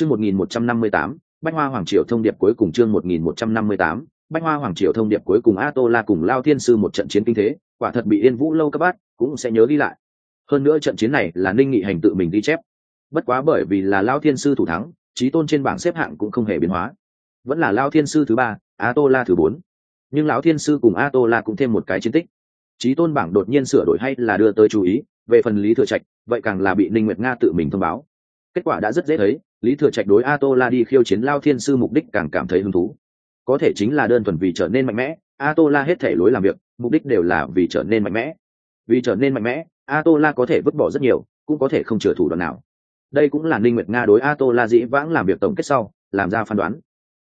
chương một nghìn một trăm năm mươi tám, bách hoa hoàng triều thông điệp cuối cùng chương một nghìn một trăm năm mươi tám, bách hoa hoàng triều thông điệp cuối cùng a tô la cùng lao thiên sư một trận chiến kinh thế, quả thật bị yên vũ lâu các bát cũng sẽ nhớ đi lại. Hơn nữa trận chiến này là ninh nghị hành tự mình đi chép. Bất quá bởi vì là lao thiên sư thủ thắng trí tôn trên bảng xếp hạng cũng không hề biến hóa. Vẫn là lao thiên sư thứ ba a tô la thứ bốn. Nhưng lão thiên sư cùng a tô la cũng thêm một cái chiến tích. Trí tôn bảng đột nhiên sửa đổi hay là đưa tới chú ý, về phần lý thừa trạch, vậy càng là bị ninh nguyệt nga tự mình thông báo kết quả đã rất dễ thấy, lý thừa trạch đối a tô la đi khiêu chiến lao thiên sư mục đích càng cảm thấy hứng thú. Có thể chính là đơn thuần vì trở nên mạnh mẽ a tô la hết thể lối làm việc, mục đích đều là vì trở nên mạnh mẽ. Vì trở nên mạnh mẽ a tô la có thể vứt bỏ rất nhiều, cũng có thể không chừa thủ đoạn nào. Đây cũng là ninh nguyệt nga đối a tô la dĩ vãng làm việc tổng kết sau, làm ra phán đoán.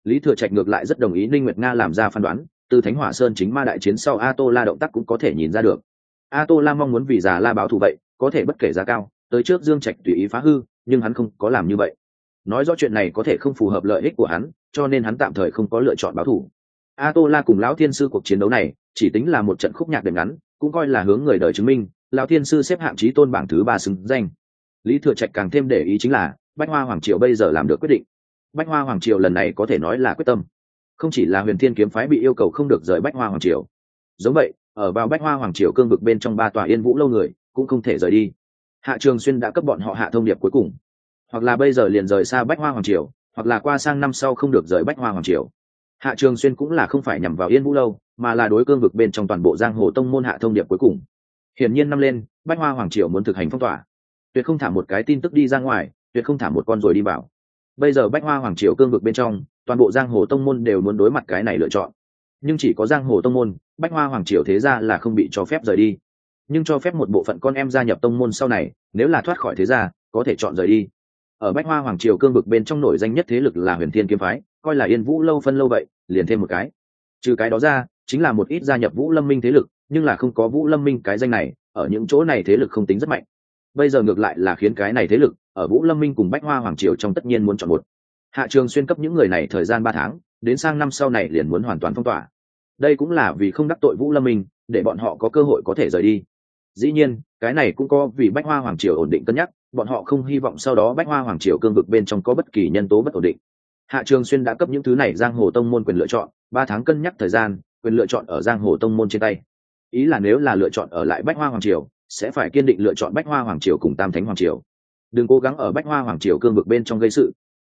Lý thừa trạch ngược lại rất đồng ý ninh nguyệt nga làm ra phán đoán, từ thánh hỏa sơn chính ma đại chiến sau a tô la động tác cũng có thể nhìn ra được. A tô la mong muốn vì già la báo thù vậy, có thể bất kể giá cao, tới trước dương trạch tùy ý phá hư nhưng hắn không có làm như vậy. Nói rõ chuyện này có thể không phù hợp lợi ích của hắn, cho nên hắn tạm thời không có lựa chọn báo thù. A tô la cùng lão thiên sư cuộc chiến đấu này, chỉ tính là một trận khúc nhạc đệm ngắn, cũng coi là hướng người đời chứng minh, lão thiên sư xếp hạng trí tôn bảng thứ ba xứng danh. Lý thừa trạch càng thêm để ý chính là, bách hoa hoàng triều bây giờ làm được quyết định. Bách hoa hoàng triều lần này có thể nói là quyết tâm. Không chỉ là huyền thiên kiếm phái bị yêu cầu không được rời bách hoa hoàng triều. Giống vậy, ở vào bách hoa hoàng triều cương vực bên trong ba tòa yên vũ lâu người, cũng không thể rời đi hạ trường xuyên đã cấp bọn họ hạ thông điệp cuối cùng. Hoặc là bây giờ liền rời xa bách hoa hoàng triều, hoặc là qua sang năm sau không được rời bách hoa hoàng triều. Hạ trường xuyên cũng là không phải nhằm vào yên vũ lâu, mà là đối cương vực bên trong toàn bộ giang hồ tông môn hạ thông điệp cuối cùng. Hiển nhiên năm lên, bách hoa hoàng triều muốn thực hành phong tỏa. Tuyệt không thả một cái tin tức đi ra ngoài, tuyệt không thả một con rồi đi vào. Bây giờ bách hoa hoàng triều cương vực bên trong, toàn bộ giang hồ tông môn đều muốn đối mặt cái này lựa chọn. Nhưng chỉ có giang hồ tông môn, bách hoa hoàng triều thế gia là không bị cho phép rời đi nhưng cho phép một bộ phận con em gia nhập tông môn sau này, nếu là thoát khỏi thế gia, có thể chọn rời đi. Ở bách hoa hoàng triều cương vực bên trong nổi danh nhất thế lực là huyền thiên kiếm phái, coi là yên vũ lâu phân lâu vậy, liền thêm một cái. Trừ cái đó ra, chính là một ít gia nhập vũ lâm minh thế lực, nhưng là không có vũ lâm minh cái danh này, ở những chỗ này thế lực không tính rất mạnh. Bây giờ ngược lại là khiến cái này thế lực, ở vũ lâm minh cùng bách hoa hoàng triều trong tất nhiên muốn chọn một. Hạ trường xuyên cấp những người này thời gian ba tháng, đến sang năm sau này liền muốn hoàn toàn phong tỏa. Đây cũng là vì không đắc tội vũ lâm minh, để bọn họ có cơ hội có thể rời đi dĩ nhiên, cái này cũng có vì bách hoa hoàng triều ổn định cân nhắc, bọn họ không hy vọng sau đó bách hoa hoàng triều cương vực bên trong có bất kỳ nhân tố bất ổn định. Hạ trường xuyên đã cấp những thứ này giang hồ tông môn quyền lựa chọn, ba tháng cân nhắc thời gian, quyền lựa chọn ở giang hồ tông môn trên tay. Ý là nếu là lựa chọn ở lại bách hoa hoàng triều, sẽ phải kiên định lựa chọn bách hoa hoàng triều cùng tam thánh hoàng triều. Đừng cố gắng ở bách hoa hoàng triều cương vực bên trong gây sự.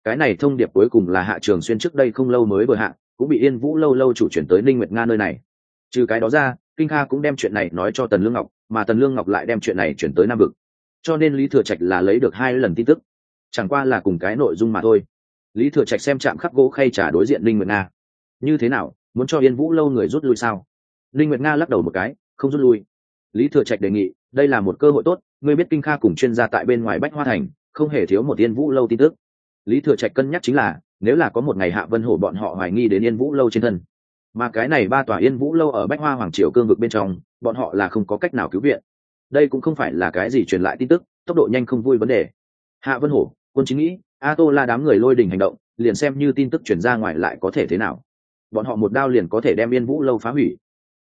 Cái này thông điệp cuối cùng là hạ trường xuyên trước đây không lâu mới vừa hạ, cũng bị yên vũ lâu lâu chủ chuyển tới ninh nguyệt nga nơi này. Trừ cái đó ra, kinh kha cũng đem chuyện này nói cho tần lương ngọc mà tần lương ngọc lại đem chuyện này chuyển tới nam vực. Cho nên lý thừa trạch là lấy được hai lần tin tức. Chẳng qua là cùng cái nội dung mà thôi. Lý thừa trạch xem chạm khắc gỗ khay trả đối diện linh nguyệt nga. Như thế nào, muốn cho yên vũ lâu người rút lui sao? Linh nguyệt nga lắc đầu một cái, không rút lui. Lý thừa trạch đề nghị, đây là một cơ hội tốt, ngươi biết kinh kha cùng chuyên gia tại bên ngoài bách hoa thành, không hề thiếu một yên vũ lâu tin tức. Lý thừa trạch cân nhắc chính là, nếu là có một ngày hạ vân hổ bọn họ hoài nghi đến yên vũ lâu trên thân mà cái này ba tòa yên vũ lâu ở bách hoa hoàng triều cương vực bên trong, bọn họ là không có cách nào cứu viện. Đây cũng không phải là cái gì truyền lại tin tức, tốc độ nhanh không vui vấn đề. Hạ vân hổ, quân chính nghĩ a tô la đám người lôi đình hành động, liền xem như tin tức truyền ra ngoài lại có thể thế nào. Bọn họ một đao liền có thể đem yên vũ lâu phá hủy.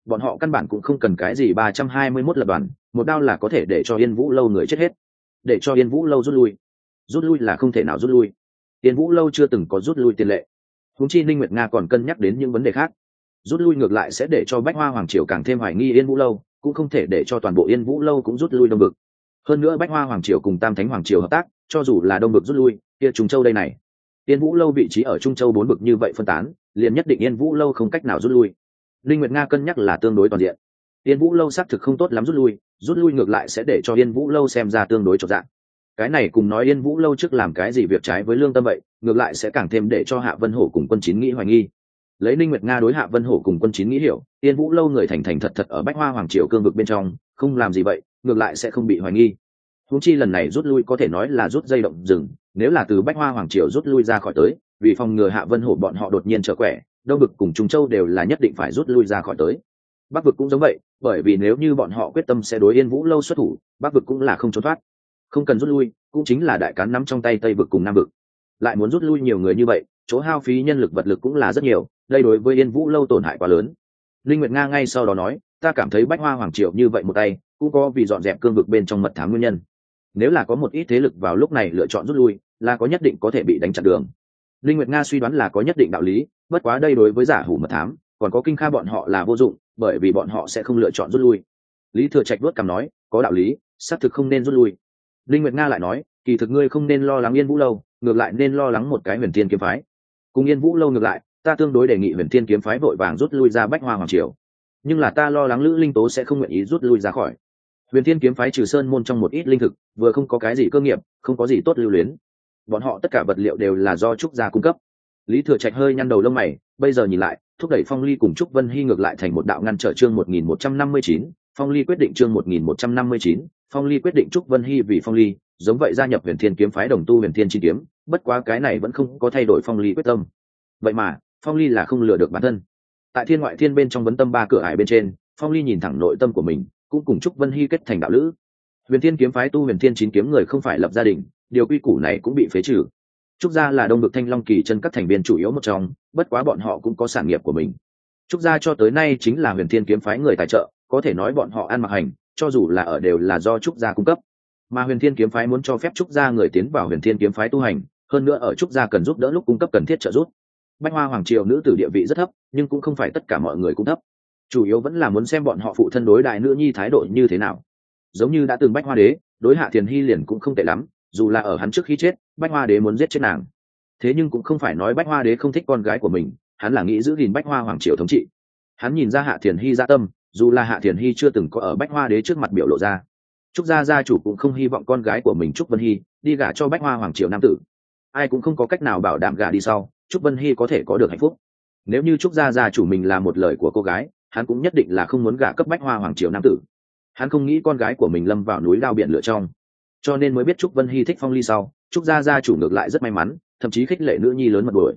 Bọn họ căn bản cũng không cần cái gì ba trăm hai mươi mốt lập đoàn, một đao là có thể để cho yên vũ lâu người chết hết. Để cho yên vũ lâu rút lui. Rút lui là không thể nào rút lui. Yên vũ lâu chưa từng có rút lui tiền lệ. Húng chi ninh nguyệt nga còn cân nhắc đến những vấn đề khác rút lui ngược lại sẽ để cho bách hoa hoàng triều càng thêm hoài nghi yên vũ lâu, cũng không thể để cho toàn bộ yên vũ lâu cũng rút lui đông vực. Hơn nữa bách hoa hoàng triều cùng tam thánh hoàng triều hợp tác, cho dù là đông vực rút lui, kia trung châu đây này. Yên vũ lâu vị trí ở trung châu bốn vực như vậy phân tán, liền nhất định yên vũ lâu không cách nào rút lui. Linh nguyệt nga cân nhắc là tương đối toàn diện. Yên vũ lâu xác thực không tốt lắm rút lui rút lui ngược lại sẽ để cho yên vũ lâu xem ra tương đối trọn dạng. Cái này cùng nói yên vũ lâu trước làm cái gì việc trái với lương tâm vậy, ngược lại sẽ càng thêm để cho hạ vân hổ cùng quân chín nghĩ hoài nghi lấy ninh nguyệt nga đối hạ vân hổ cùng quân chín nghĩ hiểu, yên vũ lâu người thành thành thật thật ở bách hoa hoàng triều cương vực bên trong, không làm gì vậy, ngược lại sẽ không bị hoài nghi. Húng chi lần này rút lui có thể nói là rút dây động rừng, nếu là từ bách hoa hoàng triều rút lui ra khỏi tới, vì phòng ngừa hạ vân hổ bọn họ đột nhiên trở quẻ, đông vực cùng trung châu đều là nhất định phải rút lui ra khỏi tới. Bắc vực cũng giống vậy, bởi vì nếu như bọn họ quyết tâm sẽ đối yên vũ lâu xuất thủ, bắc vực cũng là không trốn thoát. Không cần rút lui, cũng chính là đại cán nắm trong tay tây vực cùng nam vực. Lại muốn rút lui nhiều người như vậy chỗ hao phí nhân lực vật lực cũng là rất nhiều, đây đối với yên vũ lâu tổn hại quá lớn. Linh nguyệt nga ngay sau đó nói, ta cảm thấy bách hoa hoàng triều như vậy một tay, cũng có vì dọn dẹp cương vực bên trong mật thám nguyên nhân. Nếu là có một ít thế lực vào lúc này lựa chọn rút lui, là có nhất định có thể bị đánh chặn đường. Linh nguyệt nga suy đoán là có nhất định đạo lý, bất quá đây đối với giả hủ mật thám, còn có kinh kha bọn họ là vô dụng, bởi vì bọn họ sẽ không lựa chọn rút lui. Lý thừa trạch đuốt cằm nói, có đạo lý, xác thực không nên rút lui. Linh nguyệt nga lại nói, kỳ thực ngươi không nên lo lắng yên vũ lâu, ngược lại nên lo lắng một cái huyền thiên kiếm phái cùng yên vũ lâu ngược lại, ta tương đối đề nghị huyền thiên kiếm phái vội vàng rút lui ra bách hoa hoàng triều. Nhưng là ta lo lắng lữ linh tố sẽ không nguyện ý rút lui ra khỏi. Huyền thiên kiếm phái trừ sơn môn trong một ít linh thực, vừa không có cái gì cơ nghiệp, không có gì tốt lưu luyến. Bọn họ tất cả vật liệu đều là do trúc gia cung cấp. Lý thừa trạch hơi nhăn đầu lông mày, bây giờ nhìn lại, thúc đẩy phong ly cùng trúc vân hy ngược lại thành một đạo ngăn trở chương một nghìn một trăm năm mươi chín, phong ly quyết định chương một nghìn một trăm năm mươi chín, phong ly quyết định trúc vân hy vì phong ly, giống vậy gia nhập huyền thiên kiếm phái đồng tu huyền thiên chi kiếm bất quá cái này vẫn không có thay đổi phong ly quyết tâm. Vậy mà, phong ly là không lừa được bản thân. Tại thiên ngoại thiên bên trong vấn tâm ba cửa ải bên trên, phong ly nhìn thẳng nội tâm của mình, cũng cùng trúc vân hy kết thành đạo lữ. Huyền thiên kiếm phái tu huyền thiên chín kiếm người không phải lập gia đình, điều quy củ này cũng bị phế trừ. Trúc gia là đông được thanh long kỳ chân các thành viên chủ yếu một trong, bất quá bọn họ cũng có sản nghiệp của mình. Trúc gia cho tới nay chính là huyền thiên kiếm phái người tài trợ, có thể nói bọn họ ăn mặc hành, cho dù là ở đều là do trúc gia cung cấp. Mà huyền thiên kiếm phái muốn cho phép trúc gia người tiến vào huyền thiên kiếm phái tu hành hơn nữa ở trúc gia cần giúp đỡ lúc cung cấp cần thiết trợ giúp. Bách hoa hoàng triều nữ tử địa vị rất thấp, nhưng cũng không phải tất cả mọi người cũng thấp. Chủ yếu vẫn là muốn xem bọn họ phụ thân đối đại nữ nhi thái độ như thế nào. Giống như đã từng bách hoa đế, đối hạ thiền hy liền cũng không tệ lắm, dù là ở hắn trước khi chết, bách hoa đế muốn giết chết nàng. Thế nhưng cũng không phải nói bách hoa đế không thích con gái của mình, hắn là nghĩ giữ gìn bách hoa hoàng triều thống trị. Hắn nhìn ra hạ thiền hy gia tâm, dù là hạ thiền hy chưa từng có ở bách hoa đế trước mặt biểu lộ ra. Trúc gia gia chủ cũng không hy vọng con gái của mình trúc vân hy đi gả cho bách hoa hoàng triều nam tử ai cũng không có cách nào bảo đảm gả đi sau, trúc vân hy có thể có được hạnh phúc. Nếu như trúc gia gia chủ mình là một lời của cô gái, hắn cũng nhất định là không muốn gả cấp bách hoa hoàng triều nam tử. Hắn không nghĩ con gái của mình lâm vào núi lao biển lửa trong. Cho nên mới biết trúc vân hy thích phong ly sau, trúc gia gia chủ ngược lại rất may mắn, thậm chí khích lệ nữ nhi lớn mật đuổi.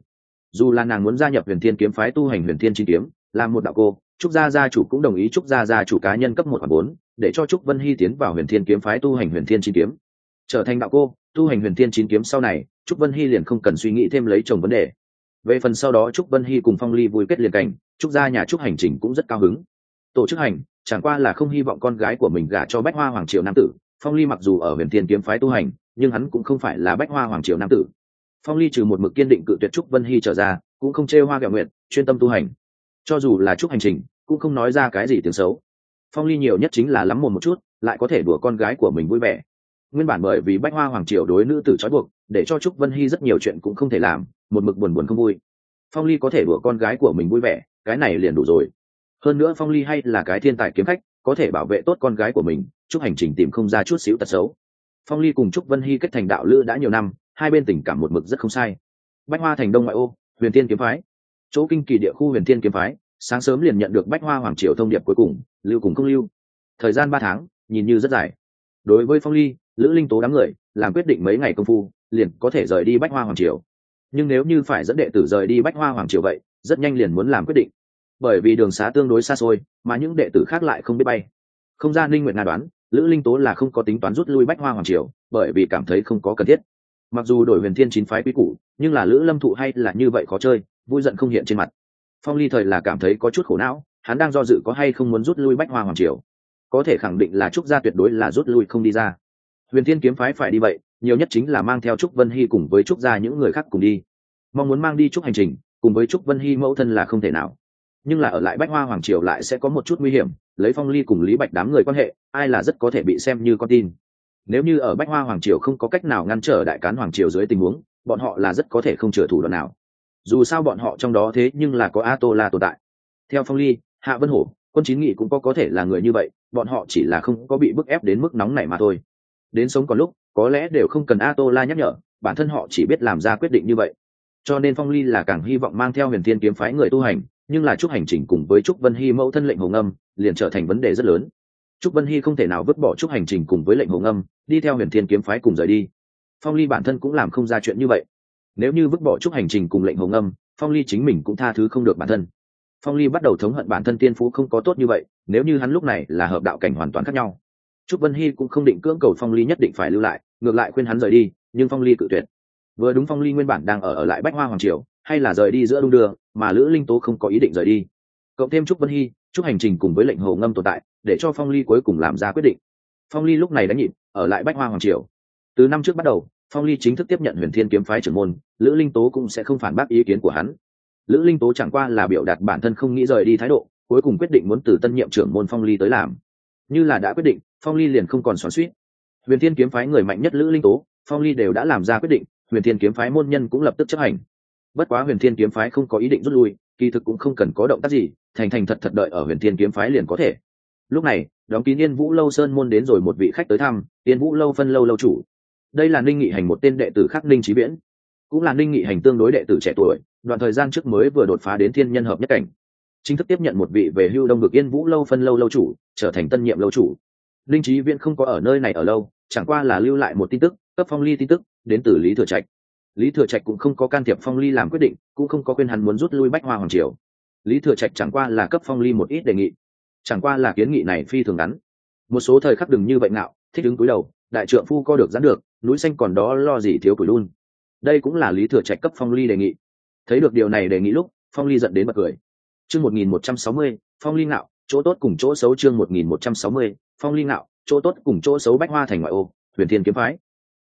Dù là nàng muốn gia nhập huyền thiên kiếm phái tu hành huyền thiên chi kiếm làm một đạo cô, trúc gia gia chủ cũng đồng ý trúc gia gia chủ cá nhân cấp một khoản bốn, để cho trúc vân hy tiến vào huyền thiên kiếm phái tu hành huyền thiên chi kiếm trở thành đạo cô, tu hành huyền thiên chín kiếm sau này, trúc vân hy liền không cần suy nghĩ thêm lấy chồng vấn đề. Về phần sau đó trúc vân hy cùng phong ly vui kết liền cảnh, trúc gia nhà trúc hành trình cũng rất cao hứng. Tổ chức hành, chẳng qua là không hy vọng con gái của mình gả cho bách hoa hoàng triều nam tử. Phong ly mặc dù ở huyền thiên kiếm phái tu hành, nhưng hắn cũng không phải là bách hoa hoàng triều nam tử. Phong ly trừ một mực kiên định cự tuyệt trúc vân hy trở ra, cũng không chê hoa kẹo nguyện chuyên tâm tu hành. Cho dù là trúc hành trình, cũng không nói ra cái gì tiếng xấu. Phong ly nhiều nhất chính là lắm mồm một chút, lại có thể đùa con gái của mình vui vẻ nguyên bản bởi vì bách hoa hoàng triều đối nữ tử trói buộc, để cho trúc vân hy rất nhiều chuyện cũng không thể làm, một mực buồn buồn không vui. Phong ly có thể đùa con gái của mình vui vẻ, cái này liền đủ rồi. Hơn nữa phong ly hay là cái thiên tài kiếm khách, có thể bảo vệ tốt con gái của mình chúc hành trình tìm không ra chút xíu tật xấu. Phong ly cùng trúc vân hy kết thành đạo lữ đã nhiều năm, hai bên tình cảm một mực rất không sai. Bách hoa thành đông ngoại ô, huyền tiên kiếm phái. Chỗ kinh kỳ địa khu huyền tiên kiếm phái, sáng sớm liền nhận được bách hoa hoàng triều thông điệp cuối cùng, lưu cùng không lưu. Thời gian ba tháng, nhìn như rất dài. Đối với phong ly lữ linh tố đám người, làm quyết định mấy ngày công phu, liền có thể rời đi bách hoa hoàng triều. Nhưng nếu như phải dẫn đệ tử rời đi bách hoa hoàng triều vậy, rất nhanh liền muốn làm quyết định. Bởi vì đường xá tương đối xa xôi, mà những đệ tử khác lại không biết bay. Không gian linh nguyện nga đoán, lữ linh tố là không có tính toán rút lui bách hoa hoàng triều, bởi vì cảm thấy không có cần thiết. Mặc dù đổi huyền thiên chín phái quý cũ nhưng là lữ lâm thụ hay là như vậy khó chơi, vui giận không hiện trên mặt. Phong ly thời là cảm thấy có chút khổ não, hắn đang do dự có hay không muốn rút lui bách hoa hoàng triều. Có thể khẳng định là trúc gia tuyệt đối là rút lui không đi ra huyền thiên kiếm phái phải đi vậy, nhiều nhất chính là mang theo trúc vân hy cùng với trúc gia những người khác cùng đi. Mong muốn mang đi trúc hành trình, cùng với trúc vân hy mẫu thân là không thể nào. Nhưng là ở lại bách hoa hoàng triều lại sẽ có một chút nguy hiểm, lấy phong ly cùng lý bạch đám người quan hệ, ai là rất có thể bị xem như con tin. Nếu như ở bách hoa hoàng triều không có cách nào ngăn trở đại cán hoàng triều dưới tình huống, bọn họ là rất có thể không chừa thủ đoạn nào. Dù sao bọn họ trong đó thế nhưng là có a tô la tồn tại. Theo phong ly, hạ vân hổ, quân chín nghị cũng có có thể là người như vậy, bọn họ chỉ là không có bị bức ép đến mức nóng này mà thôi đến sống còn lúc, có lẽ đều không cần a tô la nhắc nhở, bản thân họ chỉ biết làm ra quyết định như vậy. Cho nên phong ly là càng hy vọng mang theo huyền thiên kiếm phái người tu hành, nhưng là chúc hành trình cùng với trúc vân hy mẫu thân lệnh hồng âm, liền trở thành vấn đề rất lớn. Trúc vân hy không thể nào vứt bỏ chúc hành trình cùng với lệnh hồng âm, đi theo huyền thiên kiếm phái cùng rời đi. Phong ly bản thân cũng làm không ra chuyện như vậy. Nếu như vứt bỏ chúc hành trình cùng lệnh hồng âm, phong ly chính mình cũng tha thứ không được bản thân. Phong ly bắt đầu thống hận bản thân tiên phú không có tốt như vậy, nếu như hắn lúc này là hợp đạo cảnh hoàn toàn khác nhau trúc vân hy cũng không định cưỡng cầu phong ly nhất định phải lưu lại ngược lại khuyên hắn rời đi nhưng phong ly cự tuyệt. Vừa đúng phong ly nguyên bản đang ở ở lại bách hoa hoàng triều hay là rời đi giữa đung đường, mà lữ linh tố không có ý định rời đi. Cộng thêm trúc vân hy chúc hành trình cùng với lệnh hồ ngâm tồn tại để cho phong ly cuối cùng làm ra quyết định. Phong ly lúc này đã nhịn ở lại bách hoa hoàng triều. Từ năm trước bắt đầu phong ly chính thức tiếp nhận huyền thiên kiếm phái trưởng môn lữ linh tố cũng sẽ không phản bác ý kiến của hắn. Lữ linh tố chẳng qua là biểu đạt bản thân không nghĩ rời đi thái độ cuối cùng quyết định muốn từ tân nhiệm trưởng môn phong ly tới làm. Như là đã quyết định phong ly liền không còn xoắn suýt. Huyền thiên kiếm phái người mạnh nhất lữ linh tố, phong ly đều đã làm ra quyết định, huyền thiên kiếm phái môn nhân cũng lập tức chấp hành. Bất quá huyền thiên kiếm phái không có ý định rút lui, kỳ thực cũng không cần có động tác gì, thành thành thật thật đợi ở huyền thiên kiếm phái liền có thể. Lúc này, đóng kín yên vũ lâu sơn môn đến rồi một vị khách tới thăm, yên vũ lâu phân lâu lâu chủ. Đây là ninh nghị hành một tên đệ tử khác ninh trí viễn. Cũng là ninh nghị hành tương đối đệ tử trẻ tuổi, đoạn thời gian trước mới vừa đột phá đến thiên nhân hợp nhất cảnh. Chính thức tiếp nhận một vị về hưu đông ngực yên vũ lâu phân lâu lâu chủ, trở thành tân nhiệm lâu chủ linh trí viễn không có ở nơi này ở lâu, chẳng qua là lưu lại một tin tức, cấp phong ly tin tức, đến từ lý thừa trạch. Lý thừa trạch cũng không có can thiệp phong ly làm quyết định, cũng không có khuyên hắn muốn rút lui bách hoa hoàng triều. Lý thừa trạch chẳng qua là cấp phong ly một ít đề nghị, chẳng qua là kiến nghị này phi thường ngắn. Một số thời khắc đừng như vậy ngạo, thích ứng cúi đầu, đại trượng phu co được dán được, núi xanh còn đó lo gì thiếu cửi luôn đây cũng là lý thừa trạch cấp phong ly đề nghị. Thấy được điều này đề nghị lúc, phong ly giận đến bật cười. Chương một nghìn một trăm sáu mươi, phong ly ngạo chỗ tốt cùng chỗ xấu chương một nghìn một trăm sáu mươi, phong ly ngạo, chỗ tốt cùng chỗ xấu bách hoa thành ngoại ô, huyền thiên kiếm phái.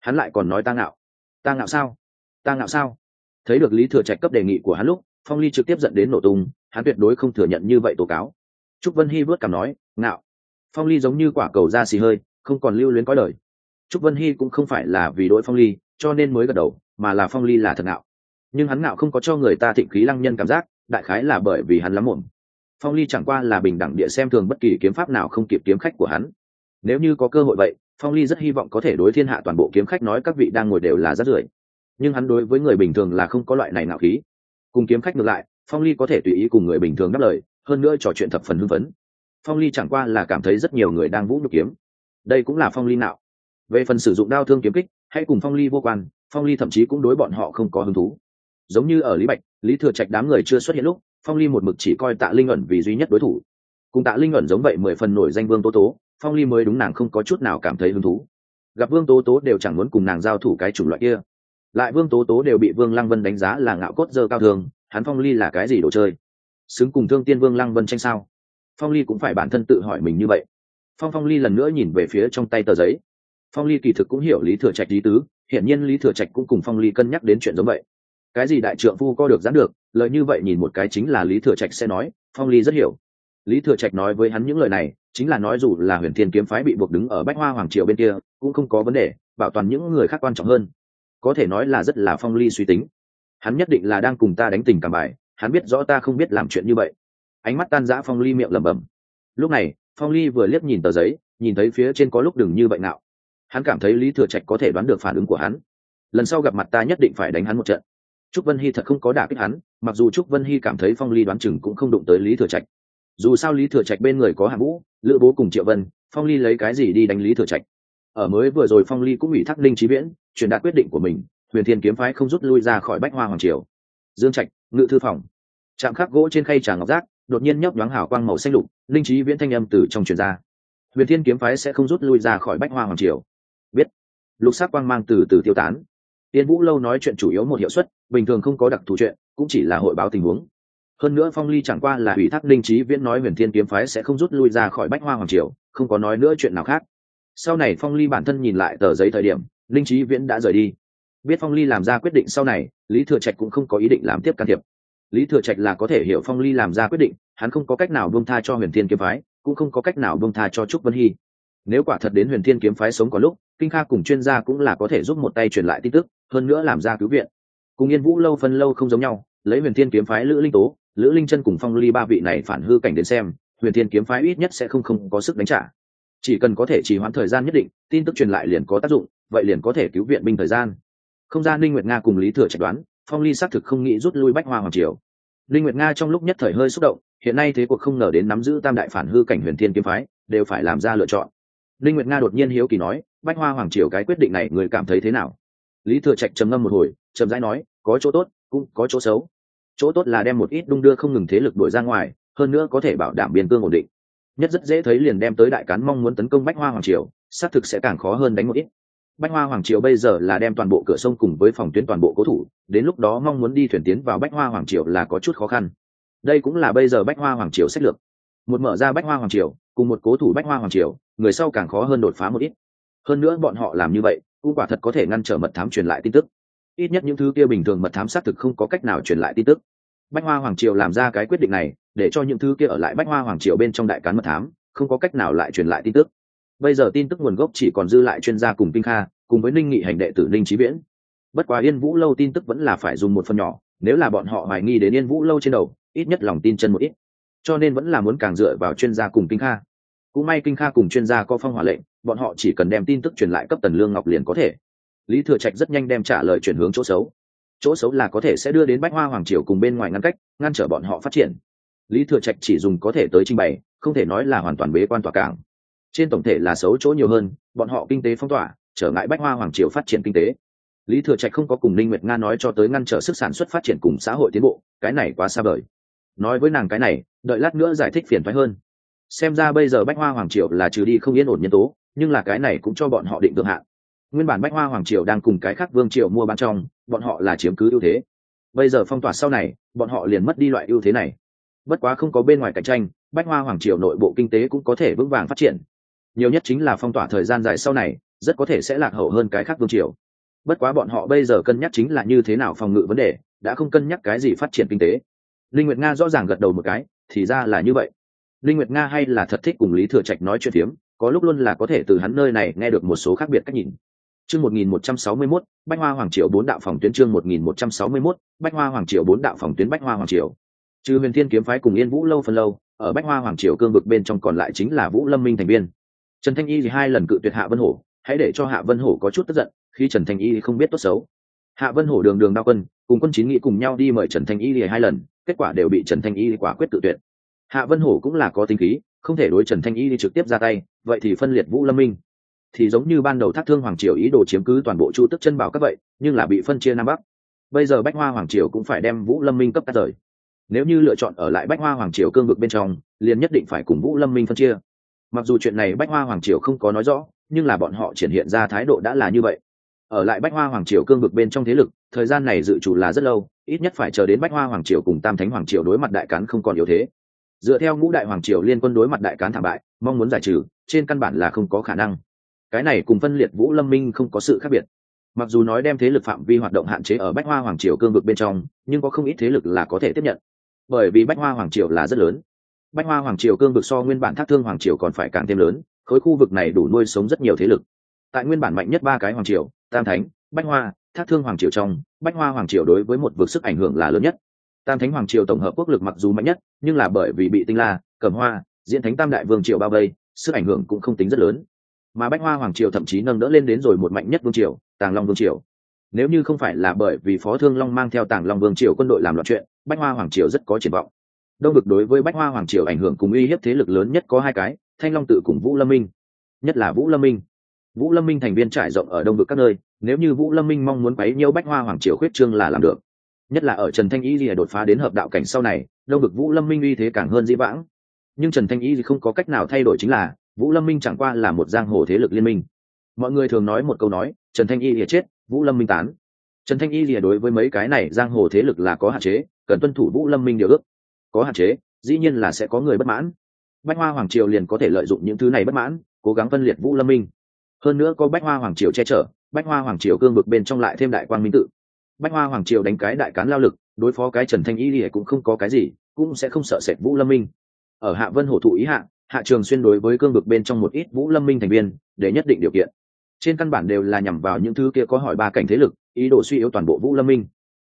Hắn lại còn nói ta ngạo. Ta ngạo sao? Ta ngạo sao? Thấy được lý thừa trạch cấp đề nghị của hắn lúc, phong ly trực tiếp dẫn đến nổ tung, hắn tuyệt đối không thừa nhận như vậy tố cáo. Trúc vân hy vớt cảm nói, ngạo. Phong ly giống như quả cầu da xì hơi, không còn lưu luyến có lời trúc vân hy cũng không phải là vì đội phong ly, cho nên mới gật đầu, mà là phong ly là thật ngạo. Nhưng hắn ngạo không có cho người ta thịnh khí lăng nhân cảm giác, đại khái là bởi vì hắn lắm muộn phong ly chẳng qua là bình đẳng địa xem thường bất kỳ kiếm pháp nào không kịp kiếm khách của hắn. Nếu như có cơ hội vậy, phong ly rất hy vọng có thể đối thiên hạ toàn bộ kiếm khách nói các vị đang ngồi đều là rất rưởi. Nhưng hắn đối với người bình thường là không có loại này nào khí. Cùng kiếm khách ngược lại, phong ly có thể tùy ý cùng người bình thường đáp lời, hơn nữa trò chuyện thập phần hưng phấn. Phong ly chẳng qua là cảm thấy rất nhiều người đang vũ nhục kiếm. Đây cũng là phong ly nào về phần sử dụng đao thương kiếm kích, hãy cùng phong ly vô quan, phong ly thậm chí cũng đối bọn họ không có hứng thú. Giống như ở lý bạch, lý thừa trạch đám người chưa xuất hiện lúc phong ly một mực chỉ coi tạ linh ẩn vì duy nhất đối thủ. Cùng tạ linh ẩn giống vậy mười phần nổi danh vương tố tố, phong ly mới đúng nàng không có chút nào cảm thấy hứng thú. Gặp vương tố tố đều chẳng muốn cùng nàng giao thủ cái chủng loại kia. Lại vương tố tố đều bị vương lăng vân đánh giá là ngạo cốt dơ cao thường, hắn phong ly là cái gì đồ chơi? Xứng cùng thương tiên vương lăng vân tranh sao? Phong ly cũng phải bản thân tự hỏi mình như vậy. Phong phong ly lần nữa nhìn về phía trong tay tờ giấy. Phong ly kỳ thực cũng hiểu lý thừa trạch lý tứ, hiển nhiên lý thừa trạch cũng cùng phong ly cân nhắc đến chuyện giống vậy cái gì đại trượng phu co được gián được, lời như vậy nhìn một cái chính là lý thừa trạch sẽ nói, phong ly rất hiểu. Lý thừa trạch nói với hắn những lời này, chính là nói dù là huyền thiên kiếm phái bị buộc đứng ở bách hoa hoàng triều bên kia, cũng không có vấn đề, bảo toàn những người khác quan trọng hơn. Có thể nói là rất là phong ly suy tính. Hắn nhất định là đang cùng ta đánh tình cảm bài, hắn biết rõ ta không biết làm chuyện như vậy. Ánh mắt tan rã phong ly miệng lẩm bẩm. Lúc này, phong ly vừa liếc nhìn tờ giấy, nhìn thấy phía trên có lúc đừng như vậy nào. Hắn cảm thấy lý thừa trạch có thể đoán được phản ứng của hắn. Lần sau gặp mặt ta nhất định phải đánh hắn một trận trúc vân hy thật không có đả kích hắn, mặc dù trúc vân hy cảm thấy phong ly đoán chừng cũng không đụng tới lý thừa trạch. Dù sao lý thừa trạch bên người có hạng vũ, lữ bố cùng triệu vân, phong ly lấy cái gì đi đánh lý thừa trạch? Ở mới vừa rồi phong ly cũng ủy thác linh trí viễn, truyền đạt quyết định của mình, huyền thiên kiếm phái không rút lui ra khỏi bách hoa hoàng triều. Dương trạch, ngự thư phòng. Chạm khắc gỗ trên khay trà ngọc giác đột nhiên nhấp nhoáng hào quang màu xanh lục linh trí viễn thanh âm từ trong truyền ra. Huyền thiên kiếm phái sẽ không rút lui ra khỏi bách hoa hoàng triều. Biết. Lục sắc quang mang từ từ tiêu tán tiên vũ lâu nói chuyện chủ yếu một hiệu suất, bình thường không có đặc thù chuyện, cũng chỉ là hội báo tình huống. Hơn nữa phong ly chẳng qua là ủy thác linh Chí viễn nói huyền thiên kiếm phái sẽ không rút lui ra khỏi bách hoa hoàng triều, không có nói nữa chuyện nào khác. Sau này phong ly bản thân nhìn lại tờ giấy thời điểm linh Chí viễn đã rời đi. Biết phong ly làm ra quyết định sau này, lý thừa trạch cũng không có ý định làm tiếp can thiệp. Lý thừa trạch là có thể hiểu phong ly làm ra quyết định, hắn không có cách nào buông tha cho huyền thiên kiếm phái, cũng không có cách nào buông tha cho trúc vân hy nếu quả thật đến huyền thiên kiếm phái sống có lúc, kinh kha cùng chuyên gia cũng là có thể giúp một tay truyền lại tin tức, hơn nữa làm ra cứu viện. Cùng yên vũ lâu phân lâu không giống nhau, lấy huyền thiên kiếm phái lữ linh tố, lữ linh chân cùng phong ly ba vị này phản hư cảnh đến xem, huyền thiên kiếm phái ít nhất sẽ không không có sức đánh trả. Chỉ cần có thể trì hoãn thời gian nhất định, tin tức truyền lại liền có tác dụng, vậy liền có thể cứu viện binh thời gian. Không gian linh nguyệt nga cùng lý thừa chẩn đoán, phong ly xác thực không nghĩ rút lui bách hoa hoàng triều. Linh nguyệt nga trong lúc nhất thời hơi xúc động, hiện nay thế cuộc không ngờ đến nắm giữ tam đại phản hư cảnh huyền thiên kiếm phái, đều phải làm ra lựa chọn linh nguyệt nga đột nhiên hiếu kỳ nói, bách hoa hoàng triều cái quyết định này người cảm thấy thế nào? Lý thừa trạch trầm ngâm một hồi trầm rãi nói, có chỗ tốt, cũng có chỗ xấu. Chỗ tốt là đem một ít đung đưa không ngừng thế lực đuổi ra ngoài, hơn nữa có thể bảo đảm biên cương ổn định. Nhất rất dễ thấy liền đem tới đại cán mong muốn tấn công bách hoa hoàng triều, xác thực sẽ càng khó hơn đánh một ít. Bách hoa hoàng triều bây giờ là đem toàn bộ cửa sông cùng với phòng tuyến toàn bộ cố thủ, đến lúc đó mong muốn đi thuyền tiến vào bách hoa hoàng triều là có chút khó khăn. Đây cũng là bây giờ bách hoa hoàng triều sách lược. Một mở ra bách hoa hoàng triều cùng một cố thủ bách hoa hoàng triều, người sau càng khó hơn đột phá một ít. Hơn nữa bọn họ làm như vậy, cũng quả thật có thể ngăn trở mật thám truyền lại tin tức. Ít nhất những thứ kia bình thường mật thám xác thực không có cách nào truyền lại tin tức. Bách hoa hoàng triều làm ra cái quyết định này, để cho những thứ kia ở lại bách hoa hoàng triều bên trong đại cán mật thám, không có cách nào lại truyền lại tin tức. Bây giờ tin tức nguồn gốc chỉ còn dư lại chuyên gia cùng kinh kha, cùng với ninh nghị hành đệ tử ninh trí viễn. Bất quá yên vũ lâu tin tức vẫn là phải dùng một phần nhỏ, nếu là bọn họ hoài nghi đến yên vũ lâu trên đầu, ít nhất lòng tin chân một ít cho nên vẫn là muốn càng dựa vào chuyên gia cùng kinh kha. Cũng may kinh kha cùng chuyên gia có phong hỏa lệnh, bọn họ chỉ cần đem tin tức truyền lại cấp tần lương ngọc liền có thể. Lý thừa trạch rất nhanh đem trả lời chuyển hướng chỗ xấu. Chỗ xấu là có thể sẽ đưa đến bách hoa hoàng triều cùng bên ngoài ngăn cách, ngăn trở bọn họ phát triển. Lý thừa trạch chỉ dùng có thể tới trình bày, không thể nói là hoàn toàn bế quan tỏa cảng. Trên tổng thể là xấu chỗ nhiều hơn, bọn họ kinh tế phong tỏa, trở ngại bách hoa hoàng triều phát triển kinh tế. Lý thừa trạch không có cùng linh nguyệt nga nói cho tới ngăn trở sức sản xuất phát triển cùng xã hội tiến bộ, cái này quá xa vời nói với nàng cái này, đợi lát nữa giải thích phiền thoái hơn. Xem ra bây giờ bách hoa hoàng triều là trừ đi không yên ổn nhân tố, nhưng là cái này cũng cho bọn họ định tượng hạn. Nguyên bản bách hoa hoàng triều đang cùng cái khác vương triều mua bán trong, bọn họ là chiếm cứ ưu thế. Bây giờ phong tỏa sau này, bọn họ liền mất đi loại ưu thế này. Bất quá không có bên ngoài cạnh tranh, bách hoa hoàng triều nội bộ kinh tế cũng có thể vững vàng phát triển. Nhiều nhất chính là phong tỏa thời gian dài sau này, rất có thể sẽ lạc hậu hơn cái khác vương triều. Bất quá bọn họ bây giờ cân nhắc chính là như thế nào phòng ngự vấn đề, đã không cân nhắc cái gì phát triển kinh tế linh nguyệt nga rõ ràng gật đầu một cái thì ra là như vậy. Linh nguyệt nga hay là thật thích cùng lý thừa trạch nói chuyện phiếm có lúc luôn là có thể từ hắn nơi này nghe được một số khác biệt cách nhìn. Chương 1161, bách hoa hoàng triều bốn đạo phòng tuyến chương 1161, bách hoa hoàng triều bốn đạo phòng tuyến bách hoa hoàng triều. Trừ huyền thiên kiếm phái cùng yên vũ lâu phân lâu ở bách hoa hoàng triều cương vực bên trong còn lại chính là vũ lâm minh thành viên. Trần thanh y thì hai lần cự tuyệt hạ vân hổ hãy để cho hạ vân hổ có chút tức giận khi trần thanh y không biết tốt xấu hạ vân hổ đường đường đao quân, cùng quân chín nghĩ cùng nhau đi mời trần thanh y hai lần, kết quả đều bị trần thanh y quả quyết tự tuyệt. Hạ vân hổ cũng là có tính khí, không thể đối trần thanh y đi trực tiếp ra tay, vậy thì phân liệt vũ lâm minh. Thì giống như ban đầu thác thương hoàng triều ý đồ chiếm cứ toàn bộ chu tức chân bảo các vậy, nhưng là bị phân chia nam bắc. Bây giờ bách hoa hoàng triều cũng phải đem vũ lâm minh cấp tách rời. Nếu như lựa chọn ở lại bách hoa hoàng triều cương vực bên trong, liền nhất định phải cùng vũ lâm minh phân chia. Mặc dù chuyện này bách hoa hoàng triều không có nói rõ, nhưng là bọn họ triển hiện ra thái độ đã là như vậy ở lại bách hoa hoàng triều cương vực bên trong thế lực, thời gian này dự chủ là rất lâu, ít nhất phải chờ đến bách hoa hoàng triều cùng tam thánh hoàng triều đối mặt đại cán không còn yếu thế. Dựa theo ngũ đại hoàng triều liên quân đối mặt đại cán thảm bại, mong muốn giải trừ, trên căn bản là không có khả năng. Cái này cùng phân liệt vũ lâm minh không có sự khác biệt. Mặc dù nói đem thế lực phạm vi hoạt động hạn chế ở bách hoa hoàng triều cương vực bên trong, nhưng có không ít thế lực là có thể tiếp nhận. Bởi vì bách hoa hoàng triều là rất lớn. Bách hoa hoàng triều cương vực so nguyên bản thác thương hoàng triều còn phải càng thêm lớn, khối khu vực này đủ nuôi sống rất nhiều thế lực. Tại nguyên bản mạnh nhất ba cái hoàng triều tam thánh, bách hoa, thác thương hoàng triều trong, bách hoa hoàng triều đối với một vực sức ảnh hưởng là lớn nhất. Tam thánh hoàng triều tổng hợp quốc lực mặc dù mạnh nhất, nhưng là bởi vì bị tinh la, cẩm hoa, diễn thánh tam đại vương triều bao vây, sức ảnh hưởng cũng không tính rất lớn. Mà bách hoa hoàng triều thậm chí nâng đỡ lên đến rồi một mạnh nhất vương triều, tàng long vương triều. Nếu như không phải là bởi vì phó thương long mang theo tàng long vương triều quân đội làm loạn chuyện, bách hoa hoàng triều rất có triển vọng. Đông vực đối với bách hoa hoàng triều ảnh hưởng cùng uy hiếp thế lực lớn nhất có hai cái, thanh long tự cùng vũ lâm minh. Nhất là vũ lâm minh vũ lâm minh thành viên trải rộng ở đông vực các nơi, nếu như vũ lâm minh mong muốn quấy nhiễu bách hoa hoàng triều khuyết trương là làm được. Nhất là ở trần thanh y lìa đột phá đến hợp đạo cảnh sau này, đông vực vũ lâm minh uy thế càng hơn dĩ vãng. Nhưng trần thanh y thì không có cách nào thay đổi chính là, vũ lâm minh chẳng qua là một giang hồ thế lực liên minh. Mọi người thường nói một câu nói, trần thanh y lìa chết, vũ lâm minh tán. Trần thanh y lìa đối với mấy cái này giang hồ thế lực là có hạn chế, cần tuân thủ vũ lâm minh điều ước. Có hạn chế, dĩ nhiên là sẽ có người bất mãn. Bách hoa hoàng triều liền có thể lợi dụng những thứ này bất mãn, cố gắng phân liệt vũ lâm minh hơn nữa có bách hoa hoàng triều che chở, bách hoa hoàng triều cương bực bên trong lại thêm đại quang minh tự. Bách hoa hoàng triều đánh cái đại cán lao lực, đối phó cái trần thanh y thì cũng không có cái gì, cũng sẽ không sợ sệt vũ lâm minh. Ở hạ vân hổ thụ ý hạ hạ trường xuyên đối với cương vực bên trong một ít vũ lâm minh thành viên, để nhất định điều kiện. Trên căn bản đều là nhằm vào những thứ kia có hỏi ba cảnh thế lực, ý đồ suy yếu toàn bộ vũ lâm minh.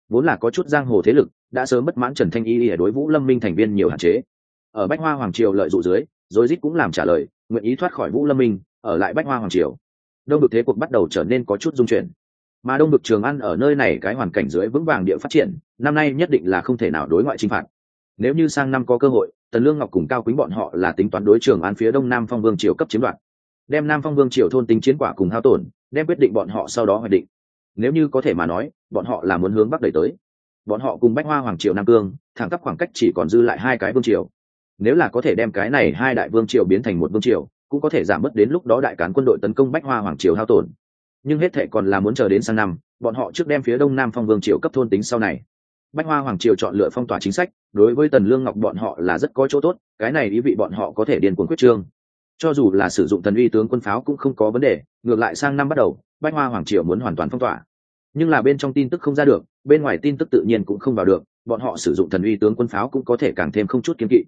Vốn là có chút giang hồ thế lực, đã sớm bất mãn trần thanh y để đối vũ lâm minh thành viên nhiều hạn chế. Ở bách hoa hoàng triều lợi dụ dưới, rồi dít cũng làm trả lời, nguyện ý thoát khỏi vũ lâm minh, ở lại bách hoa hoàng triều đông được thế cuộc bắt đầu trở nên có chút dung chuyển. Mà đông được trường ăn ở nơi này cái hoàn cảnh dưới vững vàng địa phát triển, năm nay nhất định là không thể nào đối ngoại chinh phạt. Nếu như sang năm có cơ hội, tần lương ngọc cùng cao quý bọn họ là tính toán đối trường an phía đông nam phong vương triều cấp chiếm đoạt. Đem nam phong vương triều thôn tính chiến quả cùng hao tổn, đem quyết định bọn họ sau đó hoạch định. Nếu như có thể mà nói, bọn họ là muốn hướng bắc đẩy tới. Bọn họ cùng bách hoa hoàng triều nam cương, thẳng tắp khoảng cách chỉ còn dư lại hai cái vương triều. Nếu là có thể đem cái này hai đại vương triều biến thành một vương triều cũng có thể giảm bớt đến lúc đó đại cán quân đội tấn công bách hoa hoàng triều hao tổn. Nhưng hết thệ còn là muốn chờ đến sang năm, bọn họ trước đem phía đông nam phong vương triều cấp thôn tính sau này. Bách hoa hoàng triều chọn lựa phong tỏa chính sách, đối với tần lương ngọc bọn họ là rất có chỗ tốt, cái này ý vị bọn họ có thể điền cuồng quyết trương. Cho dù là sử dụng thần uy tướng quân pháo cũng không có vấn đề, ngược lại sang năm bắt đầu, bách hoa hoàng triều muốn hoàn toàn phong tỏa. Nhưng là bên trong tin tức không ra được, bên ngoài tin tức tự nhiên cũng không vào được, bọn họ sử dụng thần uy tướng quân pháo cũng có thể càng thêm không chút kiên kỵ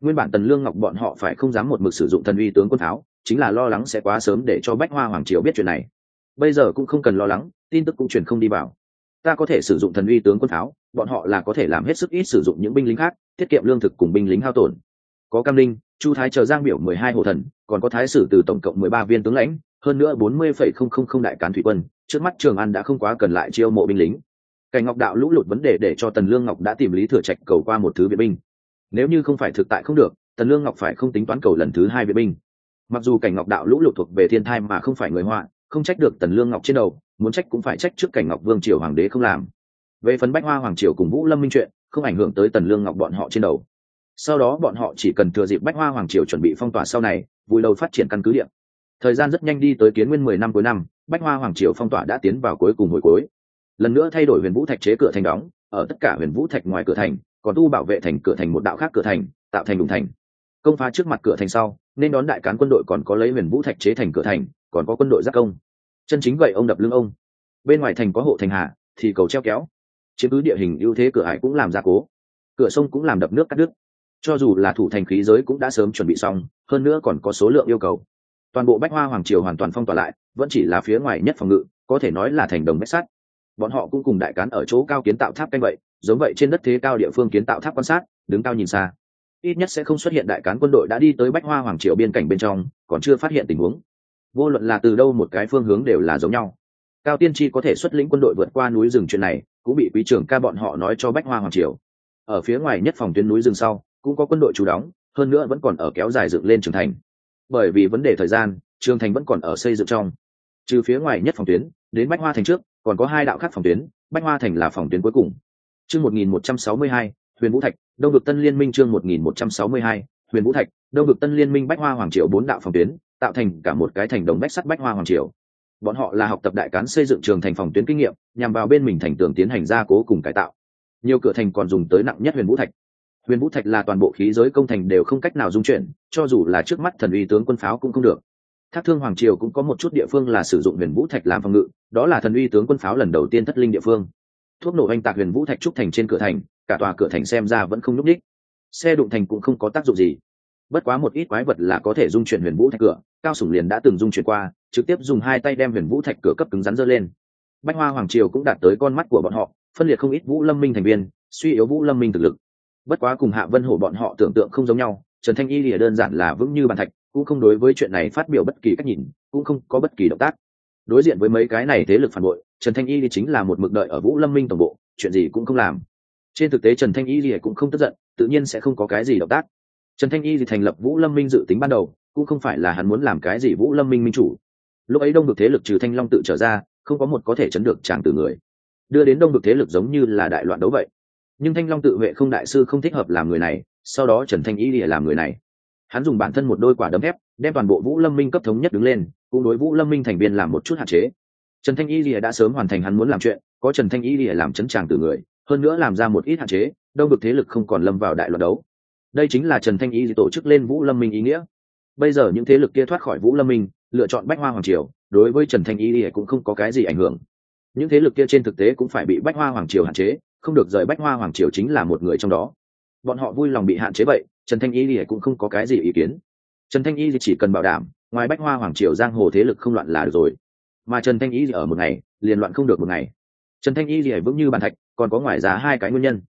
nguyên bản tần lương ngọc bọn họ phải không dám một mực sử dụng thần uy tướng quân tháo, chính là lo lắng sẽ quá sớm để cho bách hoa hoàng triều biết chuyện này. Bây giờ cũng không cần lo lắng, tin tức cũng truyền không đi vào. Ta có thể sử dụng thần uy tướng quân tháo, bọn họ là có thể làm hết sức ít sử dụng những binh lính khác, tiết kiệm lương thực cùng binh lính hao tổn. Có cam linh, chu thái chờ giang biểu mười hai hộ thần, còn có thái sử từ tổng cộng mười ba viên tướng lãnh, hơn nữa bốn mươi phẩy không không không đại cán thủy quân, trước mắt trường an đã không quá cần lại chiêu mộ binh lính. Cảnh ngọc đạo lũ lụt vấn đề để cho tần lương ngọc đã tìm lý thừa trạch cầu qua một thứ viện binh nếu như không phải thực tại không được, tần lương ngọc phải không tính toán cầu lần thứ hai vệ binh. Mặc dù cảnh ngọc đạo lũ lụt thuộc về thiên thai mà không phải người họa, không trách được tần lương ngọc trên đầu, muốn trách cũng phải trách trước cảnh ngọc vương triều hoàng đế không làm. Về phần bách hoa hoàng triều cùng vũ lâm minh chuyện, không ảnh hưởng tới tần lương ngọc bọn họ trên đầu. Sau đó bọn họ chỉ cần thừa dịp bách hoa hoàng triều chuẩn bị phong tỏa sau này, vui đầu phát triển căn cứ điện. Thời gian rất nhanh đi tới kiến nguyên mười năm cuối năm, bách hoa hoàng triều phong tỏa đã tiến vào cuối cùng hồi cuối. Lần nữa thay đổi huyền vũ thạch chế cửa thành đóng, ở tất cả huyền vũ thạch ngoài cửa thành còn tu bảo vệ thành cửa thành một đạo khác cửa thành, tạo thành đùng thành. Công phá trước mặt cửa thành sau, nên đón đại cán quân đội còn có lấy huyền vũ thạch chế thành cửa thành, còn có quân đội giác công. Chân chính vậy ông đập lưng ông. Bên ngoài thành có hộ thành hạ, thì cầu treo kéo. Chiếm cứ địa hình ưu thế cửa hải cũng làm gia cố. Cửa sông cũng làm đập nước cắt đứt. Cho dù là thủ thành khí giới cũng đã sớm chuẩn bị xong, hơn nữa còn có số lượng yêu cầu. Toàn bộ bách hoa hoàng triều hoàn toàn phong tỏa lại, vẫn chỉ là phía ngoài nhất phòng ngự, có thể nói là thành đồng bách sắt. Bọn họ cũng cùng đại cán ở chỗ cao kiến tạo tháp canh vậy giống vậy trên đất thế cao địa phương kiến tạo tháp quan sát, đứng cao nhìn xa. Ít nhất sẽ không xuất hiện đại cán quân đội đã đi tới bách hoa hoàng triều biên cảnh bên trong, còn chưa phát hiện tình huống. Vô luận là từ đâu một cái phương hướng đều là giống nhau. Cao tiên tri có thể xuất lĩnh quân đội vượt qua núi rừng chuyện này, cũng bị quý trưởng ca bọn họ nói cho bách hoa hoàng triều. Ở phía ngoài nhất phòng tuyến núi rừng sau, cũng có quân đội trú đóng, hơn nữa vẫn còn ở kéo dài dựng lên trường thành. Bởi vì vấn đề thời gian, trường thành vẫn còn ở xây dựng trong. Trừ phía ngoài nhất phòng tuyến, đến bách hoa thành trước, còn có hai đạo khác phòng tuyến, bách hoa thành là phòng tuyến cuối cùng chương một nghìn một trăm sáu mươi hai, huyền vũ thạch, đông vực tân liên minh chương một nghìn một trăm sáu mươi hai, huyền vũ thạch, đông vực tân liên minh bách hoa hoàng triều bốn đạo phòng tuyến, tạo thành cả một cái thành đồng bách sắt bách hoa hoàng triều. Bọn họ là học tập đại cán xây dựng trường thành phòng tuyến kinh nghiệm, nhằm vào bên mình thành tường tiến hành gia cố cùng cải tạo. Nhiều cửa thành còn dùng tới nặng nhất huyền vũ thạch. Huyền vũ thạch là toàn bộ khí giới công thành đều không cách nào dung chuyển, cho dù là trước mắt thần uy tướng quân pháo cũng không được. Thác thương hoàng triều cũng có một chút địa phương là sử dụng huyền vũ thạch làm phòng ngự, đó là thần uy tướng quân pháo lần đầu tiên thất linh địa phương thuốc nổ oanh tạc huyền vũ thạch trúc thành trên cửa thành, cả tòa cửa thành xem ra vẫn không nhúc ních xe đụng thành cũng không có tác dụng gì. Bất quá một ít quái vật là có thể dung chuyển huyền vũ thạch cửa, cao sủng liền đã từng dung chuyển qua, trực tiếp dùng hai tay đem huyền vũ thạch cửa cấp cứng rắn dơ lên. Bách hoa hoàng triều cũng đạt tới con mắt của bọn họ, phân liệt không ít vũ lâm minh thành viên, suy yếu vũ lâm minh thực lực. Bất quá cùng hạ vân hổ bọn họ tưởng tượng không giống nhau, trần thanh y lìa đơn giản là vững như bàn thạch, cũng không đối với chuyện này phát biểu bất kỳ cách nhìn, cũng không có bất kỳ động tác. Đối diện với mấy cái này thế lực phản bội trần thanh y thì chính là một mực đợi ở vũ lâm minh tổng bộ, chuyện gì cũng không làm. Trên thực tế trần thanh y thì cũng không tức giận, tự nhiên sẽ không có cái gì động tác. Trần thanh y thì thành lập vũ lâm minh dự tính ban đầu, cũng không phải là hắn muốn làm cái gì vũ lâm minh minh chủ. Lúc ấy đông được thế lực trừ thanh long tự trở ra, không có một có thể chấn được chàng từ người. Đưa đến đông được thế lực giống như là đại loạn đấu vậy. Nhưng thanh long tự vệ không đại sư không thích hợp làm người này, sau đó trần thanh y lìa làm người này. Hắn dùng bản thân một đôi quả đấm thép, đem toàn bộ vũ lâm minh cấp thống nhất đứng lên, cũng đối vũ lâm minh thành viên làm một chút hạn chế trần thanh y lìa đã sớm hoàn thành hắn muốn làm chuyện, có trần thanh y lìa làm chấn tràng từ người, hơn nữa làm ra một ít hạn chế đông được thế lực không còn lâm vào đại loạn đấu. Đây chính là trần thanh y tổ chức lên vũ lâm minh ý nghĩa. Bây giờ những thế lực kia thoát khỏi vũ lâm minh, lựa chọn bách hoa hoàng triều, đối với trần thanh y lìa cũng không có cái gì ảnh hưởng. Những thế lực kia trên thực tế cũng phải bị bách hoa hoàng triều hạn chế, không được rời bách hoa hoàng triều chính là một người trong đó. Bọn họ vui lòng bị hạn chế vậy, trần thanh y lìa cũng không có cái gì ý kiến. Trần thanh y chỉ cần bảo đảm, ngoài bách hoa hoàng triều giang hồ thế lực không loạn là được rồi mà trần thanh y ở một ngày, liền loạn không được một ngày. Trần thanh y thì vững như bàn thạch, còn có ngoài giá hai cái nguyên nhân.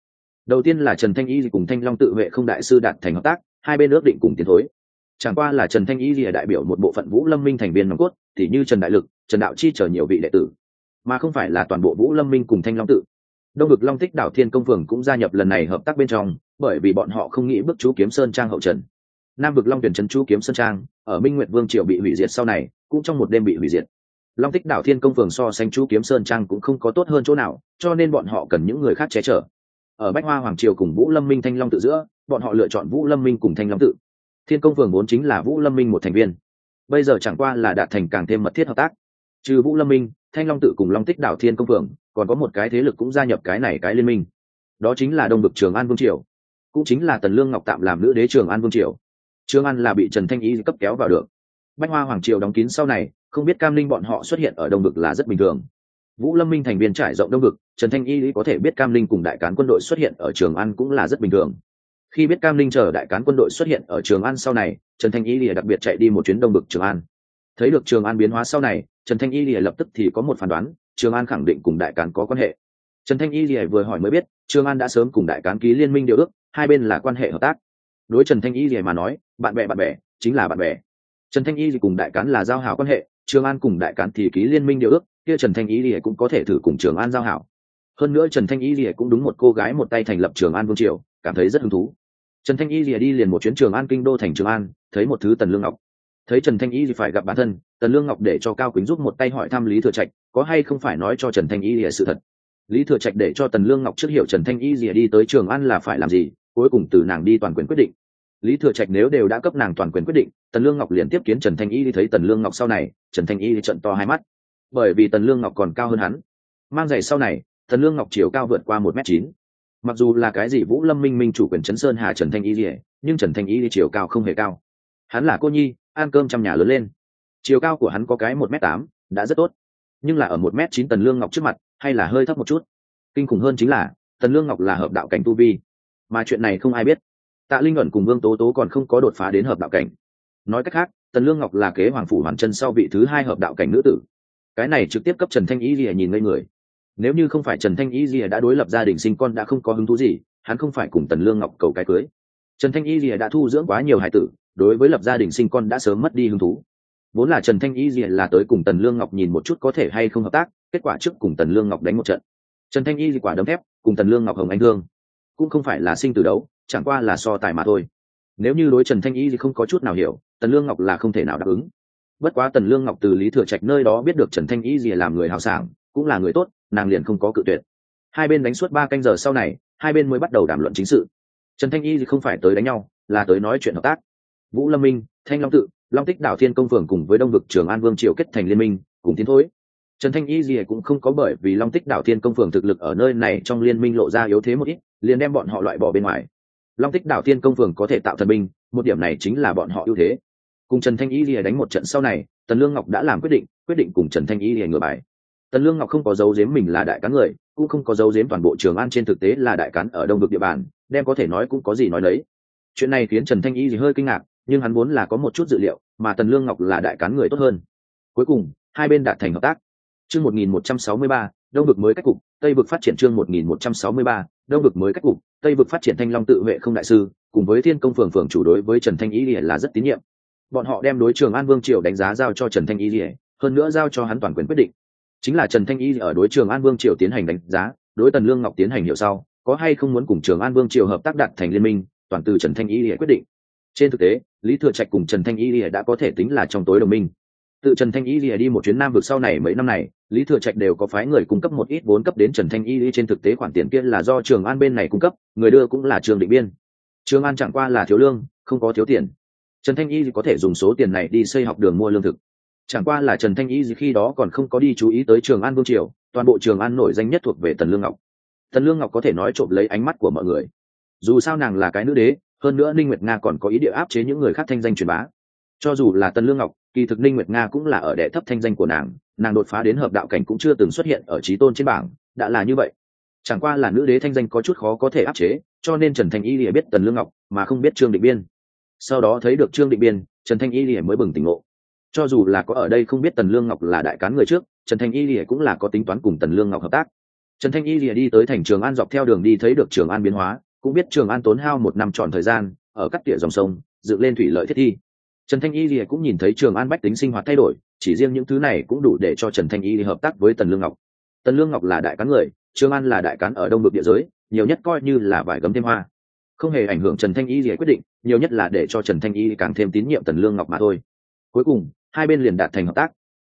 Đầu tiên là trần thanh y cùng thanh long tự vệ không đại sư đạt thành hợp tác, hai bên ước định cùng tiến thối. Chẳng qua là trần thanh y thì đại biểu một bộ phận vũ lâm minh thành viên nòng cốt, thì như trần đại lực, trần đạo chi chờ nhiều vị đệ tử. Mà không phải là toàn bộ vũ lâm minh cùng thanh long tự. Đông vực long tích đảo thiên công phường cũng gia nhập lần này hợp tác bên trong, bởi vì bọn họ không nghĩ bước chú kiếm sơn trang hậu trần. Nam vực long tuyển trấn chú kiếm sơn trang, ở minh nguyệt vương triều bị hủy diệt sau này, cũng trong một đêm bị hủy diệt long tích đảo thiên công phường so sánh chú kiếm sơn trang cũng không có tốt hơn chỗ nào, cho nên bọn họ cần những người khác che chở. Ở bách hoa hoàng triều cùng vũ lâm minh thanh long tự giữa, bọn họ lựa chọn vũ lâm minh cùng thanh long tự. Thiên công phường vốn chính là vũ lâm minh một thành viên. Bây giờ chẳng qua là đạt thành càng thêm mật thiết hợp tác. Trừ vũ lâm minh, thanh long tự cùng long tích đảo thiên công phường, còn có một cái thế lực cũng gia nhập cái này cái liên minh. Đó chính là đông vực trường an vương triều, cũng chính là tần lương ngọc tạm làm nữ đế trường an vương triều. Trương an là bị trần thanh ý cấp kéo vào được. Bách hoa hoàng triều đóng kín sau này không biết cam linh bọn họ xuất hiện ở đông vực là rất bình thường. Vũ lâm minh thành viên trải rộng đông vực, trần thanh y có thể biết cam linh cùng đại cán quân đội xuất hiện ở trường an cũng là rất bình thường. Khi biết cam linh chờ đại cán quân đội xuất hiện ở trường an sau này, trần thanh y lìa đặc biệt chạy đi một chuyến đông vực trường an. Thấy được trường an biến hóa sau này, trần thanh y lìa lập tức thì có một phán đoán, trường an khẳng định cùng đại cán có quan hệ. Trần thanh y lìa vừa hỏi mới biết, trường an đã sớm cùng đại cán ký liên minh điều ước, hai bên là quan hệ hợp tác. Đối trần thanh y lìa mà nói, bạn bè bạn bè, chính là bạn bè. Trần thanh y cùng đại cán là giao hảo quan hệ trường an cùng đại cán thì ký liên minh điều ước, kia trần thanh y lìa cũng có thể thử cùng trường an giao hảo. Hơn nữa trần thanh y lìa cũng đúng một cô gái một tay thành lập trường an vương triều, cảm thấy rất hứng thú. Trần thanh y lìa đi liền một chuyến trường an kinh đô thành trường an, thấy một thứ tần lương ngọc. Thấy trần thanh y thì phải gặp bản thân, tần lương ngọc để cho cao quýnh giúp một tay hỏi thăm lý thừa trạch, có hay không phải nói cho trần thanh y lìa sự thật. Lý thừa trạch để cho tần lương ngọc trước hiểu trần thanh y lìa đi tới trường an là phải làm gì, cuối cùng từ nàng đi toàn quyền quyết định lý thừa trạch nếu đều đã cấp nàng toàn quyền quyết định, tần lương ngọc liền tiếp kiến trần thanh y đi thấy tần lương ngọc sau này, trần thanh y trận to hai mắt. Bởi vì tần lương ngọc còn cao hơn hắn. Mang giày sau này, tần lương ngọc chiều cao vượt qua một m chín. Mặc dù là cái gì vũ lâm minh minh chủ quyền chấn sơn hà trần thanh y gì nhưng trần thanh y chiều cao không hề cao. Hắn là cô nhi, ăn cơm trong nhà lớn lên. Chiều cao của hắn có cái một m tám, đã rất tốt. Nhưng là ở một m chín tần lương ngọc trước mặt, hay là hơi thấp một chút. Kinh khủng hơn chính là, tần lương ngọc là hợp đạo cảnh tu vi. Mà chuyện này không ai biết tạ linh ẩn cùng vương tố tố còn không có đột phá đến hợp đạo cảnh. Nói cách khác, tần lương ngọc là kế hoàng phủ hoàn chân sau vị thứ hai hợp đạo cảnh nữ tử. Cái này trực tiếp cấp trần thanh y rìa nhìn ngây người. Nếu như không phải trần thanh y rìa đã đối lập gia đình sinh con đã không có hứng thú gì, hắn không phải cùng tần lương ngọc cầu cái cưới. Trần thanh y rìa đã thu dưỡng quá nhiều hải tử, đối với lập gia đình sinh con đã sớm mất đi hứng thú. Vốn là trần thanh y rìa là tới cùng tần lương ngọc nhìn một chút có thể hay không hợp tác, kết quả trước cùng tần lương ngọc đánh một trận. Trần thanh y quả đấm thép, cùng tần lương ngọc hồng anh hương cũng không phải là sinh từ đấu chẳng qua là so tài mà thôi. Nếu như đối trần thanh y thì không có chút nào hiểu, tần lương ngọc là không thể nào đáp ứng. Bất quá tần lương ngọc từ lý thừa trạch nơi đó biết được trần thanh y gì làm người hào sảng, cũng là người tốt, nàng liền không có cự tuyệt. Hai bên đánh suốt ba canh giờ sau này, hai bên mới bắt đầu đàm luận chính sự. Trần thanh y thì không phải tới đánh nhau, là tới nói chuyện hợp tác. Vũ lâm minh, thanh long tự, long tích đảo thiên công phường cùng với đông vực trường an vương triều kết thành liên minh, cùng tiến thối. Trần thanh y gì cũng không có bởi vì long tích đảo thiên công phường thực lực ở nơi này trong liên minh lộ ra yếu thế một ít, liền đem bọn họ loại bỏ bên ngoài long tích đảo tiên công phường có thể tạo thần binh một điểm này chính là bọn họ ưu thế. Cùng trần thanh y lìa đánh một trận sau này tần lương ngọc đã làm quyết định quyết định cùng trần thanh y lìa ngửa bài. Tần lương ngọc không có dấu giếm mình là đại cán người cũng không có dấu giếm toàn bộ trường an trên thực tế là đại cán ở đông vực địa bàn đem có thể nói cũng có gì nói lấy chuyện này khiến trần thanh y gì hơi kinh ngạc nhưng hắn muốn là có một chút dự liệu mà tần lương ngọc là đại cán người tốt hơn. Cuối cùng hai bên đạt thành hợp tác. Chương 1163, đông vực mới cách cục tây vực phát triển chương 1163, đông vực mới cách cục, tây vực phát triển thanh long tự vệ không đại sư, cùng với thiên công phường phường chủ đối với trần thanh y lìa là rất tín nhiệm. Bọn họ đem đối trường an vương triều đánh giá giao cho trần thanh y lìa, hơn nữa giao cho hắn toàn quyền quyết định. Chính là trần thanh y ở đối trường an vương triều tiến hành đánh giá, đối tần lương ngọc tiến hành hiểu sau, có hay không muốn cùng trường an vương triều hợp tác đặt thành liên minh, toàn từ trần thanh y lìa quyết định. Trên thực tế, lý thừa trạch cùng trần thanh y lìa đã có thể tính là trong tối đồng minh tự trần thanh y lìa đi một chuyến nam vực sau này mấy năm này, lý thừa trạch đều có phái người cung cấp một ít vốn cấp đến trần thanh y trên thực tế khoản tiền kia là do trường an bên này cung cấp, người đưa cũng là trường định biên. Trường an chẳng qua là thiếu lương, không có thiếu tiền. Trần thanh y có thể dùng số tiền này đi xây học đường mua lương thực. Chẳng qua là trần thanh y khi đó còn không có đi chú ý tới trường an vương triều, toàn bộ trường an nổi danh nhất thuộc về tần lương ngọc. Tần lương ngọc có thể nói trộm lấy ánh mắt của mọi người. Dù sao nàng là cái nữ đế, hơn nữa ninh nguyệt nga còn có ý địa áp chế những người khác thanh danh truyền bá. Cho dù là tần lương ngọc kỳ thực ninh nguyệt nga cũng là ở đệ thấp thanh danh của nàng nàng đột phá đến hợp đạo cảnh cũng chưa từng xuất hiện ở trí tôn trên bảng, đã là như vậy. Chẳng qua là nữ đế thanh danh có chút khó có thể áp chế, cho nên trần thanh y lìa biết tần lương ngọc, mà không biết trương định biên. Sau đó thấy được trương định biên, trần thanh y lìa mới bừng tỉnh ngộ. Cho dù là có ở đây không biết tần lương ngọc là đại cán người trước, trần thanh y lìa cũng là có tính toán cùng tần lương ngọc hợp tác. Trần thanh y lìa đi tới thành trường an dọc theo đường đi thấy được trường an biến hóa, cũng biết trường an tốn hao một năm tròn thời gian, ở các tỉa dòng sông, dựng lên thủy lợi thiết thi trần thanh y lìa cũng nhìn thấy trường an bách tính sinh hoạt thay đổi, chỉ riêng những thứ này cũng đủ để cho trần thanh y hợp tác với tần lương ngọc. Tần lương ngọc là đại cán người, trường an là đại cán ở đông vực địa giới, nhiều nhất coi như là vải gấm thêm hoa. Không hề ảnh hưởng trần thanh y lìa quyết định, nhiều nhất là để cho trần thanh y càng thêm tín nhiệm tần lương ngọc mà thôi. Cuối cùng, hai bên liền đạt thành hợp tác.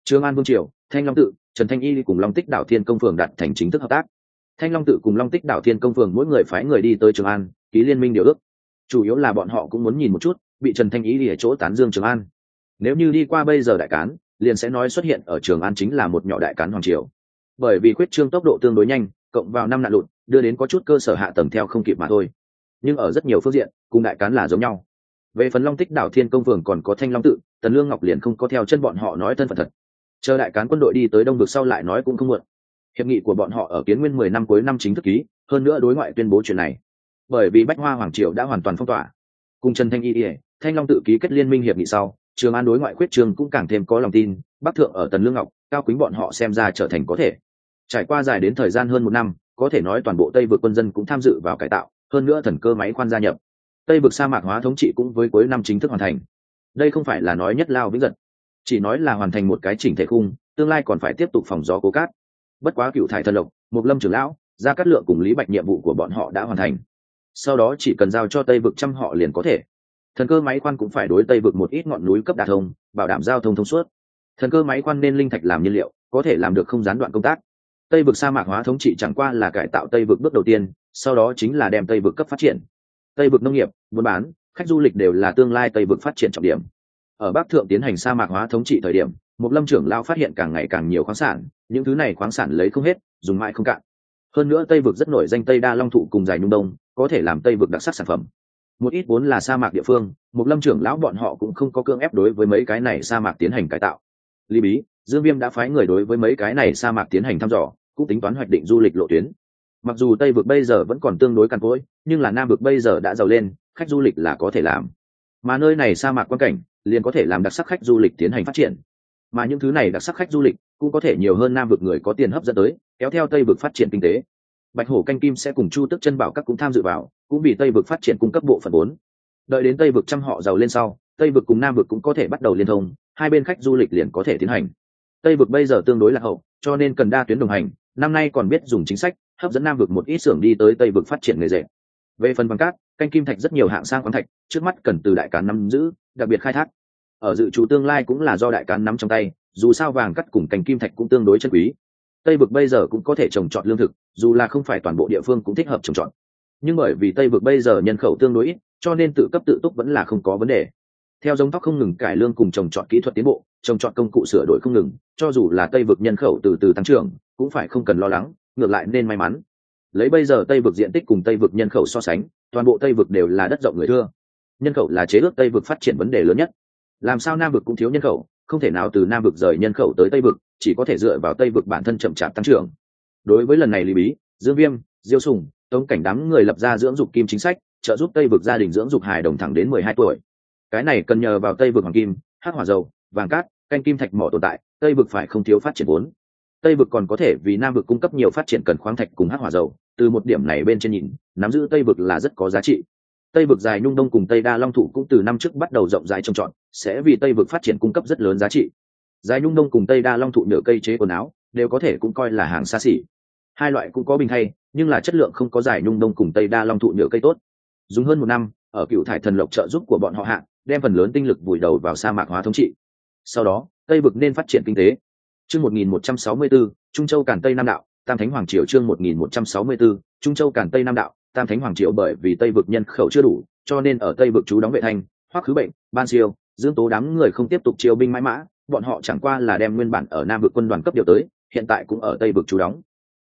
Trường an vương triều, thanh long tự, trần thanh y cùng long tích đảo thiên công phường đạt thành chính thức hợp tác. Thanh long tự cùng long tích đảo thiên công phường mỗi người phái người đi tới trường an, ký liên minh điều ước. Chủ yếu là bọn họ cũng muốn nhìn một chút bị trần thanh ý đi ở chỗ tán dương trường an. Nếu như đi qua bây giờ đại cán, liền sẽ nói xuất hiện ở trường an chính là một nhỏ đại cán hoàng triều. Bởi vì quyết trương tốc độ tương đối nhanh, cộng vào năm nạn lụt, đưa đến có chút cơ sở hạ tầng theo không kịp mà thôi. Nhưng ở rất nhiều phương diện, cùng đại cán là giống nhau. Về phần long tích đảo thiên công phường còn có thanh long tự, tần lương ngọc liền không có theo chân bọn họ nói thân phận thật. Chờ đại cán quân đội đi tới đông vực sau lại nói cũng không muộn. Hiệp nghị của bọn họ ở kiến nguyên mười năm cuối năm chính thức ký, hơn nữa đối ngoại tuyên bố chuyện này. Bởi vì bách hoa hoàng triều đã hoàn toàn phong tỏa. Cùng trần thanh y ỉa thanh long tự ký kết liên minh hiệp nghị sau, trường an đối ngoại khuyết trường cũng càng thêm có lòng tin, bắc thượng ở tần lương ngọc, cao quý bọn họ xem ra trở thành có thể. Trải qua dài đến thời gian hơn một năm, có thể nói toàn bộ tây vực quân dân cũng tham dự vào cải tạo, hơn nữa thần cơ máy khoan gia nhập. Tây vực sa mạc hóa thống trị cũng với cuối năm chính thức hoàn thành. Đây không phải là nói nhất lao vĩnh giật, chỉ nói là hoàn thành một cái chỉnh thể khung, tương lai còn phải tiếp tục phòng gió cố cát. Bất quá cựu thải thần lộc mục lâm trưởng lão ra cát lượng cùng lý bạch nhiệm vụ của bọn họ đã hoàn thành. Sau đó chỉ cần giao cho tây vực trăm họ liền có thể thần cơ máy khoan cũng phải đối tây vực một ít ngọn núi cấp đà thông, bảo đảm giao thông thông suốt. Thần cơ máy khoan nên linh thạch làm nhiên liệu, có thể làm được không gián đoạn công tác. Tây vực sa mạc hóa thống trị chẳng qua là cải tạo tây vực bước đầu tiên, sau đó chính là đem tây vực cấp phát triển. Tây vực nông nghiệp, buôn bán, khách du lịch đều là tương lai tây vực phát triển trọng điểm. Ở bắc thượng tiến hành sa mạc hóa thống trị thời điểm một lâm trưởng lao phát hiện càng ngày càng nhiều khoáng sản, những thứ này khoáng sản lấy không hết, dùng mãi không cạn. Hơn nữa tây vực rất nổi danh tây đa long thụ cùng dài nhung đông, có thể làm tây vực đặc sắc sản phẩm một ít vốn là sa mạc địa phương một lâm trưởng lão bọn họ cũng không có cưỡng ép đối với mấy cái này sa mạc tiến hành cải tạo. Lý bí, dương viêm đã phái người đối với mấy cái này sa mạc tiến hành thăm dò, cũng tính toán hoạch định du lịch lộ tuyến. Mặc dù tây vực bây giờ vẫn còn tương đối cằn cỗi, nhưng là nam vực bây giờ đã giàu lên, khách du lịch là có thể làm. Mà nơi này sa mạc quan cảnh, liền có thể làm đặc sắc khách du lịch tiến hành phát triển. Mà những thứ này đặc sắc khách du lịch, cũng có thể nhiều hơn nam vực người có tiền hấp dẫn tới, kéo theo tây vực phát triển kinh tế bạch hổ canh kim sẽ cùng chu tức chân bảo các cũng tham dự vào, cũng vì tây vực phát triển cung cấp bộ phận vốn đợi đến tây vực trăm họ giàu lên sau, tây vực cùng nam vực cũng có thể bắt đầu liên thông, hai bên khách du lịch liền có thể tiến hành. Tây vực bây giờ tương đối là hậu, cho nên cần đa tuyến đồng hành, năm nay còn biết dùng chính sách, hấp dẫn nam vực một ít xưởng đi tới tây vực phát triển nghề dệt về phần bằng cát, canh kim thạch rất nhiều hạng sang khoáng thạch, trước mắt cần từ đại cán nắm giữ, đặc biệt khai thác. Ở dự trù tương lai cũng là do đại cán nắm trong tay, dù sao vàng cắt cùng cành kim thạch cũng tương đối chân quý tây vực bây giờ cũng có thể trồng trọt lương thực, dù là không phải toàn bộ địa phương cũng thích hợp trồng trọt. Nhưng bởi vì tây vực bây giờ nhân khẩu tương đối ít, cho nên tự cấp tự túc vẫn là không có vấn đề. Theo giống tóc không ngừng cải lương cùng trồng trọt kỹ thuật tiến bộ, trồng trọt công cụ sửa đổi không ngừng, cho dù là tây vực nhân khẩu từ từ tăng trưởng, cũng phải không cần lo lắng, ngược lại nên may mắn. Lấy bây giờ tây vực diện tích cùng tây vực nhân khẩu so sánh, toàn bộ tây vực đều là đất rộng người thưa. Nhân khẩu là chế ước tây vực phát triển vấn đề lớn nhất. Làm sao nam vực cũng thiếu nhân khẩu? Không thể nào từ nam vực rời nhân khẩu tới tây vực, chỉ có thể dựa vào tây vực bản thân chậm chạp tăng trưởng. Đối với lần này lý bí, dương viêm, diêu sùng, tống cảnh đám người lập ra dưỡng dục kim chính sách, trợ giúp tây vực gia đình dưỡng dục hài đồng thẳng đến mười hai tuổi. Cái này cần nhờ vào tây vực hoàng kim hát hỏa dầu, vàng cát, canh kim thạch mỏ tồn tại, tây vực phải không thiếu phát triển vốn. Tây vực còn có thể vì nam vực cung cấp nhiều phát triển cần khoáng thạch cùng hát hỏa dầu, từ một điểm này bên trên nhìn, nắm giữ tây vực là rất có giá trị tây vực dài nhung đông cùng tây đa long thủ cũng từ năm trước bắt đầu rộng rãi trồng trọt, sẽ vì tây vực phát triển cung cấp rất lớn giá trị. Dài nhung đông cùng tây đa long thụ nhựa cây chế quần áo, đều có thể cũng coi là hàng xa xỉ. Hai loại cũng có bình thay, nhưng là chất lượng không có dài nhung đông cùng tây đa long thụ nhựa cây tốt. Dùng hơn một năm, ở cựu thải thần lộc trợ giúp của bọn họ hạ, đem phần lớn tinh lực vùi đầu vào sa mạc hóa thống trị. Sau đó, tây vực nên phát triển kinh tế. Chương một nghìn một trăm sáu mươi bốn trung châu cản tây nam đạo, tam thánh hoàng triều chương một nghìn một trăm sáu mươi bốn trung châu cản tây nam đạo tam thánh hoàng triều bởi vì tây vực nhân khẩu chưa đủ, cho nên ở tây vực chú đóng vệ thanh, hoắc khứ bệnh, ban siêu, dương tố đám người không tiếp tục chiêu binh mãi mã, bọn họ chẳng qua là đem nguyên bản ở nam vực quân đoàn cấp điều tới, hiện tại cũng ở tây vực chú đóng.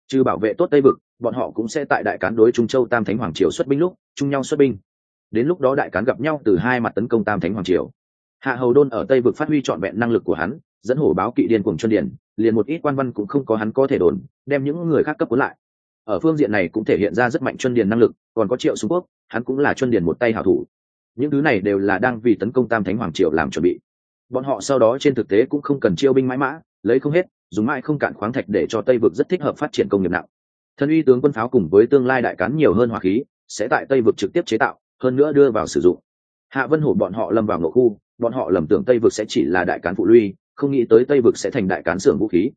Trừ bảo vệ tốt tây vực, bọn họ cũng sẽ tại đại cán đối trung châu tam thánh hoàng triều xuất binh lúc, chung nhau xuất binh. Đến lúc đó đại cán gặp nhau từ hai mặt tấn công tam thánh hoàng triều. Hạ hầu đôn ở tây vực phát huy trọn vẹn năng lực của hắn, dẫn hổ báo kỵ điên cuồng chân điển liền một ít quan văn cũng không có hắn có thể đồn, đem những người khác cấp cuốn lại ở phương diện này cũng thể hiện ra rất mạnh chuyên điền năng lực, còn có triệu xung quốc, hắn cũng là chuyên điền một tay hảo thủ. Những thứ này đều là đang vì tấn công tam thánh hoàng triều làm chuẩn bị. Bọn họ sau đó trên thực tế cũng không cần chiêu binh mãi mã, lấy không hết, dùng mãi không cạn khoáng thạch để cho tây vực rất thích hợp phát triển công nghiệp nặng. Thân uy tướng quân pháo cùng với tương lai đại cán nhiều hơn hỏa khí, sẽ tại tây vực trực tiếp chế tạo, hơn nữa đưa vào sử dụng. Hạ vân hổ bọn họ lâm vào ngộ khu, bọn họ lầm tưởng tây vực sẽ chỉ là đại cán phụ luy không nghĩ tới tây vực sẽ thành đại cán xưởng vũ khí.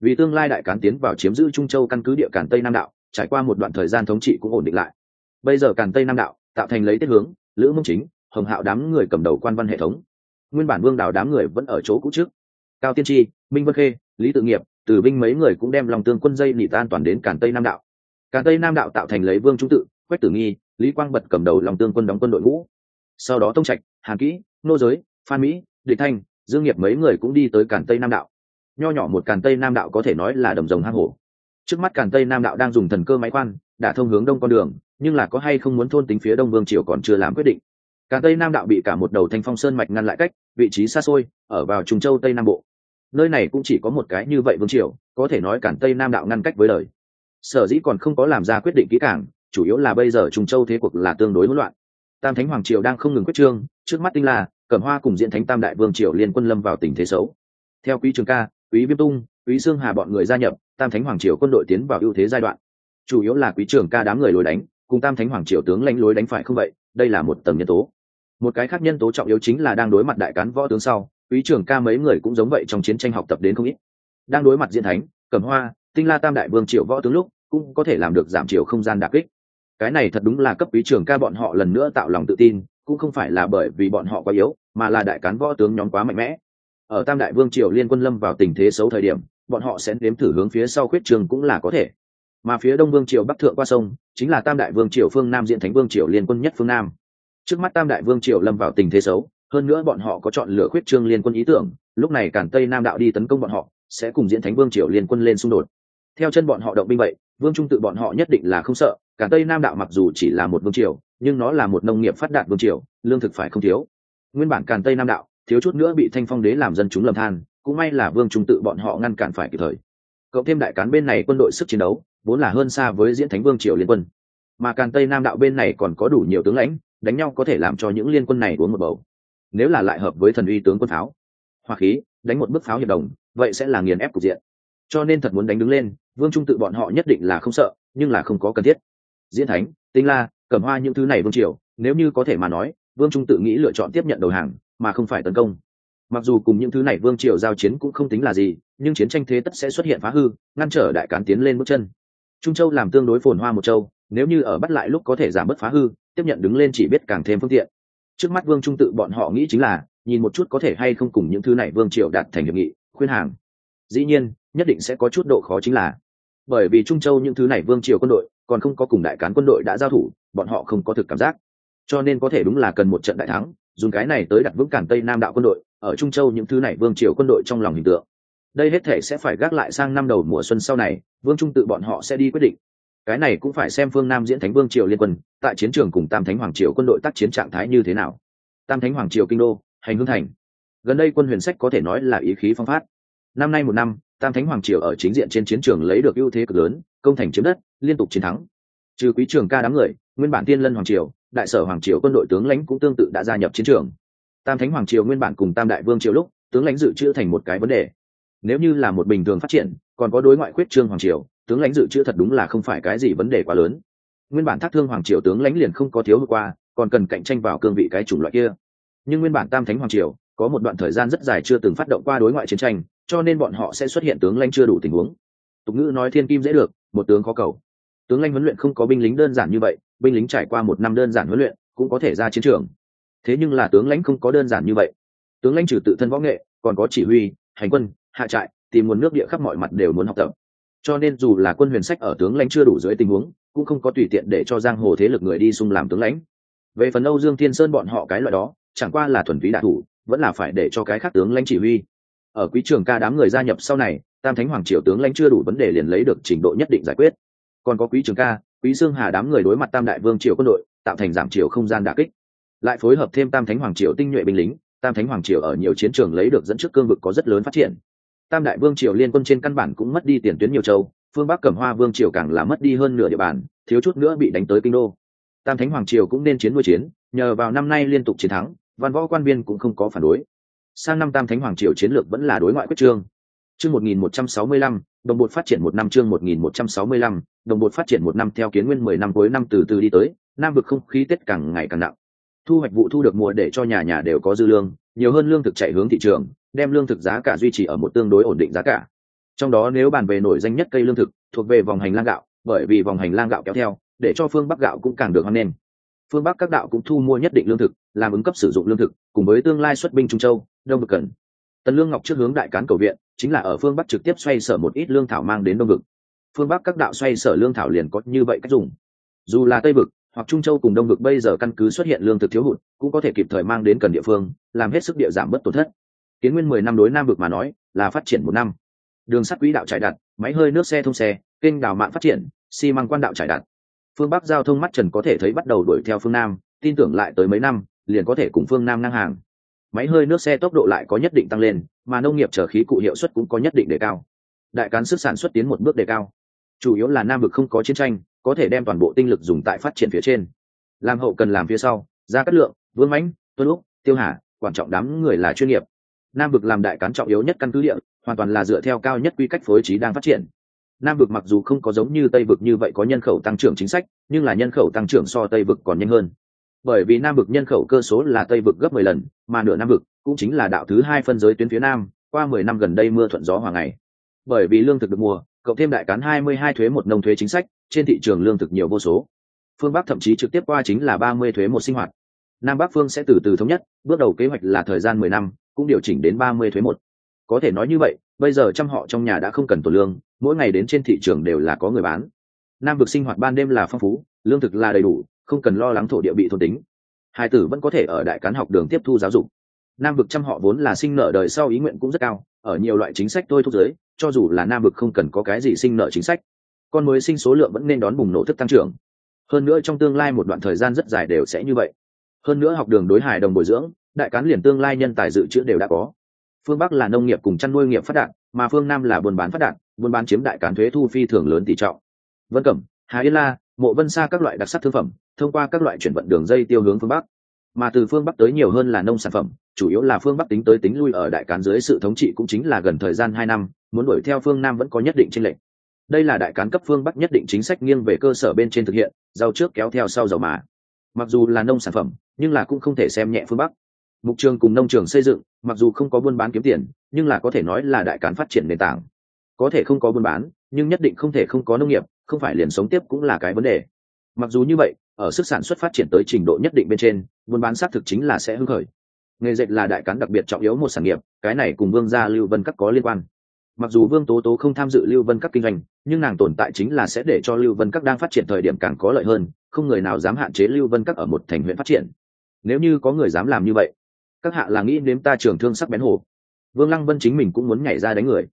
Vì tương lai đại cán tiến vào chiếm giữ trung châu căn cứ địa cản tây nam đạo trải qua một đoạn thời gian thống trị cũng ổn định lại. Bây giờ càn tây nam đạo tạo thành lấy tiết hướng, lữ mông chính, hồng hạo đám người cầm đầu quan văn hệ thống. Nguyên bản vương đảo đám người vẫn ở chỗ cũ trước. Cao tiên tri, minh vân khê, lý tự nghiệp tử binh mấy người cũng đem lòng tương quân dây nị tan toàn đến càn tây nam đạo. Càn tây nam đạo tạo thành lấy vương trung tự, quách tử nghi, lý quang bật cầm đầu lòng tương quân đóng quân đội ngũ. Sau đó tông trạch, hàn kỹ, nô giới, phan mỹ, địch thanh, dương nghiệp mấy người cũng đi tới càn tây nam đạo. Nho nhỏ một càn tây nam đạo có thể nói là đầm rồng hang hổ trước mắt cản tây nam đạo đang dùng thần cơ máy khoan, đã thông hướng đông con đường, nhưng là có hay không muốn thôn tính phía đông vương triều còn chưa làm quyết định. Cản tây nam đạo bị cả một đầu thanh phong sơn mạch ngăn lại cách, vị trí xa xôi, ở vào trung châu tây nam bộ. Nơi này cũng chỉ có một cái như vậy vương triều, có thể nói cản tây nam đạo ngăn cách với đời. Sở dĩ còn không có làm ra quyết định kỹ càng, chủ yếu là bây giờ trung châu thế cuộc là tương đối hỗn loạn. Tam thánh hoàng triều đang không ngừng quyết trương, trước mắt tinh là cẩm hoa cùng diễn thánh tam đại vương triều liên quân lâm vào tình thế xấu. Theo quý trường ca, quý viêm tung quý sương hà bọn người gia nhập, tam thánh hoàng triều quân đội tiến vào ưu thế giai đoạn. Chủ yếu là quý trường ca đám người lối đánh, cùng tam thánh hoàng triều tướng lãnh lối đánh phải không vậy, đây là một tầng nhân tố. Một cái khác nhân tố trọng yếu chính là đang đối mặt đại cán võ tướng sau, quý trường ca mấy người cũng giống vậy trong chiến tranh học tập đến không ít. Đang đối mặt diễn thánh, cẩm hoa, tinh la tam đại vương triều võ tướng lúc, cũng có thể làm được giảm chiều không gian đà kích. Cái này thật đúng là cấp quý trường ca bọn họ lần nữa tạo lòng tự tin, cũng không phải là bởi vì bọn họ quá yếu, mà là đại cán võ tướng nhóm quá mạnh mẽ. Ở tam đại vương triều liên quân lâm vào tình thế xấu thời điểm bọn họ sẽ nếm thử hướng phía sau khuyết trường cũng là có thể. Mà phía đông vương triều bắc thượng qua sông, chính là tam đại vương triều phương nam diện thánh vương triều liên quân nhất phương nam. Trước mắt tam đại vương triều lâm vào tình thế xấu, hơn nữa bọn họ có chọn lựa khuyết trương liên quân ý tưởng, lúc này cản tây nam đạo đi tấn công bọn họ, sẽ cùng diễn thánh vương triều liên quân lên xung đột. Theo chân bọn họ động binh vậy, vương trung tự bọn họ nhất định là không sợ, cản tây nam đạo mặc dù chỉ là một vương triều, nhưng nó là một nông nghiệp phát đạt vương triều, lương thực phải không thiếu. Nguyên bản cản tây nam đạo, thiếu chút nữa bị thanh phong đế làm dân chúng lầm than cũng may là vương trung tự bọn họ ngăn cản phải kịp thời. Cộng thêm đại cán bên này quân đội sức chiến đấu, vốn là hơn xa với diễn thánh vương triều liên quân. Mà càn tây nam đạo bên này còn có đủ nhiều tướng lãnh, đánh nhau có thể làm cho những liên quân này uống một bầu. Nếu là lại hợp với thần uy tướng quân pháo hoa khí, đánh một bức pháo hiệp đồng, vậy sẽ là nghiền ép cục diện. Cho nên thật muốn đánh đứng lên, vương trung tự bọn họ nhất định là không sợ, nhưng là không có cần thiết. Diễn thánh, tinh la, cẩm hoa những thứ này vương triều, nếu như có thể mà nói, vương trung tự nghĩ lựa chọn tiếp nhận đầu hàng, mà không phải tấn công mặc dù cùng những thứ này vương triều giao chiến cũng không tính là gì, nhưng chiến tranh thế tất sẽ xuất hiện phá hư, ngăn trở đại cán tiến lên bước chân. Trung châu làm tương đối phồn hoa một châu, nếu như ở bắt lại lúc có thể giảm bớt phá hư, tiếp nhận đứng lên chỉ biết càng thêm phương tiện. Trước mắt vương trung tự bọn họ nghĩ chính là, nhìn một chút có thể hay không cùng những thứ này vương triều đạt thành hiệp nghị, khuyên hàng. Dĩ nhiên, nhất định sẽ có chút độ khó chính là, bởi vì trung châu những thứ này vương triều quân đội, còn không có cùng đại cán quân đội đã giao thủ, bọn họ không có thực cảm giác. Cho nên có thể đúng là cần một trận đại thắng dùng cái này tới đặt vững cản tây nam đạo quân đội, ở trung châu những thứ này vương triều quân đội trong lòng hình tượng. Đây hết thể sẽ phải gác lại sang năm đầu mùa xuân sau này, vương trung tự bọn họ sẽ đi quyết định. Cái này cũng phải xem phương nam diễn thánh vương triều liên quân, tại chiến trường cùng tam thánh hoàng triều quân đội tác chiến trạng thái như thế nào. Tam thánh hoàng triều kinh đô, hành hương thành. Gần đây quân huyền sách có thể nói là ý khí phong phát. Năm nay một năm, tam thánh hoàng triều ở chính diện trên chiến trường lấy được ưu thế cực lớn, công thành chiếm đất, liên tục chiến thắng trừ quý trường ca đám người, nguyên bản tiên lân hoàng triều, đại sở hoàng triều quân đội tướng lãnh cũng tương tự đã gia nhập chiến trường. Tam thánh hoàng triều nguyên bản cùng tam đại vương triều lúc, tướng lãnh dự trữ thành một cái vấn đề. Nếu như là một bình thường phát triển, còn có đối ngoại khuyết trương hoàng triều, tướng lãnh dự trữ thật đúng là không phải cái gì vấn đề quá lớn. Nguyên bản thác thương hoàng triều tướng lãnh liền không có thiếu qua, còn cần cạnh tranh vào cương vị cái chủng loại kia. Nhưng nguyên bản tam thánh hoàng triều, có một đoạn thời gian rất dài chưa từng phát động qua đối ngoại chiến tranh, cho nên bọn họ sẽ xuất hiện tướng lãnh chưa đủ tình huống. Tục ngữ nói thiên kim dễ được, một tướng khó cầu tướng lãnh huấn luyện không có binh lính đơn giản như vậy, binh lính trải qua một năm đơn giản huấn luyện, cũng có thể ra chiến trường. Thế nhưng là tướng lãnh không có đơn giản như vậy. Tướng lãnh trừ tự thân võ nghệ, còn có chỉ huy, hành quân, hạ trại, tìm nguồn nước địa khắp mọi mặt đều muốn học tập. Cho nên dù là quân huyền sách ở tướng lãnh chưa đủ dưới tình huống, cũng không có tùy tiện để cho giang hồ thế lực người đi xung làm tướng lãnh. Về phần âu dương thiên sơn bọn họ cái loại đó, chẳng qua là thuần phí đạ thủ, vẫn là phải để cho cái khác tướng lãnh chỉ huy. Ở quý trường ca đám người gia nhập sau này, tam thánh hoàng triều tướng lãnh chưa đủ vấn đề liền lấy được trình độ nhất định giải quyết còn có quý trường ca quý dương hà đám người đối mặt tam đại vương triều quân đội tạo thành giảm triều không gian đả kích. Lại phối hợp thêm tam thánh hoàng triều tinh nhuệ binh lính tam thánh hoàng triều ở nhiều chiến trường lấy được dẫn trước cương vực có rất lớn phát triển. Tam đại vương triều liên quân trên căn bản cũng mất đi tiền tuyến nhiều châu phương bắc cẩm hoa vương triều càng là mất đi hơn nửa địa bàn thiếu chút nữa bị đánh tới kinh đô. Tam thánh hoàng triều cũng nên chiến nuôi chiến nhờ vào năm nay liên tục chiến thắng văn võ quan viên cũng không có phản đối. Sang năm tam thánh hoàng triều chiến lược vẫn là đối ngoại quyết trương. Chương 1165, đồng bộ phát triển một năm chương 1165, đồng bột phát triển một năm theo kiến nguyên mười năm cuối năm từ từ đi tới, nam vực không khí tết càng ngày càng nặng. Thu hoạch vụ thu được mùa để cho nhà nhà đều có dư lương, nhiều hơn lương thực chạy hướng thị trường, đem lương thực giá cả duy trì ở một tương đối ổn định giá cả. Trong đó nếu bàn về nổi danh nhất cây lương thực, thuộc về vòng hành lang gạo, bởi vì vòng hành lang gạo kéo theo, để cho phương bắc gạo cũng càng được hoan nghênh. Phương bắc các đạo cũng thu mua nhất định lương thực, làm ứng cấp sử dụng lương thực, cùng với tương lai xuất binh trung châu, đông vực cần. Tần lương ngọc trước hướng đại cán cầu viện, chính là ở phương bắc trực tiếp xoay sở một ít lương thảo mang đến đông vực phương bắc các đạo xoay sở lương thảo liền có như vậy cách dùng. Dù là tây vực hoặc trung châu cùng đông vực bây giờ căn cứ xuất hiện lương thực thiếu hụt, cũng có thể kịp thời mang đến cần địa phương, làm hết sức địa giảm bất tổn thất. Kiến nguyên mười năm đối nam vực mà nói, là phát triển một năm. Đường sắt quỹ đạo trải đặt máy hơi nước xe thông xe, kênh đào mạng phát triển, xi măng quan đạo trải đặt phương bắc giao thông mắt trần có thể thấy bắt đầu đuổi theo phương nam, tin tưởng lại tới mấy năm, liền có thể cùng phương nam ngang hàng. Máy hơi nước xe tốc độ lại có nhất định tăng lên, mà nông nghiệp trở khí cụ hiệu suất cũng có nhất định đề cao. Đại cán sức sản xuất tiến một bước đề cao chủ yếu là nam vực không có chiến tranh, có thể đem toàn bộ tinh lực dùng tại phát triển phía trên. Làm hậu cần làm phía sau ra cát lượng, vương mãnh, tuân lúc tiêu hà quan trọng đám người là chuyên nghiệp. Nam vực làm đại cán trọng yếu nhất căn cứ địa, hoàn toàn là dựa theo cao nhất quy cách phối trí đang phát triển. Nam vực mặc dù không có giống như tây vực như vậy có nhân khẩu tăng trưởng chính sách, nhưng là nhân khẩu tăng trưởng so tây vực còn nhanh hơn. Bởi vì nam vực nhân khẩu cơ số là tây vực gấp mười lần, mà nửa nam vực cũng chính là đạo thứ hai phân giới tuyến phía nam, qua mười năm gần đây mưa thuận gió hòa ngày. Bởi vì lương thực được mùa cộng thêm đại cán hai mươi hai thuế một nông thuế chính sách, trên thị trường lương thực nhiều vô số. Phương bắc thậm chí trực tiếp qua chính là ba mươi thuế một sinh hoạt. Nam bắc phương sẽ từ từ thống nhất, bước đầu kế hoạch là thời gian mười năm, cũng điều chỉnh đến ba mươi thuế một. Có thể nói như vậy, bây giờ trăm họ trong nhà đã không cần tổ lương, mỗi ngày đến trên thị trường đều là có người bán. Nam vực sinh hoạt ban đêm là phong phú, lương thực là đầy đủ, không cần lo lắng thổ địa bị thôn tính. Hai tử vẫn có thể ở đại cán học đường tiếp thu giáo dục nam vực trăm họ vốn là sinh nợ đời sau ý nguyện cũng rất cao, ở nhiều loại chính sách tôi thúc giới, cho dù là nam vực không cần có cái gì sinh nợ chính sách, con mới sinh số lượng vẫn nên đón bùng nổ thức tăng trưởng. Hơn nữa trong tương lai một đoạn thời gian rất dài đều sẽ như vậy. Hơn nữa học đường đối hài đồng bồi dưỡng, đại cán liền tương lai nhân tài dự trữ đều đã có. Phương bắc là nông nghiệp cùng chăn nuôi nghiệp phát đạt, mà phương nam là buôn bán phát đạt, buôn bán chiếm đại cán thuế thu phi thường lớn tỷ trọng. Vân cẩm, hà yên la, mộ vân xa các loại đặc sắc thương phẩm, thông qua các loại chuyển vận đường dây tiêu hướng phương bắc. Mà từ phương bắc tới nhiều hơn là nông sản phẩm chủ yếu là phương bắc tính tới tính lui ở đại cán dưới sự thống trị cũng chính là gần thời gian hai năm, muốn đuổi theo phương nam vẫn có nhất định tranh lệch. Đây là đại cán cấp phương bắc nhất định chính sách nghiêng về cơ sở bên trên thực hiện giàu trước kéo theo sau dầu mà. Mặc dù là nông sản phẩm, nhưng là cũng không thể xem nhẹ phương bắc. Mục trường cùng nông trường xây dựng, mặc dù không có buôn bán kiếm tiền, nhưng là có thể nói là đại cán phát triển nền tảng. Có thể không có buôn bán, nhưng nhất định không thể không có nông nghiệp, không phải liền sống tiếp cũng là cái vấn đề. Mặc dù như vậy, ở sức sản xuất phát triển tới trình độ nhất định bên trên, buôn bán xác thực chính là sẽ hưng khởi nghề dệt là đại cán đặc biệt trọng yếu một sản nghiệp, cái này cùng vương gia lưu vân các có liên quan. Mặc dù vương tố tố không tham dự lưu vân các kinh doanh, nhưng nàng tồn tại chính là sẽ để cho lưu vân các đang phát triển thời điểm càng có lợi hơn, không người nào dám hạn chế lưu vân các ở một thành huyện phát triển. Nếu như có người dám làm như vậy, các hạ là nghĩ nếm ta trường thương sắc bén hồ. Vương lăng vân chính mình cũng muốn nhảy ra đánh người.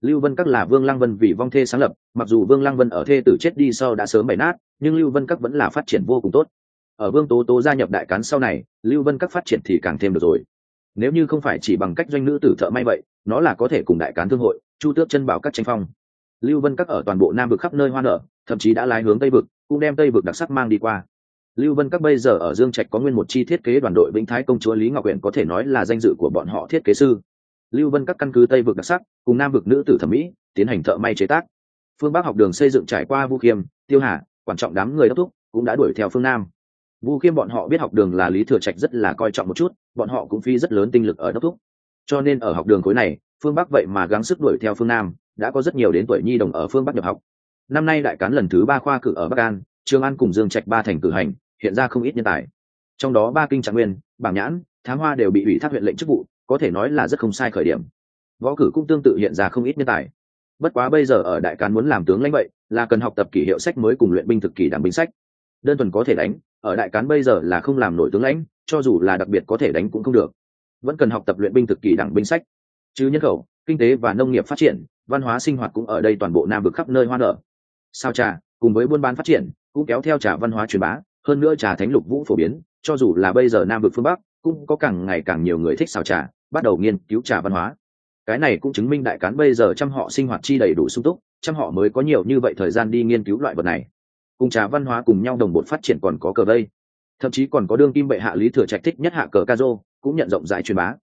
Lưu vân các là vương lăng vân vì vong thê sáng lập, mặc dù vương lăng vân ở thê tử chết đi sau đã sớm bày nát, nhưng lưu vân các vẫn là phát triển vô cùng tốt ở vương tố tố gia nhập đại cán sau này, lưu vân các phát triển thì càng thêm được rồi. Nếu như không phải chỉ bằng cách doanh nữ tử thợ may vậy, nó là có thể cùng đại cán thương hội, chu tước chân bảo các tranh phong. Lưu vân các ở toàn bộ nam vực khắp nơi hoa nở, thậm chí đã lái hướng tây vực, cũng đem tây vực đặc sắc mang đi qua. Lưu vân các bây giờ ở dương trạch có nguyên một chi thiết kế đoàn đội vĩnh thái công chúa lý ngọc huyện có thể nói là danh dự của bọn họ thiết kế sư. Lưu vân các căn cứ tây vực đặc sắc, cùng nam vực nữ tử thẩm mỹ, tiến hành thợ may chế tác. Phương bắc học đường xây dựng trải qua vu khiêm, tiêu hà quan trọng đám người đốc thúc, cũng đã đuổi theo phương nam vu khiêm bọn họ biết học đường là lý thừa trạch rất là coi trọng một chút, bọn họ cũng phi rất lớn tinh lực ở đốc thúc. Cho nên ở học đường khối này, phương bắc vậy mà gắng sức đuổi theo phương nam, đã có rất nhiều đến tuổi nhi đồng ở phương bắc nhập học. Năm nay đại cán lần thứ ba khoa cử ở bắc an, trường an cùng dương trạch ba thành cử hành, hiện ra không ít nhân tài. Trong đó ba kinh trạng nguyên, bảng nhãn, thám hoa đều bị ủy thác huyện lệnh chức vụ, có thể nói là rất không sai khởi điểm. Võ cử cũng tương tự hiện ra không ít nhân tài. Bất quá bây giờ ở đại cán muốn làm tướng lãnh vậy, là cần học tập kỷ hiệu sách mới cùng luyện binh thực kỷ đảm binh sách. Đơn thuần có thể đánh ở đại cán bây giờ là không làm nổi tướng lãnh, cho dù là đặc biệt có thể đánh cũng không được. Vẫn cần học tập luyện binh thực kỳ đẳng binh sách. Chứ nhân khẩu, kinh tế và nông nghiệp phát triển, văn hóa sinh hoạt cũng ở đây toàn bộ nam vực khắp nơi hoa nở. Sao trà, cùng với buôn bán phát triển, cũng kéo theo trà văn hóa truyền bá, hơn nữa trà thánh lục vũ phổ biến, cho dù là bây giờ nam vực phương bắc, cũng có càng ngày càng nhiều người thích xào trà, bắt đầu nghiên cứu trà văn hóa. Cái này cũng chứng minh đại cán bây giờ trăm họ sinh hoạt chi đầy đủ sung túc trăm họ mới có nhiều như vậy thời gian đi nghiên cứu loại vật này cùng trà văn hóa cùng nhau đồng bộ phát triển còn có cờ vây. Thậm chí còn có đương kim bệ hạ lý thừa trạch thích nhất hạ cờ ca dô, cũng nhận rộng rãi truyền bá.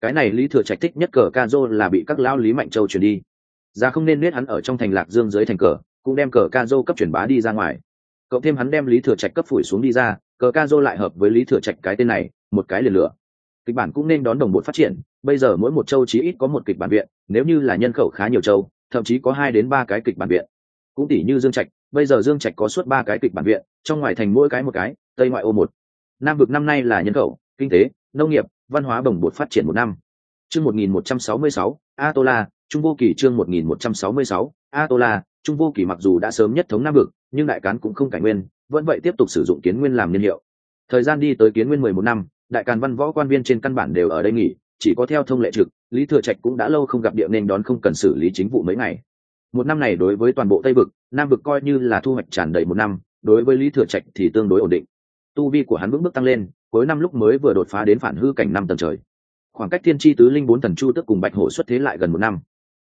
Cái này lý thừa trạch thích nhất cờ ca dô là bị các lão lý mạnh châu truyền đi. Ra không nên biết hắn ở trong thành lạc dương dưới thành cờ, cũng đem cờ ca dô cấp truyền bá đi ra ngoài. Cộng thêm hắn đem lý thừa trạch cấp phủi xuống đi ra, cờ ca dô lại hợp với lý thừa trạch cái tên này, một cái liền lửa. Kịch bản cũng nên đón đồng bộ phát triển, bây giờ mỗi một châu chí ít có một kịch bản viện, nếu như là nhân khẩu khá nhiều châu, thậm chí có hai đến ba cái kịch bản viện. Cũng tỷ như dương trạch bây giờ dương trạch có suốt ba cái kịch bản viện, trong ngoài thành mỗi cái một cái, tây ngoại ô một. Nam vực năm nay là nhân khẩu, kinh tế, nông nghiệp, văn hóa bồng bột phát triển một năm. Chương một nghìn một trăm sáu mươi sáu a tô la trung vô kỳ chương một nghìn một trăm sáu mươi sáu a tô la trung vô kỳ mặc dù đã sớm nhất thống nam vực, nhưng đại cán cũng không cải nguyên, vẫn vậy tiếp tục sử dụng kiến nguyên làm niên hiệu. Thời gian đi tới kiến nguyên mười một năm, đại càn văn võ quan viên trên căn bản đều ở đây nghỉ, chỉ có theo thông lệ trực, lý thừa trạch cũng đã lâu không gặp địa nên đón không cần xử lý chính vụ mấy ngày một năm này đối với toàn bộ tây vực, nam vực coi như là thu hoạch tràn đầy một năm, đối với lý thừa trạch thì tương đối ổn định. Tu vi của hắn vững bước tăng lên, cuối năm lúc mới vừa đột phá đến phản hư cảnh năm tầng trời. Khoảng cách thiên tri tứ linh bốn thần chu tước cùng bạch hổ xuất thế lại gần một năm.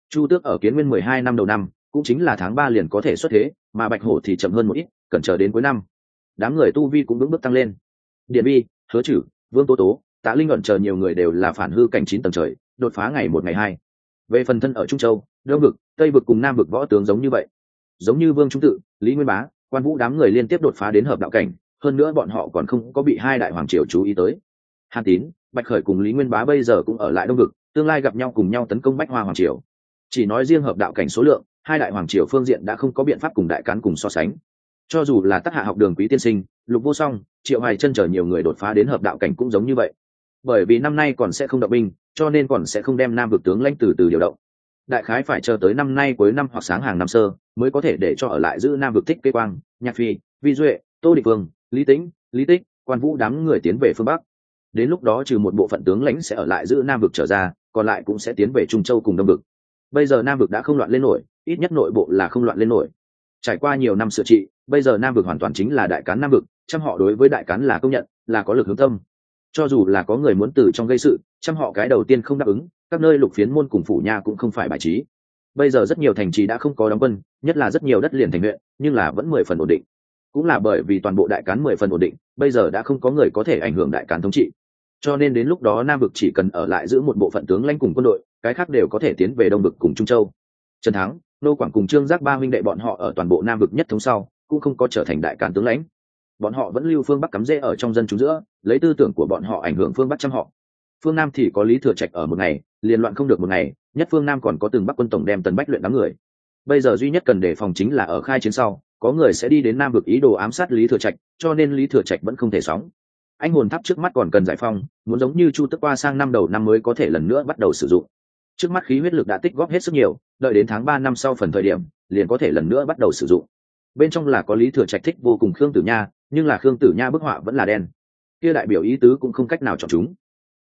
Chu tước ở kiến nguyên mười hai năm đầu năm, cũng chính là tháng ba liền có thể xuất thế, mà bạch hổ thì chậm hơn một ít, cần chờ đến cuối năm. Đám người tu vi cũng vững bước tăng lên. Điện bi, hứa chử vương tố tố, tạ linh luận chờ nhiều người đều là phản hư cảnh chín tầng trời, đột phá ngày một, ngày hai. Về phần thân ở trung châu, đông ngực tây vực cùng nam vực võ tướng giống như vậy. Giống như vương trung tự, lý nguyên bá, quan vũ đám người liên tiếp đột phá đến hợp đạo cảnh, hơn nữa bọn họ còn không có bị hai đại hoàng triều chú ý tới. Hàn tín, bạch khởi cùng lý nguyên bá bây giờ cũng ở lại đông vực, tương lai gặp nhau cùng nhau tấn công bách hoa hoàng triều. Chỉ nói riêng hợp đạo cảnh số lượng, hai đại hoàng triều phương diện đã không có biện pháp cùng đại cán cùng so sánh. Cho dù là tác hạ học đường quý tiên sinh, lục vô song, triệu hoài chân chở nhiều người đột phá đến hợp đạo cảnh cũng giống như vậy. Bởi vì năm nay còn sẽ không động binh, cho nên còn sẽ không đem nam vực tướng lãnh từ từ điều động đại khái phải chờ tới năm nay cuối năm hoặc sáng hàng năm sơ, mới có thể để cho ở lại giữ nam vực thích kê quang, nhạc phi, vi duệ, tô địch vương, lý tĩnh, lý tích, quan vũ đám người tiến về phương bắc. Đến lúc đó trừ một bộ phận tướng lãnh sẽ ở lại giữ nam vực trở ra, còn lại cũng sẽ tiến về trung châu cùng đông vực. Bây giờ nam vực đã không loạn lên nổi, ít nhất nội bộ là không loạn lên nổi. Trải qua nhiều năm sửa trị, bây giờ nam vực hoàn toàn chính là đại cán nam vực trăm họ đối với đại cán là công nhận, là có lực hướng tâm. Cho dù là có người muốn từ trong gây sự trăm họ cái đầu tiên không đáp ứng các nơi lục phiến môn cùng phủ nha cũng không phải bài trí. Bây giờ rất nhiều thành trì đã không có đóng quân, nhất là rất nhiều đất liền thành huyện, nhưng là vẫn mười phần ổn định. Cũng là bởi vì toàn bộ đại cán mười phần ổn định, bây giờ đã không có người có thể ảnh hưởng đại cán thống trị. Cho nên đến lúc đó nam vực chỉ cần ở lại giữ một bộ phận tướng lãnh cùng quân đội, cái khác đều có thể tiến về đông vực cùng trung châu. Trần thắng, nô quảng cùng trương giác ba huynh đệ bọn họ ở toàn bộ nam vực nhất thống sau, cũng không có trở thành đại cán tướng lãnh. Bọn họ vẫn lưu phương bắc cắm rễ ở trong dân chúng giữa, lấy tư tưởng của bọn họ ảnh hưởng phương bắc trăm họ. Phương nam thì có lý thừa trạch ở một ngày liên loạn không được một ngày, nhất phương nam còn có từng bắc quân tổng đem tần bách luyện đám người. Bây giờ duy nhất cần đề phòng chính là ở khai chiến sau, có người sẽ đi đến nam vực ý đồ ám sát lý thừa trạch, cho nên lý thừa trạch vẫn không thể sóng. Anh hồn tháp trước mắt còn cần giải phong muốn giống như chu tức qua sang năm đầu năm mới có thể lần nữa bắt đầu sử dụng. Trước mắt khí huyết lực đã tích góp hết sức nhiều, đợi đến tháng ba năm sau phần thời điểm, liền có thể lần nữa bắt đầu sử dụng. Bên trong là có lý thừa trạch thích vô cùng khương tử nha, nhưng là khương tử nha bức họa vẫn là đen. Kia đại biểu ý tứ cũng không cách nào chọn chúng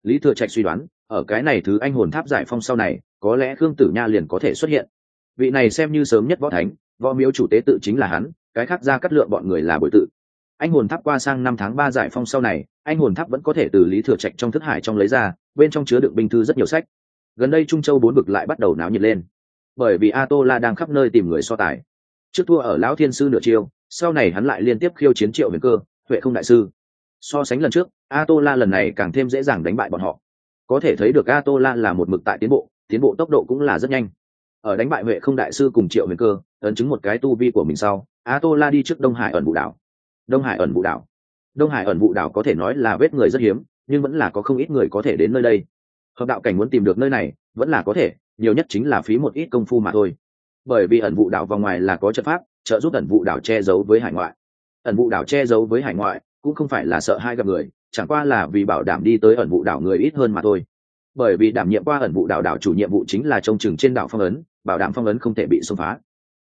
lý thừa trạch suy đoán, ở cái này thứ anh hồn tháp giải phong sau này, có lẽ khương tử nha liền có thể xuất hiện. Vị này xem như sớm nhất võ thánh, võ miếu chủ tế tự chính là hắn, cái khác ra cắt lượng bọn người là bội tự. Anh hồn tháp qua sang năm tháng ba giải phong sau này, anh hồn tháp vẫn có thể từ lý thừa trạch trong thức hải trong lấy ra, bên trong chứa đựng binh thư rất nhiều sách. Gần đây trung châu bốn bực lại bắt đầu náo nhiệt lên. Bởi vì a tô la đang khắp nơi tìm người so tài. Trước thua ở lão thiên sư nửa chiêu, sau này hắn lại liên tiếp khiêu chiến triệu huyền cơ, huệ không đại sư so sánh lần trước a tô la lần này càng thêm dễ dàng đánh bại bọn họ. Có thể thấy được a tô la là một mực tại tiến bộ tiến bộ tốc độ cũng là rất nhanh. Ở đánh bại huệ không đại sư cùng triệu huyền cơ, ấn chứng một cái tu vi của mình sau a tô la đi trước đông hải ẩn vụ đảo. Đông hải ẩn vụ đảo. Đông hải ẩn vụ đảo có thể nói là vết người rất hiếm, nhưng vẫn là có không ít người có thể đến nơi đây. Hợp đạo cảnh muốn tìm được nơi này, vẫn là có thể, nhiều nhất chính là phí một ít công phu mà thôi. Bởi vì ẩn vụ đảo vào ngoài là có trận pháp, trợ giúp ẩn vụ đảo che giấu với hải ngoại. Ẩn vụ đảo che giấu với hải ngoại cũng không phải là sợ hai gặp người, chẳng qua là vì bảo đảm đi tới ẩn vụ đảo người ít hơn mà thôi. Bởi vì đảm nhiệm qua ẩn vụ đảo đảo chủ nhiệm vụ chính là trông chừng trên đảo phong ấn, bảo đảm phong ấn không thể bị xâm phá.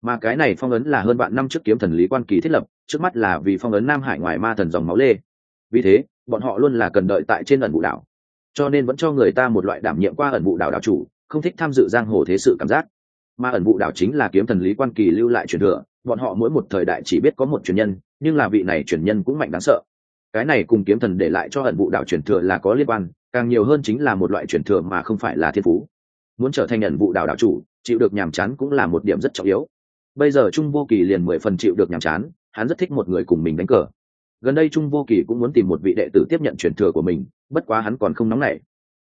Mà cái này phong ấn là hơn bạn năm trước kiếm thần lý quan kỳ thiết lập, trước mắt là vì phong ấn nam hải ngoài ma thần dòng máu lê. Vì thế, bọn họ luôn là cần đợi tại trên ẩn vụ đảo. Cho nên vẫn cho người ta một loại đảm nhiệm qua ẩn vụ đảo đảo chủ, không thích tham dự giang hồ thế sự cảm giác. Mà ẩn vụ đảo chính là kiếm thần lý quan kỳ lưu lại truyền thừa, bọn họ mỗi một thời đại chỉ biết có một truyền nhân nhưng là vị này truyền nhân cũng mạnh đáng sợ. Cái này cùng kiếm thần để lại cho hận vụ đảo truyền thừa là có liên quan, càng nhiều hơn chính là một loại truyền thừa mà không phải là thiên phú. Muốn trở thành nhận vụ đảo đảo chủ, chịu được nhàm chán cũng là một điểm rất trọng yếu. Bây giờ trung vô kỳ liền mười phần chịu được nhàm chán, hắn rất thích một người cùng mình đánh cờ. Gần đây trung vô kỳ cũng muốn tìm một vị đệ tử tiếp nhận truyền thừa của mình, bất quá hắn còn không nóng nảy.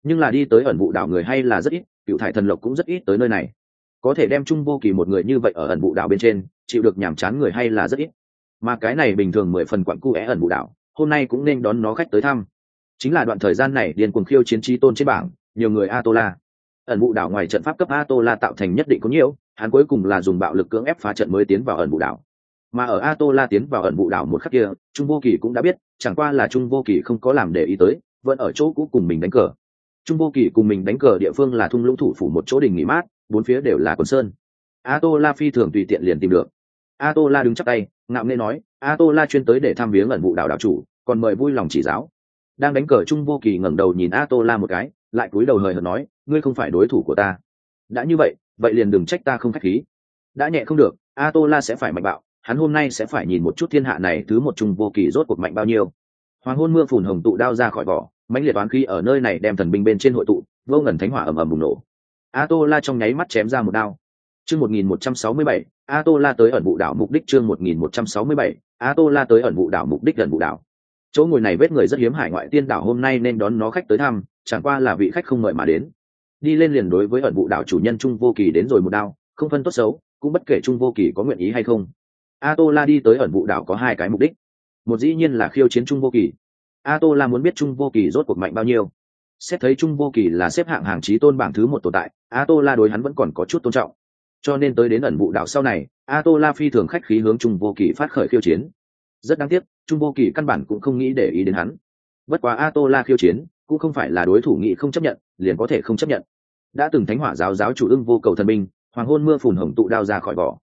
Nhưng là đi tới ẩn vụ đảo người hay là rất ít, cựu thải thần lộc cũng rất ít tới nơi này. Có thể đem trung vô kỳ một người như vậy ở ẩn vụ đảo bên trên, chịu được nhàm chán người hay là rất ít mà cái này bình thường mười phần quặn cu é ẩn vụ đảo, hôm nay cũng nên đón nó khách tới thăm. Chính là đoạn thời gian này điền cuồng khiêu chiến trí tôn trên bảng, nhiều người a tô la ẩn vụ đảo ngoài trận pháp cấp a tô la tạo thành nhất định có nhiều, hắn cuối cùng là dùng bạo lực cưỡng ép phá trận mới tiến vào ẩn vụ đảo. Mà ở a tô la tiến vào ẩn vụ đảo một khắc kia, trung vô kỳ cũng đã biết, chẳng qua là trung vô kỳ không có làm để ý tới, vẫn ở chỗ cũ cùng mình đánh cờ. Trung vô kỳ cùng mình đánh cờ địa phương là thung lũng thủ phủ một chỗ đình nghỉ mát, bốn phía đều là quần sơn. A tô la phi thường tùy tiện liền tìm được. A tô la đứng chắc tay ngạo nghê nói a tô la chuyên tới để tham viếng ẩn vụ đảo đảo chủ, còn mời vui lòng chỉ giáo. Đang đánh cờ trung vô kỳ ngẩng đầu nhìn a tô la một cái, lại cúi đầu hời hợt nói, ngươi không phải đối thủ của ta. Đã như vậy vậy liền đừng trách ta không khách khí. Đã nhẹ không được a tô la sẽ phải mạnh bạo, hắn hôm nay sẽ phải nhìn một chút thiên hạ này thứ một trung vô kỳ rốt cuộc mạnh bao nhiêu. Hoàng hôn mưa phùn hồng tụ đao ra khỏi vỏ, mãnh liệt toán khí ở nơi này đem thần binh bên trên hội tụ, vô ngần thánh hỏa ầm ầm bùng nổ. A tô la trong nháy mắt chém ra một đao chương một nghìn một trăm sáu mươi bảy a tô la tới ẩn vụ đảo mục đích chương một nghìn một trăm sáu mươi bảy a tô la tới ẩn vụ đảo mục đích ẩn vụ đảo. Chỗ ngồi này vết người rất hiếm hải ngoại tiên đảo hôm nay nên đón nó khách tới thăm, chẳng qua là vị khách không mời mà đến. Đi lên liền đối với ẩn vụ đảo chủ nhân trung vô kỳ đến rồi một đao, không phân tốt xấu, cũng bất kể trung vô kỳ có nguyện ý hay không. A tô la đi tới ẩn vụ đảo có hai cái mục đích. Một dĩ nhiên là khiêu chiến trung vô kỳ. A tô la muốn biết trung vô kỳ rốt cuộc mạnh bao nhiêu. Xét thấy trung vô kỳ là xếp hạng hàng trí tôn bảng thứ một tồn tại a tô la đối hắn vẫn còn có chút tôn trọng cho nên tới đến ẩn vụ đảo sau này a tô la phi thường khách khí hướng trung vô kỳ phát khởi khiêu chiến. Rất đáng tiếc, trung vô kỳ căn bản cũng không nghĩ để ý đến hắn. Bất quá a tô la khiêu chiến cũng không phải là đối thủ nghị không chấp nhận, liền có thể không chấp nhận. Đã từng thánh hỏa giáo giáo chủ ưng vô cầu thần binh, hoàng hôn mưa phùn hồng tụ đao ra khỏi vỏ.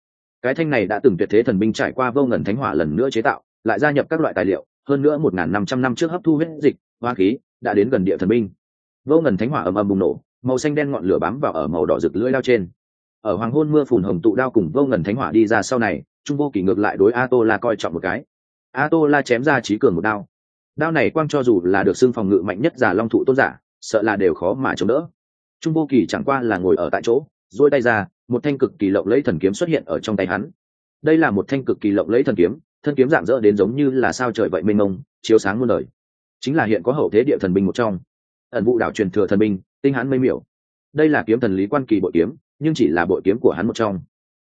Cái thanh này đã từng tuyệt thế thần binh trải qua vô ngần thánh hỏa lần nữa chế tạo, lại gia nhập các loại tài liệu, hơn nữa một n năm trăm năm trước hấp thu huyết dịch, hoa khí, đã đến gần địa thần binh. Vô ngần thánh hỏa ầm ầm bùng nổ, màu xanh đen ngọn lửa bám vào ở màu đỏ rực lưỡi lao trên ở hoàng hôn mưa phùn hồng tụ đao cùng vô ngần thánh hỏa đi ra sau này, trung vô kỷ ngược lại đối a tô la coi trọng một cái. A tô la chém ra trí cường một đao. Đao này quang cho dù là được xưng phòng ngự mạnh nhất giả long thụ tôn giả, sợ là đều khó mà chống đỡ. Trung vô kỳ chẳng qua là ngồi ở tại chỗ dôi tay ra, một thanh cực kỳ lộng lẫy thần kiếm xuất hiện ở trong tay hắn. Đây là một thanh cực kỳ lộng lẫy thần kiếm, thân kiếm dạng dỡ đến giống như là sao trời vậy mênh mông, chiếu sáng muôn đời. Chính là hiện có hậu thế địa thần binh một trong. Ẩn vụ đảo truyền thừa thần binh, tinh hãn mây miểu. Đây là kiếm thần lý quan kỳ bội kiếm nhưng chỉ là bội kiếm của hắn một trong.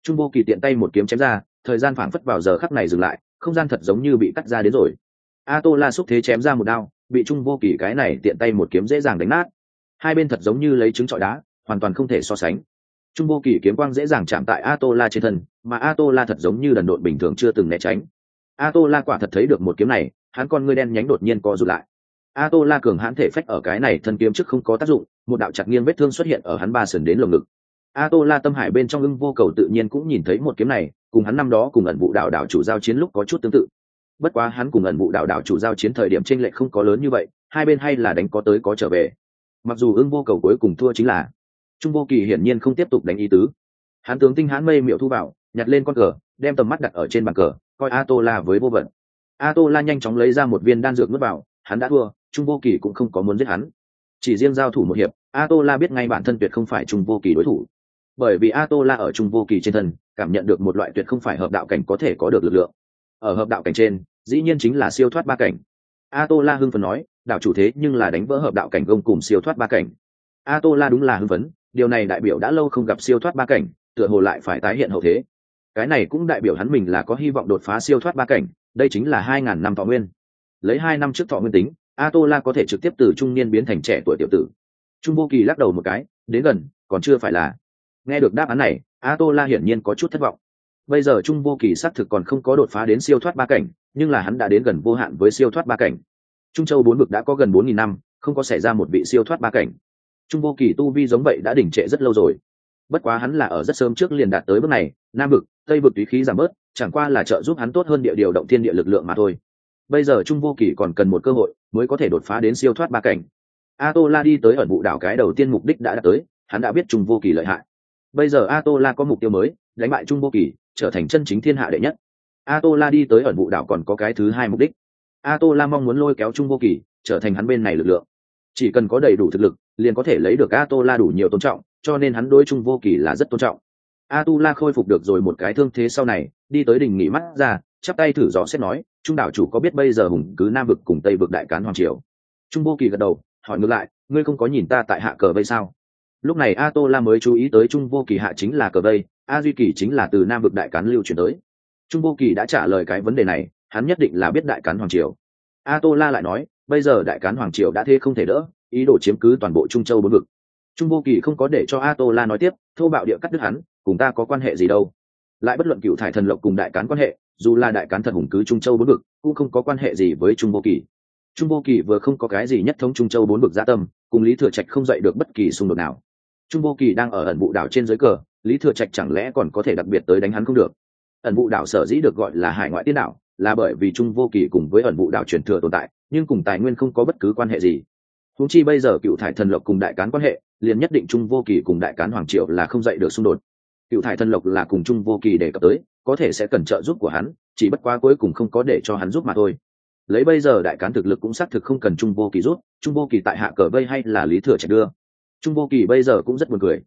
Trung vô kỳ tiện tay một kiếm chém ra, thời gian phảng phất vào giờ khắc này dừng lại, không gian thật giống như bị cắt ra đến rồi. A tô la xúc thế chém ra một đao, bị trung vô kỳ cái này tiện tay một kiếm dễ dàng đánh nát. Hai bên thật giống như lấy trứng trọi đá, hoàn toàn không thể so sánh. Trung vô kỳ kiếm quang dễ dàng chạm tại a tô la trên thân, mà a tô la thật giống như đần độn bình thường chưa từng né tránh. A tô la quả thật thấy được một kiếm này, hắn con ngươi đen nhánh đột nhiên co rụt lại. A tô la cường hãn thể phách ở cái này thân kiếm trước không có tác dụng, một đạo chặt nghiêng vết thương xuất hiện ở hắn ba sườn đến lồng ngực a tô la tâm hải bên trong ưng vô cầu tự nhiên cũng nhìn thấy một kiếm này, cùng hắn năm đó cùng ẩn vụ đạo đạo chủ giao chiến lúc có chút tương tự. Bất quá hắn cùng ẩn vụ đạo đạo chủ giao chiến thời điểm tranh lệch không có lớn như vậy, hai bên hay là đánh có tới có trở về. Mặc dù ưng vô cầu cuối cùng thua chính là, trung vô kỳ hiển nhiên không tiếp tục đánh ý tứ. Hắn tướng tinh hãn mây miệu thu vào, nhặt lên con cờ, đem tầm mắt đặt ở trên bàn cờ, coi a tô la với vô vận. A tô la nhanh chóng lấy ra một viên đan dược nuốt vào, hắn đã thua, trung vô kỳ cũng không có muốn giết hắn. Chỉ riêng giao thủ một hiệp a tô la biết ngay bản thân tuyệt không phải trung vô kỳ đối thủ bởi vì a tô la ở trung vô kỳ trên thân, cảm nhận được một loại tuyệt không phải hợp đạo cảnh có thể có được lực lượng. Ở hợp đạo cảnh trên, dĩ nhiên chính là siêu thoát ba cảnh. A tô la hưng phấn nói, đạo chủ thế nhưng là đánh vỡ hợp đạo cảnh gông cùng siêu thoát ba cảnh. A tô la đúng là hưng phấn, điều này đại biểu đã lâu không gặp siêu thoát ba cảnh, tựa hồ lại phải tái hiện hậu thế. Cái này cũng đại biểu hắn mình là có hy vọng đột phá siêu thoát ba cảnh, đây chính là hai ngàn năm thọ nguyên. Lấy hai năm trước thọ nguyên tính a tô la có thể trực tiếp từ trung niên biến thành trẻ tuổi tiểu tử. Trung vô kỳ lắc đầu một cái, đến gần, còn chưa phải là nghe được đáp án này a tô la hiển nhiên có chút thất vọng. Bây giờ trung vô kỳ xác thực còn không có đột phá đến siêu thoát ba cảnh, nhưng là hắn đã đến gần vô hạn với siêu thoát ba cảnh. Trung châu bốn vực đã có gần bốn nghìn năm, không có xảy ra một vị siêu thoát ba cảnh. Trung vô kỳ tu vi giống vậy đã đỉnh trệ rất lâu rồi. Bất quá hắn là ở rất sớm trước liền đạt tới bước này, nam vực, tây vực túy khí giảm bớt, chẳng qua là trợ giúp hắn tốt hơn địa điều động thiên địa lực lượng mà thôi. Bây giờ trung vô kỳ còn cần một cơ hội mới có thể đột phá đến siêu thoát ba cảnh. A tô la đi tới ẩn vụ đảo cái đầu tiên mục đích đã đạt tới, hắn đã biết trung vô kỳ lợi hại bây giờ a tô la có mục tiêu mới, đánh bại trung vô kỳ trở thành chân chính thiên hạ đệ nhất. A tô la đi tới ẩn vụ đảo còn có cái thứ hai mục đích. A tô la mong muốn lôi kéo trung vô kỳ trở thành hắn bên này lực lượng. Chỉ cần có đầy đủ thực lực, liền có thể lấy được a tô la đủ nhiều tôn trọng, cho nên hắn đối trung vô kỳ là rất tôn trọng. A tu la khôi phục được rồi một cái thương thế sau này, đi tới đỉnh nghỉ mắt ra, chắp tay thử dò xét nói, trung đảo chủ có biết bây giờ hùng cứ nam vực cùng tây vực đại cán hoàng triều? Trung vô kỳ gật đầu, hỏi ngược lại, ngươi không có nhìn ta tại hạ cờ bây sao? Lúc này a tô la mới chú ý tới trung vô kỳ hạ chính là cờ vây, a duy kỳ chính là từ nam vực đại cán lưu chuyển tới. Trung vô kỳ đã trả lời cái vấn đề này, hắn nhất định là biết đại cán hoàng triều. A tô la lại nói, bây giờ đại cán hoàng triều đã thế không thể đỡ, ý đồ chiếm cứ toàn bộ trung châu bốn vực. Trung vô kỳ không có để cho a tô la nói tiếp, thô bạo địa cắt đứt hắn, cùng ta có quan hệ gì đâu. Lại bất luận cựu thải thần lộc cùng đại cán quan hệ, dù là đại cán thần hùng cứ trung châu bốn vực, cũng không có quan hệ gì với trung vô kỳ. Trung vô kỳ vừa không có cái gì nhất thống trung châu bốn vực gia tâm, cùng lý thừa trạch không dạy được bất kỳ xung đột nào trung vô kỳ đang ở ẩn vụ đảo trên dưới cờ, lý thừa trạch chẳng lẽ còn có thể đặc biệt tới đánh hắn không được? Ẩn vụ đảo sở dĩ được gọi là hải ngoại tiên đảo, là bởi vì trung vô kỳ cùng với ẩn vụ đảo truyền thừa tồn tại, nhưng cùng tài nguyên không có bất cứ quan hệ gì. Húng chi bây giờ cựu thải thần lộc cùng đại cán quan hệ, liền nhất định trung vô kỳ cùng đại cán hoàng triệu là không dạy được xung đột. Cựu thải thần lộc là cùng trung vô kỳ đề cập tới, có thể sẽ cần trợ giúp của hắn, chỉ bất quá cuối cùng không có để cho hắn giúp mà thôi. Lấy bây giờ đại cán thực lực cũng xác thực không cần trung vô kỳ rút trung vô kỳ tại hạ cờ vây hay là lý thừa trạch đưa? Trung vô kỳ bây giờ cũng rất buồn cười.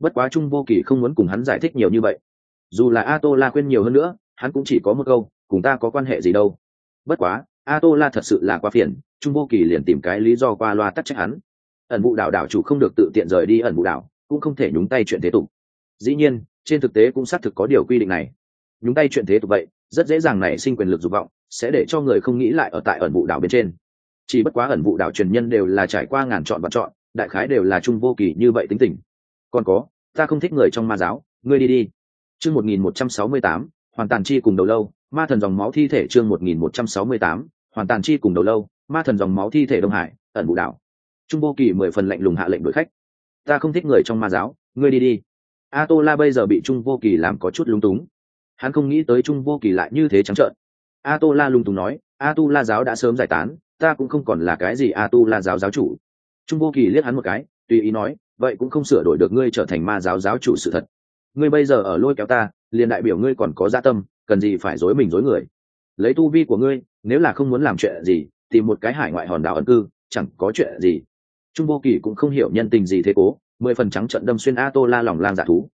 Bất quá trung vô kỳ không muốn cùng hắn giải thích nhiều như vậy. Dù là a tô la khuyên nhiều hơn nữa, hắn cũng chỉ có một câu, cùng ta có quan hệ gì đâu. Bất quá a tô la thật sự là quá phiền, trung vô kỳ liền tìm cái lý do qua loa tắt trách hắn. Ẩn vụ đảo đảo chủ không được tự tiện rời đi ẩn vụ đảo, cũng không thể nhúng tay chuyện thế tục. Dĩ nhiên, trên thực tế cũng xác thực có điều quy định này. Nhúng tay chuyện thế tục vậy, rất dễ dàng nảy sinh quyền lực dục vọng, sẽ để cho người không nghĩ lại ở tại ẩn vụ đảo bên trên. Chỉ bất quá ẩn vụ đảo truyền nhân đều là trải qua ngàn chọn và chọn đại khái đều là trung vô kỳ như vậy tính tình. Còn có, ta không thích người trong ma giáo, ngươi đi đi. Chương một nghìn một trăm sáu mươi tám, hoàn tàn chi cùng đầu lâu, ma thần dòng máu thi thể chương một nghìn một trăm sáu mươi tám, hoàn tàn chi cùng đầu lâu, ma thần dòng máu thi thể đông hải, ẩn bộ đảo. Trung vô kỳ mười phần lệnh lùng hạ lệnh đuổi khách. Ta không thích người trong ma giáo, ngươi đi đi. A tô la bây giờ bị trung vô kỳ làm có chút lúng túng. Hắn không nghĩ tới trung vô kỳ lại như thế trắng trợn. A tô la lung túng nói a tu la giáo đã sớm giải tán, ta cũng không còn là cái gì a tu la giáo giáo chủ trung vô kỳ liếc hắn một cái, tùy ý nói, vậy cũng không sửa đổi được ngươi trở thành ma giáo giáo chủ sự thật. Ngươi bây giờ ở lôi kéo ta, liền đại biểu ngươi còn có gia tâm, cần gì phải dối mình dối người? Lấy tu vi của ngươi, nếu là không muốn làm chuyện gì, tìm một cái hải ngoại hòn đảo ẩn cư, chẳng có chuyện gì. Trung vô kỳ cũng không hiểu nhân tình gì thế cố, mười phần trắng trận đâm xuyên a tô la lòng lang giả thú.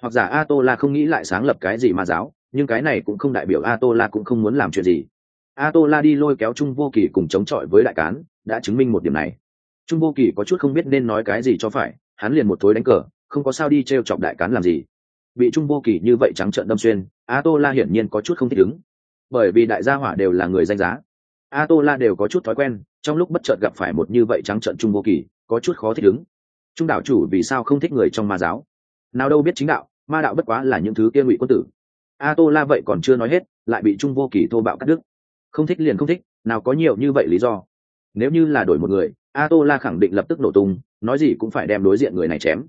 Hoặc giả a tô la không nghĩ lại sáng lập cái gì ma giáo, nhưng cái này cũng không đại biểu a tô la cũng không muốn làm chuyện gì. A tô la đi lôi kéo trung vô kỳ cùng chống chọi với đại cán, đã chứng minh một điểm này trung vô kỳ có chút không biết nên nói cái gì cho phải, hắn liền một thối đánh cờ, không có sao đi t r e o chọc đại cán làm gì. Bị trung vô kỳ như vậy trắng trợn đâm xuyên a tô la hiển nhiên có chút không thích ứng. Bởi vì đại gia hỏa đều là người danh giá. A tô la đều có chút thói quen, trong lúc bất chợt gặp phải một như vậy trắng trợn trung vô kỳ có chút khó thích ứng. Trung đạo chủ vì sao không thích người trong ma giáo? Nào đâu biết chính đạo, ma đạo bất quá là những thứ kia ngụy quân tử. A tô la vậy còn chưa nói hết, lại bị trung vô kỳ thô bạo cắt đứt. Không thích liền không thích, nào có nhiều như vậy lý do. Nếu như là đổi một người a tô la khẳng định lập tức nổ tung, nói gì cũng phải đem đối diện người này chém.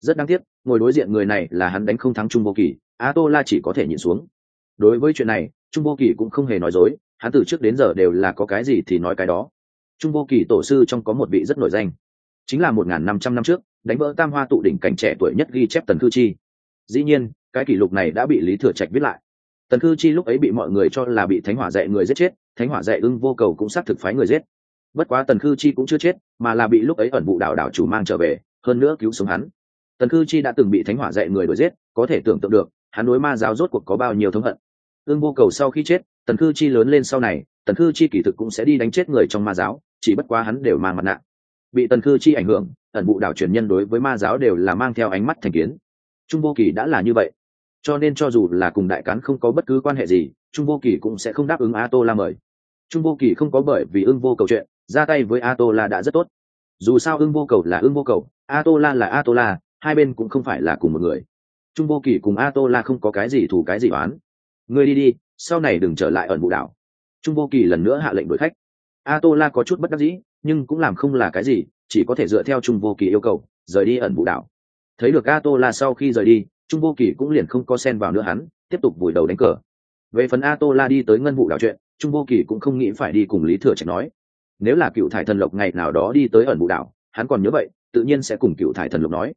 Rất đáng tiếc, ngồi đối diện người này là hắn đánh không thắng trung vô kỳ a tô la chỉ có thể nhìn xuống. Đối với chuyện này, trung vô kỳ cũng không hề nói dối, hắn từ trước đến giờ đều là có cái gì thì nói cái đó. Trung vô kỳ tổ sư trong có một vị rất nổi danh. Chính là một n g h n năm trăm năm trước, đánh vỡ tam hoa tụ đỉnh cảnh trẻ tuổi nhất ghi chép tần cư chi. Dĩ nhiên, cái kỷ lục này đã bị lý thừa trạch viết lại. Tần cư chi lúc ấy bị mọi người cho là bị thánh hỏa dạy người giết chết, thánh hỏa dạy ưng vô cầu cũng xác thực phái người giết bất quá tần cư chi cũng chưa chết, mà là bị lúc ấy ẩn vụ đảo đảo chủ mang trở về, hơn nữa cứu sống hắn. Tần cư chi đã từng bị thánh hỏa dạy người đuổi giết, có thể tưởng tượng được, hắn đối ma giáo rốt cuộc có bao nhiêu thống hận. Ưng vô cầu sau khi chết, tần cư chi lớn lên sau này, tần cư chi kỳ thực cũng sẽ đi đánh chết người trong ma giáo, chỉ bất quá hắn đều mang mặt nạ. Bị tần cư chi ảnh hưởng, ẩn vụ đảo truyền nhân đối với ma giáo đều là mang theo ánh mắt thành kiến. Trung vô kỳ đã là như vậy. Cho nên cho dù là cùng đại cán không có bất cứ quan hệ gì, trung vô kỳ cũng sẽ không đáp ứng a tô la mời. Trung vô kỳ không có bởi vì ưng vô cầu chuyện ra tay với Atola đã rất tốt. Dù sao ưng vô cầu là ưng vô cầu Atola là Atola, hai bên cũng không phải là cùng một người. Trung vô kỳ cùng Atola không có cái gì thủ cái gì oán. Ngươi đi đi sau này đừng trở lại ẩn vụ đảo. Trung vô kỳ lần nữa hạ lệnh đuổi khách. Atola có chút bất đắc dĩ nhưng cũng làm không là cái gì chỉ có thể dựa theo trung vô kỳ yêu cầu rời đi ẩn vụ đảo. Thấy được Atola sau khi rời đi trung vô kỳ cũng liền không có sen vào nữa hắn tiếp tục vùi đầu đánh cờ. Về phần Atola đi tới ngân vụ đảo chuyện trung vô kỳ cũng không nghĩ phải đi cùng lý thừa trạch nói nếu là cựu thải thần lộc ngày nào đó đi tới ẩn vũ đảo, hắn còn nhớ vậy, tự nhiên sẽ cùng cựu thải thần lộc nói.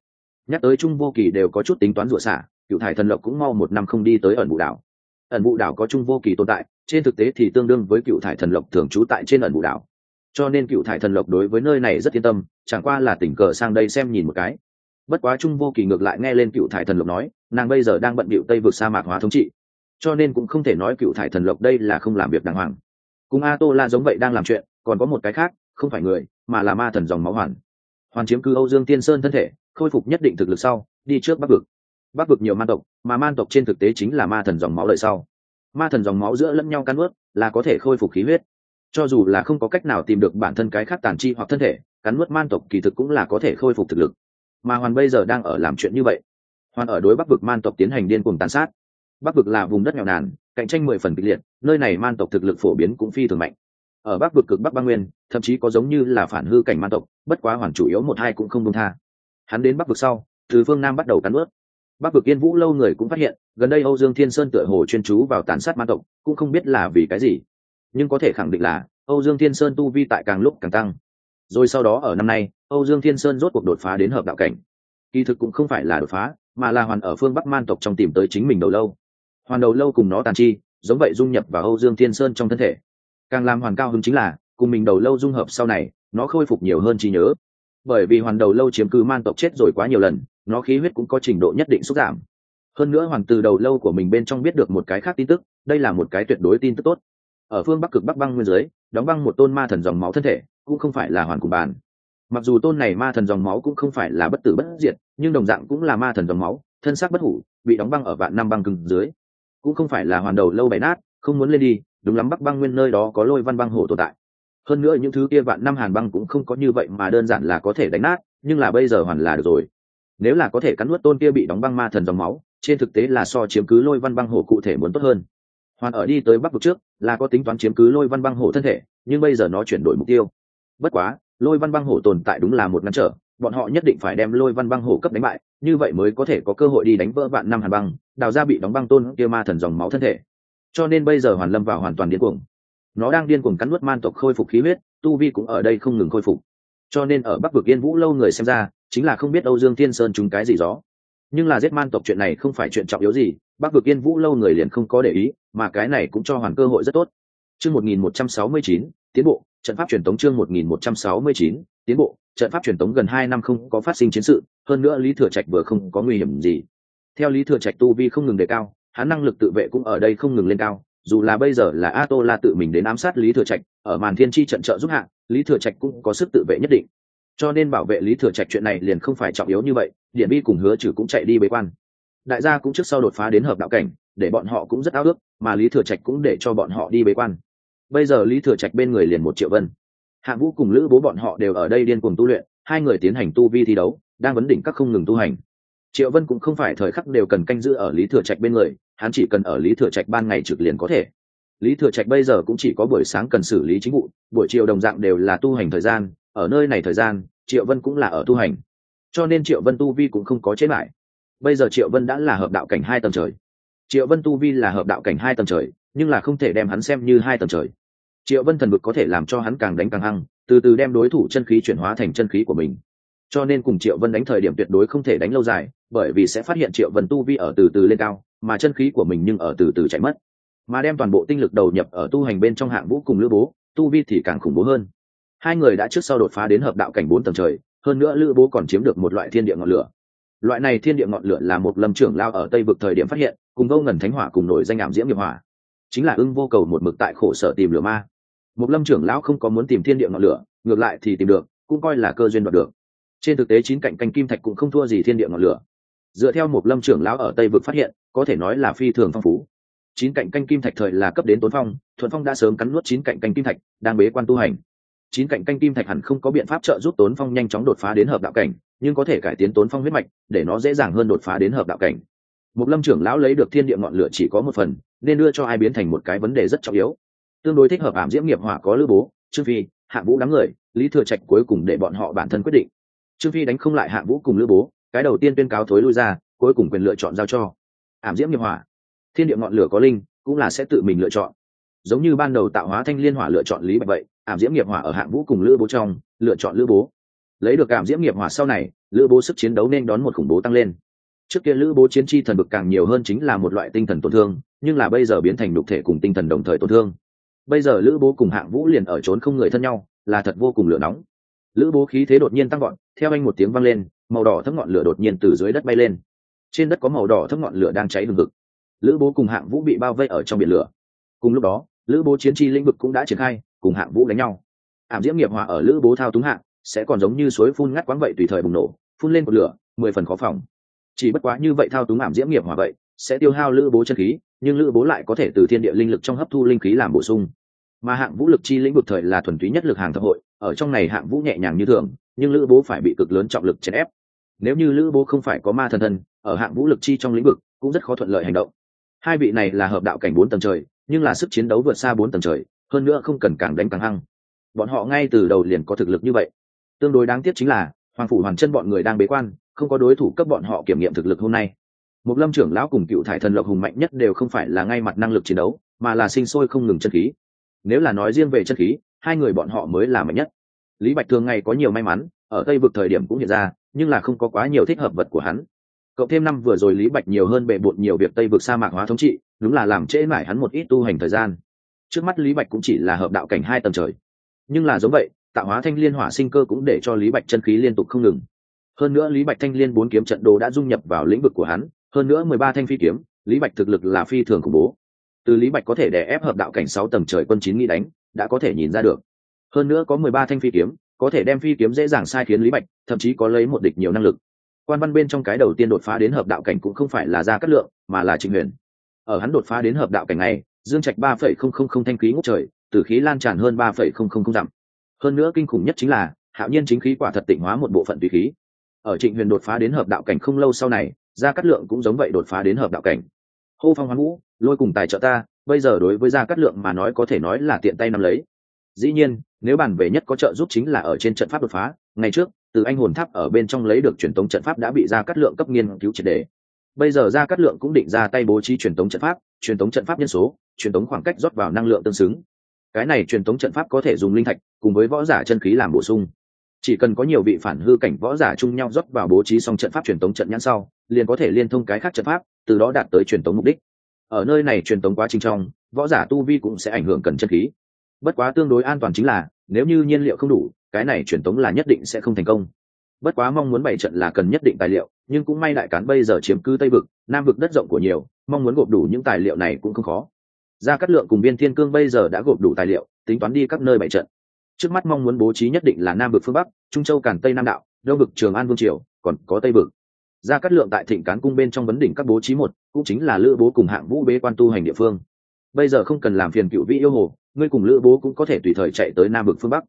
Nhắc tới trung vô kỳ đều có chút tính toán rủa xả, cựu thải thần lộc cũng mau một năm không đi tới ẩn vũ đảo. Ẩn vũ đảo có trung vô kỳ tồn tại, trên thực tế thì tương đương với cựu thải thần lộc thường trú tại trên ẩn vũ đảo. Cho nên cựu thải thần lộc đối với nơi này rất yên tâm, chẳng qua là tình cờ sang đây xem nhìn một cái. Bất quá trung vô kỳ ngược lại nghe lên cựu thải thần lộc nói, nàng bây giờ đang bận bịu tây vượt sa mạc hóa thống trị. Cho nên cũng không thể nói cựu thải thần lộc đây là không làm việc đàng hoàng. Cùng a tô la giống vậy đang làm chuyện còn có một cái khác, không phải người, mà là ma thần dòng máu hoàn. Hoàn chiếm cứ âu dương tiên sơn thân thể, khôi phục nhất định thực lực sau, đi trước bắc vực. Bắc vực nhiều man tộc, mà man tộc trên thực tế chính là ma thần dòng máu lợi sau. Ma thần dòng máu giữa lẫn nhau căn ướt là có thể khôi phục khí huyết. Cho dù là không có cách nào tìm được bản thân cái khác tàn chi hoặc thân thể, cắn nuốt man tộc kỳ thực cũng là có thể khôi phục thực lực. Mà hoàn bây giờ đang ở làm chuyện như vậy. Hoàn ở đối bắc vực man tộc tiến hành điên cuồng tàn sát. Bắc vực là vùng đất nghèo nàn, cạnh tranh mười phần kịch liệt, nơi này man tộc thực lực phổ biến cũng phi thường mạnh ở bắc vực cực bắc băng nguyên, thậm chí có giống như là phản hư cảnh man tộc, bất quá hoàn chủ yếu một hai cũng không đông tha. Hắn đến bắc vực sau, từ phương nam bắt đầu cắn ướt bắc vực yên vũ lâu người cũng phát hiện, gần đây âu dương thiên sơn tựa hồ chuyên chú vào tàn sát man tộc, cũng không biết là vì cái gì. Nhưng có thể khẳng định là, âu dương thiên sơn tu vi tại càng lúc càng tăng. Rồi sau đó ở năm nay, âu dương thiên sơn rốt cuộc đột phá đến hợp đạo cảnh. Kỳ thực cũng không phải là đột phá, mà là hoàn ở phương bắc man tộc trong tìm tới chính mình đầu lâu. Hoàn đầu lâu cùng nó tàn chi, giống vậy dung nhập vào âu dương thiên sơn trong thân thể càng làm hoàn cao hứng chính là, cùng mình đầu lâu dung hợp sau này, nó khôi phục nhiều hơn trí nhớ. Bởi vì hoàn đầu lâu chiếm cứ man tộc chết rồi quá nhiều lần, nó khí huyết cũng có trình độ nhất định xúc giảm. Hơn nữa hoàng từ đầu lâu của mình bên trong biết được một cái khác tin tức, đây là một cái tuyệt đối tin tức tốt. Ở phương bắc cực bắc băng nguyên giới đóng băng một tôn ma thần dòng máu thân thể, cũng không phải là hoàn cùng bàn. Mặc dù tôn này ma thần dòng máu cũng không phải là bất tử bất diệt, nhưng đồng dạng cũng là ma thần dòng máu, thân xác bất hủ, bị đóng băng ở vạn năm băng cứng dưới. Cũng không phải là hoàn đầu lâu bày nát, không muốn lên đi đúng lắm, bắc băng nguyên nơi đó có lôi văn băng hổ tồn tại. Hơn nữa những thứ kia vạn năm hàn băng cũng không có như vậy mà đơn giản là có thể đánh nát, nhưng là bây giờ hoàn là được rồi. Nếu là có thể cắn nuốt tôn kia bị đóng băng ma thần dòng máu, trên thực tế là so chiếm cứ lôi văn băng hổ cụ thể muốn tốt hơn. Hoàn ở đi tới bắc vực trước, là có tính toán chiếm cứ lôi văn băng hổ thân thể, nhưng bây giờ nó chuyển đổi mục tiêu. Bất quá, lôi văn băng hổ tồn tại đúng là một ngăn trở, bọn họ nhất định phải đem lôi văn băng hổ cấp đánh bại, như vậy mới có thể có cơ hội đi đánh vỡ vạn năm hàn băng, đào ra bị đóng băng tôn kia ma thần dòng máu thân thể cho nên bây giờ hoàn lâm vào hoàn toàn điên cuồng. Nó đang điên cuồng cắn nuốt man tộc khôi phục khí huyết, tu vi cũng ở đây không ngừng khôi phục. Cho nên ở bắc vực yên vũ lâu người xem ra, chính là không biết âu dương thiên sơn chúng cái gì đó nhưng là giết man tộc chuyện này không phải chuyện trọng yếu gì, bắc vực yên vũ lâu người liền không có để ý, mà cái này cũng cho hoàn cơ hội rất tốt. Chương một nghìn một trăm sáu mươi chín, tiến bộ, trận pháp truyền tống chương một nghìn một trăm sáu mươi chín, tiến bộ, trận pháp truyền tống gần hai năm không có phát sinh chiến sự, hơn nữa lý thừa trạch vừa không có nguy hiểm gì. Theo lý thừa trạch tu vi không ngừng đề cao hắn năng lực tự vệ cũng ở đây không ngừng lên cao, dù là bây giờ là a tô la tự mình đến ám sát lý thừa trạch, ở màn thiên tri trận trợ giúp hạ, lý thừa trạch cũng có sức tự vệ nhất định. Cho nên bảo vệ lý thừa trạch chuyện này liền không phải trọng yếu như vậy, điện bi cùng hứa trừ cũng chạy đi bế quan. Đại gia cũng trước sau đột phá đến hợp đạo cảnh, để bọn họ cũng rất ao ước, mà lý thừa trạch cũng để cho bọn họ đi bế quan. Bây giờ lý thừa trạch bên người liền một triệu vân. Hạng vũ cùng lữ bố bọn họ đều ở đây điên cuồng tu luyện, hai người tiến hành tu vi thi đấu, đang vấn đỉnh các không ngừng tu hành triệu vân cũng không phải thời khắc đều cần canh giữ ở lý thừa trạch bên người, hắn chỉ cần ở lý thừa trạch ban ngày trực liền có thể. Lý thừa trạch bây giờ cũng chỉ có buổi sáng cần xử lý chính vụ, buổi chiều đồng dạng đều là tu hành thời gian, ở nơi này thời gian, triệu vân cũng là ở tu hành. Cho nên triệu vân tu vi cũng không có chế lại bây giờ triệu vân đã là hợp đạo cảnh hai tầng trời. Triệu vân tu vi là hợp đạo cảnh hai tầng trời, nhưng là không thể đem hắn xem như hai tầng trời. Triệu vân thần vực có thể làm cho hắn càng đánh càng hăng, từ từ đem đối thủ chân khí chuyển hóa thành chân khí của mình. Cho nên cùng triệu vân đánh thời điểm tuyệt đối không thể đánh lâu dài bởi vì sẽ phát hiện triệu vân tu vi ở từ từ lên cao, mà chân khí của mình nhưng ở từ từ chạy mất. Mà đem toàn bộ tinh lực đầu nhập ở tu hành bên trong hạng vũ cùng lữ bố, tu vi thì càng khủng bố hơn. Hai người đã trước sau đột phá đến hợp đạo cảnh bốn tầng trời, hơn nữa lữ bố còn chiếm được một loại thiên địa ngọn lửa. Loại này thiên địa ngọn lửa là một lâm trưởng lao ở tây vực thời điểm phát hiện, cùng vô ngần thánh hỏa cùng nổi danh ảm diễm nghiệp hỏa. Chính là ưng vô cầu một mực tại khổ sở tìm lửa ma. Một lâm trưởng lão không có muốn tìm thiên địa ngọn lửa, ngược lại thì tìm được, cũng coi là cơ duyên đoạt được. Trên thực tế chín cạnh canh kim thạch cũng không thua gì thiên địa ngọn lửa dựa theo một lâm trưởng lão ở tây vực phát hiện, có thể nói là phi thường phong phú. Chín cạnh canh kim thạch thời là cấp đến tốn phong, thuận phong đã sớm cắn nuốt chín cạnh canh kim thạch, đang bế quan tu hành. Chín cạnh canh kim thạch hẳn không có biện pháp trợ giúp tốn phong nhanh chóng đột phá đến hợp đạo cảnh, nhưng có thể cải tiến tốn phong huyết mạch, để nó dễ dàng hơn đột phá đến hợp đạo cảnh. Một lâm trưởng lão lấy được thiên địa ngọn lửa chỉ có một phần, nên đưa cho ai biến thành một cái vấn đề rất trọng yếu. Tương đối thích hợp ảm diễm nghiệp hỏa có lữ bố, trương phi hạng vũ đám người, lý thừa trạch cuối cùng để bọn họ bản thân quyết định. Trương phi đánh không lại hạng vũ cùng lữ bố cái đầu tiên tuyên cáo thối lui ra, cuối cùng quyền lựa chọn giao cho. Ảm diễm nghiệp hỏa. Thiên địa ngọn lửa có linh, cũng là sẽ tự mình lựa chọn. Giống như ban đầu tạo hóa thanh liên hỏa lựa chọn lý bạch vậy, ảm diễm nghiệp hỏa ở hạng vũ cùng lữ bố trong, lựa chọn lữ bố. Lấy được ảm diễm nghiệp hỏa sau này, lữ bố sức chiến đấu nên đón một khủng bố tăng lên. Trước kia lữ bố chiến chi thần bực càng nhiều hơn chính là một loại tinh thần tổn thương, nhưng là bây giờ biến thành đục thể cùng tinh thần đồng thời tổn thương. Bây giờ lữ bố cùng hạng vũ liền ở trốn không người thân nhau, là thật vô cùng lửa nóng lữ bố khí thế đột nhiên tăng gọn theo anh một tiếng vang lên, màu đỏ thấp ngọn lửa đột nhiên từ dưới đất bay lên. Trên đất có màu đỏ thấp ngọn lửa đang cháy lừng ngực lữ bố cùng hạng vũ bị bao vây ở trong biển lửa. Cùng lúc đó, lữ bố chiến chi lĩnh vực cũng đã triển khai, cùng hạng vũ đánh nhau. Ảm diễm nghiệp hỏa ở lữ bố thao túng hạng, sẽ còn giống như suối phun ngắt quáng vậy tùy thời bùng nổ, phun lên một lửa, mười phần khó phòng. Chỉ bất quá như vậy thao túng ảm diễm nghiệp hỏa vậy, sẽ tiêu hao lữ bố chân khí, nhưng lữ bố lại có thể từ thiên địa linh lực trong hấp thu linh khí làm bổ sung. Mà hạng vũ lực chi lĩnh vực thời là thuần túy nhất lực hàng thập hội ở trong này hạng vũ nhẹ nhàng như thường, nhưng lữ bố phải bị cực lớn trọng lực chèn ép. Nếu như lữ bố không phải có ma thần thân, ở hạng vũ lực chi trong lĩnh vực cũng rất khó thuận lợi hành động. Hai vị này là hợp đạo cảnh bốn tầng trời, nhưng là sức chiến đấu vượt xa bốn tầng trời, hơn nữa không cần càng đánh càng hăng. Bọn họ ngay từ đầu liền có thực lực như vậy. Tương đối đáng tiếc chính là, hoàng phủ hoàn chân bọn người đang bế quan, không có đối thủ cấp bọn họ kiểm nghiệm thực lực hôm nay. Một lâm trưởng lão cùng cựu thải thần lộc hùng mạnh nhất đều không phải là ngay mặt năng lực chiến đấu, mà là sinh sôi không ngừng chân khí. Nếu là nói riêng về chân khí hai người bọn họ mới là mạnh nhất. Lý bạch thường ngày có nhiều may mắn, ở tây vực thời điểm cũng hiện ra, nhưng là không có quá nhiều thích hợp vật của hắn. Cộng thêm năm vừa rồi lý bạch nhiều hơn bệ bộn nhiều việc tây vực sa mạc hóa thống trị, đúng là làm trễ mải hắn một ít tu hành thời gian. Trước mắt lý bạch cũng chỉ là hợp đạo cảnh hai tầng trời. Nhưng là giống vậy, tạo hóa thanh liên hỏa sinh cơ cũng để cho lý bạch chân khí liên tục không ngừng. Hơn nữa lý bạch thanh liên bốn kiếm trận đồ đã dung nhập vào lĩnh vực của hắn, hơn nữa mười ba thanh phi kiếm, lý bạch thực lực là phi thường khủng bố. Từ lý bạch có thể đè ép hợp đạo cảnh sáu tầng trời quân chín nghĩ đánh đã có thể nhìn ra được. Hơn nữa có mười ba thanh phi kiếm, có thể đem phi kiếm dễ dàng sai khiến lý bạch, thậm chí có lấy một địch nhiều năng lực. Quan văn bên trong cái đầu tiên đột phá đến hợp đạo cảnh cũng không phải là gia cát lượng, mà là trịnh huyền. Ở hắn đột phá đến hợp đạo cảnh này, dương trạch ba phẩy không không không thanh khí ngút trời từ khí lan tràn hơn ba phẩy không không không dặm. Hơn nữa kinh khủng nhất chính là, hạo nhiên chính khí quả thật tịnh hóa một bộ phận tùy khí. Ở trịnh huyền đột phá đến hợp đạo cảnh không lâu sau này, gia cát lượng cũng giống vậy đột phá đến hợp đạo cảnh. Hô phong hoán vũ, lôi cùng tài trợ ta bây giờ đối với gia cát lượng mà nói có thể nói là tiện tay nắm lấy. Dĩ nhiên, nếu bản về nhất có trợ giúp chính là ở trên trận pháp đột phá. Ngày trước, từ anh hồn tháp ở bên trong lấy được truyền tống trận pháp đã bị gia cát lượng cấp nghiên cứu triệt đề. Bây giờ gia cát lượng cũng định ra tay bố trí truyền tống trận pháp, truyền tống trận pháp nhân số, truyền tống khoảng cách rót vào năng lượng tương xứng. Cái này truyền tống trận pháp có thể dùng linh thạch cùng với võ giả chân khí làm bổ sung. Chỉ cần có nhiều vị phản hư cảnh võ giả chung nhau rót vào bố trí xong trận pháp truyền tống trận nhãn sau, liền có thể liên thông cái khác trận pháp, từ đó đạt tới truyền tống mục đích ở nơi này truyền tống quá trình trong, võ giả tu vi cũng sẽ ảnh hưởng cần chân khí. Bất quá tương đối an toàn chính là, nếu như nhiên liệu không đủ, cái này truyền tống là nhất định sẽ không thành công. Bất quá mong muốn bày trận là cần nhất định tài liệu, nhưng cũng may đại cán bây giờ chiếm cứ tây vực, nam vực đất rộng của nhiều, mong muốn gộp đủ những tài liệu này cũng không khó. Gia cát lượng cùng biên thiên cương bây giờ đã gộp đủ tài liệu, tính toán đi các nơi bày trận. Trước mắt mong muốn bố trí nhất định là nam vực phương bắc, trung châu càn tây nam đạo, đông vực trường an vương triều, còn có tây vực gia cát lượng tại thịnh cán cung bên trong vấn đỉnh các bố trí một, cũng chính là lữ bố cùng hạng vũ bế quan tu hành địa phương. Bây giờ không cần làm phiền cựu vị yêu hồ, ngươi cùng lữ bố cũng có thể tùy thời chạy tới nam vực phương bắc.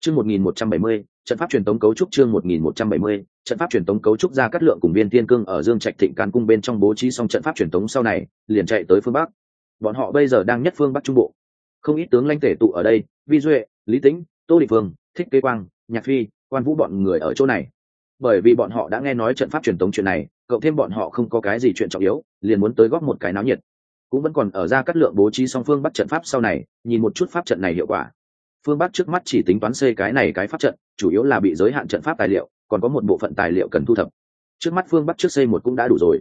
Chương một nghìn một trăm bảy mươi, trận pháp truyền tống cấu trúc chương một nghìn một trăm bảy mươi, trận pháp truyền tống cấu trúc gia cát lượng cùng viên tiên cương ở dương trạch thịnh cán cung bên trong bố trí xong trận pháp truyền tống sau này, liền chạy tới phương bắc. Bọn họ bây giờ đang nhất phương bắc trung bộ. Không ít tướng lãnh tể tụ ở đây, vi duệ, lý tĩnh, tô định phương thích kế quang, nhạc phi, quan vũ bọn người ở chỗ này bởi vì bọn họ đã nghe nói trận pháp truyền tống chuyện này, cộng thêm bọn họ không có cái gì chuyện trọng yếu, liền muốn tới góp một cái náo nhiệt. Cũng vẫn còn ở ra cắt lượng bố trí song phương bắt trận pháp sau này, nhìn một chút pháp trận này hiệu quả. Phương bắc trước mắt chỉ tính toán xây cái này cái pháp trận, chủ yếu là bị giới hạn trận pháp tài liệu, còn có một bộ phận tài liệu cần thu thập. Trước mắt phương bắc trước xây một cũng đã đủ rồi.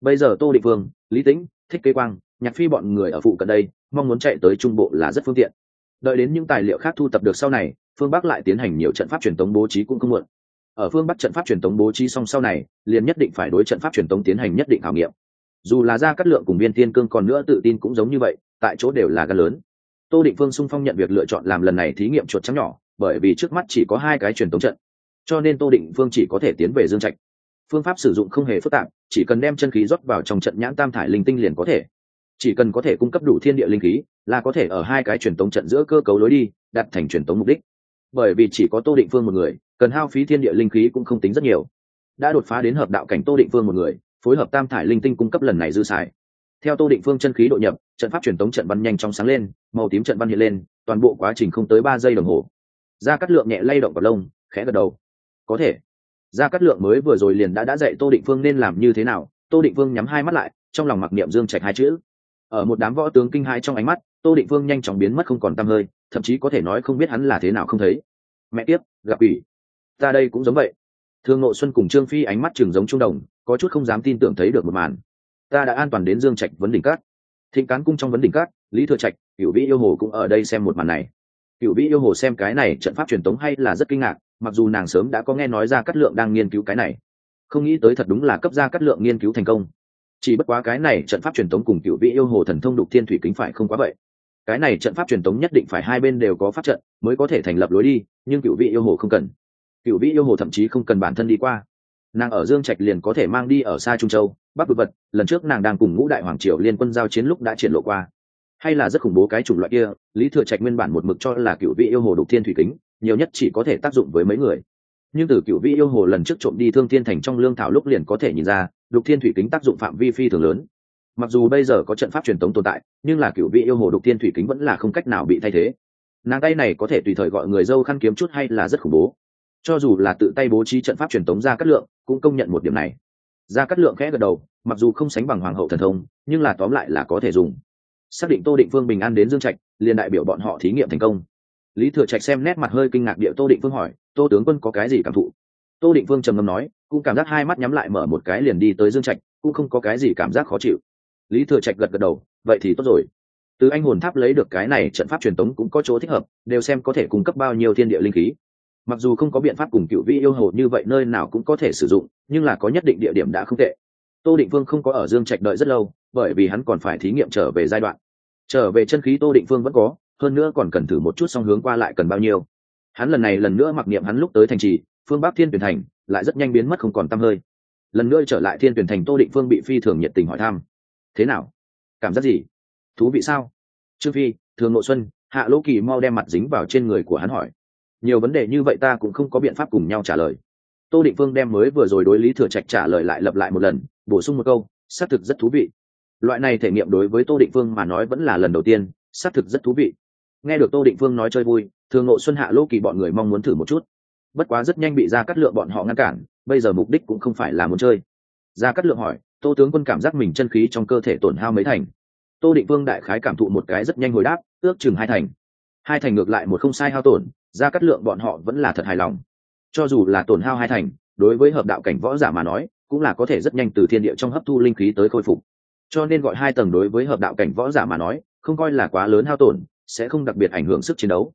Bây giờ tô định phương lý tĩnh, thích kế quang, nhạc phi bọn người ở phụ cận đây, mong muốn chạy tới trung bộ là rất phương tiện. Đợi đến những tài liệu khác thu thập được sau này, phương bắc lại tiến hành nhiều trận pháp truyền tống bố trí cũng không muộn ở phương bắc trận pháp truyền tống bố trí xong sau này, liền nhất định phải đối trận pháp truyền tống tiến hành nhất định khảo nghiệm. Dù là ra cắt lượng cùng viên tiên cương còn nữa tự tin cũng giống như vậy, tại chỗ đều là gan lớn. Tô định phương sung phong nhận việc lựa chọn làm lần này thí nghiệm chuột trắng nhỏ, bởi vì trước mắt chỉ có hai cái truyền tống trận, cho nên tô định phương chỉ có thể tiến về dương trạch. Phương pháp sử dụng không hề phức tạp, chỉ cần đem chân khí rót vào trong trận nhãn tam thải linh tinh liền có thể. Chỉ cần có thể cung cấp đủ thiên địa linh khí, là có thể ở hai cái truyền tống trận giữa cơ cấu lối đi đặt thành truyền tống mục đích. Bởi vì chỉ có tô định phương một người cần hao phí thiên địa linh khí cũng không tính rất nhiều. Đã đột phá đến hợp đạo cảnh tô định phương một người, phối hợp tam thải linh tinh cung cấp lần này dư xài. Theo tô định phương chân khí độ nhập, trận pháp truyền tống trận văn nhanh trong sáng lên, màu tím trận văn hiện lên, toàn bộ quá trình không tới ba giây đồng hồ. Ra cắt lượng nhẹ lay động vào lông, khẽ gật đầu. Có thể. Ra cắt lượng mới vừa rồi liền đã đã dạy tô định phương nên làm như thế nào, tô định phương nhắm hai mắt lại, trong lòng mặc niệm dương trạch hai chữ. Ở một đám võ tướng kinh hai trong ánh mắt, tô định phương nhanh chóng biến mất không còn t hơi, thậm chí có thể nói không biết hắn là thế nào không thấy. Mẹ tiếp gặp ủy ta đây cũng giống vậy. Thương nội xuân cùng trương phi ánh mắt trường giống trung đồng, có chút không dám tin tưởng thấy được một màn. Ta đã an toàn đến dương trạch vấn đỉnh cát. Thịnh cán cung trong vấn đỉnh cát, lý thừa trạch cựu vĩ yêu hồ cũng ở đây xem một màn này. Cựu vĩ yêu hồ xem cái này trận pháp truyền tống hay là rất kinh ngạc, mặc dù nàng sớm đã có nghe nói ra cát lượng đang nghiên cứu cái này. Không nghĩ tới thật đúng là cấp ra cát lượng nghiên cứu thành công. Chỉ bất quá cái này trận pháp truyền tống cùng cựu vị yêu hồ thần thông đục thiên thủy kính phải không quá vậy. Cái này trận pháp truyền tống nhất định phải hai bên đều có pháp trận, mới có thể thành lập lối đi, nhưng cựu vị yêu hồ không cần cựu vị yêu hồ thậm chí không cần bản thân đi qua. Nàng ở dương trạch liền có thể mang đi ở xa trung châu, bắc Bực vật, lần trước nàng đang cùng ngũ đại hoàng triều liên quân giao chiến lúc đã triển lộ qua. Hay là rất khủng bố cái chủng loại kia, lý thừa trạch nguyên bản một mực cho là cựu vị yêu hồ đục thiên thủy kính, nhiều nhất chỉ có thể tác dụng với mấy người. Nhưng từ cựu vị yêu hồ lần trước trộm đi thương thiên thành trong lương thảo lúc liền có thể nhìn ra đục thiên thủy kính tác dụng phạm vi phi thường lớn. Mặc dù bây giờ có trận pháp truyền thống tồn tại, nhưng là cựu vị yêu hồ đục thiên thủy kính vẫn là không cách nào bị thay thế. Nàng tay này có thể tùy thời gọi người dâu khăn kiếm chút hay là rất khủng bố cho dù là tự tay bố trí trận pháp truyền tống ra cát lượng, cũng công nhận một điểm này. Ra cát lượng khẽ gật đầu, mặc dù không sánh bằng hoàng hậu thần thông, nhưng là tóm lại là có thể dùng. Xác định tô định phương bình an đến dương trạch, liền đại biểu bọn họ thí nghiệm thành công. Lý thừa trạch xem nét mặt hơi kinh ngạc địa tô định phương hỏi, tô tướng quân có cái gì cảm thụ? Tô định phương trầm ngâm nói, cũng cảm giác hai mắt nhắm lại mở một cái liền đi tới dương trạch, cũng không có cái gì cảm giác khó chịu. Lý thừa trạch gật gật đầu, vậy thì tốt rồi. Từ anh hồn tháp lấy được cái này trận pháp truyền tống cũng có chỗ thích hợp, đều xem có thể cung cấp bao nhiêu thiên địa linh khí mặc dù không có biện pháp cùng cựu vị yêu hồ như vậy nơi nào cũng có thể sử dụng, nhưng là có nhất định địa điểm đã không tệ. Tô định vương không có ở dương trạch đợi rất lâu, bởi vì hắn còn phải thí nghiệm trở về giai đoạn. Trở về chân khí tô định phương vẫn có, hơn nữa còn cần thử một chút song hướng qua lại cần bao nhiêu. Hắn lần này lần nữa mặc niệm hắn lúc tới thành trì, phương bắc thiên tuyển thành, lại rất nhanh biến mất không còn t hơi. Lần nữa trở lại thiên tuyển thành, tô định phương bị phi thường nhiệt tình hỏi thăm. Thế nào? Cảm giác gì? Thú vị sao? Trương phi, thường nội xuân, hạ lỗ kỳ mau đem mặt dính vào trên người của hắn hỏi nhiều vấn đề như vậy ta cũng không có biện pháp cùng nhau trả lời. Tô định phương đem mới vừa rồi đối lý thừa trạch trả lời lại lặp lại một lần, bổ sung một câu, xác thực rất thú vị. Loại này thể nghiệm đối với tô định phương mà nói vẫn là lần đầu tiên, xác thực rất thú vị. Nghe được tô định phương nói chơi vui, thường nội xuân hạ lô kỳ bọn người mong muốn thử một chút. Bất quá rất nhanh bị ra cắt lượng bọn họ ngăn cản, bây giờ mục đích cũng không phải là muốn chơi. Ra cắt lượng hỏi, tô tướng quân cảm giác mình chân khí trong cơ thể tổn hao mấy thành? Tô định vương đại khái cảm thụ một cái rất nhanh hồi đáp, ước chừng hai thành. Hai thành ngược lại một không sai hao tổn ra cắt lượng bọn họ vẫn là thật hài lòng. Cho dù là tổn hao hai thành, đối với hợp đạo cảnh võ giả mà nói, cũng là có thể rất nhanh từ thiên địa trong hấp thu linh khí tới khôi phục. Cho nên gọi hai tầng đối với hợp đạo cảnh võ giả mà nói, không coi là quá lớn hao tổn, sẽ không đặc biệt ảnh hưởng sức chiến đấu.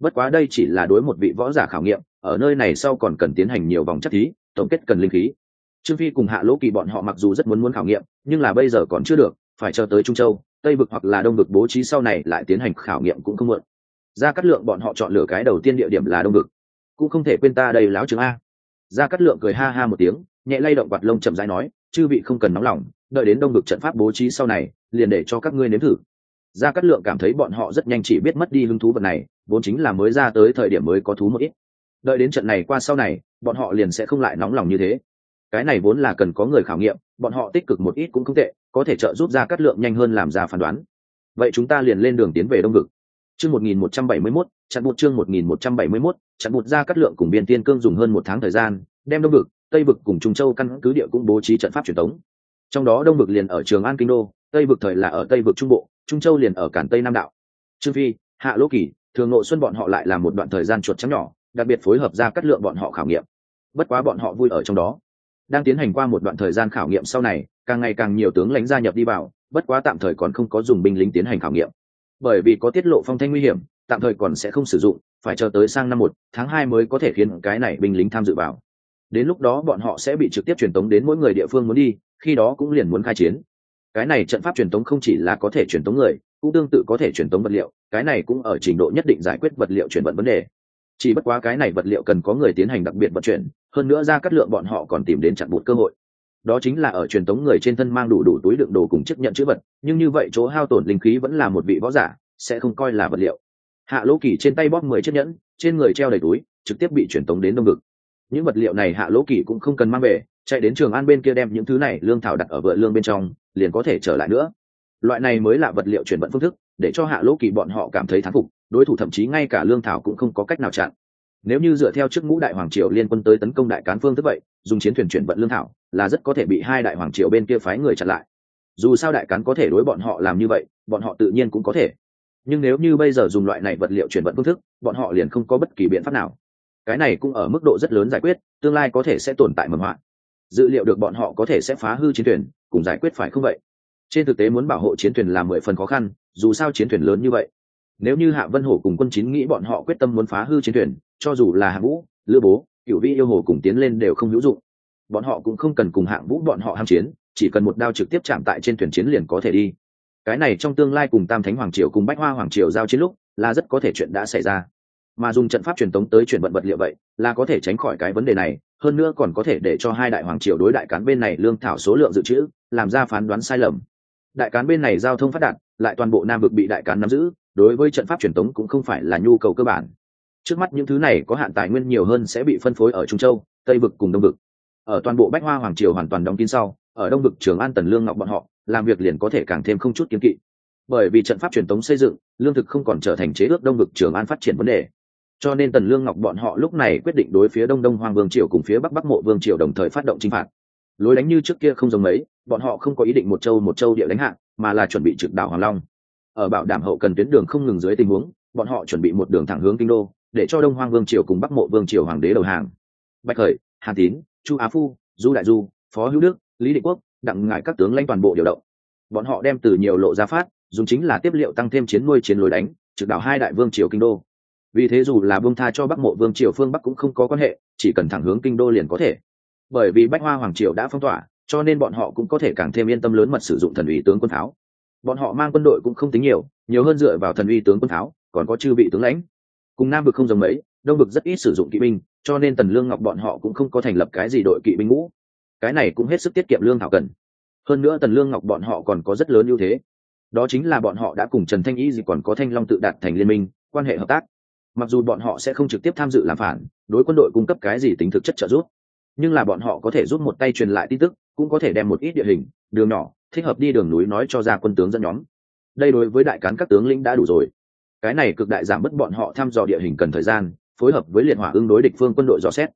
Bất quá đây chỉ là đối một vị võ giả khảo nghiệm, ở nơi này sau còn cần tiến hành nhiều vòng chất thí, tổng kết cần linh khí. Trương phi cùng hạ lỗ kỳ bọn họ mặc dù rất muốn muốn khảo nghiệm, nhưng là bây giờ còn chưa được, phải chờ tới trung châu, tây vực hoặc là đông vực bố trí sau này lại tiến hành khảo nghiệm cũng không muộn ra cắt lượng bọn họ chọn lựa cái đầu tiên địa điểm là đông vực. Cũng không thể quên ta đây láo trường a. Ra cắt lượng cười ha ha một tiếng, nhẹ lay động quạt lông chậm rãi nói, chư vị không cần nóng lòng, đợi đến đông vực trận pháp bố trí sau này, liền để cho các ngươi nếm thử. Gia cát lượng cảm thấy bọn họ rất nhanh chỉ biết mất đi hứng thú vật này, vốn chính là mới ra tới thời điểm mới có thú một ít. Đợi đến trận này qua sau này, bọn họ liền sẽ không lại nóng lòng như thế. Cái này vốn là cần có người khảo nghiệm, bọn họ tích cực một ít cũng không tệ, có thể trợ giúp gia cát lượng nhanh hơn làm ra phán đoán. Vậy chúng ta liền lên đường tiến về đông vực chương một nghìn một trăm bảy mươi mốt, chặn chương một nghìn một trăm bảy mươi mốt, chặn bụt gia cắt lượng cùng biên tiên cương dùng hơn một tháng thời gian, đem đông vực, tây vực cùng trung châu căn cứ địa cũng bố trí trận pháp truyền thống trong đó đông vực liền ở trường an kinh đô, tây vực thời là ở tây vực trung bộ, trung châu liền ở cản tây nam đạo. Trương phi, hạ lỗ kỳ, thường nội xuân bọn họ lại làm một đoạn thời gian chuột trắng nhỏ, đặc biệt phối hợp ra cắt lượng bọn họ khảo nghiệm. Bất quá bọn họ vui ở trong đó. Đang tiến hành qua một đoạn thời gian khảo nghiệm sau này, càng ngày càng nhiều tướng lãnh gia nhập đi vào, bất quá tạm thời còn không có dùng binh lính tiến hành khảo nghiệm bởi vì có tiết lộ phong thanh nguy hiểm, tạm thời còn sẽ không sử dụng, phải chờ tới sang năm một, tháng hai mới có thể khiến cái này binh lính tham dự vào. Đến lúc đó bọn họ sẽ bị trực tiếp truyền tống đến mỗi người địa phương muốn đi, khi đó cũng liền muốn khai chiến. Cái này trận pháp truyền tống không chỉ là có thể truyền tống người, cũng tương tự có thể truyền tống vật liệu, cái này cũng ở trình độ nhất định giải quyết vật liệu chuyển vận vấn đề. Chỉ bất quá cái này vật liệu cần có người tiến hành đặc biệt vận chuyển, hơn nữa ra cắt lượng bọn họ còn tìm đến chặn một cơ hội đó chính là ở truyền tống người trên thân mang đủ đủ túi đựng đồ cùng chức nhận chữ vật, nhưng như vậy chỗ hao tổn linh khí vẫn là một vị võ giả, sẽ không coi là vật liệu. Hạ lỗ kỳ trên tay bóp mười chiếc nhẫn, trên người treo đầy túi, trực tiếp bị truyền tống đến đông ngực những vật liệu này hạ lỗ kỳ cũng không cần mang về, chạy đến trường an bên kia đem những thứ này lương thảo đặt ở vựa lương bên trong, liền có thể trở lại nữa. Loại này mới là vật liệu chuyển vận phương thức, để cho hạ lỗ kỳ bọn họ cảm thấy thán phục, đối thủ thậm chí ngay cả lương thảo cũng không có cách nào chặn nếu như dựa theo chức ngũ đại hoàng triều liên quân tới tấn công đại cán phương thức vậy, dùng chiến thuyền chuyển vận lương thảo, là rất có thể bị hai đại hoàng triều bên kia phái người chặn lại. Dù sao đại cán có thể đối bọn họ làm như vậy, bọn họ tự nhiên cũng có thể. Nhưng nếu như bây giờ dùng loại này vật liệu chuyển vận phương thức, bọn họ liền không có bất kỳ biện pháp nào. Cái này cũng ở mức độ rất lớn giải quyết, tương lai có thể sẽ tồn tại mầm họa dự liệu được bọn họ có thể sẽ phá hư chiến thuyền, cùng giải quyết phải không vậy? Trên thực tế muốn bảo hộ chiến thuyền là mười phần khó khăn, dù sao chiến thuyền lớn như vậy. Nếu như hạ vân hổ cùng quân chín nghĩ bọn họ quyết tâm muốn phá hư chiến thuyền cho dù là hạng vũ, lữ bố cựu vi yêu hồ cùng tiến lên đều không hữu dụng. Bọn họ cũng không cần cùng hạng vũ bọn họ ham chiến, chỉ cần một đao trực tiếp chạm tại trên thuyền chiến liền có thể đi. Cái này trong tương lai cùng tam thánh hoàng triều cùng bách hoa hoàng triều giao chiến lúc, là rất có thể chuyện đã xảy ra. Mà dùng trận pháp truyền tống tới chuyển vận vật liệu vậy, là có thể tránh khỏi cái vấn đề này, hơn nữa còn có thể để cho hai đại hoàng triều đối đại cán bên này lương thảo số lượng dự trữ, làm ra phán đoán sai lầm. Đại cán bên này giao thông phát đạt, lại toàn bộ nam vực bị đại cán nắm giữ, đối với trận pháp truyền tống cũng không phải là nhu cầu cơ bản trước mắt những thứ này có hạn tài nguyên nhiều hơn sẽ bị phân phối ở trung châu, tây vực cùng đông vực. Ở toàn bộ bách hoa hoàng triều hoàn toàn đóng kín sau, ở đông vực trường an tần lương ngọc bọn họ, làm việc liền có thể càng thêm không chút kiếm kỵ. Bởi vì trận pháp truyền thống xây dựng, lương thực không còn trở thành chế ước đông vực trường an phát triển vấn đề. Cho nên tần lương ngọc bọn họ lúc này quyết định đối phía đông đông hoàng vương triều cùng phía bắc bắc mộ vương triều đồng thời phát động chinh phạt. Lối đánh như trước kia không giống mấy, bọn họ không có ý định một châu một châu địa đánh hạ, mà là chuẩn bị trực đảo hoàng long. Ở bảo đảm hậu cần tuyến đường không ngừng dưới tình huống, bọn họ chuẩn bị một đường thẳng hướng kinh đô để cho đông hoang vương triều cùng bắc mộ vương triều hoàng đế đầu hàng. Bạch khởi, hàn tín, chu á phu, du đại du, phó hữu đức, lý định quốc, đặng ngại các tướng lãnh toàn bộ điều động. Bọn họ đem từ nhiều lộ ra phát, dùng chính là tiếp liệu tăng thêm chiến nuôi chiến lối đánh, trực đảo hai đại vương triều kinh đô. Vì thế dù là vương tha cho bắc mộ vương triều phương bắc cũng không có quan hệ, chỉ cần thẳng hướng kinh đô liền có thể. Bởi vì bách hoa hoàng triều đã phong tỏa, cho nên bọn họ cũng có thể càng thêm yên tâm lớn mật sử dụng thần uy tướng quân tháo bọn họ mang quân đội cũng không tính nhiều nhiều hơn dựa vào thần uy tướng quân tháo còn có chư vị tướng lãnh cùng nam vực không giống mấy, đông vực rất ít sử dụng kỵ binh, cho nên tần lương ngọc bọn họ cũng không có thành lập cái gì đội kỵ binh ngũ. Cái này cũng hết sức tiết kiệm lương thảo cần. Hơn nữa tần lương ngọc bọn họ còn có rất lớn ưu thế. Đó chính là bọn họ đã cùng trần thanh y gì còn có thanh long tự đạt thành liên minh, quan hệ hợp tác. Mặc dù bọn họ sẽ không trực tiếp tham dự làm phản, đối quân đội cung cấp cái gì tính thực chất trợ giúp, nhưng là bọn họ có thể giúp một tay truyền lại tin tức, cũng có thể đem một ít địa hình, đường nhỏ, thích hợp đi đường núi nói cho ra quân tướng dẫn nhóm. Đây đối với đại cán các tướng lĩnh đã đủ rồi cái này cực đại giảm bớt bọn họ thăm dò địa hình cần thời gian, phối hợp với liệt hỏa ứng đối địch phương quân đội dò xét.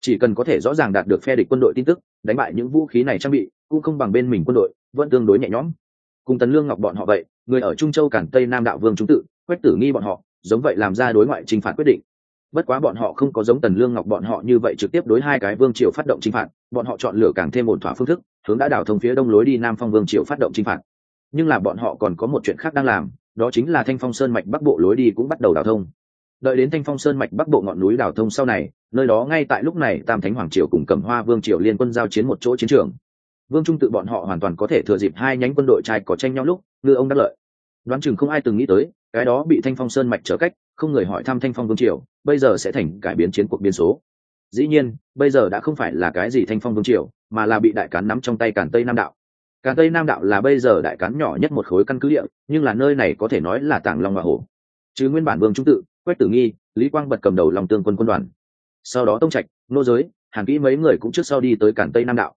Chỉ cần có thể rõ ràng đạt được phe địch quân đội tin tức, đánh bại những vũ khí này trang bị, cũng không bằng bên mình quân đội, vẫn tương đối nhẹ nhõm. Cùng tần lương ngọc bọn họ vậy, người ở trung châu cản tây nam đạo vương chúng tự quét tử nghi bọn họ, giống vậy làm ra đối ngoại t r i n h phạt quyết định. Bất quá bọn họ không có giống tần lương ngọc bọn họ như vậy trực tiếp đối hai cái vương triều phát động t r i n h phạt, bọn họ chọn lựa càng thêm ổn thỏa phương thức, hướng đã đảo thông phía đông lối đi nam phong vương triều phát động t r i n h phạt. Nhưng là bọn họ còn có một chuyện khác đang làm đó chính là thanh phong sơn mạch bắc bộ lối đi cũng bắt đầu đào thông. Đợi đến thanh phong sơn mạch bắc bộ ngọn núi đào thông sau này, nơi đó ngay tại lúc này tam thánh hoàng triều cùng cẩm hoa vương triều liên quân giao chiến một chỗ chiến trường. Vương trung tự bọn họ hoàn toàn có thể thừa dịp hai nhánh quân đội trai có tranh nhau lúc, ngư ông đắc lợi. Đoán chừng không ai từng nghĩ tới, cái đó bị thanh phong sơn mạch trở cách, không người hỏi thăm thanh phong vương triều, bây giờ sẽ thành cải biến chiến cuộc biên số. Dĩ nhiên, bây giờ đã không phải là cái gì thanh phong vương triều, mà là bị đại cán nắm trong tay cản tây nam đạo cản tây nam đạo là bây giờ đại cán nhỏ nhất một khối căn cứ địa, nhưng là nơi này có thể nói là tảng long và hổ. Chứ nguyên bản vương trung tự, Quách tử nghi, lý quang bật cầm đầu lòng tương quân quân đoàn. Sau đó tông trạch, nô giới hàn kỹ mấy người cũng trước sau đi tới cản tây nam đạo.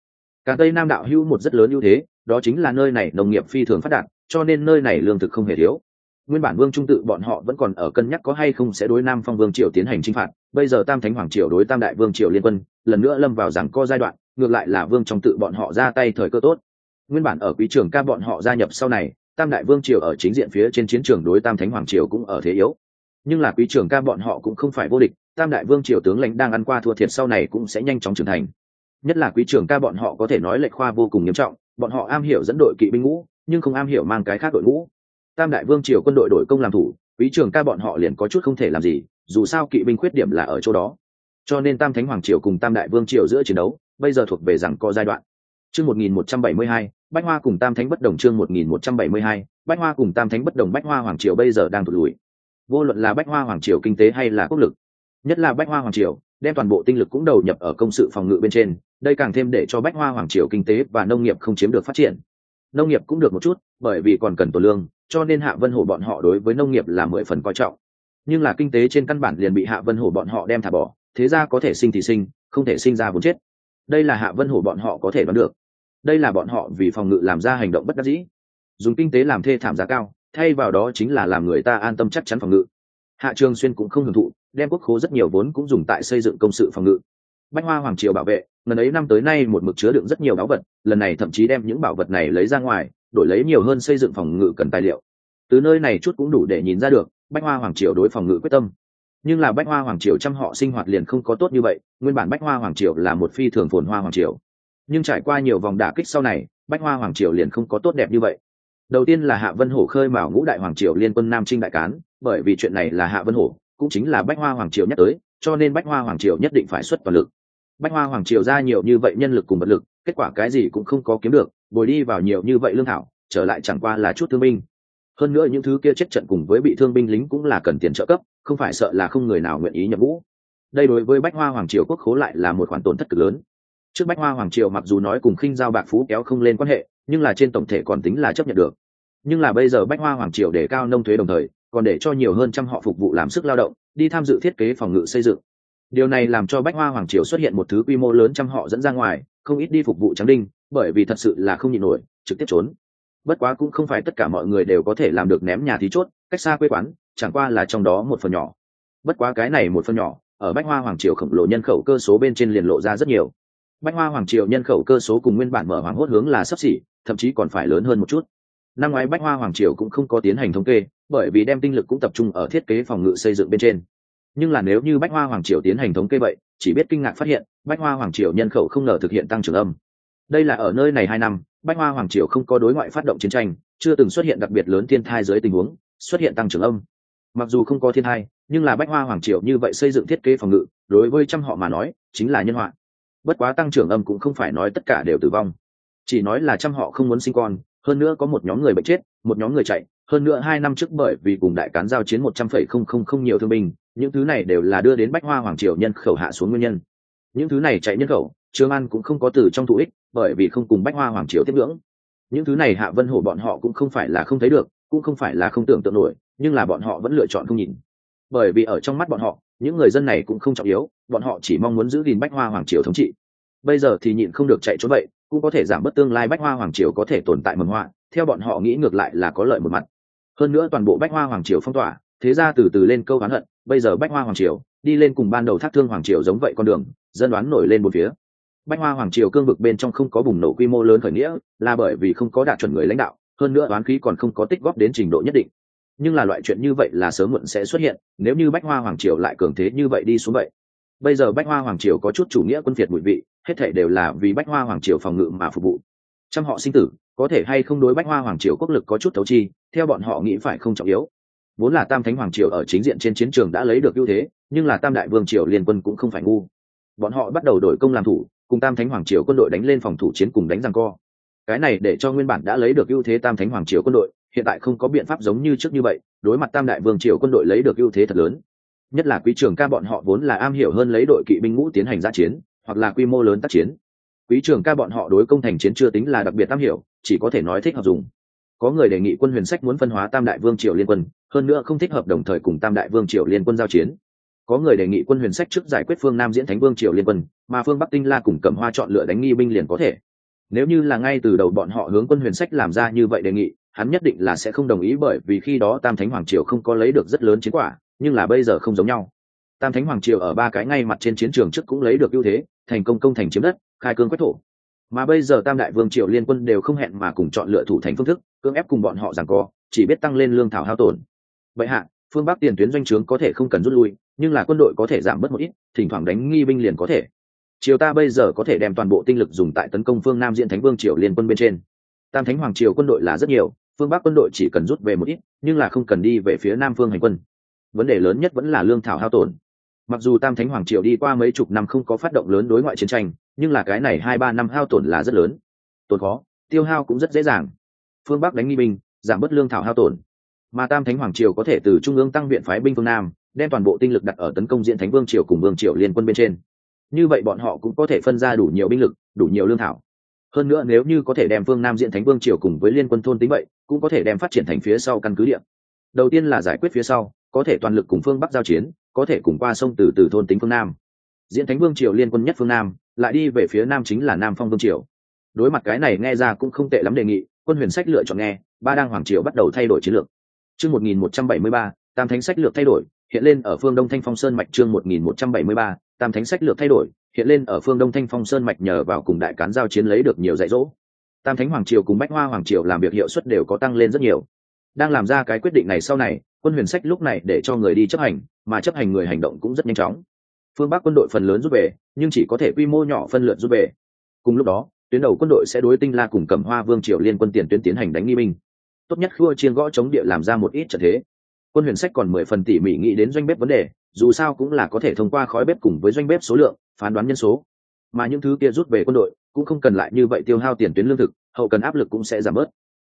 Cản tây nam đạo hữu một rất lớn ưu thế, đó chính là nơi này nông nghiệp phi thường phát đạt, cho nên nơi này lương thực không hề thiếu. Nguyên bản vương trung tự bọn họ vẫn còn ở cân nhắc có hay không sẽ đối nam phong vương triều tiến hành chinh phạt, bây giờ tam thánh hoàng triều đối tam đại vương triều liên quân, lần nữa lâm vào rằng co giai đoạn, ngược lại là vương trong tự bọn họ ra tay thời cơ tốt nguyên bản ở quý trường ca bọn họ gia nhập sau này, tam đại vương triều ở chính diện phía trên chiến trường đối tam thánh hoàng triều cũng ở thế yếu. Nhưng là quý trường ca bọn họ cũng không phải vô địch, tam đại vương triều tướng lãnh đang ăn qua thua thiệt sau này cũng sẽ nhanh chóng trưởng thành. Nhất là quý trường ca bọn họ có thể nói lệch khoa vô cùng nghiêm trọng, bọn họ am hiểu dẫn đội kỵ binh ngũ, nhưng không am hiểu mang cái khác đội ngũ. Tam đại vương triều quân đội đổi công làm thủ, quý trường ca bọn họ liền có chút không thể làm gì, dù sao kỵ binh khuyết điểm là ở chỗ đó. Cho nên tam thánh hoàng triều cùng tam đại vương triều giữa chiến đấu, bây giờ thuộc về rằng có giai đoạn chương một nghìn một trăm bảy mươi hai, bách hoa cùng tam thánh bất đồng chương một nghìn một trăm bảy mươi hai, bách hoa cùng tam thánh bất đồng bách hoa hoàng triều bây giờ đang thụt lùi. Vô luận là bách hoa hoàng triều kinh tế hay là quốc lực, nhất là bách hoa hoàng triều, đem toàn bộ tinh lực cũng đầu nhập ở công sự phòng ngự bên trên, đây càng thêm để cho bách hoa hoàng triều kinh tế và nông nghiệp không chiếm được phát triển. Nông nghiệp cũng được một chút, bởi vì còn cần tổ lương, cho nên hạ vân hổ bọn họ đối với nông nghiệp là mười phần coi trọng. Nhưng là kinh tế trên căn bản liền bị hạ vân hổ bọn họ đem thả bỏ, thế ra có thể sinh thì sinh, không thể sinh ra vốn chết đây là hạ vân hổ bọn họ có thể đoán được. Đây là bọn họ vì phòng ngự làm ra hành động bất đắc dĩ. Dùng kinh tế làm thê thảm giá cao, thay vào đó chính là làm người ta an tâm chắc chắn phòng ngự. Hạ trường xuyên cũng không hưởng thụ, đem quốc khố rất nhiều vốn cũng dùng tại xây dựng công sự phòng ngự. Bách hoa hoàng triều bảo vệ lần ấy năm tới nay một mực chứa đựng rất nhiều bảo vật, lần này thậm chí đem những bảo vật này lấy ra ngoài, đổi lấy nhiều hơn xây dựng phòng ngự cần tài liệu. Từ nơi này chút cũng đủ để nhìn ra được, bách hoa hoàng triều đối phòng ngự quyết tâm nhưng là bách hoa hoàng triều trăm họ sinh hoạt liền không có tốt như vậy, nguyên bản bách hoa hoàng triều là một phi thường phồn hoa hoàng triều. Nhưng trải qua nhiều vòng đả kích sau này, bách hoa hoàng triều liền không có tốt đẹp như vậy. Đầu tiên là hạ vân hổ khơi mào ngũ đại hoàng triều liên quân nam trinh đại cán, bởi vì chuyện này là hạ vân hổ, cũng chính là bách hoa hoàng triều nhắc tới, cho nên bách hoa hoàng triều nhất định phải xuất toàn lực. Bách hoa hoàng triều ra nhiều như vậy nhân lực cùng vật lực, kết quả cái gì cũng không có kiếm được, bồi đi vào nhiều như vậy lương thảo, trở lại chẳng qua là chút thương binh. Hơn nữa những thứ kia chết trận cùng với bị thương binh lính cũng là cần tiền trợ cấp không phải sợ là không người nào nguyện ý nhập ngũ. Đây đối với bách hoa hoàng triều quốc khố lại là một khoản tổn thất cực lớn. Trước bách hoa hoàng triều mặc dù nói cùng khinh giao bạc phú kéo không lên quan hệ, nhưng là trên tổng thể còn tính là chấp nhận được. Nhưng là bây giờ bách hoa hoàng triều để cao nông thuế đồng thời, còn để cho nhiều hơn trăm họ phục vụ làm sức lao động, đi tham dự thiết kế phòng ngự xây dựng. Điều này làm cho bách hoa hoàng triều xuất hiện một thứ quy mô lớn trăm họ dẫn ra ngoài, không ít đi phục vụ trắng đinh, bởi vì thật sự là không nhịn nổi, trực tiếp trốn. Bất quá cũng không phải tất cả mọi người đều có thể làm được ném nhà thí chốt, cách xa quê quán chẳng qua là trong đó một phần nhỏ. Bất quá cái này một phần nhỏ, ở bách hoa hoàng triều khổng lồ nhân khẩu cơ số bên trên liền lộ ra rất nhiều. Bách hoa hoàng triều nhân khẩu cơ số cùng nguyên bản mở hoàng hốt hướng là sấp xỉ, thậm chí còn phải lớn hơn một chút. Năm ngoái bách hoa hoàng triều cũng không có tiến hành thống kê, bởi vì đem tinh lực cũng tập trung ở thiết kế phòng ngự xây dựng bên trên. Nhưng là nếu như bách hoa hoàng triều tiến hành thống kê vậy, chỉ biết kinh ngạc phát hiện, bách hoa hoàng triều nhân khẩu không ngờ thực hiện tăng trưởng âm. Đây là ở nơi này hai năm, bách hoa hoàng triều không có đối ngoại phát động chiến tranh, chưa từng xuất hiện đặc biệt lớn thiên thai dưới tình huống, xuất hiện tăng trưởng âm mặc dù không có thiên hai, nhưng là bách hoa hoàng triều như vậy xây dựng thiết kế phòng ngự đối với trăm họ mà nói chính là nhân họa. Bất quá tăng trưởng âm cũng không phải nói tất cả đều tử vong. Chỉ nói là trăm họ không muốn sinh con hơn nữa có một nhóm người bệnh chết một nhóm người chạy hơn nữa hai năm trước bởi vì cùng đại cán giao chiến một trăm phẩy không không không nhiều thương binh những thứ này đều là đưa đến bách hoa hoàng triều nhân khẩu hạ xuống nguyên nhân. Những thứ này chạy nhân khẩu trương an cũng không có từ trong thụ ích bởi vì không cùng bách hoa hoàng triều tiếp ngưỡng. Những thứ này hạ vân hổ bọn họ cũng không phải là không thấy được cũng không phải là không tưởng tượng nổi nhưng là bọn họ vẫn lựa chọn không nhìn. Bởi vì ở trong mắt bọn họ, những người dân này cũng không trọng yếu, bọn họ chỉ mong muốn giữ gìn bách hoa hoàng triều thống trị. Bây giờ thì nhịn không được chạy trốn vậy, cũng có thể giảm bớt tương lai bách hoa hoàng triều có thể tồn tại mầm hoa theo bọn họ nghĩ ngược lại là có lợi một mặt. Hơn nữa toàn bộ bách hoa hoàng triều phong tỏa, thế ra từ từ lên câu oán hận, bây giờ bách hoa hoàng triều đi lên cùng ban đầu thác thương hoàng triều giống vậy con đường, dân đoán nổi lên một phía. Bách hoa hoàng triều cương vực bên trong không có bùng nổ quy mô lớn khởi nghĩa, là bởi vì không có đạt chuẩn người lãnh đạo, hơn nữa đoán khí còn không có tích góp đến trình độ nhất định nhưng là loại chuyện như vậy là sớm muộn sẽ xuất hiện, nếu như bách hoa hoàng triều lại cường thế như vậy đi xuống vậy. Bây giờ bách hoa hoàng triều có chút chủ nghĩa quân phiệt bụi vị, hết thể đều là vì bách hoa hoàng triều phòng ngự mà phục vụ. Trăm họ sinh tử, có thể hay không đối bách hoa hoàng triều quốc lực có chút thấu chi, theo bọn họ nghĩ phải không trọng yếu. Vốn là tam thánh hoàng triều ở chính diện trên chiến trường đã lấy được ưu thế, nhưng là tam đại vương triều liên quân cũng không phải ngu. Bọn họ bắt đầu đổi công làm thủ, cùng tam thánh hoàng triều quân đội đánh lên phòng thủ chiến cùng đánh răng co. Cái này để cho nguyên bản đã lấy được ưu thế tam thánh hoàng triều quân đội hiện tại không có biện pháp giống như trước như vậy, đối mặt tam đại vương triều quân đội lấy được ưu thế thật lớn. Nhất là quý trường ca bọn họ vốn là am hiểu hơn lấy đội kỵ binh ngũ tiến hành giã chiến, hoặc là quy mô lớn tác chiến. Quý trường ca bọn họ đối công thành chiến chưa tính là đặc biệt am hiểu, chỉ có thể nói thích hợp dùng. Có người đề nghị quân huyền sách muốn phân hóa tam đại vương triều liên quân, hơn nữa không thích hợp đồng thời cùng tam đại vương triều liên quân giao chiến. Có người đề nghị quân huyền sách trước giải quyết phương nam diễn thánh vương triều liên quân, mà phương bắc tinh la cùng cẩm hoa chọn lựa đánh nghi binh liền có thể. Nếu như là ngay từ đầu bọn họ hướng quân huyền sách làm ra như vậy đề nghị hắn nhất định là sẽ không đồng ý bởi vì khi đó tam thánh hoàng triều không có lấy được rất lớn chiến quả, nhưng là bây giờ không giống nhau. Tam thánh hoàng triều ở ba cái ngay mặt trên chiến trường trước cũng lấy được ưu thế, thành công công thành chiếm đất, khai cương quét thổ. Mà bây giờ tam đại vương triều liên quân đều không hẹn mà cùng chọn lựa thủ thành phương thức, cưỡng ép cùng bọn họ rằng co, chỉ biết tăng lên lương thảo hao tổn. Vậy hạ, phương bắc tiền tuyến doanh trướng có thể không cần rút lui, nhưng là quân đội có thể giảm bớt một ít, thỉnh thoảng đánh nghi binh liền có thể. Triều ta bây giờ có thể đem toàn bộ tinh lực dùng tại tấn công phương nam diện thánh vương triều liên quân bên trên. Tam thánh hoàng triều quân đội là rất nhiều phương bắc quân đội chỉ cần rút về một ít, nhưng là không cần đi về phía nam phương hành quân. Vấn đề lớn nhất vẫn là lương thảo hao tổn. Mặc dù tam thánh hoàng triều đi qua mấy chục năm không có phát động lớn đối ngoại chiến tranh, nhưng là cái này hai ba năm hao tổn là rất lớn. Tổn khó, tiêu hao cũng rất dễ dàng. Phương bắc đánh nghi binh, giảm bớt lương thảo hao tổn. Mà tam thánh hoàng triều có thể từ trung ương tăng viện phái binh phương nam, đem toàn bộ tinh lực đặt ở tấn công diện thánh vương triều cùng vương triều liên quân bên trên. Như vậy bọn họ cũng có thể phân ra đủ nhiều binh lực, đủ nhiều lương thảo hơn nữa nếu như có thể đem phương nam diện thánh vương triều cùng với liên quân thôn tính vậy, cũng có thể đem phát triển thành phía sau căn cứ địa. Đầu tiên là giải quyết phía sau, có thể toàn lực cùng phương bắc giao chiến, có thể cùng qua sông từ từ thôn tính phương nam. Diễn thánh vương triều liên quân nhất phương nam, lại đi về phía nam chính là nam phong vương triều. Đối mặt cái này nghe ra cũng không tệ lắm đề nghị, quân huyền sách lựa chọn nghe, ba đang hoàng triều bắt đầu thay đổi chiến lược. Chương một nghìn một trăm bảy mươi ba, tam thánh sách lược thay đổi, hiện lên ở phương đông thanh phong sơn mạch chương một nghìn một trăm bảy mươi ba, tam thánh sách lược thay đổi hiện lên ở phương đông thanh phong sơn mạch nhờ vào cùng đại cán giao chiến lấy được nhiều dạy dỗ. Tam thánh hoàng triều cùng bách hoa hoàng triều làm việc hiệu suất đều có tăng lên rất nhiều. Đang làm ra cái quyết định này sau này, quân huyền sách lúc này để cho người đi chấp hành, mà chấp hành người hành động cũng rất nhanh chóng. Phương bắc quân đội phần lớn rút về, nhưng chỉ có thể quy mô nhỏ phân lượt rút về. Cùng lúc đó, tuyến đầu quân đội sẽ đối tinh la cùng cẩm hoa vương triều liên quân tiền tuyến tiến hành đánh nghi binh. Tốt nhất khua chiên gõ chống địa làm ra một ít trợ thế quân huyền sách còn mười phần tỉ mỉ nghĩ đến doanh bếp vấn đề, dù sao cũng là có thể thông qua khói bếp cùng với doanh bếp số lượng, phán đoán nhân số. Mà những thứ kia rút về quân đội, cũng không cần lại như vậy tiêu hao tiền tuyến lương thực, hậu cần áp lực cũng sẽ giảm bớt.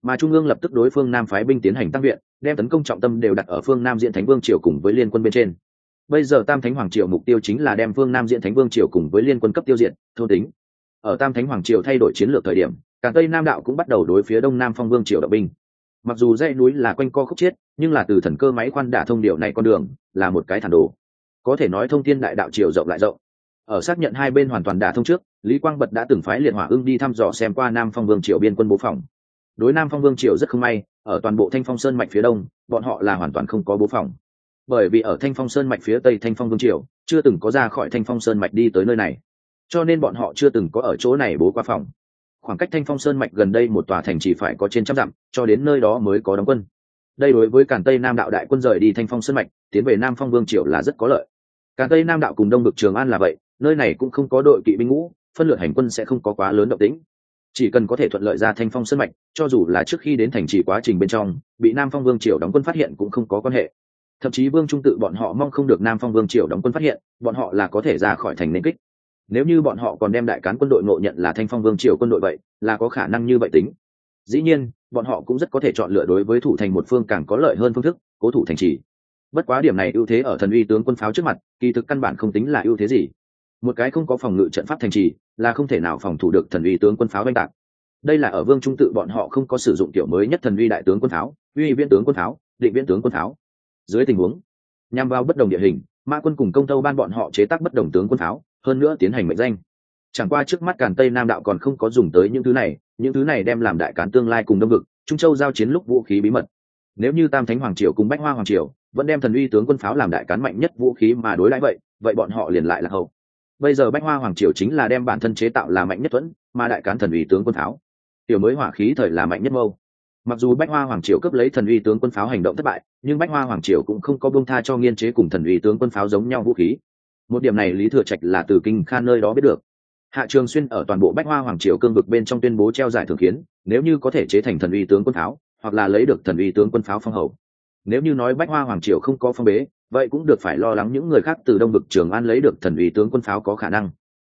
Mà trung ương lập tức đối phương nam phái binh tiến hành tăng viện, đem tấn công trọng tâm đều đặt ở phương nam diện thánh vương triều cùng với liên quân bên trên. Bây giờ tam thánh hoàng triều mục tiêu chính là đem phương nam diện thánh vương triều cùng với liên quân cấp tiêu diện thô tính. Ở tam thánh hoàng triều thay đổi chiến lược thời điểm, cả tây nam đạo cũng bắt đầu đối phía đông nam phong vương triều đạo binh. Mặc dù dãy núi là quanh co khúc chiết nhưng là từ thần cơ máy khoan đả thông điệu này con đường là một cái thản đồ. Có thể nói thông thiên đại đạo triều rộng lại rộng. Ở xác nhận hai bên hoàn toàn đả thông trước, lý quang bật đã từng phái liệt hỏa ưng đi thăm dò xem qua nam phong vương triều biên quân bố phòng. Đối nam phong vương triều rất không may, ở toàn bộ thanh phong sơn mạch phía đông, bọn họ là hoàn toàn không có bố phòng. Bởi vì ở thanh phong sơn mạch phía tây thanh phong vương triều, chưa từng có ra khỏi thanh phong sơn mạch đi tới nơi này. Cho nên bọn họ chưa từng có ở chỗ này bố qua phòng. Khoảng cách thanh phong sơn mạch gần đây một tòa thành chỉ phải có trên trăm dặm, cho đến nơi đó mới có đóng quân đây đối với cản tây nam đạo đại quân rời đi thanh phong sân mạch, tiến về nam phong vương triều là rất có lợi. Cản tây nam đạo cùng đông bực trường an là vậy, nơi này cũng không có đội kỵ binh ngũ, phân lượt hành quân sẽ không có quá lớn động tĩnh. Chỉ cần có thể thuận lợi ra thanh phong sân mạch, cho dù là trước khi đến thành trì quá trình bên trong, bị nam phong vương triều đóng quân phát hiện cũng không có quan hệ. Thậm chí vương trung tự bọn họ mong không được nam phong vương triều đóng quân phát hiện, bọn họ là có thể ra khỏi thành nên kích. Nếu như bọn họ còn đem đại cán quân đội ngộ nhận là thanh phong vương triều quân đội vậy, là có khả năng như vậy tính dĩ nhiên, bọn họ cũng rất có thể chọn lựa đối với thủ thành một phương càng có lợi hơn phương thức, cố thủ thành trì. Bất quá điểm này ưu thế ở thần uy tướng quân pháo trước mặt, kỳ thực căn bản không tính là ưu thế gì. Một cái không có phòng ngự trận pháp thành trì, là không thể nào phòng thủ được thần uy tướng quân pháo oanh tạc. Đây là ở vương trung tự bọn họ không có sử dụng tiểu mới nhất thần uy đại tướng quân pháo, uy viễn tướng quân pháo, định viễn tướng quân pháo. Dưới tình huống, nhằm vào bất đồng địa hình mã quân cùng công tâu ban bọn họ chế tác bất đồng tướng quân pháo, hơn nữa tiến hành mệnh danh chẳng qua trước mắt càn tây nam đạo còn không có dùng tới những thứ này, những thứ này đem làm đại cán tương lai cùng đông vực, trung châu giao chiến lúc vũ khí bí mật. Nếu như tam thánh hoàng triều cùng bách hoa hoàng triều vẫn đem thần uy tướng quân pháo làm đại cán mạnh nhất vũ khí mà đối đãi vậy vậy bọn họ liền lại là hậu. Bây giờ bách hoa hoàng triều chính là đem bản thân chế tạo là mạnh nhất thuẫn, mà đại cán thần uy tướng quân pháo. Tiểu mới hỏa khí thời là mạnh nhất mâu. Mặc dù bách hoa hoàng triều cấp lấy thần uy tướng quân pháo hành động thất bại, nhưng bách hoa hoàng triều cũng không có bông tha cho nghiên chế cùng thần uy tướng quân pháo giống nhau vũ khí. Một điểm này lý thừa trạch là từ kinh khan nơi đó biết được hạ trường xuyên ở toàn bộ bách hoa hoàng triều cương vực bên trong tuyên bố treo giải thưởng kiến, nếu như có thể chế thành thần uy tướng quân pháo, hoặc là lấy được thần uy tướng quân pháo phong hầu. Nếu như nói bách hoa hoàng triều không có phong bế, vậy cũng được phải lo lắng những người khác từ đông vực trường an lấy được thần uy tướng quân pháo có khả năng.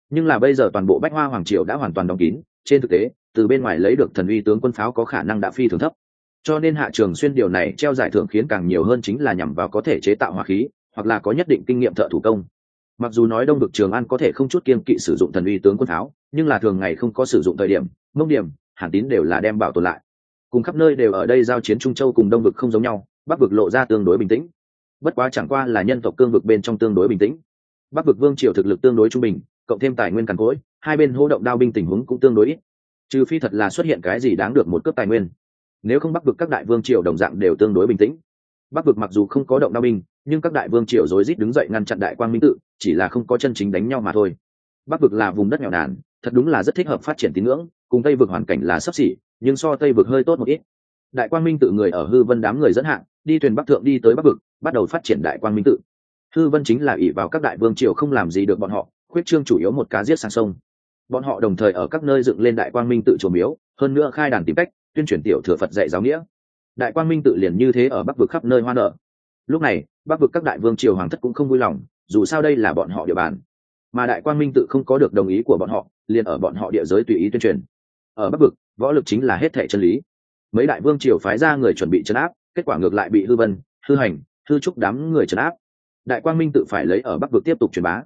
Nhưng là bây giờ toàn bộ bách hoa hoàng triều đã hoàn toàn đóng kín, trên thực tế, từ bên ngoài lấy được thần uy tướng quân pháo có khả năng đã phi thường thấp. Cho nên hạ trường xuyên điều này treo giải thưởng khiến càng nhiều hơn chính là nhằm vào có thể chế tạo hỏa khí, hoặc là có nhất định kinh nghiệm thợ thủ công mặc dù nói đông vực trường an có thể không chút kiên kỵ sử dụng thần uy tướng quân pháo, nhưng là thường ngày không có sử dụng thời điểm, mông điểm, hàn tín đều là đem bảo tồn lại. Cùng khắp nơi đều ở đây giao chiến trung châu cùng đông vực không giống nhau, bắc vực lộ ra tương đối bình tĩnh. Bất quá chẳng qua là nhân tộc cương vực bên trong tương đối bình tĩnh. Bắc vực vương triều thực lực tương đối trung bình, cộng thêm tài nguyên càn cỗi, hai bên hô động đao binh tình huống cũng tương đối ít. Trừ phi thật là xuất hiện cái gì đáng được một cướp tài nguyên. Nếu không bắc vực các đại vương triều đồng dạng đều tương đối bình tĩnh. Bắc vực mặc dù không có động đao binh nhưng các đại vương triều rối rít đứng dậy ngăn chặn đại quang minh tự, chỉ là không có chân chính đánh nhau mà thôi. Bắc vực là vùng đất nghèo nàn, thật đúng là rất thích hợp phát triển tín ngưỡng, cùng tây vực hoàn cảnh là sấp xỉ, nhưng so tây vực hơi tốt một ít. Đại quang minh tự người ở hư vân đám người dẫn hạng, đi thuyền bắc thượng đi tới bắc vực, bắt đầu phát triển đại quang minh tự. Hư vân chính là ỷ vào các đại vương triều không làm gì được bọn họ, khuyết trương chủ yếu một cá giết sang sông. Bọn họ đồng thời ở các nơi dựng lên đại quang minh tự chùa miếu, hơn nữa khai đàn tìm cách, tuyên truyền tiểu thừa phật dạy giáo nghĩa. Đại quang minh tự liền như thế ở bắc vực khắp nơi hoa nở lúc này, bắc vực các đại vương triều hoàng thất cũng không vui lòng, dù sao đây là bọn họ địa bàn. Mà đại quang minh tự không có được đồng ý của bọn họ, liền ở bọn họ địa giới tùy ý tuyên truyền. Ở bắc vực, võ lực chính là hết thệ chân lý. Mấy đại vương triều phái ra người chuẩn bị chấn áp, kết quả ngược lại bị hư vân, hư hành, hư trúc đám người chấn áp. Đại quang minh tự phải lấy ở bắc vực tiếp tục truyền bá.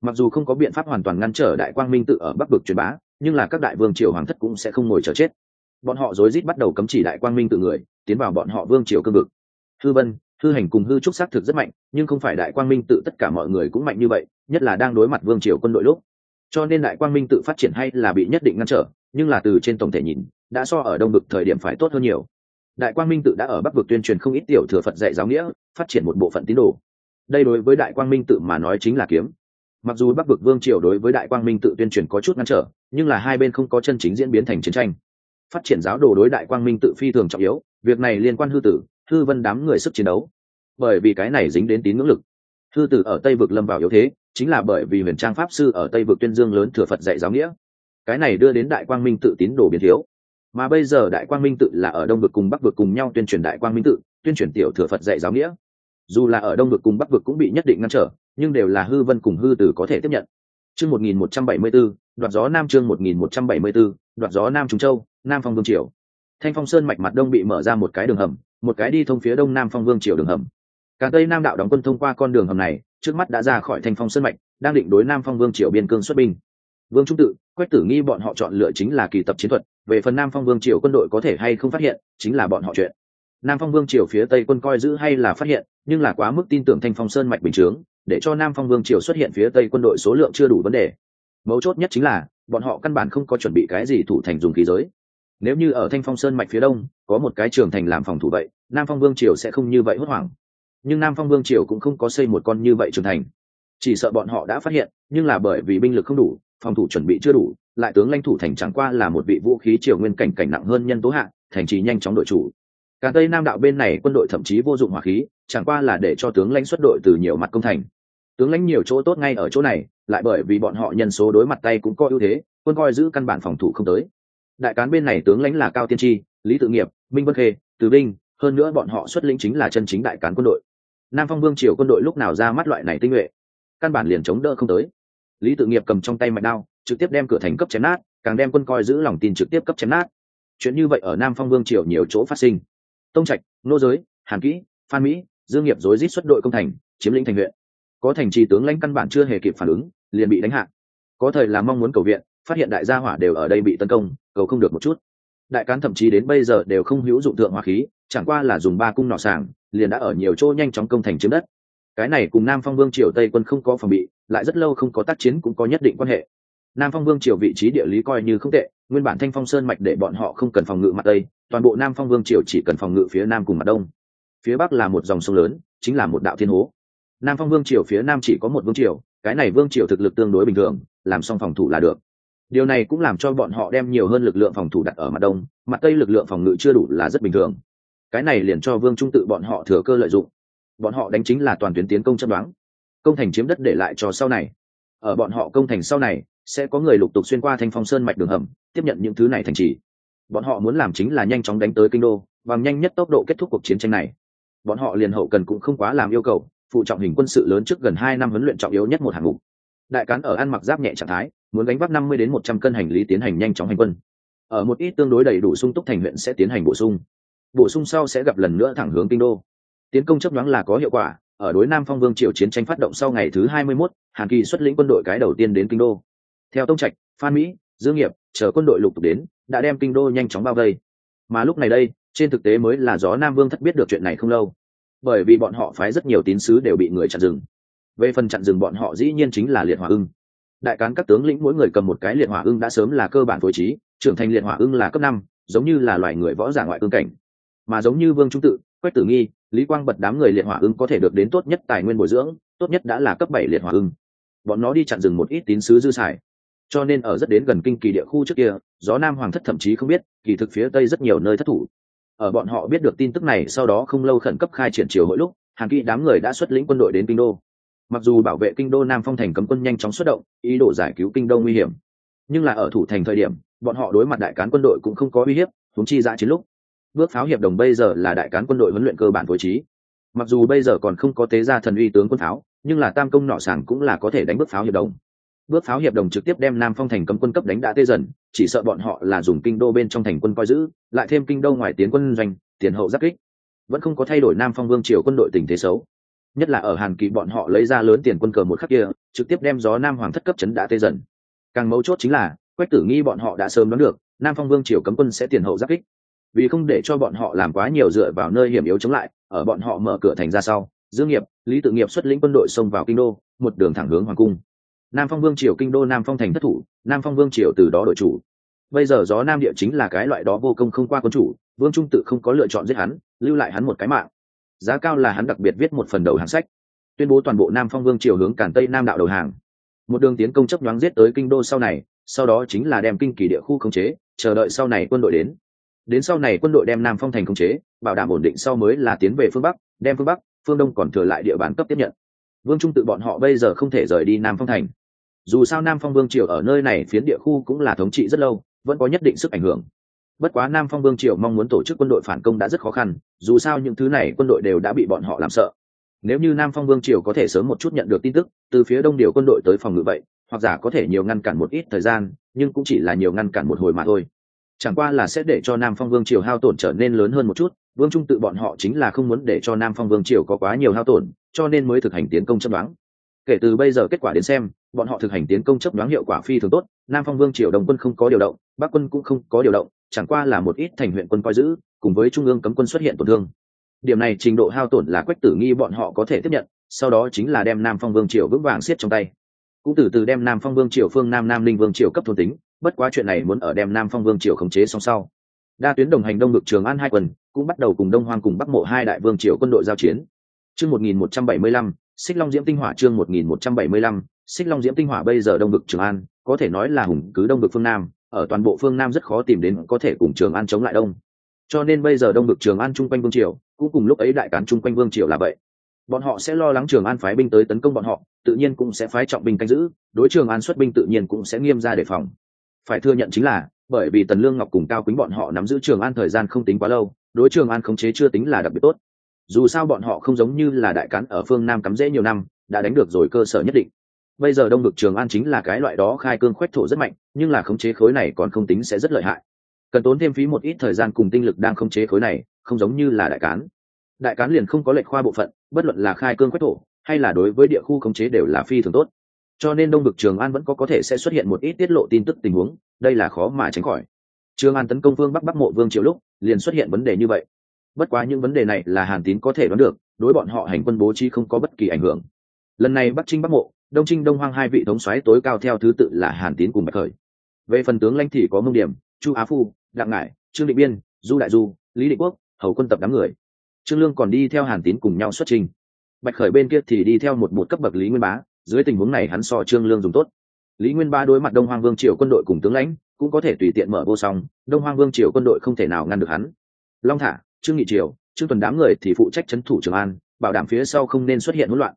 Mặc dù không có biện pháp hoàn toàn ngăn trở đại quang minh tự ở bắc vực truyền bá, nhưng là các đại vương triều hoàng thất cũng sẽ không ngồi chờ chết. Bọn họ rối rít bắt đầu cấm chỉ đại quang minh tự người, tiến vào bọn họ vương triều cương vực. Hư vân hư hành cùng hư trúc xác thực rất mạnh, nhưng không phải đại quang minh tự tất cả mọi người cũng mạnh như vậy, nhất là đang đối mặt vương triều quân đội lúc. Cho nên đại quang minh tự phát triển hay là bị nhất định ngăn trở, nhưng là từ trên tổng thể nhìn, đã so ở đông vực thời điểm phải tốt hơn nhiều. Đại quang minh tự đã ở bắc vực tuyên truyền không ít tiểu thừa phật dạy giáo nghĩa, phát triển một bộ phận tín đồ. Đây đối với đại quang minh tự mà nói chính là kiếm. Mặc dù bắc vực vương triều đối với đại quang minh tự tuyên truyền có chút ngăn trở, nhưng là hai bên không có chân chính diễn biến thành chiến tranh. Phát triển giáo đồ đối đại quang minh tự phi thường trọng yếu, việc này liên quan hư tử hư vân đám người sức chiến đấu. Bởi vì cái này dính đến tín ngưỡng lực. Hư tử ở tây vực lâm vào yếu thế, chính là bởi vì huyền trang pháp sư ở tây vực tuyên dương lớn thừa phật dạy giáo nghĩa. Cái này đưa đến đại quang minh tự tín đồ biến thiếu. Mà bây giờ đại quang minh tự là ở đông vực cùng bắc vực cùng nhau tuyên truyền đại quang minh tự, tuyên truyền tiểu thừa phật dạy giáo nghĩa. Dù là ở đông vực cùng bắc vực cũng bị nhất định ngăn trở, nhưng đều là hư vân cùng hư tử có thể tiếp nhận. Chương một nghìn một trăm bảy mươi b ố đoạt gió nam chương một nghìn một trăm bảy mươi b ố đoạt gió nam trung châu, nam phong vương triều. Thanh phong sơn mạch mặt đông bị mở ra một cái đường hầm một cái đi thông phía đông nam phong vương triều đường hầm. Cả tây nam đạo đóng quân thông qua con đường hầm này, trước mắt đã ra khỏi thanh phong sơn mạch, đang định đối nam phong vương triều biên cương xuất binh. Vương trung tự, quách tử nghi bọn họ chọn lựa chính là kỳ tập chiến thuật, về phần nam phong vương triều quân đội có thể hay không phát hiện, chính là bọn họ chuyện. Nam phong vương triều phía tây quân coi giữ hay là phát hiện, nhưng là quá mức tin tưởng thanh phong sơn mạch bình chướng, để cho nam phong vương triều xuất hiện phía tây quân đội số lượng chưa đủ vấn đề. Mấu chốt nhất chính là, bọn họ căn bản không có chuẩn bị cái gì thủ thành dùng khí giới nếu như ở thanh phong sơn mạch phía đông, có một cái trường thành làm phòng thủ vậy, nam phong vương triều sẽ không như vậy hốt hoảng. Nhưng nam phong vương triều cũng không có xây một con như vậy trường thành. Chỉ sợ bọn họ đã phát hiện, nhưng là bởi vì binh lực không đủ, phòng thủ chuẩn bị chưa đủ, lại tướng lãnh thủ thành chẳng qua là một vị vũ khí triều nguyên cảnh cảnh nặng hơn nhân tố hạng thành trì nhanh chóng đội chủ. Cả tây nam đạo bên này quân đội thậm chí vô dụng hỏa khí, chẳng qua là để cho tướng lãnh xuất đội từ nhiều mặt công thành. Tướng lãnh nhiều chỗ tốt ngay ở chỗ này, lại bởi vì bọn họ nhân số đối mặt tay cũng có ưu thế, quân coi giữ căn bản phòng thủ không tới đại cán bên này tướng lãnh là cao tiên tri, lý tự nghiệp, minh vân khê, từ binh, hơn nữa bọn họ xuất lĩnh chính là chân chính đại cán quân đội. Nam phong vương triều quân đội lúc nào ra mắt loại này tinh nhuệ? Căn bản liền chống đỡ không tới. Lý tự nghiệp cầm trong tay mạch đao, trực tiếp đem cửa thành cấp chém nát, càng đem quân coi giữ lòng tin trực tiếp cấp chém nát. Chuyện như vậy ở nam phong vương triều nhiều chỗ phát sinh. Tông trạch, nô giới, hàn kỹ, phan mỹ, dương nghiệp rối rít xuất đội công thành, chiếm lĩnh thành huyện. Có thành trì tướng lãnh căn bản chưa hề kịp phản ứng, liền bị đánh hạ. Có thời là mong muốn cầu viện, phát hiện đại gia hỏa đều ở đây bị tấn công cầu không được một chút. Đại cán thậm chí đến bây giờ đều không hữu dụng thượng hỏa khí, chẳng qua là dùng ba cung nọ sàng, liền đã ở nhiều chỗ nhanh chóng công thành chiếm đất. Cái này cùng nam phong vương triều tây quân không có phòng bị, lại rất lâu không có tác chiến cũng có nhất định quan hệ. Nam phong vương triều vị trí địa lý coi như không tệ, nguyên bản thanh phong sơn mạch để bọn họ không cần phòng ngự mặt tây, toàn bộ nam phong vương triều chỉ cần phòng ngự phía nam cùng mặt đông. Phía bắc là một dòng sông lớn, chính là một đạo thiên hố. Nam phong vương triều phía nam chỉ có một vương triều, cái này vương triều thực lực tương đối bình thường, làm xong phòng thủ là được điều này cũng làm cho bọn họ đem nhiều hơn lực lượng phòng thủ đặt ở mặt đông, mặt tây lực lượng phòng ngự chưa đủ là rất bình thường. Cái này liền cho vương trung tự bọn họ thừa cơ lợi dụng. Bọn họ đánh chính là toàn tuyến tiến công chấp đoán. Công thành chiếm đất để lại cho sau này. Ở bọn họ công thành sau này, sẽ có người lục tục xuyên qua thanh phong sơn mạch đường hầm, tiếp nhận những thứ này thành trì. Bọn họ muốn làm chính là nhanh chóng đánh tới kinh đô, bằng nhanh nhất tốc độ kết thúc cuộc chiến tranh này. Bọn họ liền hậu cần cũng không quá làm yêu cầu, phụ trọng hình quân sự lớn trước gần hai năm huấn luyện trọng yếu nhất một hạng mục. Đại cán ở ăn mặc giáp nhẹ trạng thái muốn gánh vác năm mươi đến một trăm cân hành lý tiến hành nhanh chóng hành quân. Ở một ít tương đối đầy đủ sung túc thành huyện sẽ tiến hành bổ sung. Bổ sung sau sẽ gặp lần nữa thẳng hướng kinh đô. Tiến công chấp nhoáng là có hiệu quả ở đối nam phong vương triều chiến tranh phát động sau ngày thứ hai mươi 21, hàn kỳ xuất lĩnh quân đội cái đầu tiên đến kinh đô. Theo tông trạch phan mỹ dương nghiệp chờ quân đội lục tục đến đã đem kinh đô nhanh chóng bao vây. Mà lúc này đây trên thực tế mới là gió nam vương thất biết được chuyện này không lâu. Bởi vì bọn họ phái rất nhiều tín sứ đều bị người chặn rừng. Về phần chặn rừng bọn họ dĩ nhiên chính là liệt hỏa ưng đại cán các tướng lĩnh mỗi người cầm một cái liệt hỏa ưng đã sớm là cơ bản phối trí, trưởng thành liệt hỏa ưng là cấp năm, giống như là loài người võ giả ngoại ương cảnh. Mà giống như vương trung tự, quách tử nghi, lý quang bật đám người liệt hỏa ưng có thể được đến tốt nhất tài nguyên bồi dưỡng, tốt nhất đã là cấp bảy liệt hỏa ưng. Bọn nó đi chặn rừng một ít tín sứ dư xài. Cho nên ở rất đến gần kinh kỳ địa khu trước kia, gió nam hoàng thất thậm chí không biết, kỳ thực phía tây rất nhiều nơi thất thủ. Ở bọn họ biết được tin tức này, sau đó không lâu khẩn cấp khai triển triều hội lúc, hàng kỵ đám người đã xuất lĩnh quân đội đến kinh đô mặc dù bảo vệ kinh đô nam phong thành cấm quân nhanh chóng xuất động, ý đồ giải cứu kinh đô nguy hiểm, nhưng là ở thủ thành thời điểm, bọn họ đối mặt đại cán quân đội cũng không có uy hiếp thống chi giã chiến lúc. Bước pháo hiệp đồng bây giờ là đại cán quân đội huấn luyện cơ bản phối trí. Mặc dù bây giờ còn không có tế gia thần uy tướng quân pháo, nhưng là tam công nọ sàng cũng là có thể đánh bước pháo hiệp đồng. Bước pháo hiệp đồng trực tiếp đem nam phong thành cấm quân cấp đánh đã tê dần, chỉ sợ bọn họ là dùng kinh đô bên trong thành quân coi giữ, lại thêm kinh đô ngoài tiến quân doanh, tiền hậu giáp kích. Vẫn không có thay đổi nam phong vương triều quân đội tình thế xấu nhất là ở hàn kỳ bọn họ lấy ra lớn tiền quân cờ một khắc kia, trực tiếp đem gió nam hoàng thất cấp chấn đã tê dần. Càng mấu chốt chính là, quách tử nghi bọn họ đã sớm đoán được, nam phong vương triều cấm quân sẽ tiền hậu giáp kích. Vì không để cho bọn họ làm quá nhiều dựa vào nơi hiểm yếu chống lại, ở bọn họ mở cửa thành ra sau, dương nghiệp, lý tự nghiệp xuất lĩnh quân đội xông vào kinh đô, một đường thẳng hướng hoàng cung. Nam phong vương triều kinh đô nam phong thành thất thủ, nam phong vương triều từ đó đội chủ. Bây giờ gió nam địa chính là cái loại đó vô công không qua quân chủ, vương trung tự không có lựa chọn giết hắn, lưu lại hắn một cái mạng giá cao là hắn đặc biệt viết một phần đầu hàng sách, tuyên bố toàn bộ nam phong vương triều hướng cản tây nam đạo đầu hàng. Một đường tiến công chấp nhoáng giết tới kinh đô sau này, sau đó chính là đem kinh kỳ địa khu khống chế, chờ đợi sau này quân đội đến. Đến sau này quân đội đem nam phong thành khống chế, bảo đảm ổn định sau mới là tiến về phương bắc, đem phương bắc, phương đông còn thừa lại địa bàn cấp tiếp nhận. Vương trung tự bọn họ bây giờ không thể rời đi nam phong thành. Dù sao nam phong vương triều ở nơi này phiến địa khu cũng là thống trị rất lâu, vẫn có nhất định sức ảnh hưởng bất quá nam phong vương triều mong muốn tổ chức quân đội phản công đã rất khó khăn, dù sao những thứ này quân đội đều đã bị bọn họ làm sợ. Nếu như nam phong vương triều có thể sớm một chút nhận được tin tức, từ phía đông điều quân đội tới phòng ngự vậy, hoặc giả có thể nhiều ngăn cản một ít thời gian, nhưng cũng chỉ là nhiều ngăn cản một hồi mà thôi. Chẳng qua là sẽ để cho nam phong vương triều hao tổn trở nên lớn hơn một chút, vương trung tự bọn họ chính là không muốn để cho nam phong vương triều có quá nhiều hao tổn, cho nên mới thực hành tiến công chấp đoán kể từ bây giờ kết quả đến xem, bọn họ thực hành tiến công chấp đoán hiệu quả phi thường tốt, nam phong vương triều đồng quân không có điều động, bắc quân cũng không có điều động chẳng qua là một ít thành huyện quân coi giữ, cùng với trung ương cấm quân xuất hiện tổn thương. Điểm này trình độ hao tổn là quách tử nghi bọn họ có thể tiếp nhận, sau đó chính là đem nam phong vương triều vững vàng siết trong tay. Cũng từ từ đem nam phong vương triều phương nam nam linh vương triều cấp thôn tính, bất quá chuyện này muốn ở đem nam phong vương triều khống chế song sau. Đa tuyến đồng hành đông ngực trường an hai quần, cũng bắt đầu cùng đông hoang cùng bắc mộ hai đại vương triều quân đội giao chiến. Chương một nghìn một trăm bảy mươi lăm, xích long diễm tinh hỏa chương một nghìn một trăm bảy mươi lăm, xích long diễm tinh hỏa bây giờ đông ngực trường an, có thể nói là hùng cứ đông ngực phương nam ở toàn bộ phương nam rất khó tìm đến có thể cùng trường an chống lại đông. Cho nên bây giờ đông bực trường an chung quanh vương triều, cũng cùng lúc ấy đại cán chung quanh vương triều là vậy. Bọn họ sẽ lo lắng trường an phái binh tới tấn công bọn họ, tự nhiên cũng sẽ phái trọng binh canh giữ, đối trường an xuất binh tự nhiên cũng sẽ nghiêm ra đề phòng. Phải thừa nhận chính là, bởi vì tần lương ngọc cùng cao quýnh bọn họ nắm giữ trường an thời gian không tính quá lâu, đối trường an khống chế chưa tính là đặc biệt tốt. Dù sao bọn họ không giống như là đại cán ở phương nam cắm rễ nhiều năm, đã đánh được rồi cơ sở nhất định bây giờ đông vực trường an chính là cái loại đó khai cương khoách thổ rất mạnh, nhưng là khống chế khối này còn không tính sẽ rất lợi hại. Cần tốn thêm phí một ít thời gian cùng tinh lực đang khống chế khối này, không giống như là đại cán. Đại cán liền không có lệch khoa bộ phận, bất luận là khai cương khoách thổ, hay là đối với địa khu khống chế đều là phi thường tốt. Cho nên đông vực trường an vẫn có có thể sẽ xuất hiện một ít tiết lộ tin tức tình huống, đây là khó mà tránh khỏi. Trường an tấn công vương bắc bắc mộ vương triệu lúc, liền xuất hiện vấn đề như vậy. Bất quá những vấn đề này là hàn tín có thể đoán được, đối bọn họ hành quân bố trí không có bất kỳ ảnh hưởng. Lần này bắc trinh bắc mộ đông trinh đông hoang hai vị thống soái tối cao theo thứ tự là hàn tín cùng bạch khởi. Về phần tướng lãnh thì có mông điểm, chu á phu, đặng ngải, trương định biên, du đại du, lý định quốc, hầu quân tập đám người. Trương lương còn đi theo hàn tín cùng nhau xuất trình. Bạch khởi bên kia thì đi theo một một cấp bậc lý nguyên bá, dưới tình huống này hắn so trương lương dùng tốt. Lý nguyên bá đối mặt đông hoang vương triều quân đội cùng tướng lãnh, cũng có thể tùy tiện mở vô song, đông hoang vương triều quân đội không thể nào ngăn được hắn. Long thả, trương nghị triều, trương tuần đám người thì phụ trách c thủ trường an, bảo đảm phía sau không nên xuất hiện hỗn loạn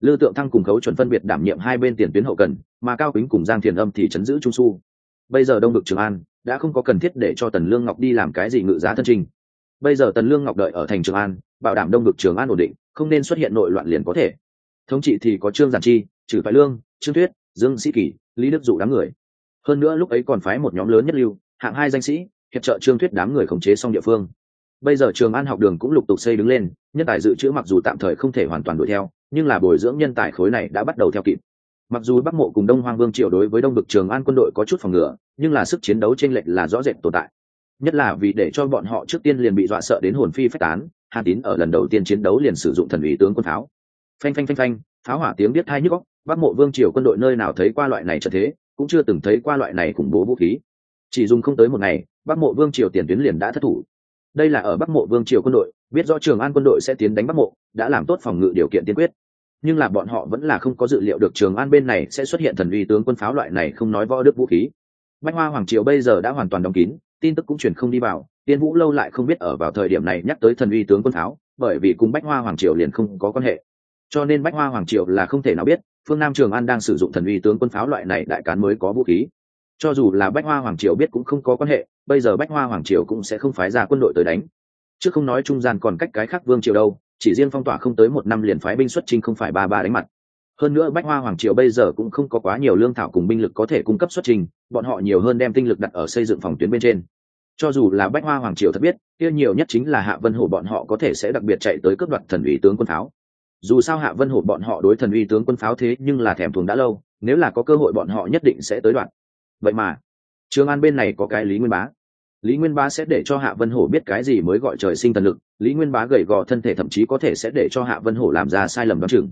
lư tượng thăng cùng khấu chuẩn phân biệt đảm nhiệm hai bên tiền tuyến hậu cần, mà cao kính cùng giang thiền âm thì chấn giữ trung su bây giờ đông được trường an đã không có cần thiết để cho tần lương ngọc đi làm cái gì ngự giá thân trình. Bây giờ tần lương ngọc đợi ở thành trường an, bảo đảm đông được trường an ổn định, không nên xuất hiện nội loạn liền có thể. Thống trị thì có trương giản chi, trừ phải lương, trương tuyết, dương sĩ kỳ, lý đức dụ đám người. Hơn nữa lúc ấy còn phái một nhóm lớn nhất lưu, hạng hai danh sĩ, hiệp trợ trương tuyết đám người khống chế xong địa phương. Bây giờ trường an học đường cũng lục tục xây đứng lên, nhân tài dự trữ mặc dù tạm thời không thể hoàn toàn đuổi theo nhưng là bồi dưỡng nhân tài khối này đã bắt đầu theo kịp. Mặc dù bắc mộ cùng đông hoang vương triều đối với đông bực trường an quân đội có chút phòng ngừa, nhưng là sức chiến đấu t r ê n lệch là rõ rệt tồn tại. Nhất là vì để cho bọn họ trước tiên liền bị dọa sợ đến hồn phi phách tán, hàn tín ở lần đầu tiên chiến đấu liền sử dụng thần ủy tướng quân pháo. Phanh phanh phanh phanh, pháo hỏa tiếng biết hai nhức góc bắc mộ vương triều quân đội nơi nào thấy qua loại này trở thế, cũng chưa từng thấy qua loại này khủng bố vũ khí. Chỉ dùng không tới một ngày, bắc mộ vương triều tiền tuyến liền đã thất thủ. Đây là ở bắc mộ vương triều quân đội biết rõ trường an quân đội sẽ tiến đánh bắc mộ, đã làm tốt phòng ngự điều kiện tiên quyết. Nhưng là bọn họ vẫn là không có dự liệu được trường an bên này sẽ xuất hiện thần uy tướng quân pháo loại này không nói võ đức vũ khí. Bách hoa hoàng triều bây giờ đã hoàn toàn đóng kín, tin tức cũng truyền không đi vào, tiên vũ lâu lại không biết ở vào thời điểm này nhắc tới thần uy tướng quân pháo, bởi vì cùng bách hoa hoàng triều liền không có quan hệ. Cho nên bách hoa hoàng triều là không thể nào biết, phương nam trường an đang sử dụng thần uy tướng quân pháo loại này đại cán mới có vũ khí. Cho dù là bách hoa hoàng triều biết cũng không có quan hệ, bây giờ bách hoa hoàng triều cũng sẽ không phái ra quân đội tới đánh chứ không nói trung gian còn cách cái khác vương triều đâu, chỉ riêng phong tỏa không tới một năm liền phái binh xuất trình không phải ba ba đánh mặt. Hơn nữa bách hoa hoàng triều bây giờ cũng không có quá nhiều lương thảo cùng binh lực có thể cung cấp xuất trình, bọn họ nhiều hơn đem tinh lực đặt ở xây dựng phòng tuyến bên trên. Cho dù là bách hoa hoàng triều thật biết, kia nhiều nhất chính là hạ vân hổ bọn họ có thể sẽ đặc biệt chạy tới cướp đoạt thần ủy tướng quân pháo. Dù sao hạ vân hổ bọn họ đối thần uy tướng quân pháo thế nhưng là thèm thuồng đã lâu, nếu là có cơ hội bọn họ nhất định sẽ tới đoạn vậy mà trường an bên này có cái lý nguyên bá lý nguyên bá sẽ để cho hạ vân hổ biết cái gì mới gọi trời sinh thần lực, lý nguyên bá gầy gò thân thể thậm chí có thể sẽ để cho hạ vân hổ làm ra sai lầm đ o chừng.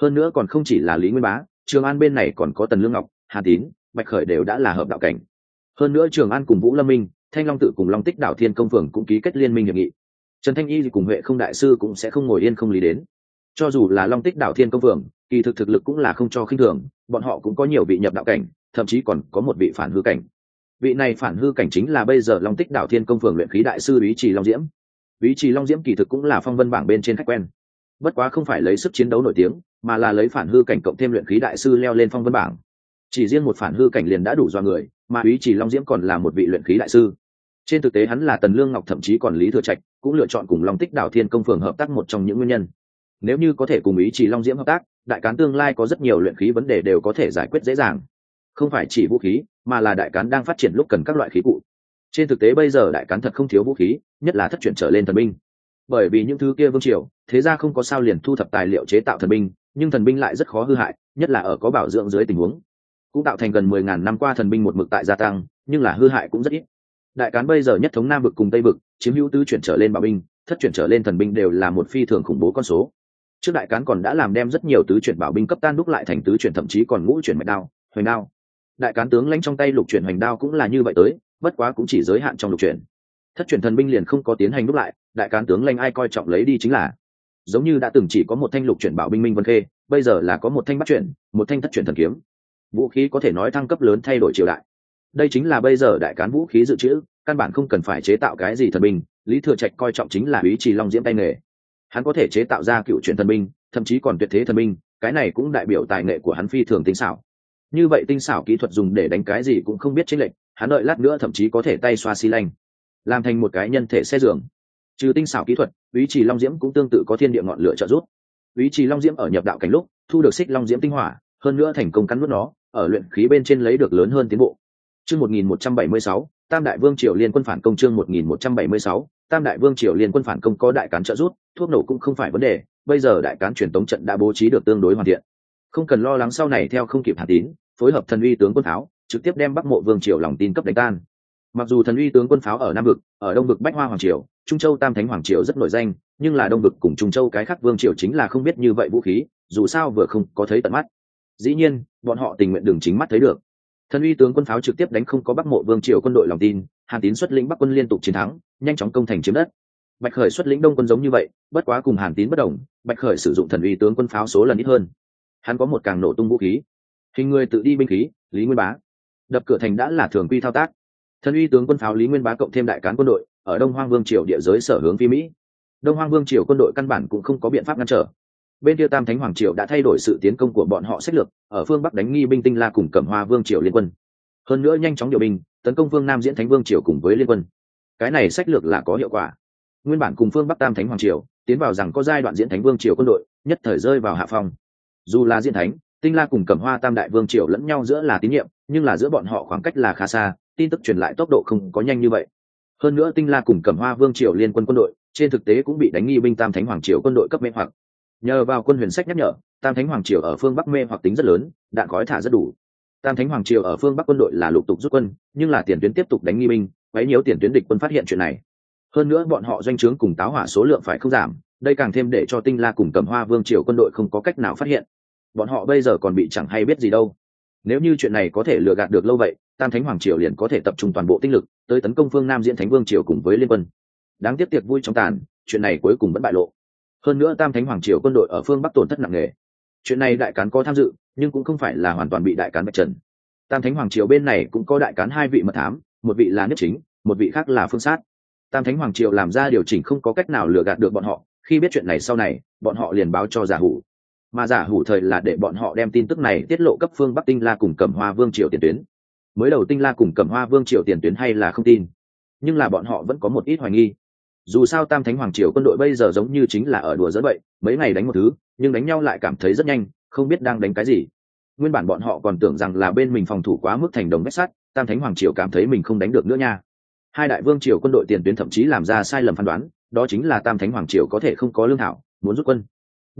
Hơn nữa còn không chỉ là lý nguyên bá, trường an bên này còn có tần lương ngọc, hà tín, bạch khởi đều đã là hợp đạo cảnh. Hơn nữa trường an cùng vũ lâm minh, thanh long tự cùng long tích đảo thiên công phường cũng ký kết liên minh hiệp nghị. Trần thanh y cùng huệ không đại sư cũng sẽ không ngồi yên không lý đến. Cho dù là long tích đảo thiên công phường, kỳ thực thực lực cũng là không cho khinh thường, bọn họ cũng có nhiều vị nhập đạo cảnh, thậm chí còn có một vị phản hư cảnh vị này phản hư cảnh chính là bây giờ long tích đảo thiên công phường luyện khí đại sư ý trì long diễm. Ý trì long diễm kỳ thực cũng là phong vân bảng bên trên khách quen. Bất quá không phải lấy sức chiến đấu nổi tiếng, mà là lấy phản hư cảnh cộng thêm luyện khí đại sư leo lên phong vân bảng. Chỉ riêng một phản hư cảnh liền đã đủ do người, mà ý trì long diễm còn là một vị luyện khí đại sư. Trên thực tế hắn là tần lương ngọc thậm chí còn lý thừa trạch cũng lựa chọn cùng long tích đảo thiên công phường hợp tác một trong những nguyên nhân. Nếu như có thể cùng ý trì long diễm hợp tác, đại cán tương lai có rất nhiều luyện khí vấn đề đều có thể giải quyết dễ dàng. Không phải chỉ vũ khí mà là đại cán đang phát triển lúc cần các loại khí cụ. Trên thực tế bây giờ đại cán thật không thiếu vũ khí, nhất là thất chuyển trở lên thần binh. Bởi vì những thứ kia vương triều, thế ra không có sao liền thu thập tài liệu chế tạo thần binh, nhưng thần binh lại rất khó hư hại, nhất là ở có bảo dưỡng dưới tình huống. Cũng tạo thành gần mười ngàn năm qua thần binh một mực tại gia tăng, nhưng là hư hại cũng rất ít. Đại cán bây giờ nhất thống nam vực cùng tây vực, chiếm hữu tứ chuyển trở lên bảo binh, thất chuyển trở lên thần binh đều là một phi thường khủng bố con số. Trước đại cán còn đã làm đem rất nhiều tứ chuyển bảo binh cấp tan đúc lại thành tứ chuyển, thậm chí còn ngũ chuyển mạch đao, hoành đao đại cán tướng lãnh trong tay lục chuyển hoành đao cũng là như vậy tới, bất quá cũng chỉ giới hạn trong lục chuyển. Thất chuyển thần binh liền không có tiến hành đúc lại, đại cán tướng lãnh ai coi trọng lấy đi chính là. Giống như đã từng chỉ có một thanh lục chuyển bảo binh minh vân khê, bây giờ là có một thanh bắt chuyển, một thanh thất chuyển thần kiếm. Vũ khí có thể nói thăng cấp lớn thay đổi triều đại. Đây chính là bây giờ đại cán vũ khí dự trữ, căn bản không cần phải chế tạo cái gì thần binh, lý thừa trạch coi trọng chính là ý trì long diễm tay nghề. Hắn có thể chế tạo ra cựu chuyển thần binh, thậm chí còn tuyệt thế thần binh, cái này cũng đại biểu tài nghệ của hắn phi thường tính xảo như vậy tinh xảo kỹ thuật dùng để đánh cái gì cũng không biết chênh lệch hắn đợi lát nữa thậm chí có thể tay xoa xi lanh làm thành một cái nhân thể xe giường. Trừ tinh xảo kỹ thuật ý chỉ long diễm cũng tương tự có thiên địa ngọn lửa trợ giúp. Ý chỉ long diễm ở nhập đạo cảnh lúc thu được xích long diễm tinh hỏa hơn nữa thành công cắn nuốt nó ở luyện khí bên trên lấy được lớn hơn tiến bộ. Chương 1176, tam đại vương triều liên quân phản công chương 1176, tam đại vương triều liên quân phản công có đại cán trợ rút thuốc nổ cũng không phải vấn đề bây giờ đại cán truyền tống trận đã bố trí được tương đối hoàn thiện không cần lo lắng sau này theo không kịp hà tín, phối hợp thần uy tướng quân pháo, trực tiếp đem bắc mộ vương triều lòng tin cấp đánh tan. Mặc dù thần uy tướng quân pháo ở nam vực, ở đông vực bách hoa hoàng triều, trung châu tam thánh hoàng triều rất nổi danh, nhưng là đông vực cùng trung châu cái khác vương triều chính là không biết như vậy vũ khí, dù sao vừa không có thấy tận mắt. Dĩ nhiên, bọn họ tình nguyện đường chính mắt thấy được. Thần uy tướng quân pháo trực tiếp đánh không có bắc mộ vương triều quân đội lòng tin hàn tín xuất lĩnh bắc quân liên tục chiến thắng, nhanh chóng công thành chiếm đất. Bạch khởi xuất lĩnh đông quân giống như vậy, bất quá cùng hàn tín bất đồng, bạch khởi sử dụng thần uy tướng quân pháo số lần ít hơn hắn có một càng nổ tung vũ khí. Hình người tự đi binh khí, lý nguyên bá. Đập cửa thành đã là thường quy thao tác. Thân uy tướng quân pháo lý nguyên bá cộng thêm đại cán quân đội, ở đông hoang vương triều địa giới sở hướng phi mỹ. Đông hoang vương triều quân đội căn bản cũng không có biện pháp ngăn trở. Bên kia tam thánh hoàng triều đã thay đổi sự tiến công của bọn họ sách lược, ở phương bắc đánh nghi binh tinh la cùng cẩm hoa vương triều liên quân. Hơn nữa nhanh chóng điều binh, tấn công vương nam diễn thánh vương triều cùng với liên quân. Cái này sách lược là có hiệu quả. Nguyên bản cùng phương bắc tam thánh hoàng triều, tiến vào rằng có giai đoạn diễn thánh vương triều quân đội, nhất thời rơi vào hạ phong dù là diễn thánh, tinh la cùng cẩm hoa tam đại vương triều lẫn nhau giữa là tín nhiệm, nhưng là giữa bọn họ khoảng cách là khá xa, tin tức truyền lại tốc độ không có nhanh như vậy. Hơn nữa tinh la cùng cẩm hoa vương triều liên quân quân đội, trên thực tế cũng bị đánh nghi binh tam thánh hoàng triều quân đội cấp mê hoặc. Nhờ vào quân huyền sách nhắc nhở, tam thánh hoàng triều ở phương bắc mê hoặc tính rất lớn, đạn gói thả rất đủ. Tam thánh hoàng triều ở phương bắc quân đội là lục tục rút quân, nhưng là tiền tuyến tiếp tục đánh nghi binh quấy nhiễu tiền tuyến địch quân phát hiện chuyện này. Hơn nữa bọn họ doanh trướng cùng táo hỏa số lượng phải không giảm, đây càng thêm để cho tinh la cùng cầm hoa vương triều quân đội không có cách nào phát hiện bọn họ bây giờ còn bị chẳng hay biết gì đâu. Nếu như chuyện này có thể lừa gạt được lâu vậy, tam thánh hoàng triều liền có thể tập trung toàn bộ tinh lực tới tấn công phương nam diễn thánh vương triều cùng với liên quân. Đáng tiếc tiệc vui trong tàn, chuyện này cuối cùng vẫn bại lộ. Hơn nữa tam thánh hoàng triều quân đội ở phương bắc tổn thất nặng nề. Chuyện này đại cán có tham dự, nhưng cũng không phải là hoàn toàn bị đại cán bạch trần. Tam thánh hoàng triều bên này cũng có đại cán hai vị mật thám, một vị là nhất chính, một vị khác là phương sát. Tam thánh hoàng triều làm ra điều chỉnh không có cách nào lừa gạt được bọn họ, khi biết chuyện này sau này, bọn họ liền báo cho giả hủ mà giả hủ thời là để bọn họ đem tin tức này tiết lộ cấp phương bắc tinh la cùng cẩm hoa vương triều tiền tuyến. Mới đầu tinh la cùng cẩm hoa vương triều tiền tuyến hay là không tin, nhưng là bọn họ vẫn có một ít hoài nghi. Dù sao tam thánh hoàng triều quân đội bây giờ giống như chính là ở đùa dẫn vậy, mấy ngày đánh một thứ, nhưng đánh nhau lại cảm thấy rất nhanh, không biết đang đánh cái gì. Nguyên bản bọn họ còn tưởng rằng là bên mình phòng thủ quá mức thành đồng vách sắt, tam thánh hoàng triều cảm thấy mình không đánh được nữa nha. Hai đại vương triều quân đội tiền tuyến thậm chí làm ra sai lầm phán đoán, đó chính là tam thánh hoàng triều có thể không có lương thảo, muốn rút quân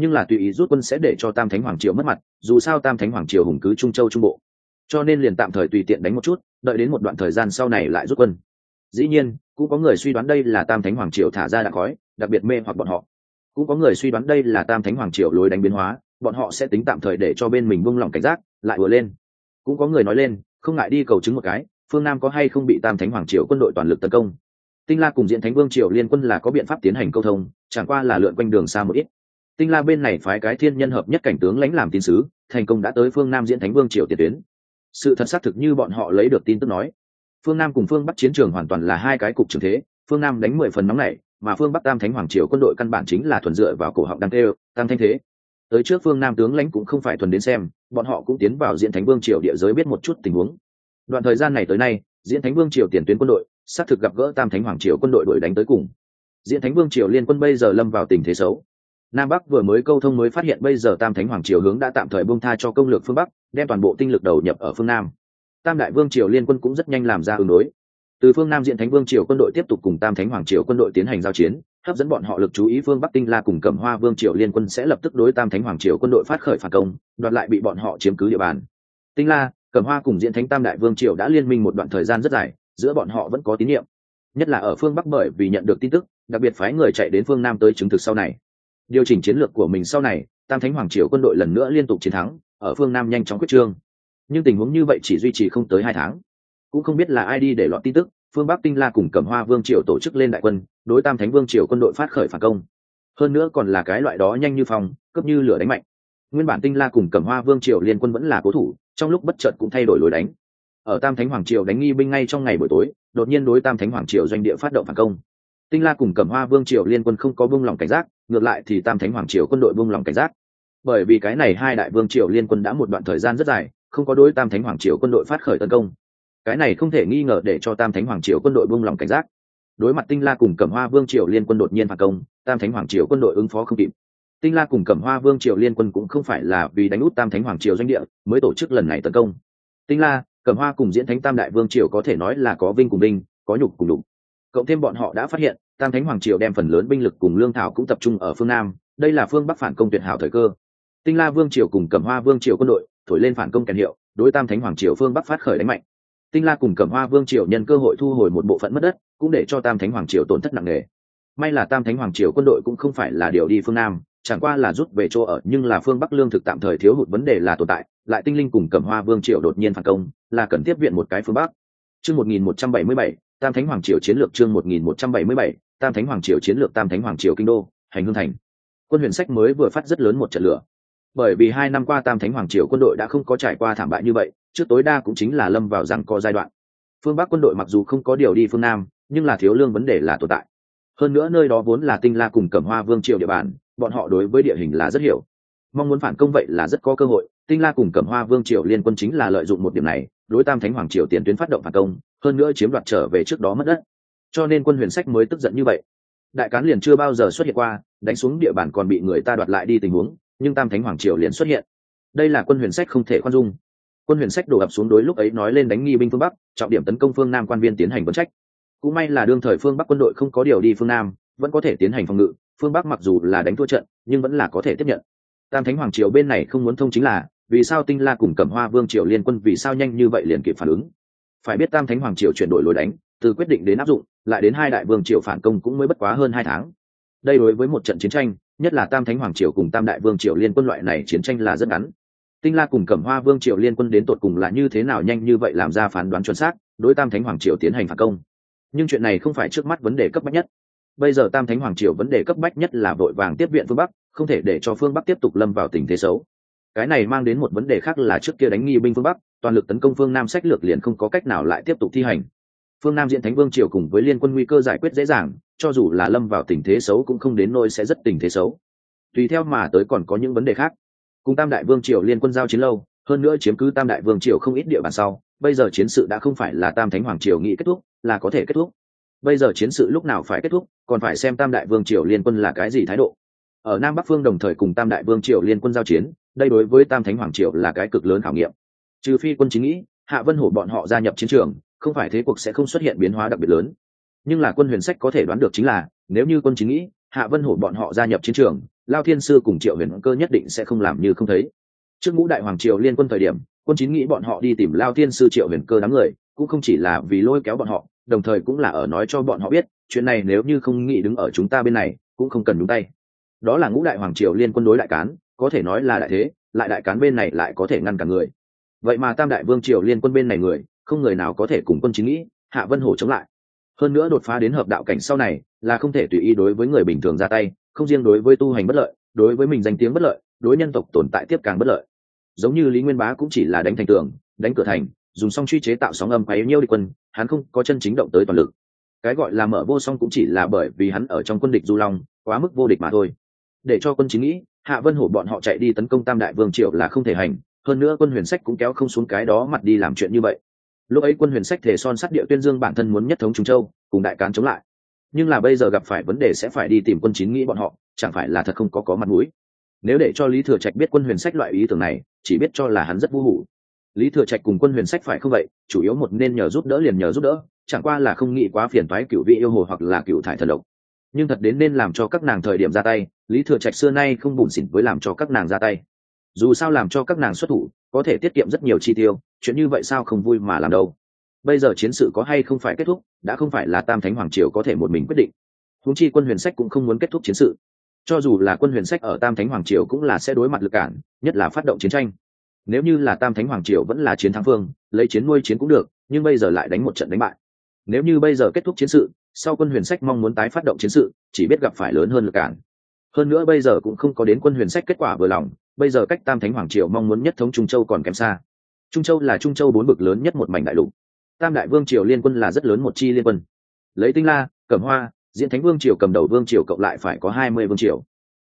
nhưng là tùy ý rút quân sẽ để cho tam thánh hoàng triều mất mặt, dù sao tam thánh hoàng triều hùng cứ trung châu trung bộ. Cho nên liền tạm thời tùy tiện đánh một chút, đợi đến một đoạn thời gian sau này lại rút quân. Dĩ nhiên, cũng có người suy đoán đây là tam thánh hoàng triều thả ra đạn khói, đặc biệt mê hoặc bọn họ. Cũng có người suy đoán đây là tam thánh hoàng triều lối đánh biến hóa, bọn họ sẽ tính tạm thời để cho bên mình buông lỏng cảnh giác, lại vừa lên. Cũng có người nói lên, không ngại đi cầu chứng một cái, phương nam có hay không bị tam thánh hoàng triều quân đội toàn lực tấn công? Tinh la cùng diện thánh vương triều liên quân là có biện pháp tiến hành câu thông, chẳng qua là lượn quanh đường xa một ít tinh la bên này phái cái thiên nhân hợp nhất cảnh tướng lãnh làm tín sứ, thành công đã tới phương nam diễn thánh vương triều tiền tuyến. Sự thật xác thực như bọn họ lấy được tin tức nói. Phương nam cùng phương bắc chiến trường hoàn toàn là hai cái cục trường thế, phương nam đánh mười phần nóng này mà phương bắc tam thánh hoàng triều quân đội căn bản chính là thuần dựa vào cổ họng đăng tê tam thanh thế. Tới trước phương nam tướng lãnh cũng không phải thuần đến xem, bọn họ cũng tiến vào diễn thánh vương triều địa giới biết một chút tình huống. Đoạn thời gian này tới nay, diễn thánh vương triều tiền tuyến quân đội, xác thực gặp gỡ tam thánh hoàng triều quân đội đuổi đánh tới cùng. Diễn thánh vương triều liên quân bây giờ lâm vào tình thế xấu nam bắc vừa mới câu thông mới phát hiện bây giờ tam thánh hoàng triều hướng đã tạm thời buông tha cho công lược phương bắc, đem toàn bộ tinh lực đầu nhập ở phương nam. Tam đại vương triều liên quân cũng rất nhanh làm ra ứng đối. Từ phương nam diện thánh vương triều quân đội tiếp tục cùng tam thánh hoàng triều quân đội tiến hành giao chiến, hấp dẫn bọn họ lực chú ý phương bắc tinh la cùng cẩm hoa vương triều liên quân sẽ lập tức đối tam thánh hoàng triều quân đội phát khởi phản công, đoạt lại bị bọn họ chiếm cứ địa bàn. Tinh la, cẩm hoa cùng diện thánh tam đại vương triều đã liên minh một đoạn thời gian rất dài, giữa bọn họ vẫn có tín nhiệm. Nhất là ở phương bắc bởi vì nhận được tin tức, đặc biệt phái người chạy đến phương nam tới chứng thực sau này điều chỉnh chiến lược của mình sau này, tam thánh hoàng triều quân đội lần nữa liên tục chiến thắng, ở phương nam nhanh chóng quyết trương. Nhưng tình huống như vậy chỉ duy trì không tới hai tháng. Cũng không biết là ai đi để lọt tin tức, phương bắc tinh la cùng cẩm hoa vương triều tổ chức lên đại quân, đối tam thánh vương triều quân đội phát khởi phản công. Hơn nữa còn là cái loại đó nhanh như phòng cấp như lửa đánh mạnh. Nguyên bản tinh la cùng cẩm hoa vương triều liên quân vẫn là cố thủ, trong lúc bất chợt cũng thay đổi lối đánh. Ở tam thánh hoàng triều đánh nghi binh ngay trong ngày buổi tối, đột nhiên đối tam thánh hoàng triều doanh địa phát động phản công tinh la cùng cẩm hoa vương triều liên quân không có buông lỏng cảnh giác, ngược lại thì tam thánh hoàng triều quân đội buông lỏng cảnh giác. Bởi vì cái này hai đại vương triều liên quân đã một đoạn thời gian rất dài, không có đối tam thánh hoàng triều quân đội phát khởi tấn công. Cái này không thể nghi ngờ để cho tam thánh hoàng triều quân đội buông lòng cảnh giác. Đối mặt tinh la cùng cẩm hoa vương triều liên quân đột nhiên phản công, tam thánh hoàng triều quân đội ứng phó không kịp. Tinh la cùng cẩm hoa vương triều liên quân cũng không phải là vì đánh út tam thánh hoàng triều doanh địa, mới tổ chức lần này tấn công. Tinh la, cẩm hoa cùng diễn thánh tam đại vương triều có thể nói là có vinh cùng vinh, có nhục cùng nhục cộng thêm bọn họ đã phát hiện, tam thánh hoàng triều đem phần lớn binh lực cùng lương thảo cũng tập trung ở phương nam, đây là phương bắc phản công tuyệt hảo thời cơ. Tinh la vương triều cùng cẩm hoa vương triều quân đội thổi lên phản công kèn hiệu, đối tam thánh hoàng triều phương bắc phát khởi đánh mạnh. Tinh la cùng cẩm hoa vương triều nhân cơ hội thu hồi một bộ phận mất đất, cũng để cho tam thánh hoàng triều tổn thất nặng nề. May là tam thánh hoàng triều quân đội cũng không phải là điều đi phương nam, chẳng qua là rút về chỗ ở, nhưng là phương bắc lương thực tạm thời thiếu hụt vấn đề là tồn tại, lại tinh linh cùng cẩm hoa vương triều đột nhiên phản công, là cần tiếp viện một cái phương bắc. Chương một nghìn một trăm bảy mươi bảy tam thánh hoàng triều chiến lược chương một nghìn một trăm bảy mươi bảy, tam thánh hoàng triều chiến lược tam thánh hoàng triều kinh đô, hành hương thành. Quân huyền sách mới vừa phát rất lớn một trận lửa. Bởi vì hai năm qua tam thánh hoàng triều quân đội đã không có trải qua thảm bại như vậy, trước tối đa cũng chính là lâm vào rằng co giai đoạn. Phương bắc quân đội mặc dù không có điều đi phương nam, nhưng là thiếu lương vấn đề là tồn tại. Hơn nữa nơi đó vốn là tinh la cùng cẩm hoa vương triều địa bàn, bọn họ đối với địa hình là rất hiểu. Mong muốn phản công vậy là rất có cơ hội, tinh la cùng cẩm hoa vương triều liên quân chính là lợi dụng một điểm này đối tam thánh hoàng triều tiền tuyến phát động phản công, hơn nữa chiếm đoạt trở về trước đó mất đất. Cho nên quân huyền sách mới tức giận như vậy. Đại cán liền chưa bao giờ xuất hiện qua, đánh xuống địa bàn còn bị người ta đoạt lại đi tình huống, nhưng tam thánh hoàng triều liền xuất hiện. Đây là quân huyền sách không thể khoan dung. Quân huyền sách đổ ập xuống đối lúc ấy nói lên đánh nghi binh phương bắc, trọng điểm tấn công phương nam quan viên tiến hành vấn trách. Cũng may là đương thời phương bắc quân đội không có điều đi phương nam, vẫn có thể tiến hành phòng ngự. Phương bắc mặc dù là đánh thua trận, nhưng vẫn là có thể tiếp nhận. Tam thánh hoàng triều bên này không muốn thông chính là vì sao tinh la cùng cẩm hoa vương triều liên quân vì sao nhanh như vậy liền kịp phản ứng? Phải biết tam thánh hoàng triều chuyển đổi lối đánh, từ quyết định đến áp dụng, lại đến hai đại vương triều phản công cũng mới bất quá hơn hai tháng. Đây đối với một trận chiến tranh, nhất là tam thánh hoàng triều cùng tam đại vương triều liên quân loại này chiến tranh là rất ngắn. Tinh la cùng cẩm hoa vương triều liên quân đến tột cùng là như thế nào nhanh như vậy làm ra phán đoán chuẩn xác, đối tam thánh hoàng triều tiến hành phản công. Nhưng chuyện này không phải trước mắt vấn đề cấp bách nhất. Bây giờ tam thánh hoàng triều vấn đề cấp bách nhất là vội vàng tiếp viện phương bắc, không thể để cho phương bắc tiếp tục lâm vào tình thế xấu cái này mang đến một vấn đề khác là trước kia đánh nghi binh phương bắc, toàn lực tấn công phương nam sách lược liền không có cách nào lại tiếp tục thi hành. Phương nam diện thánh vương triều cùng với liên quân nguy cơ giải quyết dễ dàng, cho dù là lâm vào tình thế xấu cũng không đến nôi sẽ rất tình thế xấu. Tùy theo mà tới còn có những vấn đề khác. Cùng tam đại vương triều liên quân giao chiến lâu, hơn nữa chiếm cứ tam đại vương triều không ít địa bàn sau, bây giờ chiến sự đã không phải là tam thánh hoàng triều nghĩ kết thúc, là có thể kết thúc. Bây giờ chiến sự lúc nào phải kết thúc, còn phải xem tam đại vương triều liên quân là cái gì thái độ. Ở nam bắc phương đồng thời cùng tam đại vương triều liên quân giao chiến đây đối với tam thánh hoàng triều là cái cực lớn khảo nghiệm. Trừ phi quân chính nghĩ, hạ vân hổ bọn họ gia nhập chiến trường, không phải thế cuộc sẽ không xuất hiện biến hóa đặc biệt lớn. Nhưng là quân huyền sách có thể đoán được chính là, nếu như quân chính nghĩ, hạ vân hổ bọn họ gia nhập chiến trường, lao thiên sư cùng triệu huyền cơ nhất định sẽ không làm như không thấy. Trước ngũ đại hoàng triều liên quân thời điểm, quân chính nghĩ bọn họ đi tìm lao thiên sư triệu huyền cơ đám người, cũng không chỉ là vì lôi kéo bọn họ, đồng thời cũng là ở nói cho bọn họ biết, chuyện này nếu như không nghĩ đứng ở chúng ta bên này, cũng không cần đúng tay. Đó là ngũ đại hoàng triều liên quân đối đại cán có thể nói là đại thế, lại đại cán bên này lại có thể ngăn cả người. Vậy mà tam đại vương triều liên quân bên này người, không người nào có thể cùng quân chính nghĩ, hạ vân hổ chống lại. Hơn nữa đột phá đến hợp đạo cảnh sau này, là không thể tùy ý đối với người bình thường ra tay, không riêng đối với tu hành bất lợi, đối với mình danh tiếng bất lợi, đối nhân tộc tồn tại tiếp càng bất lợi. Giống như lý nguyên bá cũng chỉ là đánh thành tường, đánh cửa thành, dùng song truy chế tạo sóng âm quấy nhiêu địch quân, hắn không có chân chính động tới toàn lực. Cái gọi là mở vô song cũng chỉ là bởi vì hắn ở trong quân địch du long, quá mức vô địch mà thôi. Để cho quân chính nghĩ hạ vân hổ bọn họ chạy đi tấn công tam đại vương triều là không thể hành, hơn nữa quân huyền sách cũng kéo không xuống cái đó mặt đi làm chuyện như vậy. Lúc ấy quân huyền sách thể son sắt địa tuyên dương bản thân muốn nhất thống trung châu, cùng đại cán chống lại. Nhưng là bây giờ gặp phải vấn đề sẽ phải đi tìm quân chín nghĩ bọn họ, chẳng phải là thật không có có mặt mũi. Nếu để cho lý thừa trạch biết quân huyền sách loại ý tưởng này, chỉ biết cho là hắn rất vô hủ. Lý thừa trạch cùng quân huyền sách phải không vậy, chủ yếu một nên nhờ giúp đỡ liền nhờ giúp đỡ, chẳng qua là không nghĩ quá phiền toái cựu vị yêu hồ hoặc là cựu thải thần độc nhưng thật đến nên làm cho các nàng thời điểm ra tay, lý thừa trạch xưa nay không bùn xỉn với làm cho các nàng ra tay. Dù sao làm cho các nàng xuất thủ, có thể tiết kiệm rất nhiều chi tiêu, chuyện như vậy sao không vui mà làm đâu. Bây giờ chiến sự có hay không phải kết thúc, đã không phải là tam thánh hoàng triều có thể một mình quyết định. Húng chi quân huyền sách cũng không muốn kết thúc chiến sự. Cho dù là quân huyền sách ở tam thánh hoàng triều cũng là sẽ đối mặt lực cản, nhất là phát động chiến tranh. Nếu như là tam thánh hoàng triều vẫn là chiến thắng phương, lấy chiến nuôi chiến cũng được, nhưng bây giờ lại đánh một trận đánh bại. Nếu như bây giờ kết thúc chiến sự sau quân huyền sách mong muốn tái phát động chiến sự, chỉ biết gặp phải lớn hơn lực cản. Hơn nữa bây giờ cũng không có đến quân huyền sách kết quả vừa lòng, bây giờ cách tam thánh hoàng triều mong muốn nhất thống trung châu còn kém xa. Trung châu là trung châu bốn bực lớn nhất một mảnh đại lục. Tam đại vương triều liên quân là rất lớn một chi liên quân. Lấy tinh la, cẩm hoa, diễn thánh vương triều cầm đầu vương triều cộng lại phải có hai mươi vương triều.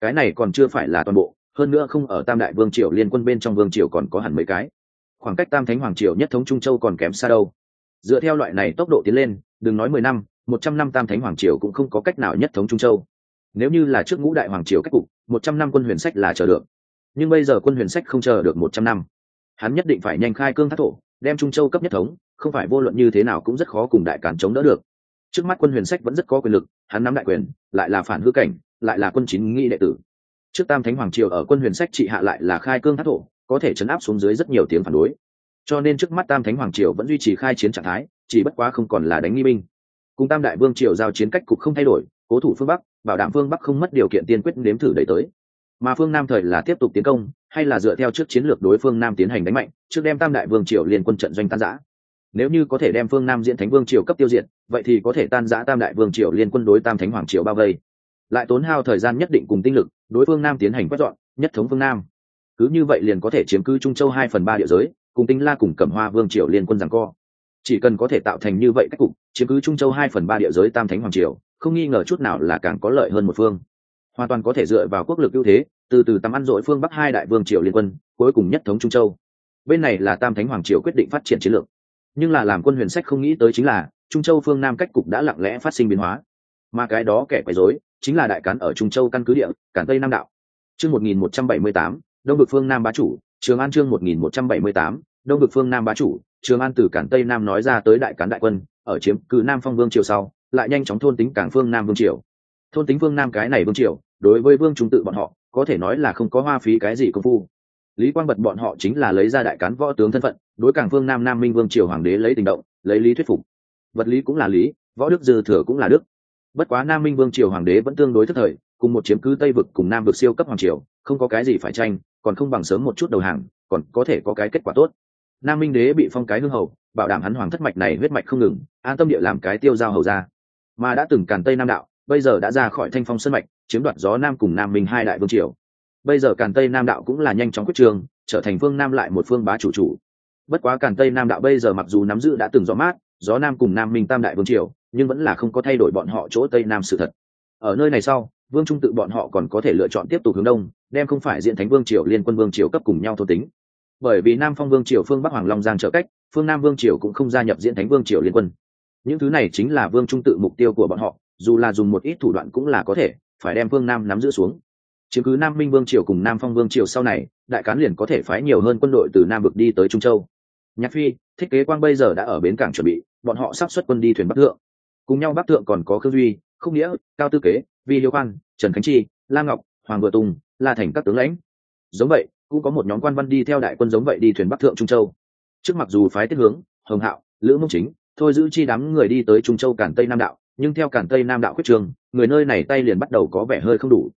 Cái này còn chưa phải là toàn bộ, hơn nữa không ở tam đại vương triều liên quân bên trong vương triều còn có hẳn mấy cái. Khoảng cách tam thánh hoàng triều nhất thống trung châu còn kém xa đâu. Dựa theo loại này tốc độ tiến lên, đừng nói mười năm một trăm năm tam thánh hoàng triều cũng không có cách nào nhất thống trung châu. Nếu như là trước ngũ đại hoàng triều cách cục, một trăm năm quân huyền sách là chờ được. Nhưng bây giờ quân huyền sách không chờ được một trăm năm. Hắn nhất định phải nhanh khai cương thác thổ, đem trung châu cấp nhất thống, không phải vô luận như thế nào cũng rất khó cùng đại cản chống đỡ được. Trước mắt quân huyền sách vẫn rất có quyền lực, hắn nắm đại quyền, lại là phản hư cảnh, lại là quân chính nghi đệ tử. Trước tam thánh hoàng triều ở quân huyền sách trị hạ lại là khai cương thác thổ, có thể chấn áp xuống dưới rất nhiều tiếng phản đối. Cho nên trước mắt tam thánh hoàng triều vẫn duy trì khai chiến trạng thái, chỉ bất quá không còn là đánh nghi binh cùng tam đại vương triều giao chiến cách cục không thay đổi, cố thủ phương bắc, bảo đảm phương bắc không mất điều kiện tiên quyết nếm thử đẩy tới. Mà phương nam thời là tiếp tục tiến công, hay là dựa theo trước chiến lược đối phương nam tiến hành đánh mạnh, trước đem tam đại vương triều liên quân trận doanh tan giã nếu như có thể đem phương nam diễn thánh vương triều cấp tiêu diệt, vậy thì có thể tan giã tam đại vương triều liên quân đối tam thánh hoàng triều bao vây. Lại tốn hao thời gian nhất định cùng tinh lực, đối phương nam tiến hành quét dọn, nhất thống phương nam. Cứ như vậy liền có thể chiếm cứ trung châu hai phần ba địa giới, cùng tinh la cùng cẩm hoa vương triều liên quân rằng co chỉ cần có thể tạo thành như vậy cách cục chiếm cứ trung châu hai phần ba địa giới tam thánh hoàng triều không nghi ngờ chút nào là càng có lợi hơn một phương. Hoàn toàn có thể dựa vào quốc lực ưu thế từ từ tắm ăn dội phương bắc hai đại vương triều liên quân cuối cùng nhất thống trung châu. Bên này là tam thánh hoàng triều quyết định phát triển chiến lược. Nhưng là làm quân huyền sách không nghĩ tới chính là trung châu phương nam cách cục đã lặng lẽ phát sinh biến hóa. Mà cái đó kẻ quấy rối chính là đại cán ở trung châu căn cứ địa cản tây nam đạo. Chương 1178, đông Bực phương nam bá chủ trường an chương 1178, đông vực phương nam bá chủ, trường an từ cản tây nam nói ra tới đại cán đại quân, ở chiếm cứ nam phong vương triều sau, lại nhanh chóng thôn tính cảng phương nam vương triều. Thôn tính vương nam cái này vương triều, đối với vương trung tự bọn họ, có thể nói là không có hoa phí cái gì công phu. Lý quang bật bọn họ chính là lấy ra đại cán võ tướng thân phận, đối cảng phương nam nam minh vương triều hoàng đế lấy tình động, lấy lý thuyết phục. Vật lý cũng là lý, võ đức dư thừa cũng là đức. Bất quá nam minh vương triều hoàng đế vẫn tương đối thất thời, cùng một chiếm cứ tây vực cùng nam vực siêu cấp hoàng triều, không có cái gì phải tranh, còn không bằng sớm một chút đầu hàng, còn có thể có cái kết quả tốt nam minh đế bị phong cái hương hầu, bảo đảm hắn hoàng thất mạch này huyết mạch không ngừng, an tâm địa làm cái tiêu giao hầu ra. Mà đã từng càn tây nam đạo, bây giờ đã ra khỏi thanh phong sân mạch, chiếm đoạt gió nam cùng nam minh hai đại vương triều. Bây giờ càn tây nam đạo cũng là nhanh chóng quyết trường, trở thành phương nam lại một phương bá chủ chủ. Bất quá càn tây nam đạo bây giờ mặc dù nắm giữ đã từng gió mát, gió nam cùng nam minh tam đại vương triều, nhưng vẫn là không có thay đổi bọn họ chỗ tây nam sự thật. Ở nơi này sau, vương trung tự bọn họ còn có thể lựa chọn tiếp tục hướng đông, đem không phải diện thánh vương triều liên quân vương triều cấp cùng nhau thô tính bởi vì nam phong vương triều phương bắc hoàng long giang trở cách, phương nam vương triều cũng không gia nhập diễn thánh vương triều liên quân. Những thứ này chính là vương trung tự mục tiêu của bọn họ, dù là dùng một ít thủ đoạn cũng là có thể, phải đem phương nam nắm giữ xuống. Chiếm cứ nam minh vương triều cùng nam phong vương triều sau này, đại cán liền có thể phái nhiều hơn quân đội từ nam vực đi tới trung châu. Nhạc phi thiết kế quang bây giờ đã ở bến cảng chuẩn bị, bọn họ sắp xuất quân đi thuyền bắc thượng. Cùng nhau bắc thượng còn có khương duy không nghĩa, cao tư kế, vi hiếu khoan trần khánh chi, la ngọc, hoàng vừa tùng, la thành các tướng lãnh. Giống vậy cũng có một nhóm quan văn đi theo đại quân giống vậy đi thuyền bắc thượng trung châu. Trước mặc dù phái tiết hướng, hồng hạo, lữ mông chính, thôi giữ chi đám người đi tới trung châu cản tây nam đạo, nhưng theo cản tây nam đạo quyết trường, người nơi này tay liền bắt đầu có vẻ hơi không đủ.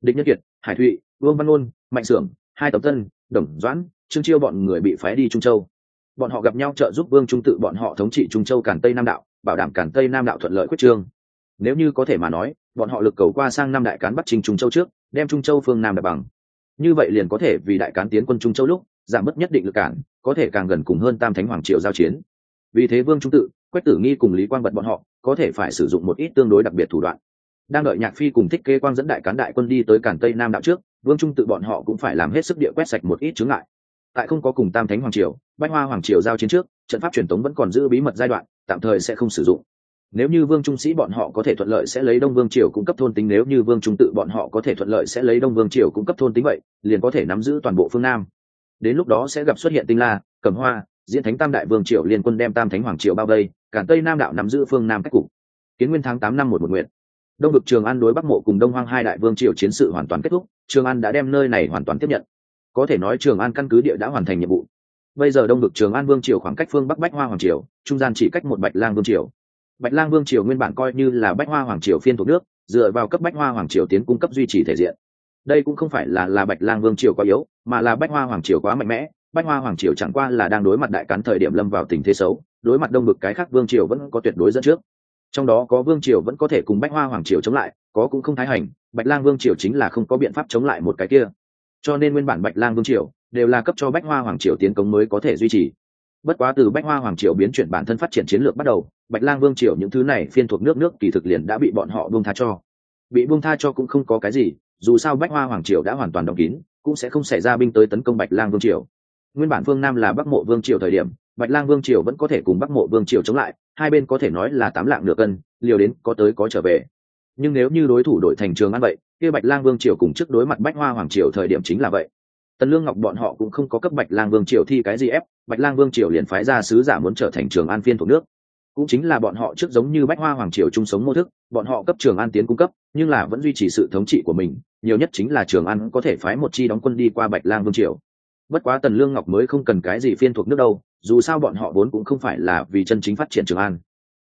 Địch nhân kiệt, hải thụy, vương văn ôn mạnh sưởng, hai tấm tân, đồng doãn, trương chiêu bọn người bị phái đi trung châu. Bọn họ gặp nhau trợ giúp vương trung tự bọn họ thống trị trung châu cản tây nam đạo, bảo đảm cản tây nam đạo thuận lợi quyết trương nếu như có thể mà nói, bọn họ lực cầu qua sang năm đại cán bắt trình trung châu trước, đem trung châu phương nam đập bằng như vậy liền có thể vì đại cán tiến quân trung châu lúc, giảm bớt nhất định lực cản, có thể càng gần cùng hơn tam thánh hoàng triều giao chiến. Vì thế vương trung tự, quách tử nghi cùng lý quang bật bọn họ, có thể phải sử dụng một ít tương đối đặc biệt thủ đoạn. Đang đợi nhạc phi cùng thích kê quang dẫn đại cán đại quân đi tới cản tây nam đạo trước, vương trung tự bọn họ cũng phải làm hết sức địa quét sạch một ít chướng ngại. Tại không có cùng tam thánh hoàng triều, bách hoa hoàng triều giao chiến trước, trận pháp truyền thống vẫn còn giữ bí mật giai đoạn, tạm thời sẽ không sử dụng nếu như vương trung sĩ bọn họ có thể thuận lợi sẽ lấy đông vương triều cung cấp thôn tính, nếu như vương trung tự bọn họ có thể thuận lợi sẽ lấy đông vương triều cung cấp thôn tính vậy, liền có thể nắm giữ toàn bộ phương nam. Đến lúc đó sẽ gặp xuất hiện tinh la, cẩm hoa, diễn thánh tam đại vương triều liên quân đem tam thánh hoàng triều bao vây cản tây nam đạo nắm giữ phương nam cách cục. Kiến nguyên tháng tám năm một một nguyện. Đông vực trường an đối bắc mộ cùng đông hoang hai đại vương triều chiến sự hoàn toàn kết thúc, trường an đã đem nơi này hoàn toàn tiếp nhận. Có thể nói trường an căn cứ địa đã hoàn thành nhiệm vụ. Bây giờ đông vực trường an vương triều khoảng cách phương bắc bách hoa hoàng triều, trung gian chỉ cách một bạch lang vương triều bạch lang vương triều nguyên bản coi như là bách hoa hoàng triều phiên thuộc nước, dựa vào cấp bách hoa hoàng triều tiến cung cấp duy trì thể diện. Đây cũng không phải là là bạch lang vương triều quá yếu, mà là bách hoa hoàng triều quá mạnh mẽ. Bách hoa hoàng triều chẳng qua là đang đối mặt đại cán thời điểm lâm vào tình thế xấu, đối mặt đông bực cái khác vương triều vẫn có tuyệt đối dẫn trước. Trong đó có vương triều vẫn có thể cùng bách hoa hoàng triều chống lại, có cũng không thái hành, bạch lang vương triều chính là không có biện pháp chống lại một cái kia. Cho nên nguyên bản bạch lang vương triều đều là cấp cho bách hoa hoàng triều tiến công mới có thể duy trì bất quá từ bách hoa hoàng triều biến chuyển bản thân phát triển chiến lược bắt đầu, bạch lang vương triều những thứ này phiên thuộc nước nước kỳ thực liền đã bị bọn họ buông tha cho. Bị buông tha cho cũng không có cái gì, dù sao bách hoa hoàng triều đã hoàn toàn đóng kín, cũng sẽ không xảy ra binh tới tấn công bạch lang vương triều. Nguyên bản phương nam là bắc mộ vương triều thời điểm, bạch lang vương triều vẫn có thể cùng bắc mộ vương triều chống lại, hai bên có thể nói là tám lạng nửa cân, liều đến có tới có trở về. Nhưng nếu như đối thủ đội thành trường ăn vậy, kia bạch lang vương triều cùng trước đối mặt bách hoa hoàng triều thời điểm chính là vậy tần lương ngọc bọn họ cũng không có cấp bạch lang vương triều thi cái gì ép, bạch lang vương triều liền phái ra sứ giả muốn trở thành trường an phiên thuộc nước. Cũng chính là bọn họ trước giống như bách hoa hoàng triều chung sống mô thức, bọn họ cấp trường an tiến cung cấp, nhưng là vẫn duy trì sự thống trị của mình, nhiều nhất chính là trường an có thể phái một chi đóng quân đi qua bạch lang vương triều. Bất quá tần lương ngọc mới không cần cái gì phiên thuộc nước đâu, dù sao bọn họ vốn cũng không phải là vì chân chính phát triển trường an.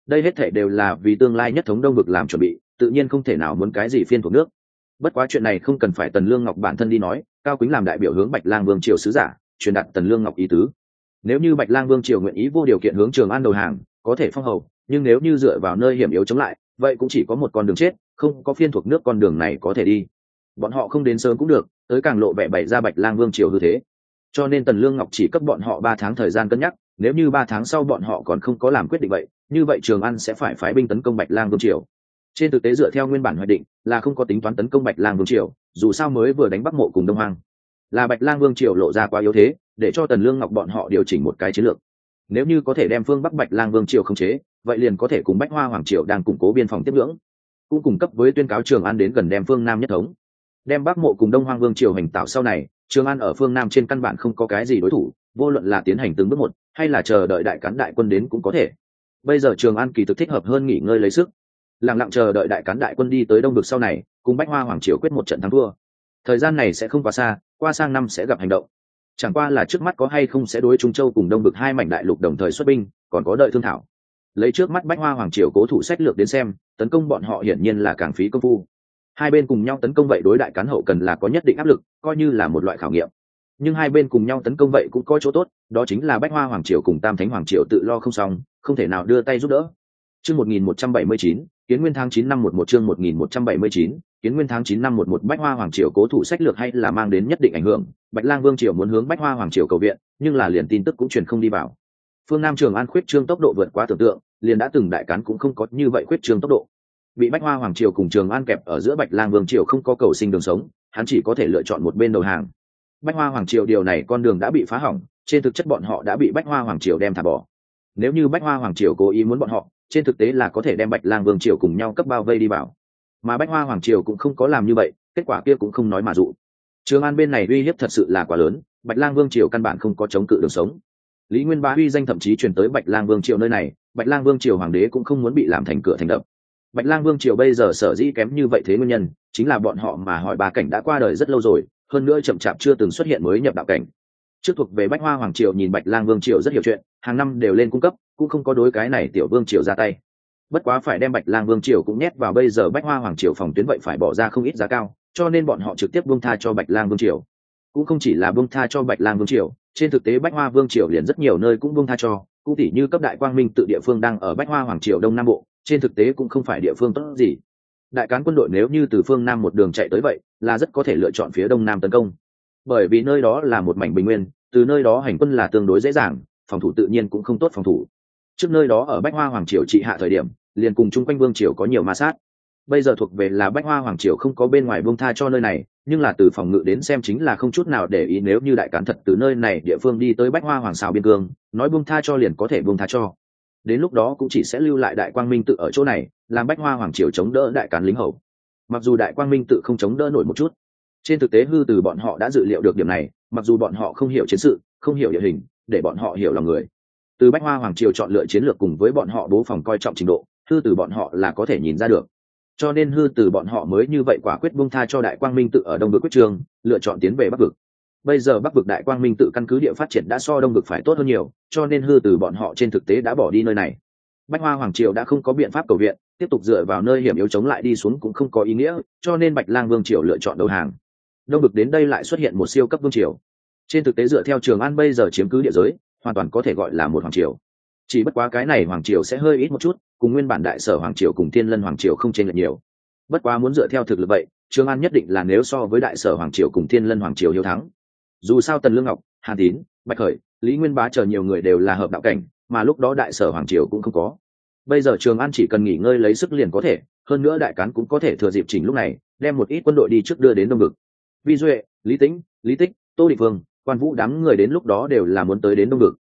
Đây hết thể đều là vì tương lai nhất thống đông vực làm chuẩn bị, tự nhiên không thể nào muốn cái gì phiên thuộc nước bất quá chuyện này không cần phải tần lương ngọc bản thân đi nói, cao quýnh làm đại biểu hướng bạch lang vương triều sứ giả, truyền đạt tần lương ngọc ý tứ. Nếu như bạch lang vương triều nguyện ý vô điều kiện hướng trường an đầu hàng, có thể phong hầu, nhưng nếu như dựa vào nơi hiểm yếu chống lại, vậy cũng chỉ có một con đường chết, không có phiên thuộc nước con đường này có thể đi. Bọn họ không đến sớm cũng được, tới càng lộ vẻ bày ra bạch lang vương triều hư thế. Cho nên tần lương ngọc chỉ cấp bọn họ ba tháng thời gian cân nhắc, nếu như ba tháng sau bọn họ còn không có làm quyết định vậy, như vậy trường an sẽ phải phái binh tấn công bạch lang vương triều trên thực tế dựa theo nguyên bản hoạch định, là không có tính toán tấn công bạch lang vương triều, dù sao mới vừa đánh bắc mộ cùng đông hoang. Là bạch lang vương triều lộ ra quá yếu thế, để cho tần lương ngọc bọn họ điều chỉnh một cái chiến lược. Nếu như có thể đem phương bắc bạch lang vương triều khống chế, vậy liền có thể cùng bách hoa hoàng triều đang củng cố biên phòng tiếp ngưỡng, cũng cung cấp với tuyên cáo trường an đến gần đem phương nam nhất thống. Đem bắc mộ cùng đông hoang vương triều hành tạo sau này, trường an ở phương nam trên căn bản không có cái gì đối thủ, vô luận là tiến hành từng bước một, hay là chờ đợi đại cán đại quân đến cũng có thể. Bây giờ trường an kỳ thực thích hợp hơn nghỉ ngơi lấy sức lặng lặng chờ đợi đại cán đại quân đi tới đông vực sau này, cùng bách hoa hoàng triều quyết một trận thắng thua. Thời gian này sẽ không quá xa, qua sang năm sẽ gặp hành động. Chẳng qua là trước mắt có hay không sẽ đối trung châu cùng đông vực hai mảnh đại lục đồng thời xuất binh, còn có đợi thương thảo. Lấy trước mắt bách hoa hoàng triều cố thủ sách lược đến xem, tấn công bọn họ hiển nhiên là càng phí công phu. Hai bên cùng nhau tấn công vậy đối đại cán hậu cần là có nhất định áp lực, coi như là một loại khảo nghiệm. Nhưng hai bên cùng nhau tấn công vậy cũng có chỗ tốt, đó chính là bách hoa hoàng triều cùng tam thánh hoàng triều tự lo không xong, không thể nào đưa tay giúp đỡ. Chương một nghìn một trăm bảy mươi chín kiến nguyên tháng chín năm một một chương một nghìn một trăm bảy mươi chín, kiến nguyên tháng chín năm một một bách hoa hoàng triều cố thủ sách lược hay là mang đến nhất định ảnh hưởng. Bạch lang vương triều muốn hướng bách hoa hoàng triều cầu viện, nhưng là liền tin tức cũng truyền không đi vào. Phương nam trường an khuyết trương tốc độ vượt quá tưởng tượng, liền đã từng đại cán cũng không có như vậy khuyết trương tốc độ. Bị bách hoa hoàng triều cùng trường an kẹp ở giữa bạch lang vương triều không có cầu sinh đường sống, hắn chỉ có thể lựa chọn một bên đầu hàng. Bách hoa hoàng triều điều này con đường đã bị phá hỏng, trên thực chất bọn họ đã bị bách hoa hoàng triều đem thả bỏ. Nếu như bách hoa hoàng triều cố ý muốn bọn họ trên thực tế là có thể đem bạch lang vương triều cùng nhau cấp bao vây đi vào. Mà bách hoa hoàng triều cũng không có làm như vậy, kết quả kia cũng không nói mà dụ. Trường an bên này uy hiếp thật sự là quá lớn, bạch lang vương triều căn bản không có chống cự đường sống. Lý nguyên bá uy danh thậm chí truyền tới bạch lang vương triều nơi này, bạch lang vương triều hoàng đế cũng không muốn bị làm thành cửa thành đập. Bạch lang vương triều bây giờ sở dĩ kém như vậy thế nguyên nhân, chính là bọn họ mà hỏi bà cảnh đã qua đời rất lâu rồi, hơn nữa chậm chạp chưa từng xuất hiện mới nhập đạo cảnh trước thuộc về bách hoa hoàng triều nhìn bạch lang vương triều rất hiểu chuyện, hàng năm đều lên cung cấp, cũng không có đối cái này tiểu vương triều ra tay. Bất quá phải đem bạch lang vương triều cũng nhét vào bây giờ bách hoa hoàng triều phòng tuyến vậy phải bỏ ra không ít giá cao, cho nên bọn họ trực tiếp buông tha cho bạch lang vương triều. Cũng không chỉ là buông tha cho bạch lang vương triều, trên thực tế bách hoa vương triều liền rất nhiều nơi cũng buông tha cho, cũng tỉ như cấp đại quang minh tự địa phương đang ở bách hoa hoàng triều đông nam bộ, trên thực tế cũng không phải địa phương tốt gì. Đại cán quân đội nếu như từ phương nam một đường chạy tới vậy, là rất có thể lựa chọn phía đông nam tấn công bởi vì nơi đó là một mảnh bình nguyên, từ nơi đó hành quân là tương đối dễ dàng, phòng thủ tự nhiên cũng không tốt phòng thủ. Trước nơi đó ở bách hoa hoàng triều trị hạ thời điểm, liền cùng chung quanh vương triều có nhiều ma sát. Bây giờ thuộc về là bách hoa hoàng triều không có bên ngoài vương tha cho nơi này, nhưng là từ phòng ngự đến xem chính là không chút nào để ý nếu như đại cán thật từ nơi này địa phương đi tới bách hoa hoàng xào biên cương, nói vương tha cho liền có thể vương tha cho. Đến lúc đó cũng chỉ sẽ lưu lại đại quang minh tự ở chỗ này, làm bách hoa hoàng triều chống đỡ đại cán lính hầu. Mặc dù đại quang minh tự không chống đỡ nổi một chút trên thực tế hư từ bọn họ đã dự liệu được điểm này, mặc dù bọn họ không hiểu chiến sự, không hiểu địa hình, để bọn họ hiểu lòng người. Từ bách hoa hoàng triều chọn lựa chiến lược cùng với bọn họ bố phòng coi trọng trình độ, hư từ bọn họ là có thể nhìn ra được. Cho nên hư từ bọn họ mới như vậy quả quyết bung tha cho đại quang minh tự ở đông vực quyết trường, lựa chọn tiến về bắc vực. Bây giờ bắc vực đại quang minh tự căn cứ địa phát triển đã so đông vực phải tốt hơn nhiều, cho nên hư từ bọn họ trên thực tế đã bỏ đi nơi này. Bách hoa hoàng triều đã không có biện pháp cầu viện, tiếp tục dựa vào nơi hiểm yếu chống lại đi xuống cũng không có ý nghĩa, cho nên bạch lang vương triều lựa chọn đầu hàng đông vực đến đây lại xuất hiện một siêu cấp vương triều. Trên thực tế dựa theo trường an bây giờ chiếm cứ địa giới, hoàn toàn có thể gọi là một hoàng triều. Chỉ bất quá cái này hoàng triều sẽ hơi ít một chút, cùng nguyên bản đại sở hoàng triều cùng thiên lân hoàng triều không chênh lệch nhiều. Bất quá muốn dựa theo thực lực vậy, trường an nhất định là nếu so với đại sở hoàng triều cùng thiên lân hoàng triều hiếu thắng. Dù sao tần lương ngọc, hàn tín, bạch khởi, lý nguyên bá chờ nhiều người đều là hợp đạo cảnh, mà lúc đó đại sở hoàng triều cũng không có. Bây giờ trường an chỉ cần nghỉ ngơi lấy sức liền có thể, hơn nữa đại cán cũng có thể thừa dịp chỉnh lúc này, đem một ít quân đội đi trước đưa đến đông ngực vi duệ, lý tĩnh, lý tích, tô định phương, quan vũ đám người đến lúc đó đều là muốn tới đến đông ngực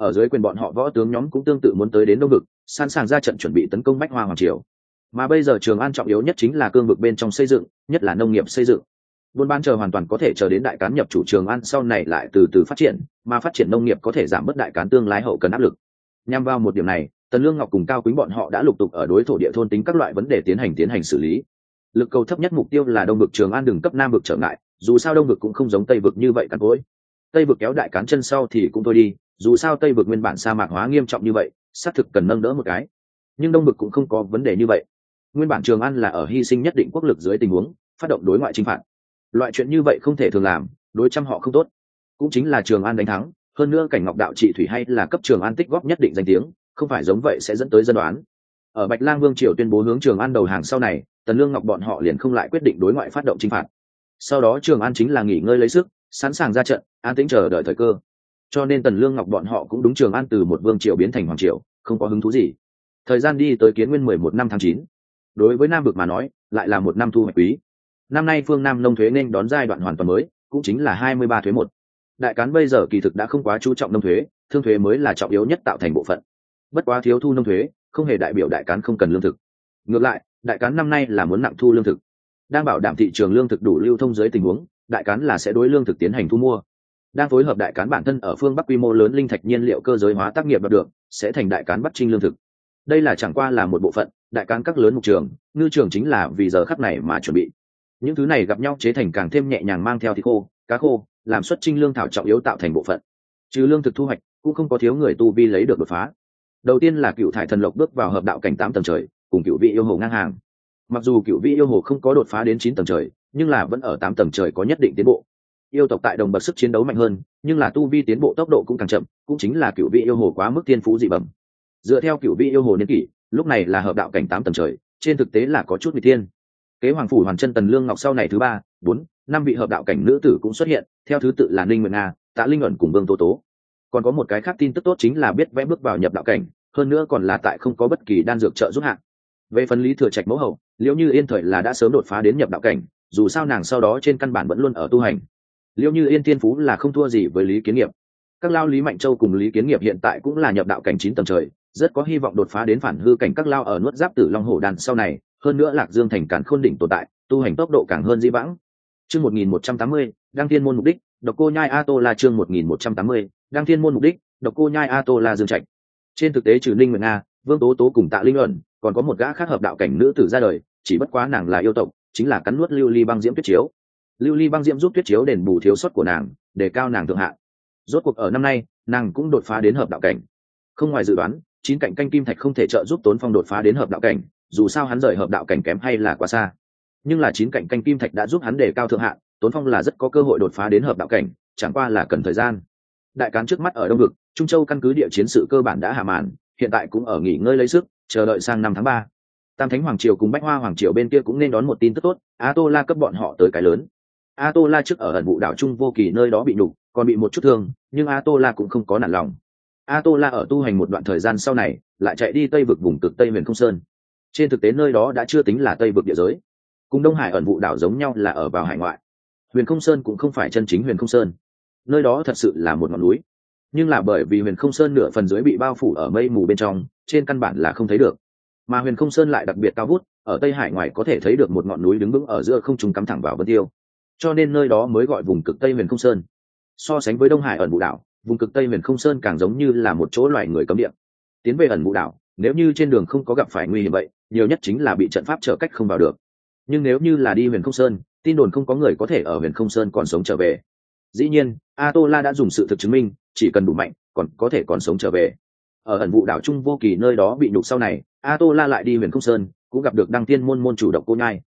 ở dưới quyền bọn họ, võ tướng nhóm cũng tương tự muốn tới đến đông vực, sẵn sàng ra trận chuẩn bị tấn công bách hoa hoàng triều. Mà bây giờ trường an trọng yếu nhất chính là cương vực bên trong xây dựng, nhất là nông nghiệp xây dựng. Buôn bán chờ hoàn toàn có thể chờ đến đại cán nhập chủ trường an sau này lại từ từ phát triển, mà phát triển nông nghiệp có thể giảm bớt đại cán tương lai hậu cần áp lực. Nhằm vào một điểm này, tần lương ngọc cùng cao quý bọn họ đã lục tục ở đối thổ địa thôn tính các loại vấn đề tiến hành tiến hành xử lý lực cầu thấp nhất mục tiêu là đông vực trường an đừng cấp nam vực trở ngại, dù sao đông vực cũng không giống tây vực như vậy cắn cối tây vực kéo đại cán chân sau thì cũng thôi đi, dù sao tây vực nguyên bản sa mạc hóa nghiêm trọng như vậy, xác thực cần nâng đỡ một cái. Nhưng đông vực cũng không có vấn đề như vậy. Nguyên bản trường an là ở hy sinh nhất định quốc lực dưới tình huống, phát động đối ngoại chinh phạt. Loại chuyện như vậy không thể thường làm, đối trăm họ không tốt. Cũng chính là trường an đánh thắng, hơn nữa cảnh ngọc đạo trị thủy hay là cấp trường an tích góp nhất định danh tiếng, không phải giống vậy sẽ dẫn tới dân đoán. Ở bạch lang vương triều tuyên bố hướng trường an đầu hàng sau này tần lương ngọc bọn họ liền không lại quyết định đối ngoại phát động chinh phạt. Sau đó trường an chính là nghỉ ngơi lấy sức, sẵn sàng ra trận, an tĩnh chờ đợi thời cơ. Cho nên tần lương ngọc bọn họ cũng đúng trường an từ một vương triều biến thành hoàng triều, không có hứng thú gì. Thời gian đi tới kiến nguyên mười một năm tháng chín. Đối với nam vực mà nói, lại là một năm thu hoạch quý. Năm nay phương nam nông thuế nên đón giai đoạn hoàn toàn mới, cũng chính là hai mươi ba thuế một. Đại cán bây giờ kỳ thực đã không quá chú trọng nông thuế, thương thuế mới là trọng yếu nhất tạo thành bộ phận. Bất quá thiếu thu nông thuế, không hề đại biểu đại cán không cần lương thực. Ngược lại đại cán năm nay là muốn nặng thu lương thực. Đang bảo đảm thị trường lương thực đủ lưu thông dưới tình huống, đại cán là sẽ đối lương thực tiến hành thu mua. Đang phối hợp đại cán bản thân ở phương bắc quy mô lớn linh thạch nhiên liệu cơ giới hóa tác nghiệp đạt được, sẽ thành đại cán bắt trinh lương thực. Đây là chẳng qua là một bộ phận, đại cán các lớn mục trường, ngư trường chính là vì giờ khắc này mà chuẩn bị. Những thứ này gặp nhau chế thành càng thêm nhẹ nhàng mang theo thịt khô, cá khô, làm xuất trinh lương thảo trọng yếu tạo thành bộ phận. Trừ lương thực thu hoạch, cũng không có thiếu người tu vi lấy được đột phá. Đầu tiên là cựu thải thần lộc bước vào hợp đạo cảnh tám tầng trời cùng cựu vị yêu hồ ngang hàng. Mặc dù cựu vị yêu hồ không có đột phá đến chín tầng trời, nhưng là vẫn ở tám tầng trời có nhất định tiến bộ. Yêu tộc tại đồng bậc sức chiến đấu mạnh hơn, nhưng là tu vi tiến bộ tốc độ cũng càng chậm, cũng chính là cựu vị yêu hồ quá mức tiên phú dị bẩm. Dựa theo cựu vị yêu hồ niên kỷ, lúc này là hợp đạo cảnh tám tầng trời, trên thực tế là có chút vị thiên. Kế hoàng phủ hoàn chân tần lương ngọc sau này thứ ba, bốn, năm vị hợp đạo cảnh nữ tử cũng xuất hiện, theo thứ tự là ninh nguyện nga, tạ linh ẩn cùng vương tô tố. Còn có một cái khác tin tức tốt chính là biết vẽ bước vào nhập đạo cảnh, hơn nữa còn là tại không có bất kỳ đan dược trợ giúp hạng về phần lý thừa trạch mẫu hậu liệu như yên thời là đã sớm đột phá đến nhập đạo cảnh, dù sao nàng sau đó trên căn bản vẫn luôn ở tu hành. Liệu như yên tiên phú là không thua gì với lý kiến nghiệp. Các lao lý mạnh châu cùng lý kiến nghiệp hiện tại cũng là nhập đạo cảnh chín tầng trời, rất có hy vọng đột phá đến phản hư cảnh các lao ở nuốt giáp tử long hồ đàn sau này, hơn nữa lạc dương thành cản khôn đỉnh tồn tại, tu hành tốc độ càng hơn di vãng. Chương một nghìn một trăm tám mươi, đăng thiên môn mục đích, độc cô nhai a tô là chương một nghìn một trăm tám mươi, đăng thiên môn mục đích, độc cô nhai a tô là dương trạch. Trên thực tế trừ ninh nguyện nga, vương tố tố cùng tạ linh luận còn có một gã khác hợp đạo cảnh nữ tử ra đời, chỉ bất quá nàng là yêu tộc, chính là cắn nuốt lưu ly băng diễm tuyết chiếu. Lưu ly băng diễm giúp tuyết chiếu đền bù thiếu sót của nàng, để cao nàng thượng hạ. Rốt cuộc ở năm nay, nàng cũng đột phá đến hợp đạo cảnh. Không ngoài dự đoán, chín cạnh canh kim thạch không thể trợ giúp tốn phong đột phá đến hợp đạo cảnh, dù sao hắn rời hợp đạo cảnh kém hay là quá xa. Nhưng là chín cạnh canh kim thạch đã giúp hắn đề cao thượng hạ, tốn phong là rất có cơ hội đột phá đến hợp đạo cảnh, chẳng qua là cần thời gian. Đại cán trước mắt ở đông vực, trung châu căn cứ địa chiến sự cơ bản đã hạ màn hiện tại cũng ở nghỉ ngơi lấy sức, chờ đợi sang năm tháng ba. Tam thánh hoàng triều cùng bách hoa hoàng triều bên kia cũng nên đón một tin tức tốt a tô la cấp bọn họ tới cái lớn. A tô la trước ở ẩn vụ đảo trung vô kỳ nơi đó bị đục, còn bị một chút thương, nhưng a tô la cũng không có nản lòng. A tô la ở tu hành một đoạn thời gian sau này, lại chạy đi tây vực vùng cực tây miền không sơn. Trên thực tế nơi đó đã chưa tính là tây vực địa giới. Cùng đông hải ẩn vụ đảo giống nhau là ở vào hải ngoại. Huyền không sơn cũng không phải chân chính huyền không sơn. Nơi đó thật sự là một ngọn núi nhưng là bởi vì huyền không sơn nửa phần dưới bị bao phủ ở mây mù bên trong, trên căn bản là không thấy được. Mà huyền không sơn lại đặc biệt cao vút, ở tây hải ngoài có thể thấy được một ngọn núi đứng vững ở giữa không trùng cắm thẳng vào vân tiêu. Cho nên nơi đó mới gọi vùng cực tây huyền không sơn. So sánh với đông hải ẩn vụ đảo, vùng cực tây huyền không sơn càng giống như là một chỗ loài người cấm địa. Tiến về ẩn vụ đảo, nếu như trên đường không có gặp phải nguy hiểm vậy, nhiều nhất chính là bị trận pháp trở cách không vào được. Nhưng nếu như là đi huyền không sơn, tin đồn không có người có thể ở huyền không sơn còn sống trở về dĩ nhiên a tô la đã dùng sự thực chứng minh, chỉ cần đủ mạnh, còn có thể còn sống trở về. Ở ẩn vụ đảo trung vô kỳ nơi đó bị nhục sau này a tô la lại đi huyền không sơn, cũng gặp được đăng Thiên môn môn chủ độc cô nhai.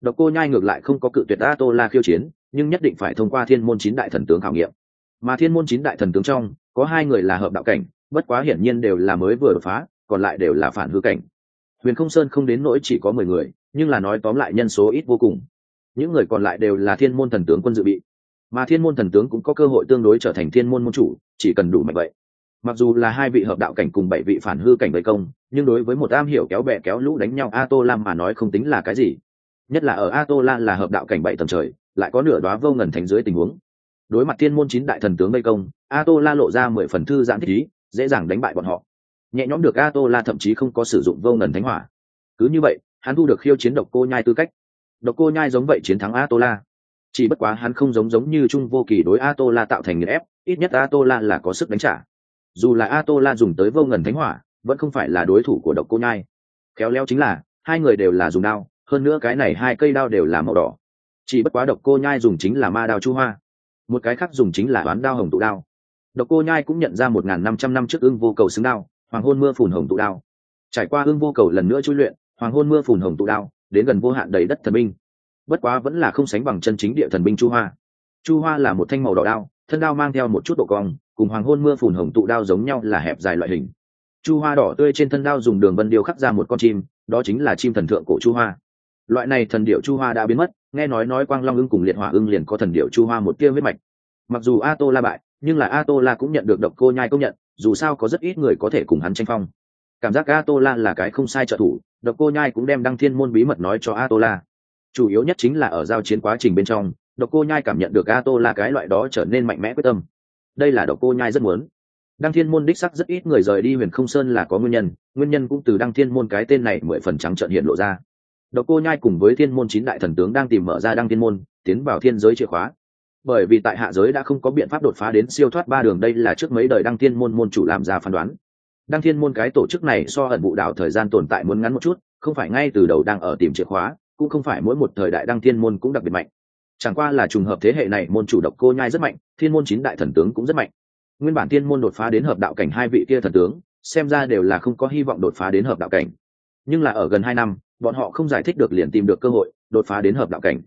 Độc cô nhai ngược lại không có cự tuyệt a tô la khiêu chiến, nhưng nhất định phải thông qua thiên môn chín đại thần tướng khảo nghiệm. Mà thiên môn chín đại thần tướng trong, có hai người là hợp đạo cảnh, bất quá hiển nhiên đều là mới vừa đột phá, còn lại đều là phản hư cảnh. Huyền không sơn không đến nỗi chỉ có mười người, nhưng là nói tóm lại nhân số ít vô cùng. Những người còn lại đều là thiên môn thần tướng quân dự bị mà thiên môn thần tướng cũng có cơ hội tương đối trở thành thiên môn môn chủ, chỉ cần đủ mạnh vậy. Mặc dù là hai vị hợp đạo cảnh cùng bảy vị phản hư cảnh vây công, nhưng đối với một am hiểu kéo bè kéo lũ đánh nhau a tô lam mà nói không tính là cái gì. Nhất là ở a tô la là hợp đạo cảnh bảy tầng trời, lại có nửa đoá vô ngần thành dưới tình huống. Đối mặt thiên môn chín đại thần tướng vây công a tô la lộ ra mười phần thư giãn thích ý, dễ dàng đánh bại bọn họ. Nhẹ nhõm được a tô la thậm chí không có sử dụng vô ngần thánh hỏa. Cứ như vậy, hắn thu được khiêu chiến độc cô nhai tư cách. Độc cô nhai giống vậy chiến thắng a tô la chỉ bất quá hắn không giống giống như trung vô kỳ đối a tô la tạo thành nghiền ép, ít nhất a tô la là có sức đánh trả. Dù là a tô la dùng tới vô ngần thánh hỏa, vẫn không phải là đối thủ của độc cô nhai. Khéo léo chính là, hai người đều là dùng đao, hơn nữa cái này hai cây đao đều là màu đỏ. Chỉ bất quá độc cô nhai dùng chính là ma đao chu hoa. Một cái khác dùng chính là oán đao hồng tụ đao. Độc cô nhai cũng nhận ra một n g h n năm trăm năm trước ưng vô cầu xứng đao, hoàng hôn mưa phùn hồng tụ đao. Trải qua ưng vô cầu lần nữa chui luyện, hoàng hôn mưa phùn hồng tụ đao, đến gần vô hạn đầy đất thần minh bất quá vẫn là không sánh bằng chân chính địa thần binh chu hoa. Chu hoa là một thanh màu đỏ đao, thân đao mang theo một chút độ cong, cùng hoàng hôn mưa phùn hồng tụ đao giống nhau là hẹp dài loại hình. Chu hoa đỏ tươi trên thân đao dùng đường vân điêu khắc ra một con chim, đó chính là chim thần thượng cổ chu hoa. Loại này thần điệu chu hoa đã biến mất, nghe nói nói quang long ưng cùng liệt hỏa ưng liền có thần điệu chu hoa một tia huyết mạch. Mặc dù a tô la bại, nhưng là a tô la cũng nhận được độc cô nhai công nhận, dù sao có rất ít người có thể cùng hắn tranh phong. Cảm giác a tô la là cái không sai trợ thủ, độc cô nhai cũng đem đăng thiên môn bí mật nói cho a tô la chủ yếu nhất chính là ở giao chiến quá trình bên trong, độc cô nhai cảm nhận được a tô là cái loại đó trở nên mạnh mẽ quyết tâm. Đây là độc cô nhai rất muốn. Đăng thiên môn đích sắc rất ít người rời đi huyền không sơn là có nguyên nhân nguyên nhân cũng từ đăng thiên môn cái tên này mười phần trắng trợn hiện lộ ra. Độc cô nhai cùng với thiên môn chín đại thần tướng đang tìm mở ra đăng thiên môn, tiến vào thiên giới chìa khóa. Bởi vì tại hạ giới đã không có biện pháp đột phá đến siêu thoát ba đường, đây là trước mấy đời đăng thiên môn môn chủ làm ra phán đoán. Đăng thiên môn cái tổ chức này so ẩn vụ đạo thời gian tồn tại muốn ngắn một chút, không phải ngay từ đầu đang ở tìm chìa khóa cũng không phải mỗi một thời đại đăng thiên môn cũng đặc biệt mạnh. Chẳng qua là trùng hợp thế hệ này môn chủ độc cô nhai rất mạnh, thiên môn chín đại thần tướng cũng rất mạnh. Nguyên bản thiên môn đột phá đến hợp đạo cảnh hai vị kia thần tướng, xem ra đều là không có hy vọng đột phá đến hợp đạo cảnh. Nhưng là ở gần hai năm, bọn họ không giải thích được liền tìm được cơ hội đột phá đến hợp đạo cảnh.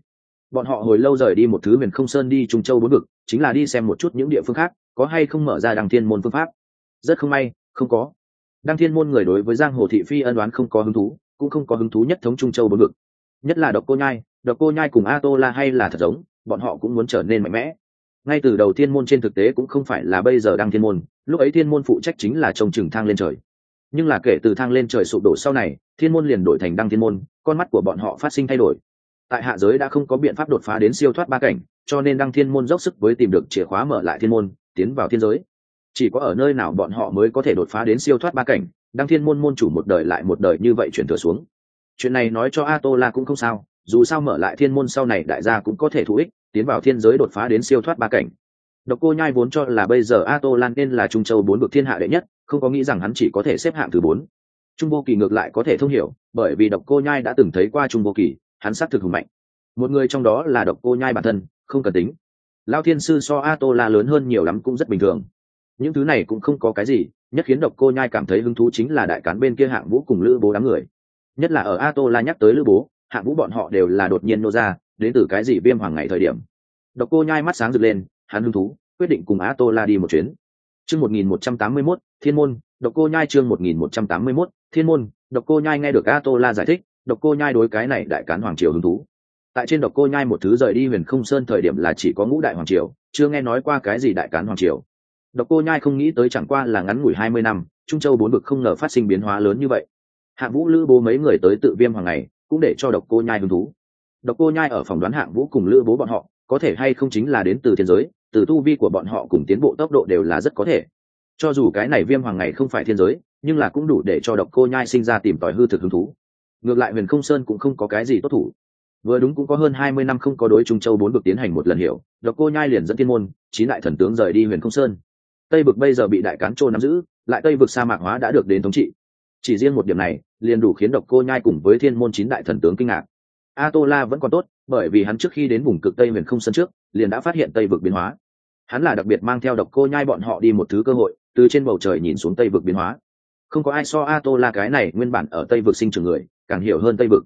Bọn họ hồi lâu rời đi một thứ miền không sơn đi trung châu bốn vực, chính là đi xem một chút những địa phương khác, có hay không mở ra đăng thiên môn phương pháp. Rất không may, không có. Đăng thiên môn người đối với giang hồ thị phi ân đoán không có hứng thú, cũng không có hứng thú nhất thống trung châu bốn vực nhất là độc cô nhai, độc cô nhai cùng a tô la hay là thật giống, bọn họ cũng muốn trở nên mạnh mẽ. Ngay từ đầu thiên môn trên thực tế cũng không phải là bây giờ đăng thiên môn, lúc ấy thiên môn phụ trách chính là trông chừng thang lên trời. Nhưng là kể từ thang lên trời sụp đổ sau này, thiên môn liền đổi thành đăng thiên môn, con mắt của bọn họ phát sinh thay đổi. Tại hạ giới đã không có biện pháp đột phá đến siêu thoát ba cảnh, cho nên đăng thiên môn dốc sức với tìm được chìa khóa mở lại thiên môn, tiến vào thiên giới. Chỉ có ở nơi nào bọn họ mới có thể đột phá đến siêu thoát ba cảnh, đăng thiên môn môn chủ một đời lại một đời như vậy chuyển thừa xuống chuyện này nói cho a tô la cũng không sao, dù sao mở lại thiên môn sau này đại gia cũng có thể thú ích, tiến vào thiên giới đột phá đến siêu thoát ba cảnh. Độc cô nhai vốn cho là bây giờ a tô lan nên là trung châu bốn bậc thiên hạ đệ nhất, không có nghĩ rằng hắn chỉ có thể xếp hạng thứ bốn. Trung vô kỳ ngược lại có thể thông hiểu, bởi vì độc cô nhai đã từng thấy qua trung vô kỳ, hắn xác thực hùng mạnh. Một người trong đó là độc cô nhai bản thân, không cần tính. Lao thiên sư so a tô la lớn hơn nhiều lắm cũng rất bình thường. Những thứ này cũng không có cái gì, nhất khiến độc cô nhai cảm thấy hứng thú chính là đại cán bên kia hạng vũ cùng lữ bố đám người nhất là ở a tô la nhắc tới lữ bố hạng vũ bọn họ đều là đột nhiên nô ra, đến từ cái gì viêm hoàng ngày thời điểm. Độc cô nhai mắt sáng rực lên, hắn hứng thú, quyết định cùng a tô la đi một chuyến. Chương một nghìn một trăm tám mươi mốt, thiên môn, độc cô nhai chương một nghìn một trăm tám mươi mốt, thiên môn, độc cô nhai nghe được a tô la giải thích, độc cô nhai đối cái này đại cán hoàng triều hứng thú. Tại trên độc cô nhai một thứ rời đi huyền không sơn thời điểm là chỉ có ngũ đại hoàng triều, chưa nghe nói qua cái gì đại cán hoàng triều. Độc cô nhai không nghĩ tới chẳng qua là ngắn ngủi hai mươi năm, trung châu bốn vực không ngờ phát sinh biến hóa lớn như vậy hạng vũ lữ bố mấy người tới tự viêm hoàng ngày cũng để cho độc cô nhai hứng thú. Độc cô nhai ở phòng đoán hạng vũ cùng lữ bố bọn họ, có thể hay không chính là đến từ thiên giới, từ tu vi của bọn họ cùng tiến bộ tốc độ đều là rất có thể. Cho dù cái này viêm hoàng ngày không phải thiên giới, nhưng là cũng đủ để cho độc cô nhai sinh ra tìm tòi hư thực hứng thú. Ngược lại huyền không sơn cũng không có cái gì tốt thủ. Vừa đúng cũng có hơn hai mươi năm không có đối trung châu bốn bực tiến hành một lần hiểu, độc cô nhai liền dẫn thiên môn, chín đại thần tướng rời đi huyền không sơn. Tây vực bây giờ bị đại cán trô nắm giữ, lại tây vực sa mạc hóa đã được đến thống trị chỉ riêng một điểm này, liền đủ khiến độc cô nhai cùng với thiên môn chín đại thần tướng kinh ngạc. A tô la vẫn còn tốt, bởi vì hắn trước khi đến vùng cực tây huyền không sân trước, liền đã phát hiện tây vực biến hóa. Hắn là đặc biệt mang theo độc cô nhai bọn họ đi một thứ cơ hội, từ trên bầu trời nhìn xuống tây vực biến hóa. Không có ai so a tô la cái này nguyên bản ở tây vực sinh trường người, càng hiểu hơn tây vực.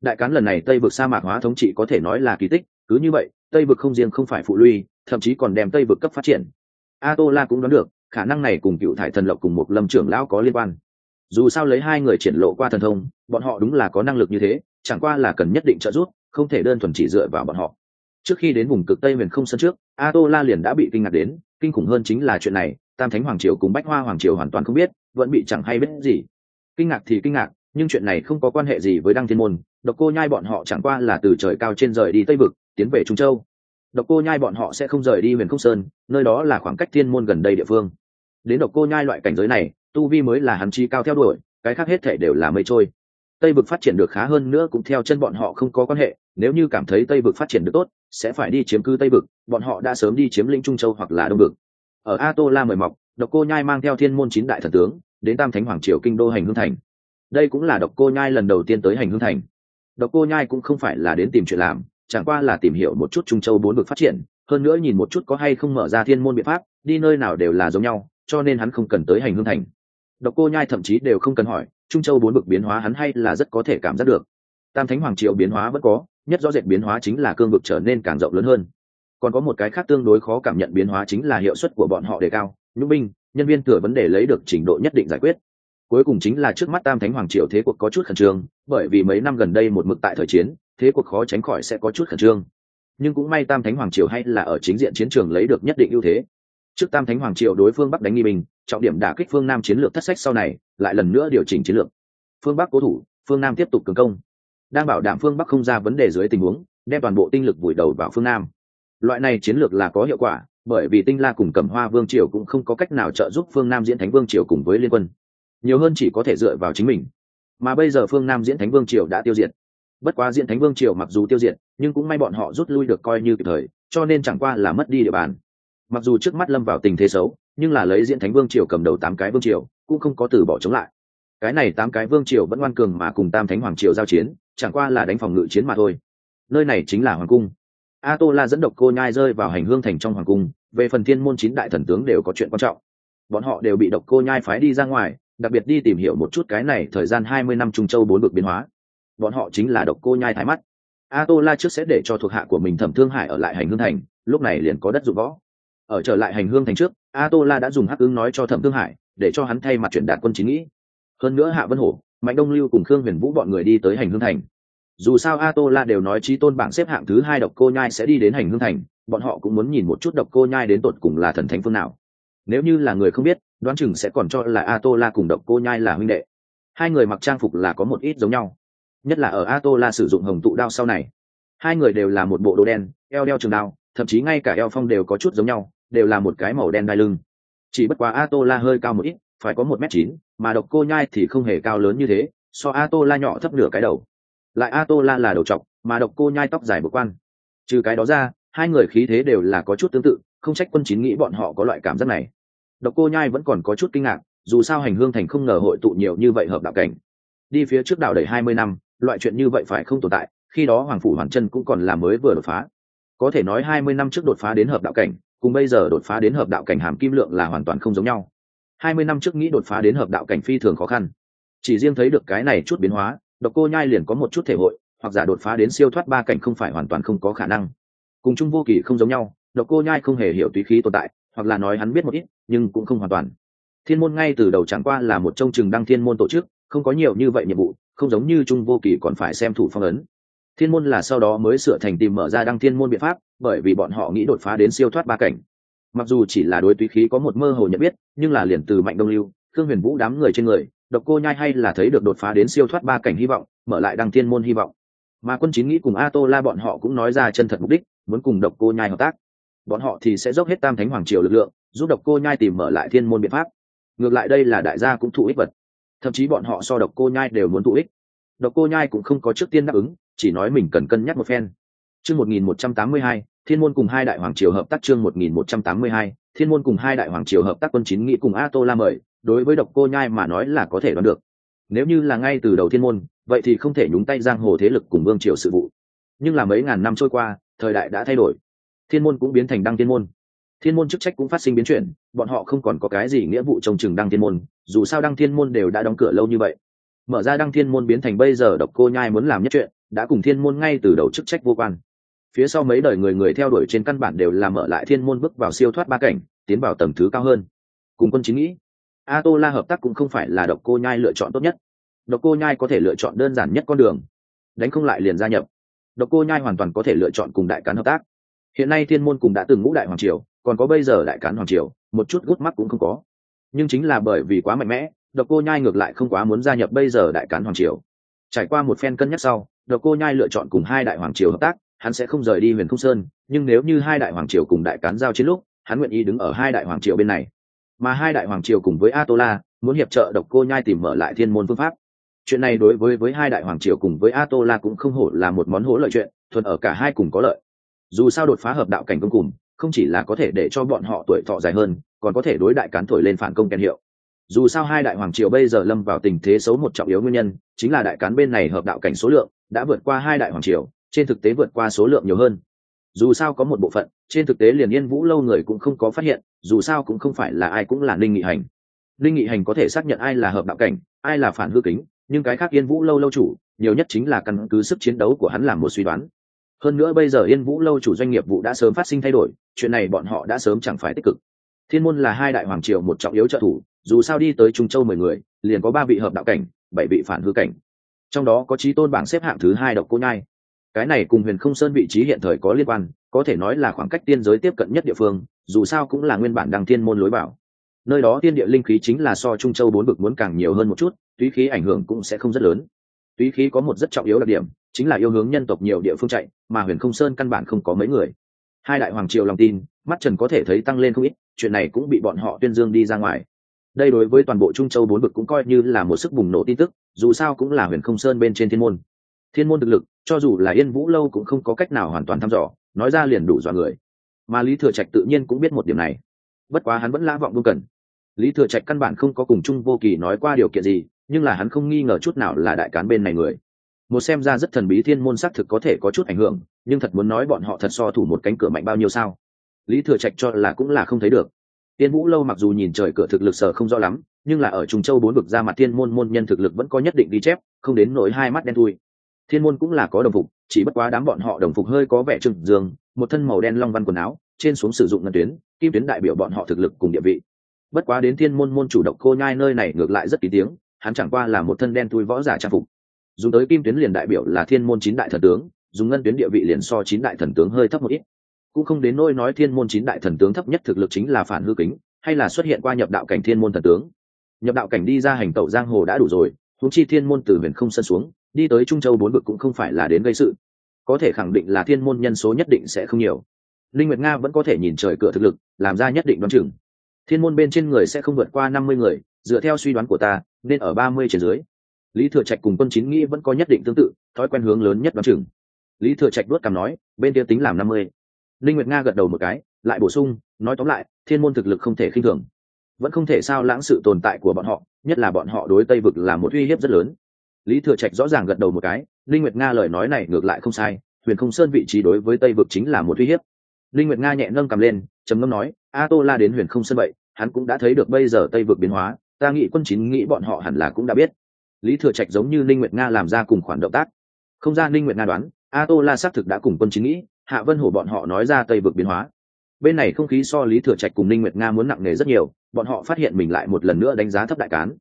Đại cán lần này tây vực sa mạc hóa thống trị có thể nói là kỳ tích, cứ như vậy, tây vực không riêng không phải phụ lui, thậm chí còn đem tây vực cấp phát triển. A tô la cũng đoán được, khả năng này cùng cựu thải thần lộc cùng một lâm trưởng lão có liên quan dù sao lấy hai người triển lộ qua thần thông, bọn họ đúng là có năng lực như thế, chẳng qua là cần nhất định trợ giúp, không thể đơn thuần chỉ dựa vào bọn họ. Trước khi đến vùng cực tây miền không sân trước a tô la liền đã bị kinh ngạc đến, kinh khủng hơn chính là chuyện này, tam thánh hoàng triều cùng bách hoa hoàng triều hoàn toàn không biết, vẫn bị chẳng hay biết gì. Kinh ngạc thì kinh ngạc, nhưng chuyện này không có quan hệ gì với đăng thiên môn. Độc cô nhai bọn họ chẳng qua là từ trời cao trên rời đi tây vực, tiến về trung châu. Độc cô nhai bọn họ sẽ không rời đi huyền không sơn, nơi đó là khoảng cách thiên môn gần đây địa phương. Đến độc cô nhai loại cảnh giới này tu vi mới là hắn chi cao theo đuổi, cái khác hết thể đều là mây trôi. Tây vực phát triển được khá hơn nữa cũng theo chân bọn họ không có quan hệ, nếu như cảm thấy tây vực phát triển được tốt, sẽ phải đi chiếm cư tây vực, bọn họ đã sớm đi chiếm lĩnh trung châu hoặc là đông vực. Ở a tô la mời mọc, độc cô nhai mang theo thiên môn chín đại thần tướng, đến tam thánh hoàng triều kinh đô hành hương thành. Đây cũng là độc cô nhai lần đầu tiên tới hành hương thành. Độc cô nhai cũng không phải là đến tìm chuyện làm, chẳng qua là tìm hiểu một chút trung châu bốn vực phát triển, hơn nữa nhìn một chút có hay không mở ra thiên môn biện pháp, đi nơi nào đều là giống nhau, cho nên hắn không cần tới hành hương thành độc cô nhai thậm chí đều không cần hỏi, trung châu bốn bực biến hóa hắn hay là rất có thể cảm giác được. Tam thánh hoàng Triệu biến hóa vẫn có, nhất rõ rệt biến hóa chính là cương vực trở nên càng rộng lớn hơn. Còn có một cái khác tương đối khó cảm nhận biến hóa chính là hiệu suất của bọn họ đề cao, nhũ binh, nhân viên thừa vấn đề lấy được trình độ nhất định giải quyết. Cuối cùng chính là trước mắt tam thánh hoàng triều thế cuộc có chút khẩn trương, bởi vì mấy năm gần đây một mực tại thời chiến, thế cuộc khó tránh khỏi sẽ có chút khẩn trương. Nhưng cũng may tam thánh hoàng triều hay là ở chính diện chiến trường lấy được nhất định ưu thế. Trước tam thánh hoàng triều đối phương bắc đánh nghi bình trọng điểm đả kích phương nam chiến lược thất sách sau này, lại lần nữa điều chỉnh chiến lược. Phương bắc cố thủ, phương nam tiếp tục cường công. Đang bảo đảm phương bắc không ra vấn đề dưới tình huống, đem toàn bộ tinh lực vùi đầu vào phương nam. Loại này chiến lược là có hiệu quả, bởi vì tinh la cùng cẩm hoa vương triều cũng không có cách nào trợ giúp phương nam diễn thánh vương triều cùng với liên quân. Nhiều hơn chỉ có thể dựa vào chính mình. Mà bây giờ phương nam diễn thánh vương triều đã tiêu diệt. Bất quá diễn thánh vương triều mặc dù tiêu diệt, nhưng cũng may bọn họ rút lui được coi như kịp thời, cho nên chẳng qua là mất đi địa bàn. Mặc dù trước mắt lâm vào tình thế xấu nhưng là lấy diễn thánh vương triều cầm đầu tám cái vương triều, cũng không có từ bỏ chống lại. Cái này tám cái vương triều vẫn ngoan cường mà cùng tam thánh hoàng triều giao chiến, chẳng qua là đánh phòng ngự chiến mà thôi. Nơi này chính là hoàng cung. A tô la dẫn độc cô nhai rơi vào hành hương thành trong hoàng cung, về phần thiên môn chín đại thần tướng đều có chuyện quan trọng. Bọn họ đều bị độc cô nhai phái đi ra ngoài, đặc biệt đi tìm hiểu một chút cái này thời gian hai mươi năm trung châu bốn vực biến hóa. Bọn họ chính là độc cô nhai thái mắt. A tô la trước sẽ để cho thuộc hạ của mình thẩm thương hải ở lại hành hương thành, lúc này liền có đất dụng võ ở trở lại hành hương thành trước a tô la đã dùng hắc ứng nói cho thẩm thương hải, để cho hắn thay mặt chuyển đạt quân chính nghĩ. Hơn nữa hạ vân hổ, mạnh đông lưu cùng khương huyền vũ bọn người đi tới hành hương thành. Dù sao a tô la đều nói trí tôn bảng xếp hạng thứ hai độc cô nhai sẽ đi đến hành hương thành, bọn họ cũng muốn nhìn một chút độc cô nhai đến tột cùng là thần thánh phương nào. Nếu như là người không biết, đoán chừng sẽ còn cho là a tô la cùng độc cô nhai là huynh đệ. Hai người mặc trang phục là có một ít giống nhau. Nhất là ở a tô la sử dụng hồng tụ đao sau này. Hai người đều là một bộ đồ đen, eo đeo trường đao, thậm chí ngay cả eo phong đều có chút giống nhau đều là một cái màu đen đai lưng. Chỉ bất quá a tô la hơi cao một ít, phải có một m chín, mà độc cô nhai thì không hề cao lớn như thế, so a tô la nhỏ thấp nửa cái đầu. Lại a tô la là đầu trọc, mà độc cô nhai tóc dài bực quan trừ cái đó ra, hai người khí thế đều là có chút tương tự, không trách quân chín nghĩ bọn họ có loại cảm giác này. Độc cô nhai vẫn còn có chút kinh ngạc, dù sao hành hương thành không ngờ hội tụ nhiều như vậy hợp đạo cảnh. Đi phía trước đảo đầy hai mươi năm, loại chuyện như vậy phải không tồn tại, khi đó hoàng phủ hoàn chân cũng còn là mới vừa đột phá. Có thể nói hai mươi năm trước đột phá đến hợp đạo cảnh cùng bây giờ đột phá đến hợp đạo cảnh hàm kim lượng là hoàn toàn không giống nhau. Hai mươi năm trước nghĩ đột phá đến hợp đạo cảnh phi thường khó khăn. Chỉ riêng thấy được cái này chút biến hóa, độc cô nhai liền có một chút thể hội, hoặc giả đột phá đến siêu thoát ba cảnh không phải hoàn toàn không có khả năng. Cùng chung vô kỳ không giống nhau, độc cô nhai không hề hiểu túy khí tồn tại, hoặc là nói hắn biết một ít, nhưng cũng không hoàn toàn. Thiên môn ngay từ đầu chẳng qua là một trông chừng đăng thiên môn tổ chức, không có nhiều như vậy nhiệm vụ, không giống như trung vô kỳ còn phải xem thủ phong ấn. Thiên môn là sau đó mới sửa thành tìm mở ra đăng thiên môn biện pháp bởi vì bọn họ nghĩ đột phá đến siêu thoát ba cảnh. Mặc dù chỉ là đối túy khí có một mơ hồ nhận biết, nhưng là liền từ mạnh đông lưu thương huyền vũ đám người trên người, độc cô nhai hay là thấy được đột phá đến siêu thoát ba cảnh hy vọng, mở lại đăng thiên môn hy vọng. Mà quân chín nghĩ cùng a tô la bọn họ cũng nói ra chân thật mục đích, muốn cùng độc cô nhai hợp tác. Bọn họ thì sẽ dốc hết tam thánh hoàng triều lực lượng, giúp độc cô nhai tìm mở lại thiên môn biện pháp. Ngược lại đây là đại gia cũng thụ ích vật. Thậm chí bọn họ so độc cô nhai đều muốn thụ ích. Độc cô nhai cũng không có trước tiên đáp ứng, chỉ nói mình cần cân nhắc một phen. Chương một nghìn một trăm tám mươi hai thiên môn cùng hai đại hoàng triều hợp tác chương một nghìn một trăm tám mươi hai, thiên môn cùng hai đại hoàng triều hợp tác quân chín nghĩ cùng a tô la mời, đối với độc cô nhai mà nói là có thể đoán được. Nếu như là ngay từ đầu thiên môn, vậy thì không thể nhúng tay giang hồ thế lực cùng vương triều sự vụ. Nhưng là mấy ngàn năm trôi qua, thời đại đã thay đổi. Thiên môn cũng biến thành đăng thiên môn. Thiên môn chức trách cũng phát sinh biến chuyển, bọn họ không còn có cái gì nghĩa vụ trông chừng đăng thiên môn, dù sao đăng thiên môn đều đã đóng cửa lâu như vậy. Mở ra đăng thiên môn biến thành bây giờ độc cô nhai muốn làm nhất chuyện, đã cùng thiên môn ngay từ đầu chức trách vô quan phía sau mấy đời người người theo đuổi trên căn bản đều là mở lại thiên môn bước vào siêu thoát ba cảnh, tiến vào tầng thứ cao hơn. Cùng quân chính nghĩ a tô la hợp tác cũng không phải là độc cô nhai lựa chọn tốt nhất. Độc cô nhai có thể lựa chọn đơn giản nhất con đường, đánh không lại liền gia nhập. Độc cô nhai hoàn toàn có thể lựa chọn cùng đại cán hợp tác. Hiện nay thiên môn cùng đã từng ngũ đại hoàng triều, còn có bây giờ đại cán hoàng triều, một chút gút mắt cũng không có. Nhưng chính là bởi vì quá mạnh mẽ, độc cô nhai ngược lại không quá muốn gia nhập bây giờ đại cán hoàng triều. Trải qua một phen cân nhắc sau, độc cô nhai lựa chọn cùng hai đại hoàng triều hợp tác hắn sẽ không rời đi huyền không sơn, nhưng nếu như hai đại hoàng triều cùng đại cán giao chiến lúc, hắn nguyện ý đứng ở hai đại hoàng triều bên này. Mà hai đại hoàng triều cùng với atola, muốn hiệp trợ độc cô nhai tìm mở lại thiên môn phương pháp. Chuyện này đối với với hai đại hoàng triều cùng với atola cũng không hổ là một món hỗ lợi chuyện thuận ở cả hai cùng có lợi. Dù sao đột phá hợp đạo cảnh công cùng, không chỉ là có thể để cho bọn họ tuổi thọ dài hơn, còn có thể đối đại cán thổi lên phản công kèn hiệu. Dù sao hai đại hoàng triều bây giờ lâm vào tình thế xấu một trọng yếu nguyên nhân, chính là đại cán bên này hợp đạo cảnh số lượng đã vượt qua hai đại hoàng triều trên thực tế vượt qua số lượng nhiều hơn. Dù sao có một bộ phận, trên thực tế liền yên vũ lâu người cũng không có phát hiện, dù sao cũng không phải là ai cũng là ninh nghị hành. Ninh nghị hành có thể xác nhận ai là hợp đạo cảnh, ai là phản hư kính, nhưng cái khác yên vũ lâu lâu chủ, nhiều nhất chính là căn cứ sức chiến đấu của hắn làm một suy đoán. Hơn nữa bây giờ yên vũ lâu chủ doanh nghiệp vụ đã sớm phát sinh thay đổi, chuyện này bọn họ đã sớm chẳng phải tích cực. Thiên môn là hai đại hoàng triều một trọng yếu trợ thủ, dù sao đi tới trung châu mười người, liền có ba vị hợp đạo cảnh, bảy vị phản hư cảnh. Trong đó có trí tôn bảng xếp hạng thứ hai độc cô nhai cái này cùng huyền không sơn vị trí hiện thời có liên quan, có thể nói là khoảng cách tiên giới tiếp cận nhất địa phương, dù sao cũng là nguyên bản đăng thiên môn lối bảo nơi đó tiên địa linh khí chính là so trung châu bốn vực muốn càng nhiều hơn một chút, túy khí ảnh hưởng cũng sẽ không rất lớn. Túy khí có một rất trọng yếu đặc điểm, chính là yêu hướng nhân tộc nhiều địa phương chạy, mà huyền không sơn căn bản không có mấy người. Hai đại hoàng triều lòng tin, mắt trần có thể thấy tăng lên không ít, chuyện này cũng bị bọn họ tuyên dương đi ra ngoài. Đây đối với toàn bộ trung châu bốn vực cũng coi như là một sức bùng nổ tin tức, dù sao cũng là huyền không sơn bên trên thiên môn thiên môn thực lực, cho dù là yên vũ lâu cũng không có cách nào hoàn toàn thăm dò, nói ra liền đủ dọa người. Mà lý thừa trạch tự nhiên cũng biết một điểm này. Bất quá hắn vẫn lã vọng vô cần. Lý thừa trạch căn bản không có cùng chung vô kỳ nói qua điều kiện gì, nhưng là hắn không nghi ngờ chút nào là đại cán bên này người. Một xem ra rất thần bí thiên môn xác thực có thể có chút ảnh hưởng, nhưng thật muốn nói bọn họ thật so thủ một cánh cửa mạnh bao nhiêu sao? Lý thừa trạch cho là cũng là không thấy được. Tiên vũ lâu mặc dù nhìn trời cửa thực lực sở không rõ lắm, nhưng là ở trung châu bốn vực ra mặt thiên môn môn nhân thực lực vẫn có nhất định đi chép, không đến nỗi hai mắt đen thui thiên môn cũng là có đồng phục, chỉ bất quá đám bọn họ đồng phục hơi có vẻ trừng dương, một thân màu đen long văn quần áo, trên xuống sử dụng ngân tuyến, kim tuyến đại biểu bọn họ thực lực cùng địa vị. Bất quá đến thiên môn môn chủ động cô nhai nơi này ngược lại rất kỳ tiếng, hắn chẳng qua là một thân đen thui võ giả trang phục. Dùng tới kim tuyến liền đại biểu là thiên môn chín đại thần tướng, dùng ngân tuyến địa vị liền so chín đại thần tướng hơi thấp một ít. Cũng không đến nôi nói thiên môn chín đại thần tướng thấp nhất thực lực chính là phản hư kính, hay là xuất hiện qua nhập đạo cảnh thiên môn thần tướng. Nhập đạo cảnh đi ra hành tẩu giang hồ đã đủ rồi húng chi thiên môn từ huyền không sân xuống đi tới trung châu bốn vực cũng không phải là đến gây sự. Có thể khẳng định là thiên môn nhân số nhất định sẽ không nhiều. Linh nguyệt nga vẫn có thể nhìn trời cửa thực lực, làm ra nhất định đoán chừng. Thiên môn bên trên người sẽ không vượt qua năm mươi người, dựa theo suy đoán của ta, nên ở ba mươi trên dưới. Lý thừa trạch cùng quân chín nghĩ vẫn có nhất định tương tự, thói quen hướng lớn nhất đoán chừng. Lý thừa trạch đuốt cằm nói, bên kia tính làm năm mươi. Linh nguyệt nga gật đầu một cái, lại bổ sung, nói tóm lại, thiên môn thực lực không thể khinh thường. Vẫn không thể sao lãng sự tồn tại của bọn họ, nhất là bọn họ đối tây vực là một uy hiếp rất lớn lý thừa trạch rõ ràng gật đầu một cái linh nguyệt nga lời nói này ngược lại không sai, huyền không sơn vị trí đối với tây vực chính là một uy hiếp. Linh nguyệt nga nhẹ nâng cầm lên, trầm ngâm nói a tô la đến huyền không sơn vậy, hắn cũng đã thấy được bây giờ tây vực biến hóa, ta nghĩ quân chín nghĩ bọn họ hẳn là cũng đã biết. Lý thừa trạch giống như linh nguyệt nga làm ra cùng khoản động tác. Không ra linh nguyệt nga đoán a tô la xác thực đã cùng quân chín nghĩ, hạ vân hổ bọn họ nói ra tây vực biến hóa. Bên này không khí so lý thừa trạch cùng linh nguyệt nga muốn nặng nề rất nhiều, bọn họ phát hiện mình lại một lần nữa đánh giá thấp đại cán.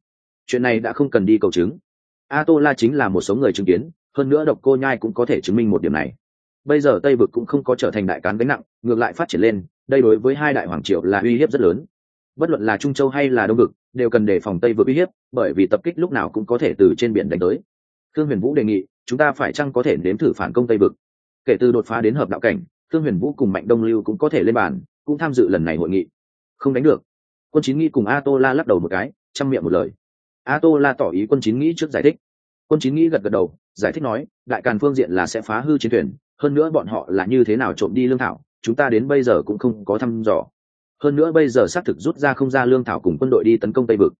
Chuyện này đã không cần đi cầu chứng a tô la chính là một số người chứng kiến, hơn nữa độc cô nhai cũng có thể chứng minh một điểm này. Bây giờ tây vực cũng không có trở thành đại cán gánh nặng, ngược lại phát triển lên, đây đối với hai đại hoàng triều là uy hiếp rất lớn. Bất luận là trung châu hay là đông vực, đều cần đề phòng tây vực uy hiếp, bởi vì tập kích lúc nào cũng có thể từ trên biển đánh tới. Thương huyền vũ đề nghị, chúng ta phải chăng có thể nếm thử phản công tây vực? Kể từ đột phá đến hợp đạo cảnh thương huyền vũ cùng mạnh đông lưu cũng có thể lên bàn, cũng tham dự lần này hội nghị. Không đánh được. Quân chín nghi cùng a tô la lắc đầu một cái, chăm miệng một lời a tô la tỏ ý quân chín nghĩ trước giải thích. Quân chín nghĩ gật gật đầu, giải thích nói, đại càn phương diện là sẽ phá hư chiến thuyền, hơn nữa bọn họ là như thế nào trộm đi lương thảo, chúng ta đến bây giờ cũng không có thăm dò. Hơn nữa bây giờ xác thực rút ra không ra lương thảo cùng quân đội đi tấn công tây vực.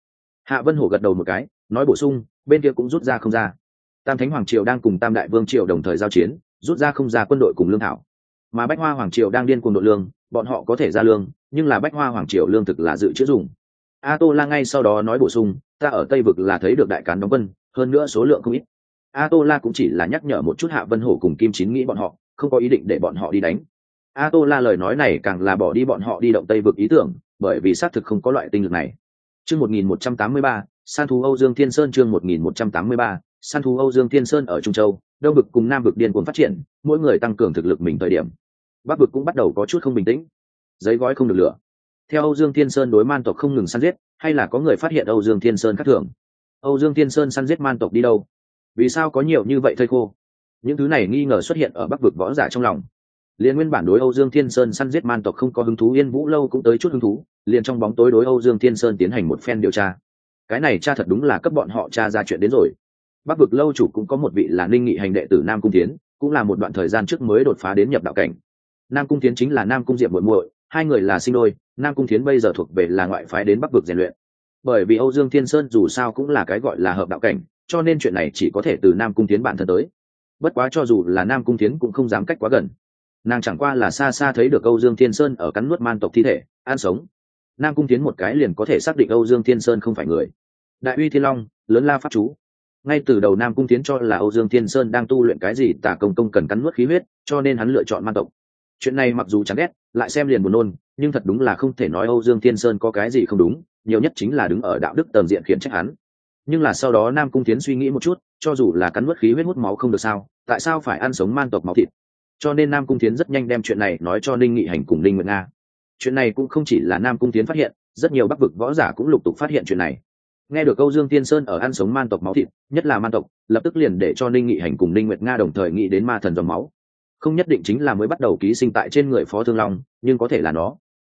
Hạ vân hổ gật đầu một cái, nói bổ sung, bên kia cũng rút ra không ra. Tam thánh hoàng triều đang cùng tam đại vương triều đồng thời giao chiến, rút ra không ra quân đội cùng lương thảo. Mà bách hoa hoàng triều đang điên cùng đội lương, bọn họ có thể ra lương, nhưng là bách hoa hoàng triều lương thực là dự trữ dùng a tô la ngay sau đó nói bổ sung, ta ở tây vực là thấy được đại cán đóng quân, hơn nữa số lượng không ít. A tô la cũng chỉ là nhắc nhở một chút hạ vân hổ cùng kim chín nghĩ bọn họ, không có ý định để bọn họ đi đánh. A tô la lời nói này càng là bỏ đi bọn họ đi động tây vực ý tưởng, bởi vì xác thực không có loại tinh lực này. Chương một nghìn một trăm tám mươi ba, san thú âu dương thiên sơn chương một nghìn một trăm tám mươi ba, san thú âu dương thiên sơn ở trung châu, đông vực cùng nam vực điên cuồng phát triển, mỗi người tăng cường thực lực mình thời điểm. Bắc vực cũng bắt đầu có chút không bình tĩnh. Giấy gói không được lửa theo âu dương thiên sơn đối man tộc không ngừng săn giết, hay là có người phát hiện âu dương thiên sơn khác thường? Âu dương thiên sơn săn giết man tộc đi đâu? Vì sao có nhiều như vậy thây khô? Những thứ này nghi ngờ xuất hiện ở bắc vực võ giả trong lòng. Liên nguyên bản đối âu dương thiên sơn săn giết man tộc không có hứng thú, yên vũ lâu cũng tới chút hứng thú, liền trong bóng tối đối âu dương thiên sơn tiến hành một phen điều tra. Cái này cha thật đúng là cấp bọn họ tra ra chuyện đến rồi. Bắc vực lâu chủ cũng có một vị là ninh nghị hành đệ tử nam cung tiến cũng là một đoạn thời gian trước mới đột phá đến nhập đạo cảnh. Nam cung tiến chính là nam cung diệp muội muội hai người là sinh đôi, nam cung thiến bây giờ thuộc về là ngoại phái đến bắc vực rèn luyện. Bởi vì âu dương thiên sơn dù sao cũng là cái gọi là hợp đạo cảnh, cho nên chuyện này chỉ có thể từ nam cung tiến bản thân tới. Bất quá cho dù là nam cung tiến cũng không dám cách quá gần. Nàng chẳng qua là xa xa thấy được âu dương thiên sơn ở cắn nuốt man tộc thi thể, an sống. Nam cung tiến một cái liền có thể xác định âu dương thiên sơn không phải người. Đại uy thiên long, lớn la pháp chú. Ngay từ đầu nam cung tiến cho là âu dương thiên sơn đang tu luyện cái gì tả công công cần cắn nuốt khí huyết, cho nên hắn lựa chọn man tộc chuyện này mặc dù chán ghét, lại xem liền buồn nôn, nhưng thật đúng là không thể nói âu dương thiên sơn có cái gì không đúng, nhiều nhất chính là đứng ở đạo đức tầm diện khiển trách hắn. Nhưng là sau đó nam cung tiến suy nghĩ một chút, cho dù là cắn mất khí huyết hút máu không được sao, tại sao phải ăn sống man tộc máu thịt? Cho nên nam cung tiến rất nhanh đem chuyện này nói cho ninh nghị hành cùng ninh nguyệt nga. Chuyện này cũng không chỉ là nam cung tiến phát hiện, rất nhiều bắc vực võ giả cũng lục tục phát hiện chuyện này. Nghe được câu dương tiên sơn ở ăn sống man tộc máu thịt, nhất là man tộc, lập tức liền để cho ninh nghị hành cùng ninh nguyệt nga đồng thời nghĩ đến ma thần dòng máu không nhất định chính là mới bắt đầu ký sinh tại trên người phó thương long, nhưng có thể là nó.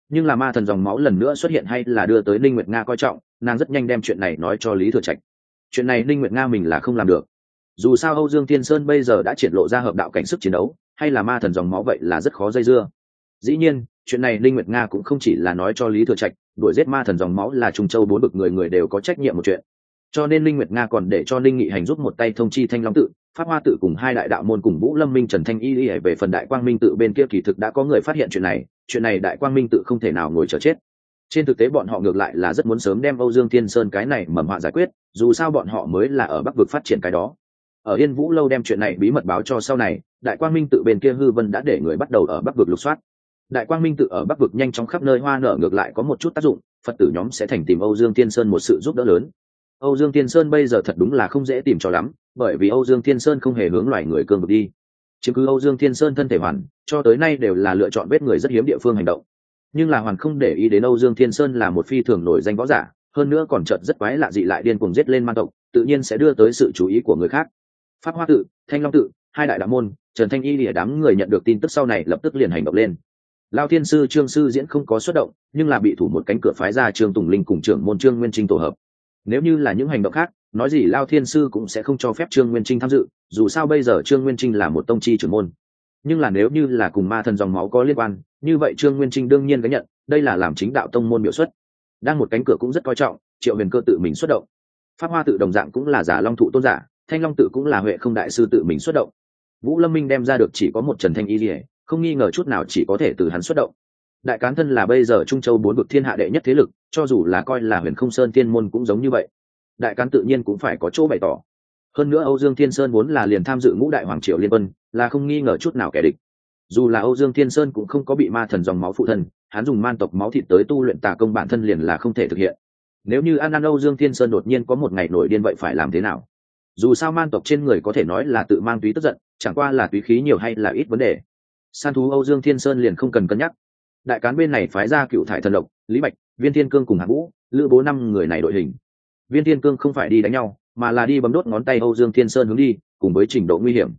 Nhưng là ma thần dòng máu lần nữa xuất hiện hay là đưa tới ninh nguyệt nga coi trọng, nàng rất nhanh đem chuyện này nói cho lý thừa trạch. Chuyện này ninh nguyệt nga mình là không làm được. Dù sao âu dương thiên sơn bây giờ đã triển lộ ra hợp đạo cảnh sức chiến đấu, hay là ma thần dòng máu vậy là rất khó dây dưa. Dĩ nhiên, chuyện này ninh nguyệt nga cũng không chỉ là nói cho lý thừa trạch, đuổi giết ma thần dòng máu là trung châu bốn bực người người đều có trách nhiệm một chuyện. Cho nên ninh nguyệt nga còn để cho ninh nghị hành giúp một tay thông chi thanh long tự pháp hoa tự cùng hai đại đạo môn cùng vũ lâm minh, trần thanh y y về phần đại quang minh tự bên kia kỳ thực đã có người phát hiện chuyện này chuyện này đại quang minh tự không thể nào ngồi chờ chết. Trên thực tế bọn họ ngược lại là rất muốn sớm đem âu dương thiên sơn cái này mầm họa giải quyết, dù sao bọn họ mới là ở bắc vực phát triển cái đó. Ở yên vũ lâu đem chuyện này bí mật báo cho sau này, đại quang minh tự bên kia hư vân đã để người bắt đầu ở bắc vực lục soát. Đại quang minh tự ở bắc vực nhanh chóng khắp nơi hoa nở ngược lại có một chút tác dụng, phật tử nhóm sẽ thành tìm âu dương tiên sơn một sự giúp đỡ lớn âu dương tiên sơn bây giờ thật đúng là không dễ tìm cho lắm, bởi vì âu dương tiên sơn không hề hướng loài người cương vực đi. Chiếm cứ âu dương tiên sơn thân thể hoàn, cho tới nay đều là lựa chọn vết người rất hiếm địa phương hành động. Nhưng là hoàn không để ý đến âu dương thiên sơn là một phi thường nổi danh võ giả, hơn nữa còn chợt rất quái lạ dị lại điên cuồng giết lên man tộc, tự nhiên sẽ đưa tới sự chú ý của người khác. Pháp hoa tự, thanh long tự, hai đại đạo môn, trần thanh y lìa đám người nhận được tin tức sau này lập tức liền hành động lên. Lão thiên sư, trương sư diễn không có xuất động, nhưng là bị thủ một cánh cửa phái ra trương tùng linh cùng trưởng môn trương nguyên trinh tổ hợp nếu như là những hành động khác, nói gì lao thiên sư cũng sẽ không cho phép trương nguyên trinh tham dự, dù sao bây giờ trương nguyên trinh là một tông chi trưởng môn. Nhưng là nếu như là cùng ma thần dòng máu có liên quan, như vậy trương nguyên trinh đương nhiên gánh nhận, đây là làm chính đạo tông môn biểu xuất. Đang một cánh cửa cũng rất coi trọng, triệu huyền cơ tự mình xuất động. Pháp hoa tự đồng dạng cũng là giả long thụ tôn giả, thanh long tự cũng là huệ không đại sư tự mình xuất động. Vũ lâm minh đem ra được chỉ có một trần thanh y lìa không nghi ngờ chút nào chỉ có thể từ hắn xuất động. Đại cán thân là bây giờ trung châu bốn vực thiên hạ đệ nhất thế lực cho dù là coi là huyền không sơn thiên môn cũng giống như vậy. Đại cán tự nhiên cũng phải có chỗ bày tỏ. Hơn nữa âu dương thiên sơn vốn là liền tham dự ngũ đại hoàng triều liên quân, là không nghi ngờ chút nào kẻ địch. Dù là âu dương thiên sơn cũng không có bị ma thần dòng máu phụ thân, hắn dùng man tộc máu thịt tới tu luyện tà công bản thân liền là không thể thực hiện. Nếu như an an âu dương thiên sơn đột nhiên có một ngày nổi điên vậy phải làm thế nào? Dù sao man tộc trên người có thể nói là tự mang túy tức giận, chẳng qua là túy khí nhiều hay là ít vấn đề. San thú âu dương thiên sơn liền không cần cân nhắc. Đại cán bên này phái ra cựu thải thần lộc lý bạch viên thiên cương cùng hạng vũ, lữ bố năm người này đội hình. Viên thiên cương không phải đi đánh nhau, mà là đi bấm đốt ngón tay âu dương thiên sơn hướng đi, cùng với trình độ nguy hiểm.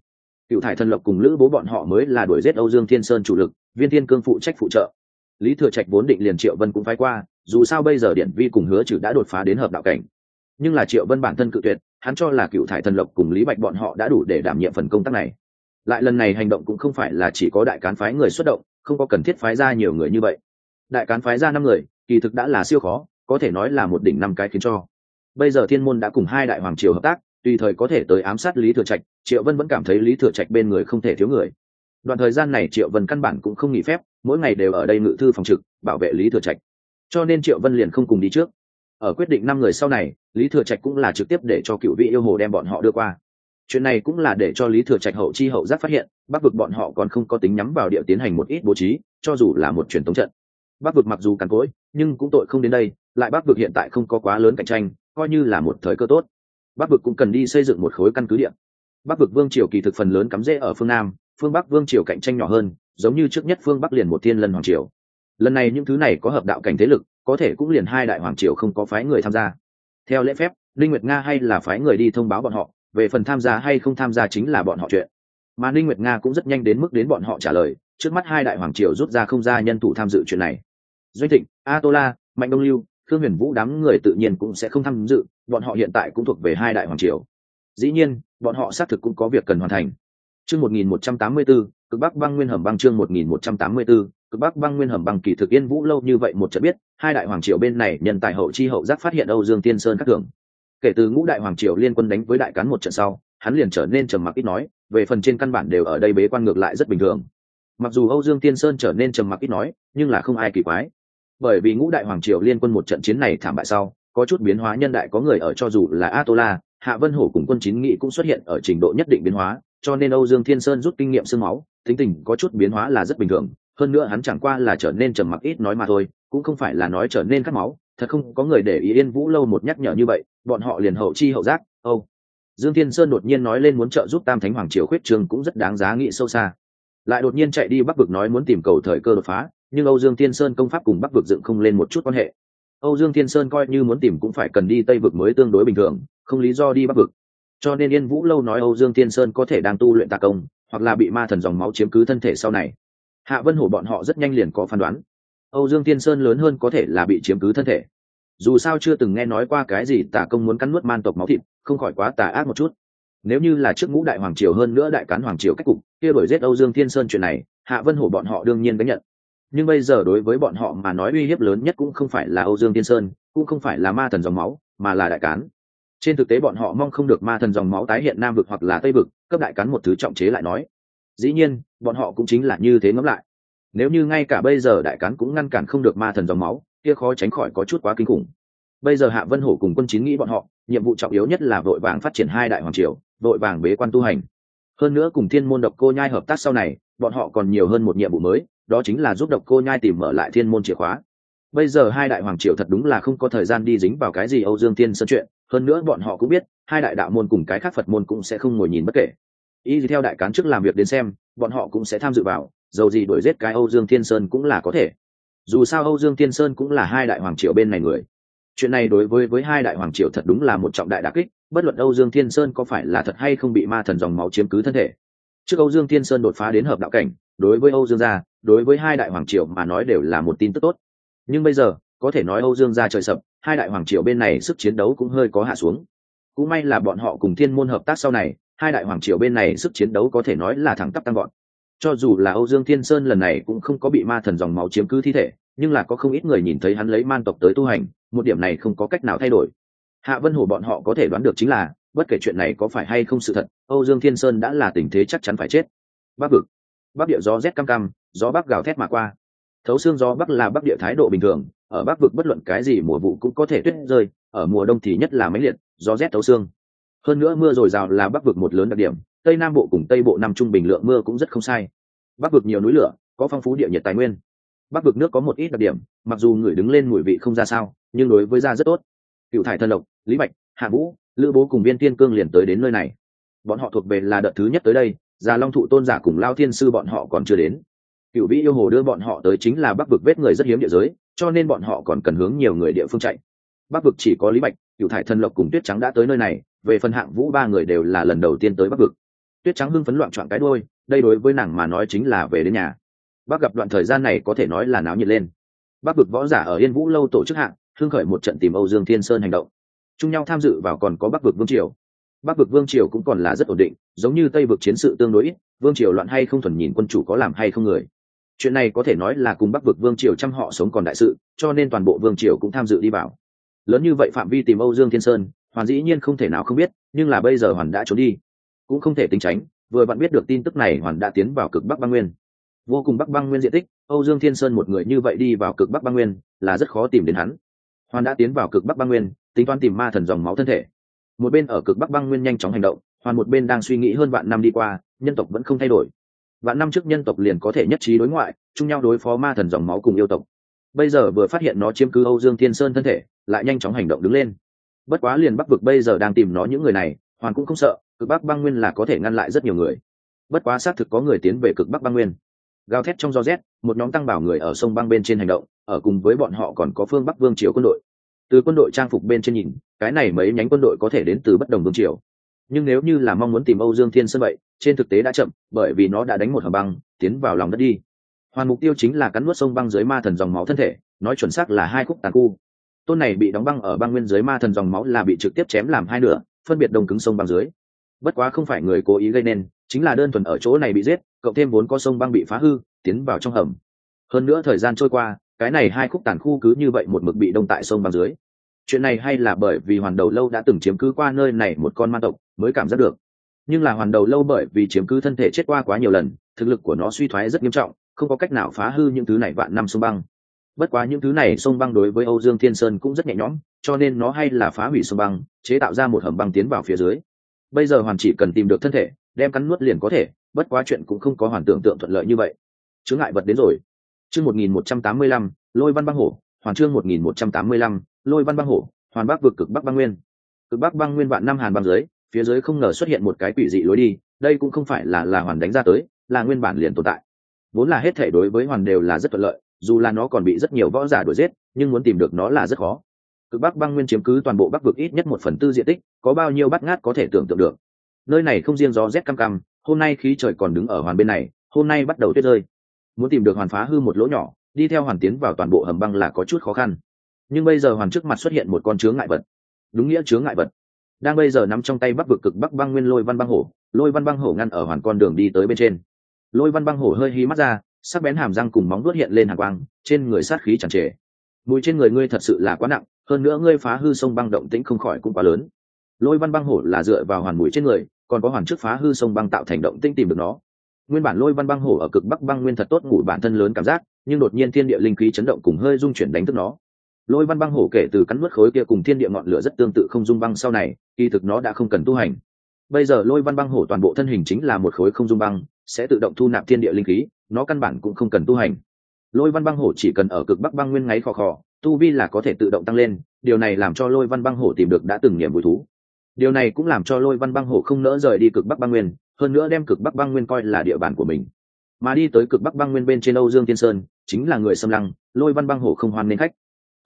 Cựu thải thần lộc cùng lữ bố bọn họ mới là đuổi giết âu dương thiên sơn chủ lực, viên thiên cương phụ trách phụ trợ. Lý thừa trạch vốn định liền triệu vân cũng phái qua, dù sao bây giờ điện vi cùng hứa trừ đã đột phá đến hợp đạo cảnh. Nhưng là triệu vân bản thân cự tuyệt, hắn cho là cựu thải thần lộc cùng lý bạch bọn họ đã đủ để đảm nhiệm phần công tác này. Lại lần này hành động cũng không phải là chỉ có đại cán phái người xuất động, không có cần thiết phái ra nhiều người như vậy. Đại cán phái ra năm người kỳ thực đã là siêu khó, có thể nói là một đỉnh năm cái khiến cho. Bây giờ thiên môn đã cùng hai đại hoàng triều hợp tác, tùy thời có thể tới ám sát lý thừa trạch, triệu vân vẫn cảm thấy lý thừa trạch bên người không thể thiếu người. Đoạn thời gian này triệu vân căn bản cũng không nghỉ phép, mỗi ngày đều ở đây ngự thư phòng trực, bảo vệ lý thừa trạch. Cho nên triệu vân liền không cùng đi trước. Ở quyết định năm người sau này, lý thừa trạch cũng là trực tiếp để cho cựu vị yêu hồ đem bọn họ đưa qua. Chuyện này cũng là để cho lý thừa trạch hậu chi hậu giác phát hiện, bắc vực bọn họ còn không có tính nhắm vào địa tiến hành một ít bố trí, cho dù là một truyền thống trận. Bắc vực mặc dù càn cỗi nhưng cũng tội không đến đây, lại bắc vực hiện tại không có quá lớn cạnh tranh, coi như là một thời cơ tốt. Bắc vực cũng cần đi xây dựng một khối căn cứ địa. Bắc vực vương triều kỳ thực phần lớn cắm rễ ở phương nam, phương bắc vương triều cạnh tranh nhỏ hơn, giống như trước nhất phương bắc liền một thiên lần hoàng triều. Lần này những thứ này có hợp đạo cảnh thế lực, có thể cũng liền hai đại hoàng triều không có phái người tham gia. Theo lễ phép linh nguyệt nga hay là phái người đi thông báo bọn họ, về phần tham gia hay không tham gia chính là bọn họ chuyện. Mà linh nguyệt nga cũng rất nhanh đến mức đến bọn họ trả lời, trước mắt hai đại hoàng triều rút ra không ra nhân thủ tham dự chuyện này doanh thịnh a tô la mạnh đông lưu, khương huyền vũ đám người tự nhiên cũng sẽ không tham dự, bọn họ hiện tại cũng thuộc về hai đại hoàng triều. Dĩ nhiên, bọn họ xác thực cũng có việc cần hoàn thành. Chương một nghìn một trăm tám mươi bốn cực bắc băng nguyên hầm băng chương một nghìn một trăm tám mươi bốn cực bắc băng nguyên hầm băng kỳ thực yên vũ lâu như vậy một trận biết, hai đại hoàng triều bên này nhân tài hậu chi hậu giác phát hiện âu dương tiên sơn các thường kể từ ngũ đại hoàng triều liên quân đánh với đại cán một trận sau, hắn liền trở nên trầm mặc ít nói, về phần trên căn bản đều ở đây bế quan ngược lại rất bình thường. Mặc dù âu dương tiên sơn trở nên trầm mặc ít nói, nhưng là không ai kỳ quái bởi vì ngũ đại hoàng triều liên quân một trận chiến này thảm bại sau, có chút biến hóa nhân đại có người ở cho dù là atola, hạ vân hổ cùng quân chín nghị cũng xuất hiện ở trình độ nhất định biến hóa, cho nên âu dương thiên sơn rút kinh nghiệm sương máu, tính tình có chút biến hóa là rất bình thường, hơn nữa hắn chẳng qua là trở nên trầm mặc ít nói mà thôi, cũng không phải là nói trở nên cắt máu, thật không có người để ý yên vũ lâu một nhắc nhở như vậy, bọn họ liền hậu chi hậu giác, âu dương thiên sơn đột nhiên nói lên muốn trợ giúp tam thánh hoàng triều khuyết trường cũng rất đáng giá nghĩ sâu xa. Lại đột nhiên chạy đi bắc vực nói muốn tìm cầu thời cơ đột phá nhưng âu dương thiên sơn công pháp cùng bắc vực dựng không lên một chút quan hệ. Âu dương thiên sơn coi như muốn tìm cũng phải cần đi tây vực mới tương đối bình thường, không lý do đi bắc vực. Cho nên yên vũ lâu nói âu dương thiên sơn có thể đang tu luyện tà công, hoặc là bị ma thần dòng máu chiếm cứ thân thể sau này. Hạ vân hổ bọn họ rất nhanh liền có phán đoán. Âu dương thiên sơn lớn hơn có thể là bị chiếm cứ thân thể. Dù sao chưa từng nghe nói qua cái gì tà công muốn cắn nuốt man tộc máu thịt, không khỏi quá tà ác một chút. Nếu như là trước ngũ đại hoàng triều hơn nữa đại cán hoàng triều cách cục, kia đổi giết âu dương thiên sơn chuyện này, hạ vân hổ bọn họ đương nhiên đã nhận nhưng bây giờ đối với bọn họ mà nói uy hiếp lớn nhất cũng không phải là âu dương thiên sơn, cũng không phải là ma thần dòng máu, mà là đại cán. Trên thực tế bọn họ mong không được ma thần dòng máu tái hiện nam vực hoặc là tây vực, cấp đại cán một thứ trọng chế lại nói. Dĩ nhiên, bọn họ cũng chính là như thế ngẫm lại. Nếu như ngay cả bây giờ đại cán cũng ngăn cản không được ma thần dòng máu, kia khó tránh khỏi có chút quá kinh khủng. Bây giờ hạ vân hổ cùng quân chín nghĩ bọn họ, nhiệm vụ trọng yếu nhất là vội vàng phát triển hai đại hoàng triều, vội vàng bế quan tu hành. Hơn nữa cùng thiên môn độc cô nhai hợp tác sau này, bọn họ còn nhiều hơn một nhiệm vụ mới đó chính là giúp độc cô nhai tìm mở lại thiên môn chìa khóa. Bây giờ hai đại hoàng triều thật đúng là không có thời gian đi dính vào cái gì âu dương tiên sơn chuyện, hơn nữa bọn họ cũng biết, hai đại đạo môn cùng cái khác phật môn cũng sẽ không ngồi nhìn bất kể. Y theo đại cán chức làm việc đến xem, bọn họ cũng sẽ tham dự vào, dầu gì đuổi giết cái âu dương thiên sơn cũng là có thể. Dù sao âu dương thiên sơn cũng là hai đại hoàng triều bên này người. Chuyện này đối với với hai đại hoàng triều thật đúng là một trọng đại đà kích, bất luận âu dương thiên sơn có phải là thật hay không bị ma thần dòng máu chiếm cứ thân thể. Trước âu dương thiên sơn đột phá đến hợp đạo cảnh, đối với âu dương gia đối với hai đại hoàng triều mà nói đều là một tin tức tốt. Nhưng bây giờ, có thể nói âu dương gia trời sập, hai đại hoàng triều bên này sức chiến đấu cũng hơi có hạ xuống. Cũng may là bọn họ cùng thiên môn hợp tác sau này, hai đại hoàng triều bên này sức chiến đấu có thể nói là thẳng tắp tăng gọn cho dù là âu dương thiên sơn lần này cũng không có bị ma thần dòng máu chiếm cứ thi thể, nhưng là có không ít người nhìn thấy hắn lấy man tộc tới tu hành, một điểm này không có cách nào thay đổi. Hạ vân hổ bọn họ có thể đoán được chính là, bất kể chuyện này có phải hay không sự thật, âu dương thiên sơn đã là tình thế chắc chắn phải chết. Bắc vực. Bắc địa gió rét cam cam gió bắc gào thét mà qua. Thấu xương gió bắc là bắc địa thái độ bình thường, ở bắc vực bất luận cái gì mùa vụ cũng có thể tuyết rơi, ở mùa đông thì nhất là máy liệt, gió rét thấu xương. Hơn nữa mưa dồi dào là bắc vực một lớn đặc điểm, tây nam bộ cùng tây bộ nằm trung bình lượng mưa cũng rất không sai. Bắc vực nhiều núi lửa, có phong phú địa nhiệt tài nguyên. Bắc vực nước có một ít đặc điểm, mặc dù người đứng lên mùi vị không ra sao, nhưng đối với da rất tốt. Cựu thải thân lộc, lý bạch, hạ vũ, lữ bố cùng viên tiên cương liền tới đến nơi này. Bọn họ thuộc về là đợt thứ nhất tới đây, già long thụ tôn giả cùng lao thiên sư bọn họ còn chưa đến cựu vĩ yêu hồ đưa bọn họ tới chính là bắc vực vết người rất hiếm địa giới, cho nên bọn họ còn cần hướng nhiều người địa phương chạy. Bắc vực chỉ có lý bạch cựu thải thân lộc cùng tuyết trắng đã tới nơi này, về phần hạng vũ ba người đều là lần đầu tiên tới bắc vực. Tuyết trắng hưng phấn loạn trọn cái đôi đây đối với nàng mà nói chính là về đến nhà. Bác gặp đoạn thời gian này có thể nói là náo nhiệt lên. Bác vực võ giả ở yên vũ lâu tổ chức hạng hưng khởi một trận tìm âu dương thiên sơn hành động. Chung nhau tham dự vào còn có bắc vực vương triều. Bắc vực vương triều cũng còn là rất ổn định, giống như tây vực chiến sự tương đối vương triều loạn hay không thuần nhìn quân chủ có làm hay không người chuyện này có thể nói là cùng bắc vực vương triều chăm họ sống còn đại sự, cho nên toàn bộ vương triều cũng tham dự đi vào. Lớn như vậy phạm vi tìm âu dương thiên sơn, hoàn dĩ nhiên không thể nào không biết, nhưng là bây giờ hoàn đã trốn đi, cũng không thể tính tránh, vừa bạn biết được tin tức này, hoàn đã tiến vào cực bắc băng nguyên. Vô cùng bắc băng nguyên diện tích, âu dương thiên sơn một người như vậy đi vào cực bắc băng nguyên, là rất khó tìm đến hắn. Hoàn đã tiến vào cực bắc băng nguyên, tính toán tìm ma thần dòng máu thân thể. Một bên ở cực bắc băng nguyên nhanh chóng hành động, hoàn một bên đang suy nghĩ hơn vạn năm đi qua, nhân tộc vẫn không thay đổi vạn năm trước nhân tộc liền có thể nhất trí đối ngoại, chung nhau đối phó ma thần dòng máu cùng yêu tộc. Bây giờ vừa phát hiện nó chiếm cứ âu dương thiên sơn thân thể, lại nhanh chóng hành động đứng lên. Bất quá liền bắc vực bây giờ đang tìm nó những người này, hoàn cũng không sợ, cực bắc băng nguyên là có thể ngăn lại rất nhiều người. Bất quá xác thực có người tiến về cực bắc băng nguyên. Gào thét trong gió rét, một nhóm tăng bảo người ở sông băng bên trên hành động, ở cùng với bọn họ còn có phương bắc vương triều quân đội. Từ quân đội trang phục bên trên nhìn, cái này mấy nhánh quân đội có thể đến từ bất đồng vương triều nhưng nếu như là mong muốn tìm âu dương thiên sơn vậy trên thực tế đã chậm, bởi vì nó đã đánh một hầm băng, tiến vào lòng đất đi. Hoàn mục tiêu chính là cắn nuốt sông băng dưới ma thần dòng máu thân thể, nói chuẩn xác là hai khúc tàn khu. Tôn này bị đóng băng ở băng nguyên dưới ma thần dòng máu là bị trực tiếp chém làm hai nửa, phân biệt đông cứng sông băng dưới. Bất quá không phải người cố ý gây nên, chính là đơn thuần ở chỗ này bị giết, cộng thêm vốn có sông băng bị phá hư, tiến vào trong hầm. Hơn nữa thời gian trôi qua, cái này hai khúc tàn khu cứ như vậy một mực bị đông tại sông băng dưới chuyện này hay là bởi vì hoàn đầu lâu đã từng chiếm cứ qua nơi này một con ma tộc, mới cảm giác được. Nhưng là hoàn đầu lâu bởi vì chiếm cứ thân thể chết qua quá nhiều lần, thực lực của nó suy thoái rất nghiêm trọng, không có cách nào phá hư những thứ này vạn năm sông băng. Bất quá những thứ này sông băng đối với âu dương thiên sơn cũng rất nhẹ nhõm, cho nên nó hay là phá hủy sông băng, chế tạo ra một hầm băng tiến vào phía dưới. Bây giờ hoàn chỉ cần tìm được thân thể, đem cắn nuốt liền có thể, bất quá chuyện cũng không có hoàn tưởng tượng thuận lợi như vậy. Chướng ngại vật đến rồi. Chương một nghìn một trăm tám mươi lăm, lôi văn băng hổ, hoàn chương một nghìn một trăm tám mươi lăm lôi văn băng hổ, hoàn bắc vực cực bắc băng nguyên. Cực bắc băng nguyên vạn năm hàn băng dưới, phía dưới không ngờ xuất hiện một cái quỷ dị lối đi, đây cũng không phải là là hoàn đánh ra tới, là nguyên bản liền tồn tại. Vốn là hết thể đối với hoàn đều là rất thuận lợi, dù là nó còn bị rất nhiều võ giả đuổi giết, nhưng muốn tìm được nó là rất khó. Cực bắc băng nguyên chiếm cứ toàn bộ bắc vực ít nhất một phần tư diện tích, có bao nhiêu bắt ngát có thể tưởng tượng được. Nơi này không riêng gió rét cam cam hôm nay khí trời còn đứng ở hoàn bên này, hôm nay bắt đầu tuyết rơi. Muốn tìm được hoàn phá hư một lỗ nhỏ, đi theo hoàn tiến vào toàn bộ hầm băng là có chút khó khăn nhưng bây giờ hoàn trước mặt xuất hiện một con chướng ngại vật. Đúng nghĩa chướng ngại vật. Đang bây giờ nắm trong tay bắc vực cực bắc băng nguyên lôi văn băng hổ, lôi văn băng hổ ngăn ở hoàn con đường đi tới bên trên. Lôi văn băng hổ hơi hí mắt ra, sắc bén hàm răng cùng móng vuốt hiện lên hàng quang, trên người sát khí chẳng trề. Mùi trên người ngươi thật sự là quá nặng, hơn nữa ngươi phá hư sông băng động tĩnh không khỏi cũng quá lớn. Lôi văn băng hổ là dựa vào hoàn mùi trên người, còn có hoàn trước phá hư sông băng tạo thành động tĩnh tìm được nó. Nguyên bản lôi văn băng hổ ở cực bắc băng nguyên thật tốt ngủ bản thân lớn cảm giác, nhưng đột nhiên thiên địa linh khí chấn động cùng hơi dung chuyển đánh thức nó lôi văn băng hổ kể từ cắn nuốt khối kia cùng thiên địa ngọn lửa rất tương tự không dung băng sau này, kỳ thực nó đã không cần tu hành. Bây giờ lôi văn băng hổ toàn bộ thân hình chính là một khối không dung băng, sẽ tự động thu nạp thiên địa linh khí, nó căn bản cũng không cần tu hành. Lôi văn băng hổ chỉ cần ở cực bắc băng nguyên ngáy khò khò, tu vi là có thể tự động tăng lên, điều này làm cho lôi văn băng hổ tìm được đã từng niềm vui thú. Điều này cũng làm cho lôi văn băng hổ không nỡ rời đi cực bắc băng nguyên, hơn nữa đem cực bắc băng nguyên coi là địa bàn của mình. Mà đi tới cực bắc băng nguyên bên trên âu dương tiên sơn, chính là người xâm lăng, lôi văn băng hổ không hoan nên khách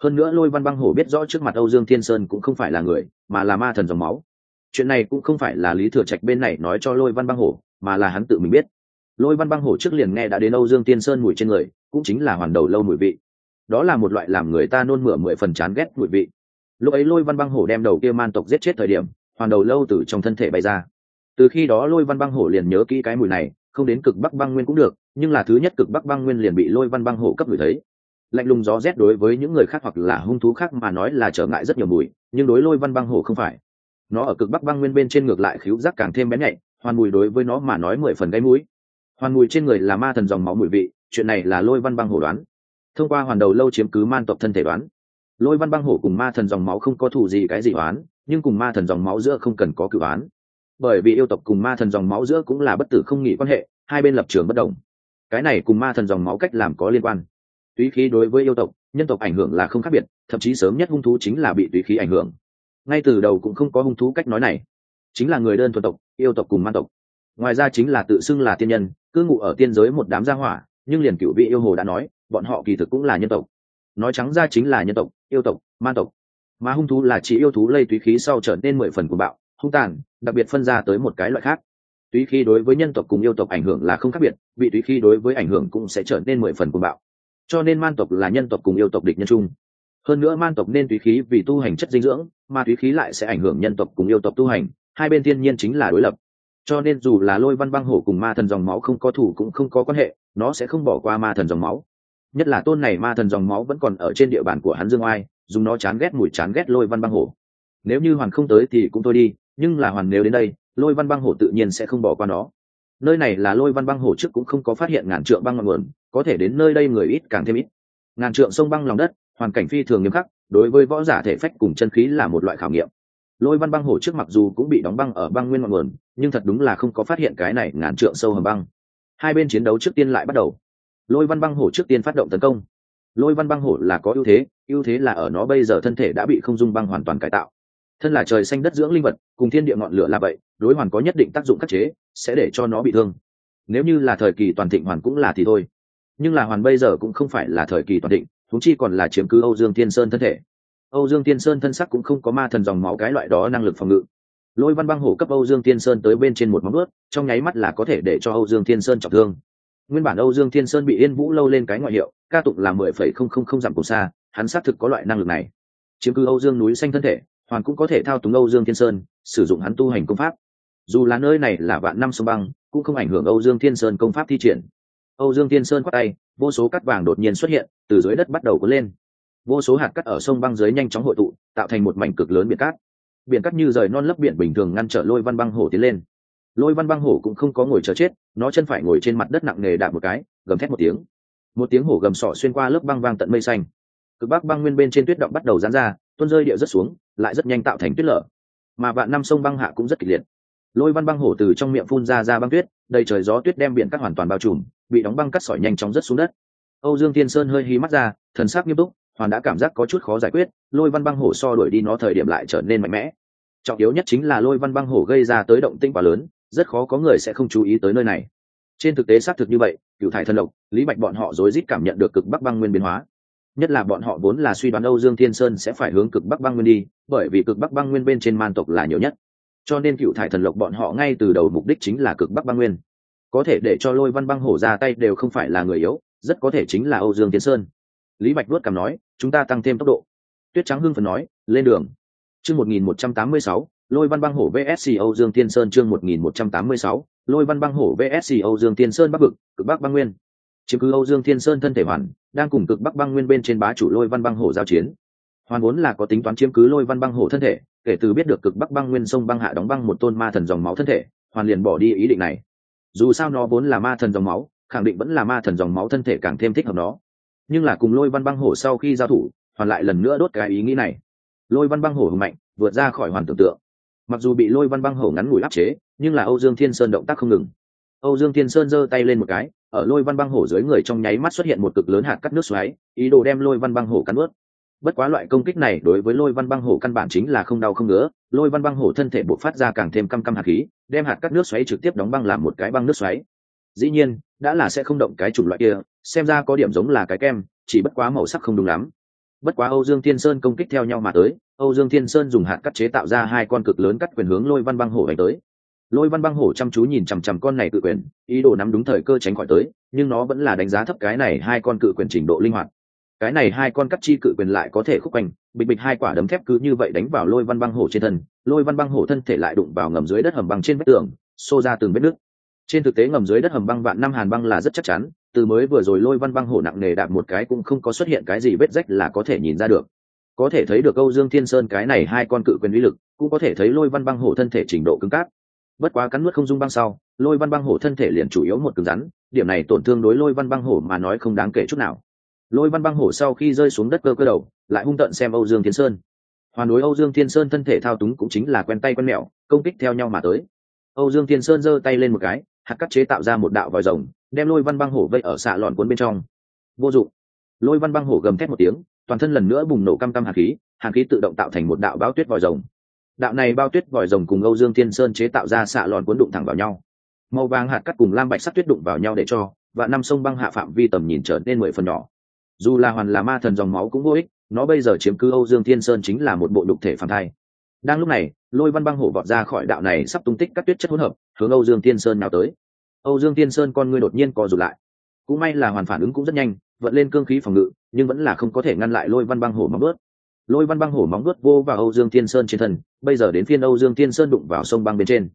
hơn nữa lôi văn băng hổ biết rõ trước mặt âu dương thiên sơn cũng không phải là người, mà là ma thần dòng máu. Chuyện này cũng không phải là lý thừa trạch bên này nói cho lôi văn băng hổ, mà là hắn tự mình biết. Lôi văn băng hổ trước liền nghe đã đến âu dương tiên sơn mùi trên người, cũng chính là hoàn đầu lâu mùi vị. Đó là một loại làm người ta nôn mửa mười phần chán ghét mùi vị. Lúc ấy lôi văn băng hổ đem đầu kia man tộc giết chết thời điểm, hoàn đầu lâu từ trong thân thể bay ra. Từ khi đó lôi văn băng hổ liền nhớ kỹ cái mùi này, không đến cực bắc băng nguyên cũng được, nhưng là thứ nhất cực bắc băng nguyên liền bị lôi văn băng hổ cấp người thấy lạnh lùng gió rét đối với những người khác hoặc là hung thú khác mà nói là trở ngại rất nhiều mùi, nhưng đối lôi văn băng hổ không phải. Nó ở cực bắc băng nguyên bên trên ngược lại khíu giác càng thêm bén nhạy, hoàn mùi đối với nó mà nói mười phần gây mũi. Hoàn mùi trên người là ma thần dòng máu mùi vị, chuyện này là lôi văn băng hổ đoán. Thông qua hoàn đầu lâu chiếm cứ man tộc thân thể đoán. Lôi văn băng hổ cùng ma thần dòng máu không có thù gì cái gì đoán, nhưng cùng ma thần dòng máu giữa không cần có cử đoán. Bởi vì yêu tộc cùng ma thần dòng máu giữa cũng là bất tử không nghỉ quan hệ, hai bên lập trường bất đồng. Cái này cùng ma thần dòng máu cách làm có liên quan túy khí đối với yêu tộc, nhân tộc ảnh hưởng là không khác biệt, thậm chí sớm nhất hung thú chính là bị túy khí ảnh hưởng. Ngay từ đầu cũng không có hung thú cách nói này. Chính là người đơn thuần tộc, yêu tộc cùng man tộc. Ngoài ra chính là tự xưng là tiên nhân, cư ngụ ở tiên giới một đám gia hỏa, nhưng liền cựu vị yêu hồ đã nói, bọn họ kỳ thực cũng là nhân tộc. Nói trắng ra chính là nhân tộc, yêu tộc man tộc. Mà hung thú là chỉ yêu thú lây túy khí sau trở nên mười phần của bạo, hung tàn, đặc biệt phân ra tới một cái loại khác. Túy khí đối với nhân tộc cùng yêu tộc ảnh hưởng là không khác biệt bị túy khí đối với ảnh hưởng cũng sẽ trở nên mười phần của bạo cho nên man tộc là nhân tộc cùng yêu tộc địch nhân chung. Hơn nữa man tộc nên túy khí vì tu hành chất dinh dưỡng, mà túy khí lại sẽ ảnh hưởng nhân tộc cùng yêu tộc tu hành, hai bên thiên nhiên chính là đối lập. Cho nên dù là lôi văn băng hổ cùng ma thần dòng máu không có thủ cũng không có quan hệ, nó sẽ không bỏ qua ma thần dòng máu. Nhất là tôn này ma thần dòng máu vẫn còn ở trên địa bàn của hắn dương oai, dùng nó chán ghét mùi chán ghét lôi văn băng hổ. Nếu như hoàn không tới thì cũng thôi đi, nhưng là hoàn nếu đến đây, lôi văn băng hổ tự nhiên sẽ không bỏ qua nó. Nơi này là lôi văn băng hổ trước cũng không có phát hiện ngàn trượng băng ngọn nguồn có thể đến nơi đây người ít càng thêm ít. Ngàn trượng sông băng lòng đất, hoàn cảnh phi thường nghiêm khắc, đối với võ giả thể phách cùng chân khí là một loại khảo nghiệm. Lôi văn băng hổ trước mặc dù cũng bị đóng băng ở băng nguyên ngọn nguồn, nhưng thật đúng là không có phát hiện cái này ngàn trượng sâu hầm băng. Hai bên chiến đấu trước tiên lại bắt đầu. Lôi văn băng hổ trước tiên phát động tấn công. Lôi văn băng hổ là có ưu thế ưu thế là ở nó bây giờ thân thể đã bị không dung băng hoàn toàn cải tạo. Thân là trời xanh đất dưỡng linh vật, cùng thiên địa ngọn lửa là vậy, đối hoàn có nhất định tác dụng khắc chế, sẽ để cho nó bị thương. Nếu như là thời kỳ toàn thịnh hoàn cũng là thì thôi nhưng là hoàn bây giờ cũng không phải là thời kỳ toàn định, thúng chi còn là chiếm cứ âu dương thiên sơn thân thể. Âu dương thiên sơn thân sắc cũng không có ma thần dòng máu cái loại đó năng lực phòng ngự. Lôi văn băng hổ cấp âu dương thiên sơn tới bên trên một móng ướt trong nháy mắt là có thể để cho âu dương thiên sơn trọng thương. Nguyên bản âu dương thiên sơn bị yên vũ lâu lên cái ngoại hiệu ca tụng là mười phẩy không không không dặm cùng xa hắn xác thực có loại năng lực này. Chiếm cứ âu dương núi xanh thân thể hoàn cũng có thể thao túng âu dương thiên sơn sử dụng hắn tu hành công pháp. Dù là nơi này là vạn năm sông băng cũng không ảnh hưởng âu dương thiên sơn công pháp thi triển âu dương thiên sơn quát tay, vô số cắt vàng đột nhiên xuất hiện, từ dưới đất bắt đầu cuốn lên. Vô số hạt cắt ở sông băng dưới nhanh chóng hội tụ, tạo thành một mảnh cực lớn biển cát. Biển cát như rời non lấp biển bình thường ngăn trở lôi văn băng hổ tiến lên. Lôi văn băng hổ cũng không có ngồi chờ chết, nó chân phải ngồi trên mặt đất nặng nề đạp một cái, gầm thét một tiếng. Một tiếng hổ gầm sọ xuyên qua lớp băng vang tận mây xanh. Cực bắc băng nguyên bên trên tuyết động bắt đầu giãn ra, tuôn rơi địa rất xuống, lại rất nhanh tạo thành tuyết lở. Mà vạn năm sông băng hạ cũng rất kịch liệt. Lôi văn băng hổ từ trong miệng phun ra ra băng tuyết, đầy trời gió tuyết đem biển cắt hoàn toàn bao trùm bị đóng băng cắt sỏi nhanh chóng rất xuống đất. Âu dương thiên sơn hơi hí mắt ra, thần sắc nghiêm túc, hoàn đã cảm giác có chút khó giải quyết, lôi văn băng hổ so đuổi đi nó thời điểm lại trở nên mạnh mẽ. Trọng yếu nhất chính là lôi văn băng hổ gây ra tới động tinh quá lớn, rất khó có người sẽ không chú ý tới nơi này. Trên thực tế xác thực như vậy cựu thải thần lộc, lý bạch bọn họ rối rít cảm nhận được cực bắc băng nguyên biến hóa. Nhất là bọn họ vốn là suy đoán âu dương thiên sơn sẽ phải hướng cực bắc băng nguyên đi, bởi vì cực bắc băng nguyên bên trên man tộc là nhiều nhất. Cho nên cựu thải thần lộc bọn họ ngay từ đầu mục đích chính là cực bắc băng nguyên có thể để cho lôi văn băng hổ ra tay đều không phải là người yếu, rất có thể chính là âu dương thiên sơn. Lý bạch vuốt cằm nói, chúng ta tăng thêm tốc độ. Tuyết trắng hưng phần nói, lên đường. Chương một nghìn một trăm tám mươi sáu, lôi văn băng hổ vsc âu dương thiên sơn chương một nghìn một trăm tám mươi sáu, lôi văn băng hổ vsc âu dương thiên sơn bắc vực, cực bắc băng nguyên. Chiếm cứ âu dương thiên sơn thân thể hoàn, đang cùng cực bắc băng nguyên bên trên bá chủ lôi văn băng hổ giao chiến. Hoàn vốn là có tính toán chiếm cứ lôi văn băng hổ thân thể, kể từ biết được cực bắc băng nguyên sông băng hạ đóng băng một tôn ma thần dòng máu thân thể, hoàn liền bỏ đi ý định này dù sao nó vốn là ma thần dòng máu, khẳng định vẫn là ma thần dòng máu thân thể càng thêm thích hợp nó. Nhưng là cùng lôi văn băng hổ sau khi giao thủ, hoàn lại lần nữa đốt cái ý nghĩ này. Lôi văn băng hổ hùng mạnh, vượt ra khỏi hoàn tưởng tượng. Mặc dù bị lôi văn băng hổ ngắn ngủi áp chế, nhưng là âu dương thiên sơn động tác không ngừng. Âu dương thiên sơn giơ tay lên một cái, ở lôi văn băng hổ dưới người trong nháy mắt xuất hiện một cực lớn hạt cắt nước xoáy, ý đồ đem lôi văn băng hổ cắn ướt. Bất quá loại công kích này đối với lôi văn băng hổ căn bản chính là không đau không ngứa lôi văn băng hổ thân thể bộc phát ra càng thêm căm căm hạt khí, đem hạt cắt nước xoáy trực tiếp đóng băng làm một cái băng nước xoáy. Dĩ nhiên, đã là sẽ không động cái chủng loại kia, xem ra có điểm giống là cái kem, chỉ bất quá màu sắc không đúng lắm. Bất quá âu dương thiên sơn công kích theo nhau mà tới, âu dương thiên sơn dùng hạt cắt chế tạo ra hai con cực lớn cắt quyền hướng lôi văn băng hổ đánh tới. Lôi văn băng hổ chăm chú nhìn chằm chằm con này cự quyền, ý đồ nắm đúng thời cơ tránh khỏi tới, nhưng nó vẫn là đánh giá thấp cái này hai con cự quyền trình độ linh hoạt. Cái này hai con cắt chi cự quyền lại có thể khúc quanh bịch bịch hai quả đấm thép cứ như vậy đánh vào lôi văn băng hổ trên thân, lôi văn băng hổ thân thể lại đụng vào ngầm dưới đất hầm băng trên vách tường, xô ra từng vết nước trên thực tế ngầm dưới đất hầm băng vạn năm hàn băng là rất chắc chắn, từ mới vừa rồi lôi văn băng hổ nặng nề đạp một cái cũng không có xuất hiện cái gì vết rách là có thể nhìn ra được. Có thể thấy được câu dương thiên sơn cái này hai con cự quyền uy lực, cũng có thể thấy lôi văn băng hổ thân thể trình độ cứng cáp. Bất quá cắn nuốt không dung băng sau, lôi văn băng hổ thân thể liền chủ yếu một cứng rắn, điểm này tổn thương đối lôi văn băng hổ mà nói không đáng kể chút nào lôi văn băng hổ sau khi rơi xuống đất cơ cơ đầu, lại hung tận xem âu dương thiên sơn. Hoàn đối âu dương thiên sơn thân thể thao túng cũng chính là quen tay quen mẹo, công kích theo nhau mà tới. Âu dương thiên sơn giơ tay lên một cái, hạt cắt chế tạo ra một đạo vòi rồng, đem lôi văn băng hổ vây ở xạ lòn cuốn bên trong. Vô dụng. Lôi văn băng hổ gầm thét một tiếng, toàn thân lần nữa bùng nổ căm căm hạt khí hạt khí tự động tạo thành một đạo bao tuyết vòi rồng. Đạo này bao tuyết vòi rồng cùng âu dương thiên sơn chế tạo ra xạ lòn cuốn đụng thẳng vào nhau. Màu vàng hạt cắt cùng lam bạch sắt tuyết đụng vào nhau để cho và năm sông băng hạ phạm vi tầm nhìn trở nên mười phần nhỏ dù là hoàn là ma thần dòng máu cũng vô ích, nó bây giờ chiếm cứ âu dương thiên sơn chính là một bộ đục thể phản thai. Đang lúc này, lôi văn băng hổ vọt ra khỏi đạo này sắp tung tích các tuyết chất hỗn hợp, hướng âu dương thiên sơn nào tới. Âu dương thiên sơn con ngươi đột nhiên co rụt lại. Cũng may là hoàn phản ứng cũng rất nhanh, vận lên cương khí phòng ngự, nhưng vẫn là không có thể ngăn lại lôi văn băng hổ móng ướt lôi văn băng hổ móng ướt vô vào âu dương thiên sơn trên thân, bây giờ đến phiên âu dương thiên sơn đụng vào sông băng bên trên.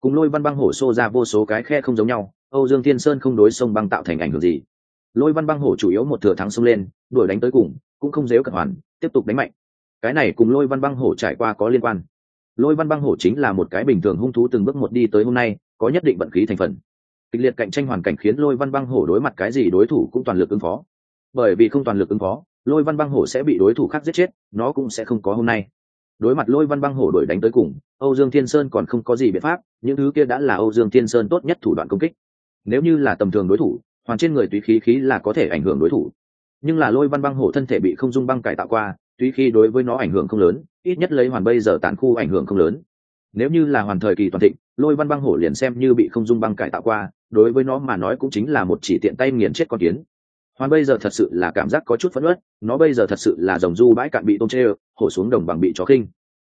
Cùng lôi văn băng hổ xô ra vô số cái khe không giống nhau, âu dương thiên sơn không đối sông băng tạo thành ảnh hưởng gì lôi văn băng hổ chủ yếu một thừa thắng xông lên, đuổi đánh tới cùng, cũng không dếu cật hoàn, tiếp tục đánh mạnh. Cái này cùng lôi văn băng hổ trải qua có liên quan. Lôi văn băng hổ chính là một cái bình thường hung thú từng bước một đi tới hôm nay, có nhất định vận khí thành phần. Kịch liệt cạnh tranh hoàn cảnh khiến lôi văn băng hổ đối mặt cái gì đối thủ cũng toàn lực ứng phó. Bởi vì không toàn lực ứng phó, lôi văn băng hổ sẽ bị đối thủ khác giết chết, nó cũng sẽ không có hôm nay. Đối mặt lôi văn băng hổ đuổi đánh tới cùng, âu dương thiên sơn còn không có gì biện pháp, những thứ kia đã là âu dương thiên sơn tốt nhất thủ đoạn công kích. Nếu như là tầm thường đối thủ hoàn trên người tùy khí khí là có thể ảnh hưởng đối thủ. Nhưng là lôi văn băng hổ thân thể bị không dung băng cải tạo qua, túy khí đối với nó ảnh hưởng không lớn, ít nhất lấy hoàn bây giờ tàn khu ảnh hưởng không lớn. Nếu như là hoàn thời kỳ toàn thịnh, lôi văn băng hổ liền xem như bị không dung băng cải tạo qua, đối với nó mà nói cũng chính là một chỉ tiện tay nghiền chết con kiến. Hoàn bây giờ thật sự là cảm giác có chút phẫn uất, nó bây giờ thật sự là dòng du bãi cạn bị tôm chê, hổ xuống đồng bằng bị chó khinh.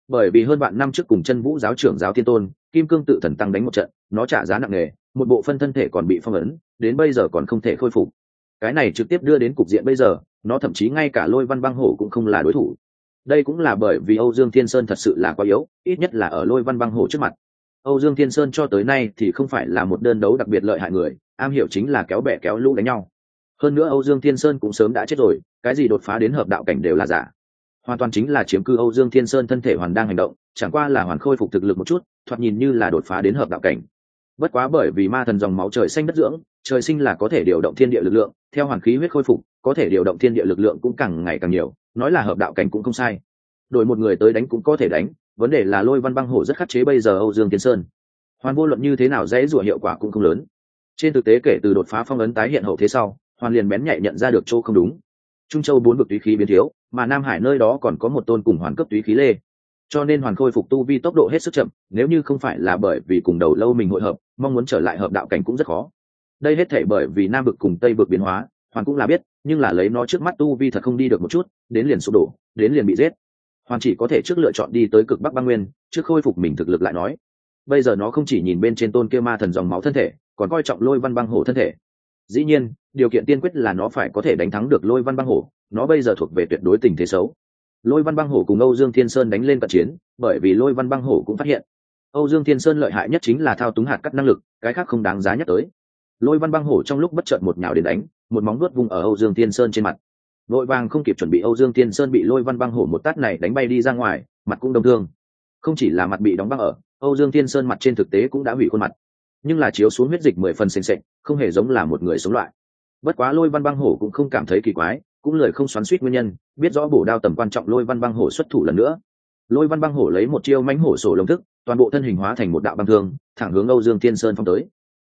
Bởi vì hơn bạn năm trước cùng chân vũ giáo trưởng giáo thiên tôn, kim cương tự thần tăng đánh một trận, nó trả giá nặng nề, một bộ phân thân thể còn bị phong ấn đến bây giờ còn không thể khôi phục. Cái này trực tiếp đưa đến cục diện bây giờ, nó thậm chí ngay cả lôi văn băng hổ cũng không là đối thủ. Đây cũng là bởi vì âu dương thiên sơn thật sự là quá yếu, ít nhất là ở lôi văn băng hổ trước mặt. Âu dương thiên sơn cho tới nay thì không phải là một đơn đấu đặc biệt lợi hại người, am hiểu chính là kéo bè kéo lũ đánh nhau. Hơn nữa âu dương thiên sơn cũng sớm đã chết rồi, cái gì đột phá đến hợp đạo cảnh đều là giả. Hoàn toàn chính là chiếm cư âu dương thiên sơn thân thể hoàn đang hành động, chẳng qua là hoàn khôi phục thực lực một chút, thoạt nhìn như là đột phá đến hợp đạo cảnh bất quá bởi vì ma thần dòng máu trời xanh đất dưỡng, trời sinh là có thể điều động thiên địa lực lượng, theo hoàn khí huyết khôi phục, có thể điều động thiên địa lực lượng cũng càng ngày càng nhiều, nói là hợp đạo cảnh cũng không sai. Đổi một người tới đánh cũng có thể đánh, vấn đề là lôi văn băng hổ rất khắc chế bây giờ âu dương tiến sơn. Hoàn vô luận như thế nào dễ rủa hiệu quả cũng không lớn. Trên thực tế kể từ đột phá phong ấn tái hiện hậu thế sau, hoàn liền bén nhạy nhận ra được chỗ không đúng. Trung châu bốn vực túy khí biến thiếu, mà nam hải nơi đó còn có một tôn cùng hoàn cấp túy khí lê cho nên hoàn khôi phục tu vi tốc độ hết sức chậm, nếu như không phải là bởi vì cùng đầu lâu mình hội hợp, mong muốn trở lại hợp đạo cảnh cũng rất khó. Đây hết thể bởi vì nam vực cùng tây vực biến hóa, hoàn cũng là biết, nhưng là lấy nó trước mắt tu vi thật không đi được một chút, đến liền sụp đổ, đến liền bị giết. Hoàn chỉ có thể trước lựa chọn đi tới cực bắc băng nguyên, trước khôi phục mình thực lực lại nói. Bây giờ nó không chỉ nhìn bên trên tôn kia ma thần dòng máu thân thể, còn coi trọng lôi văn băng hổ thân thể. Dĩ nhiên, điều kiện tiên quyết là nó phải có thể đánh thắng được lôi văn băng hổ, nó bây giờ thuộc về tuyệt đối tình thế xấu lôi văn băng hổ cùng âu dương thiên sơn đánh lên cận chiến, bởi vì lôi văn băng hổ cũng phát hiện. Âu dương thiên sơn lợi hại nhất chính là thao túng hạt cắt năng lực, cái khác không đáng giá nhắc tới. Lôi văn băng hổ trong lúc bất chợt một nhào đến đánh, một móng nuốt vùng ở âu dương thiên sơn trên mặt. Vội vàng không kịp chuẩn bị âu dương thiên sơn bị lôi văn băng hổ một tát này đánh bay đi ra ngoài, mặt cũng đông thương. Không chỉ là mặt bị đóng băng ở, âu dương thiên sơn mặt trên thực tế cũng đã hủy khuôn mặt. Nhưng là chiếu xuống huyết dịch mười phần xanh xệch không hề giống là một người sống loại. Bất quá lôi văn băng hổ cũng không cảm thấy kỳ quái cũng lời không xoắn suýt nguyên nhân, biết rõ bổ đao tầm quan trọng lôi văn băng hổ xuất thủ lần nữa. Lôi văn băng hổ lấy một chiêu mánh hổ sổ lồng thức, toàn bộ thân hình hóa thành một đạo băng thương, thẳng hướng âu dương thiên sơn phong tới.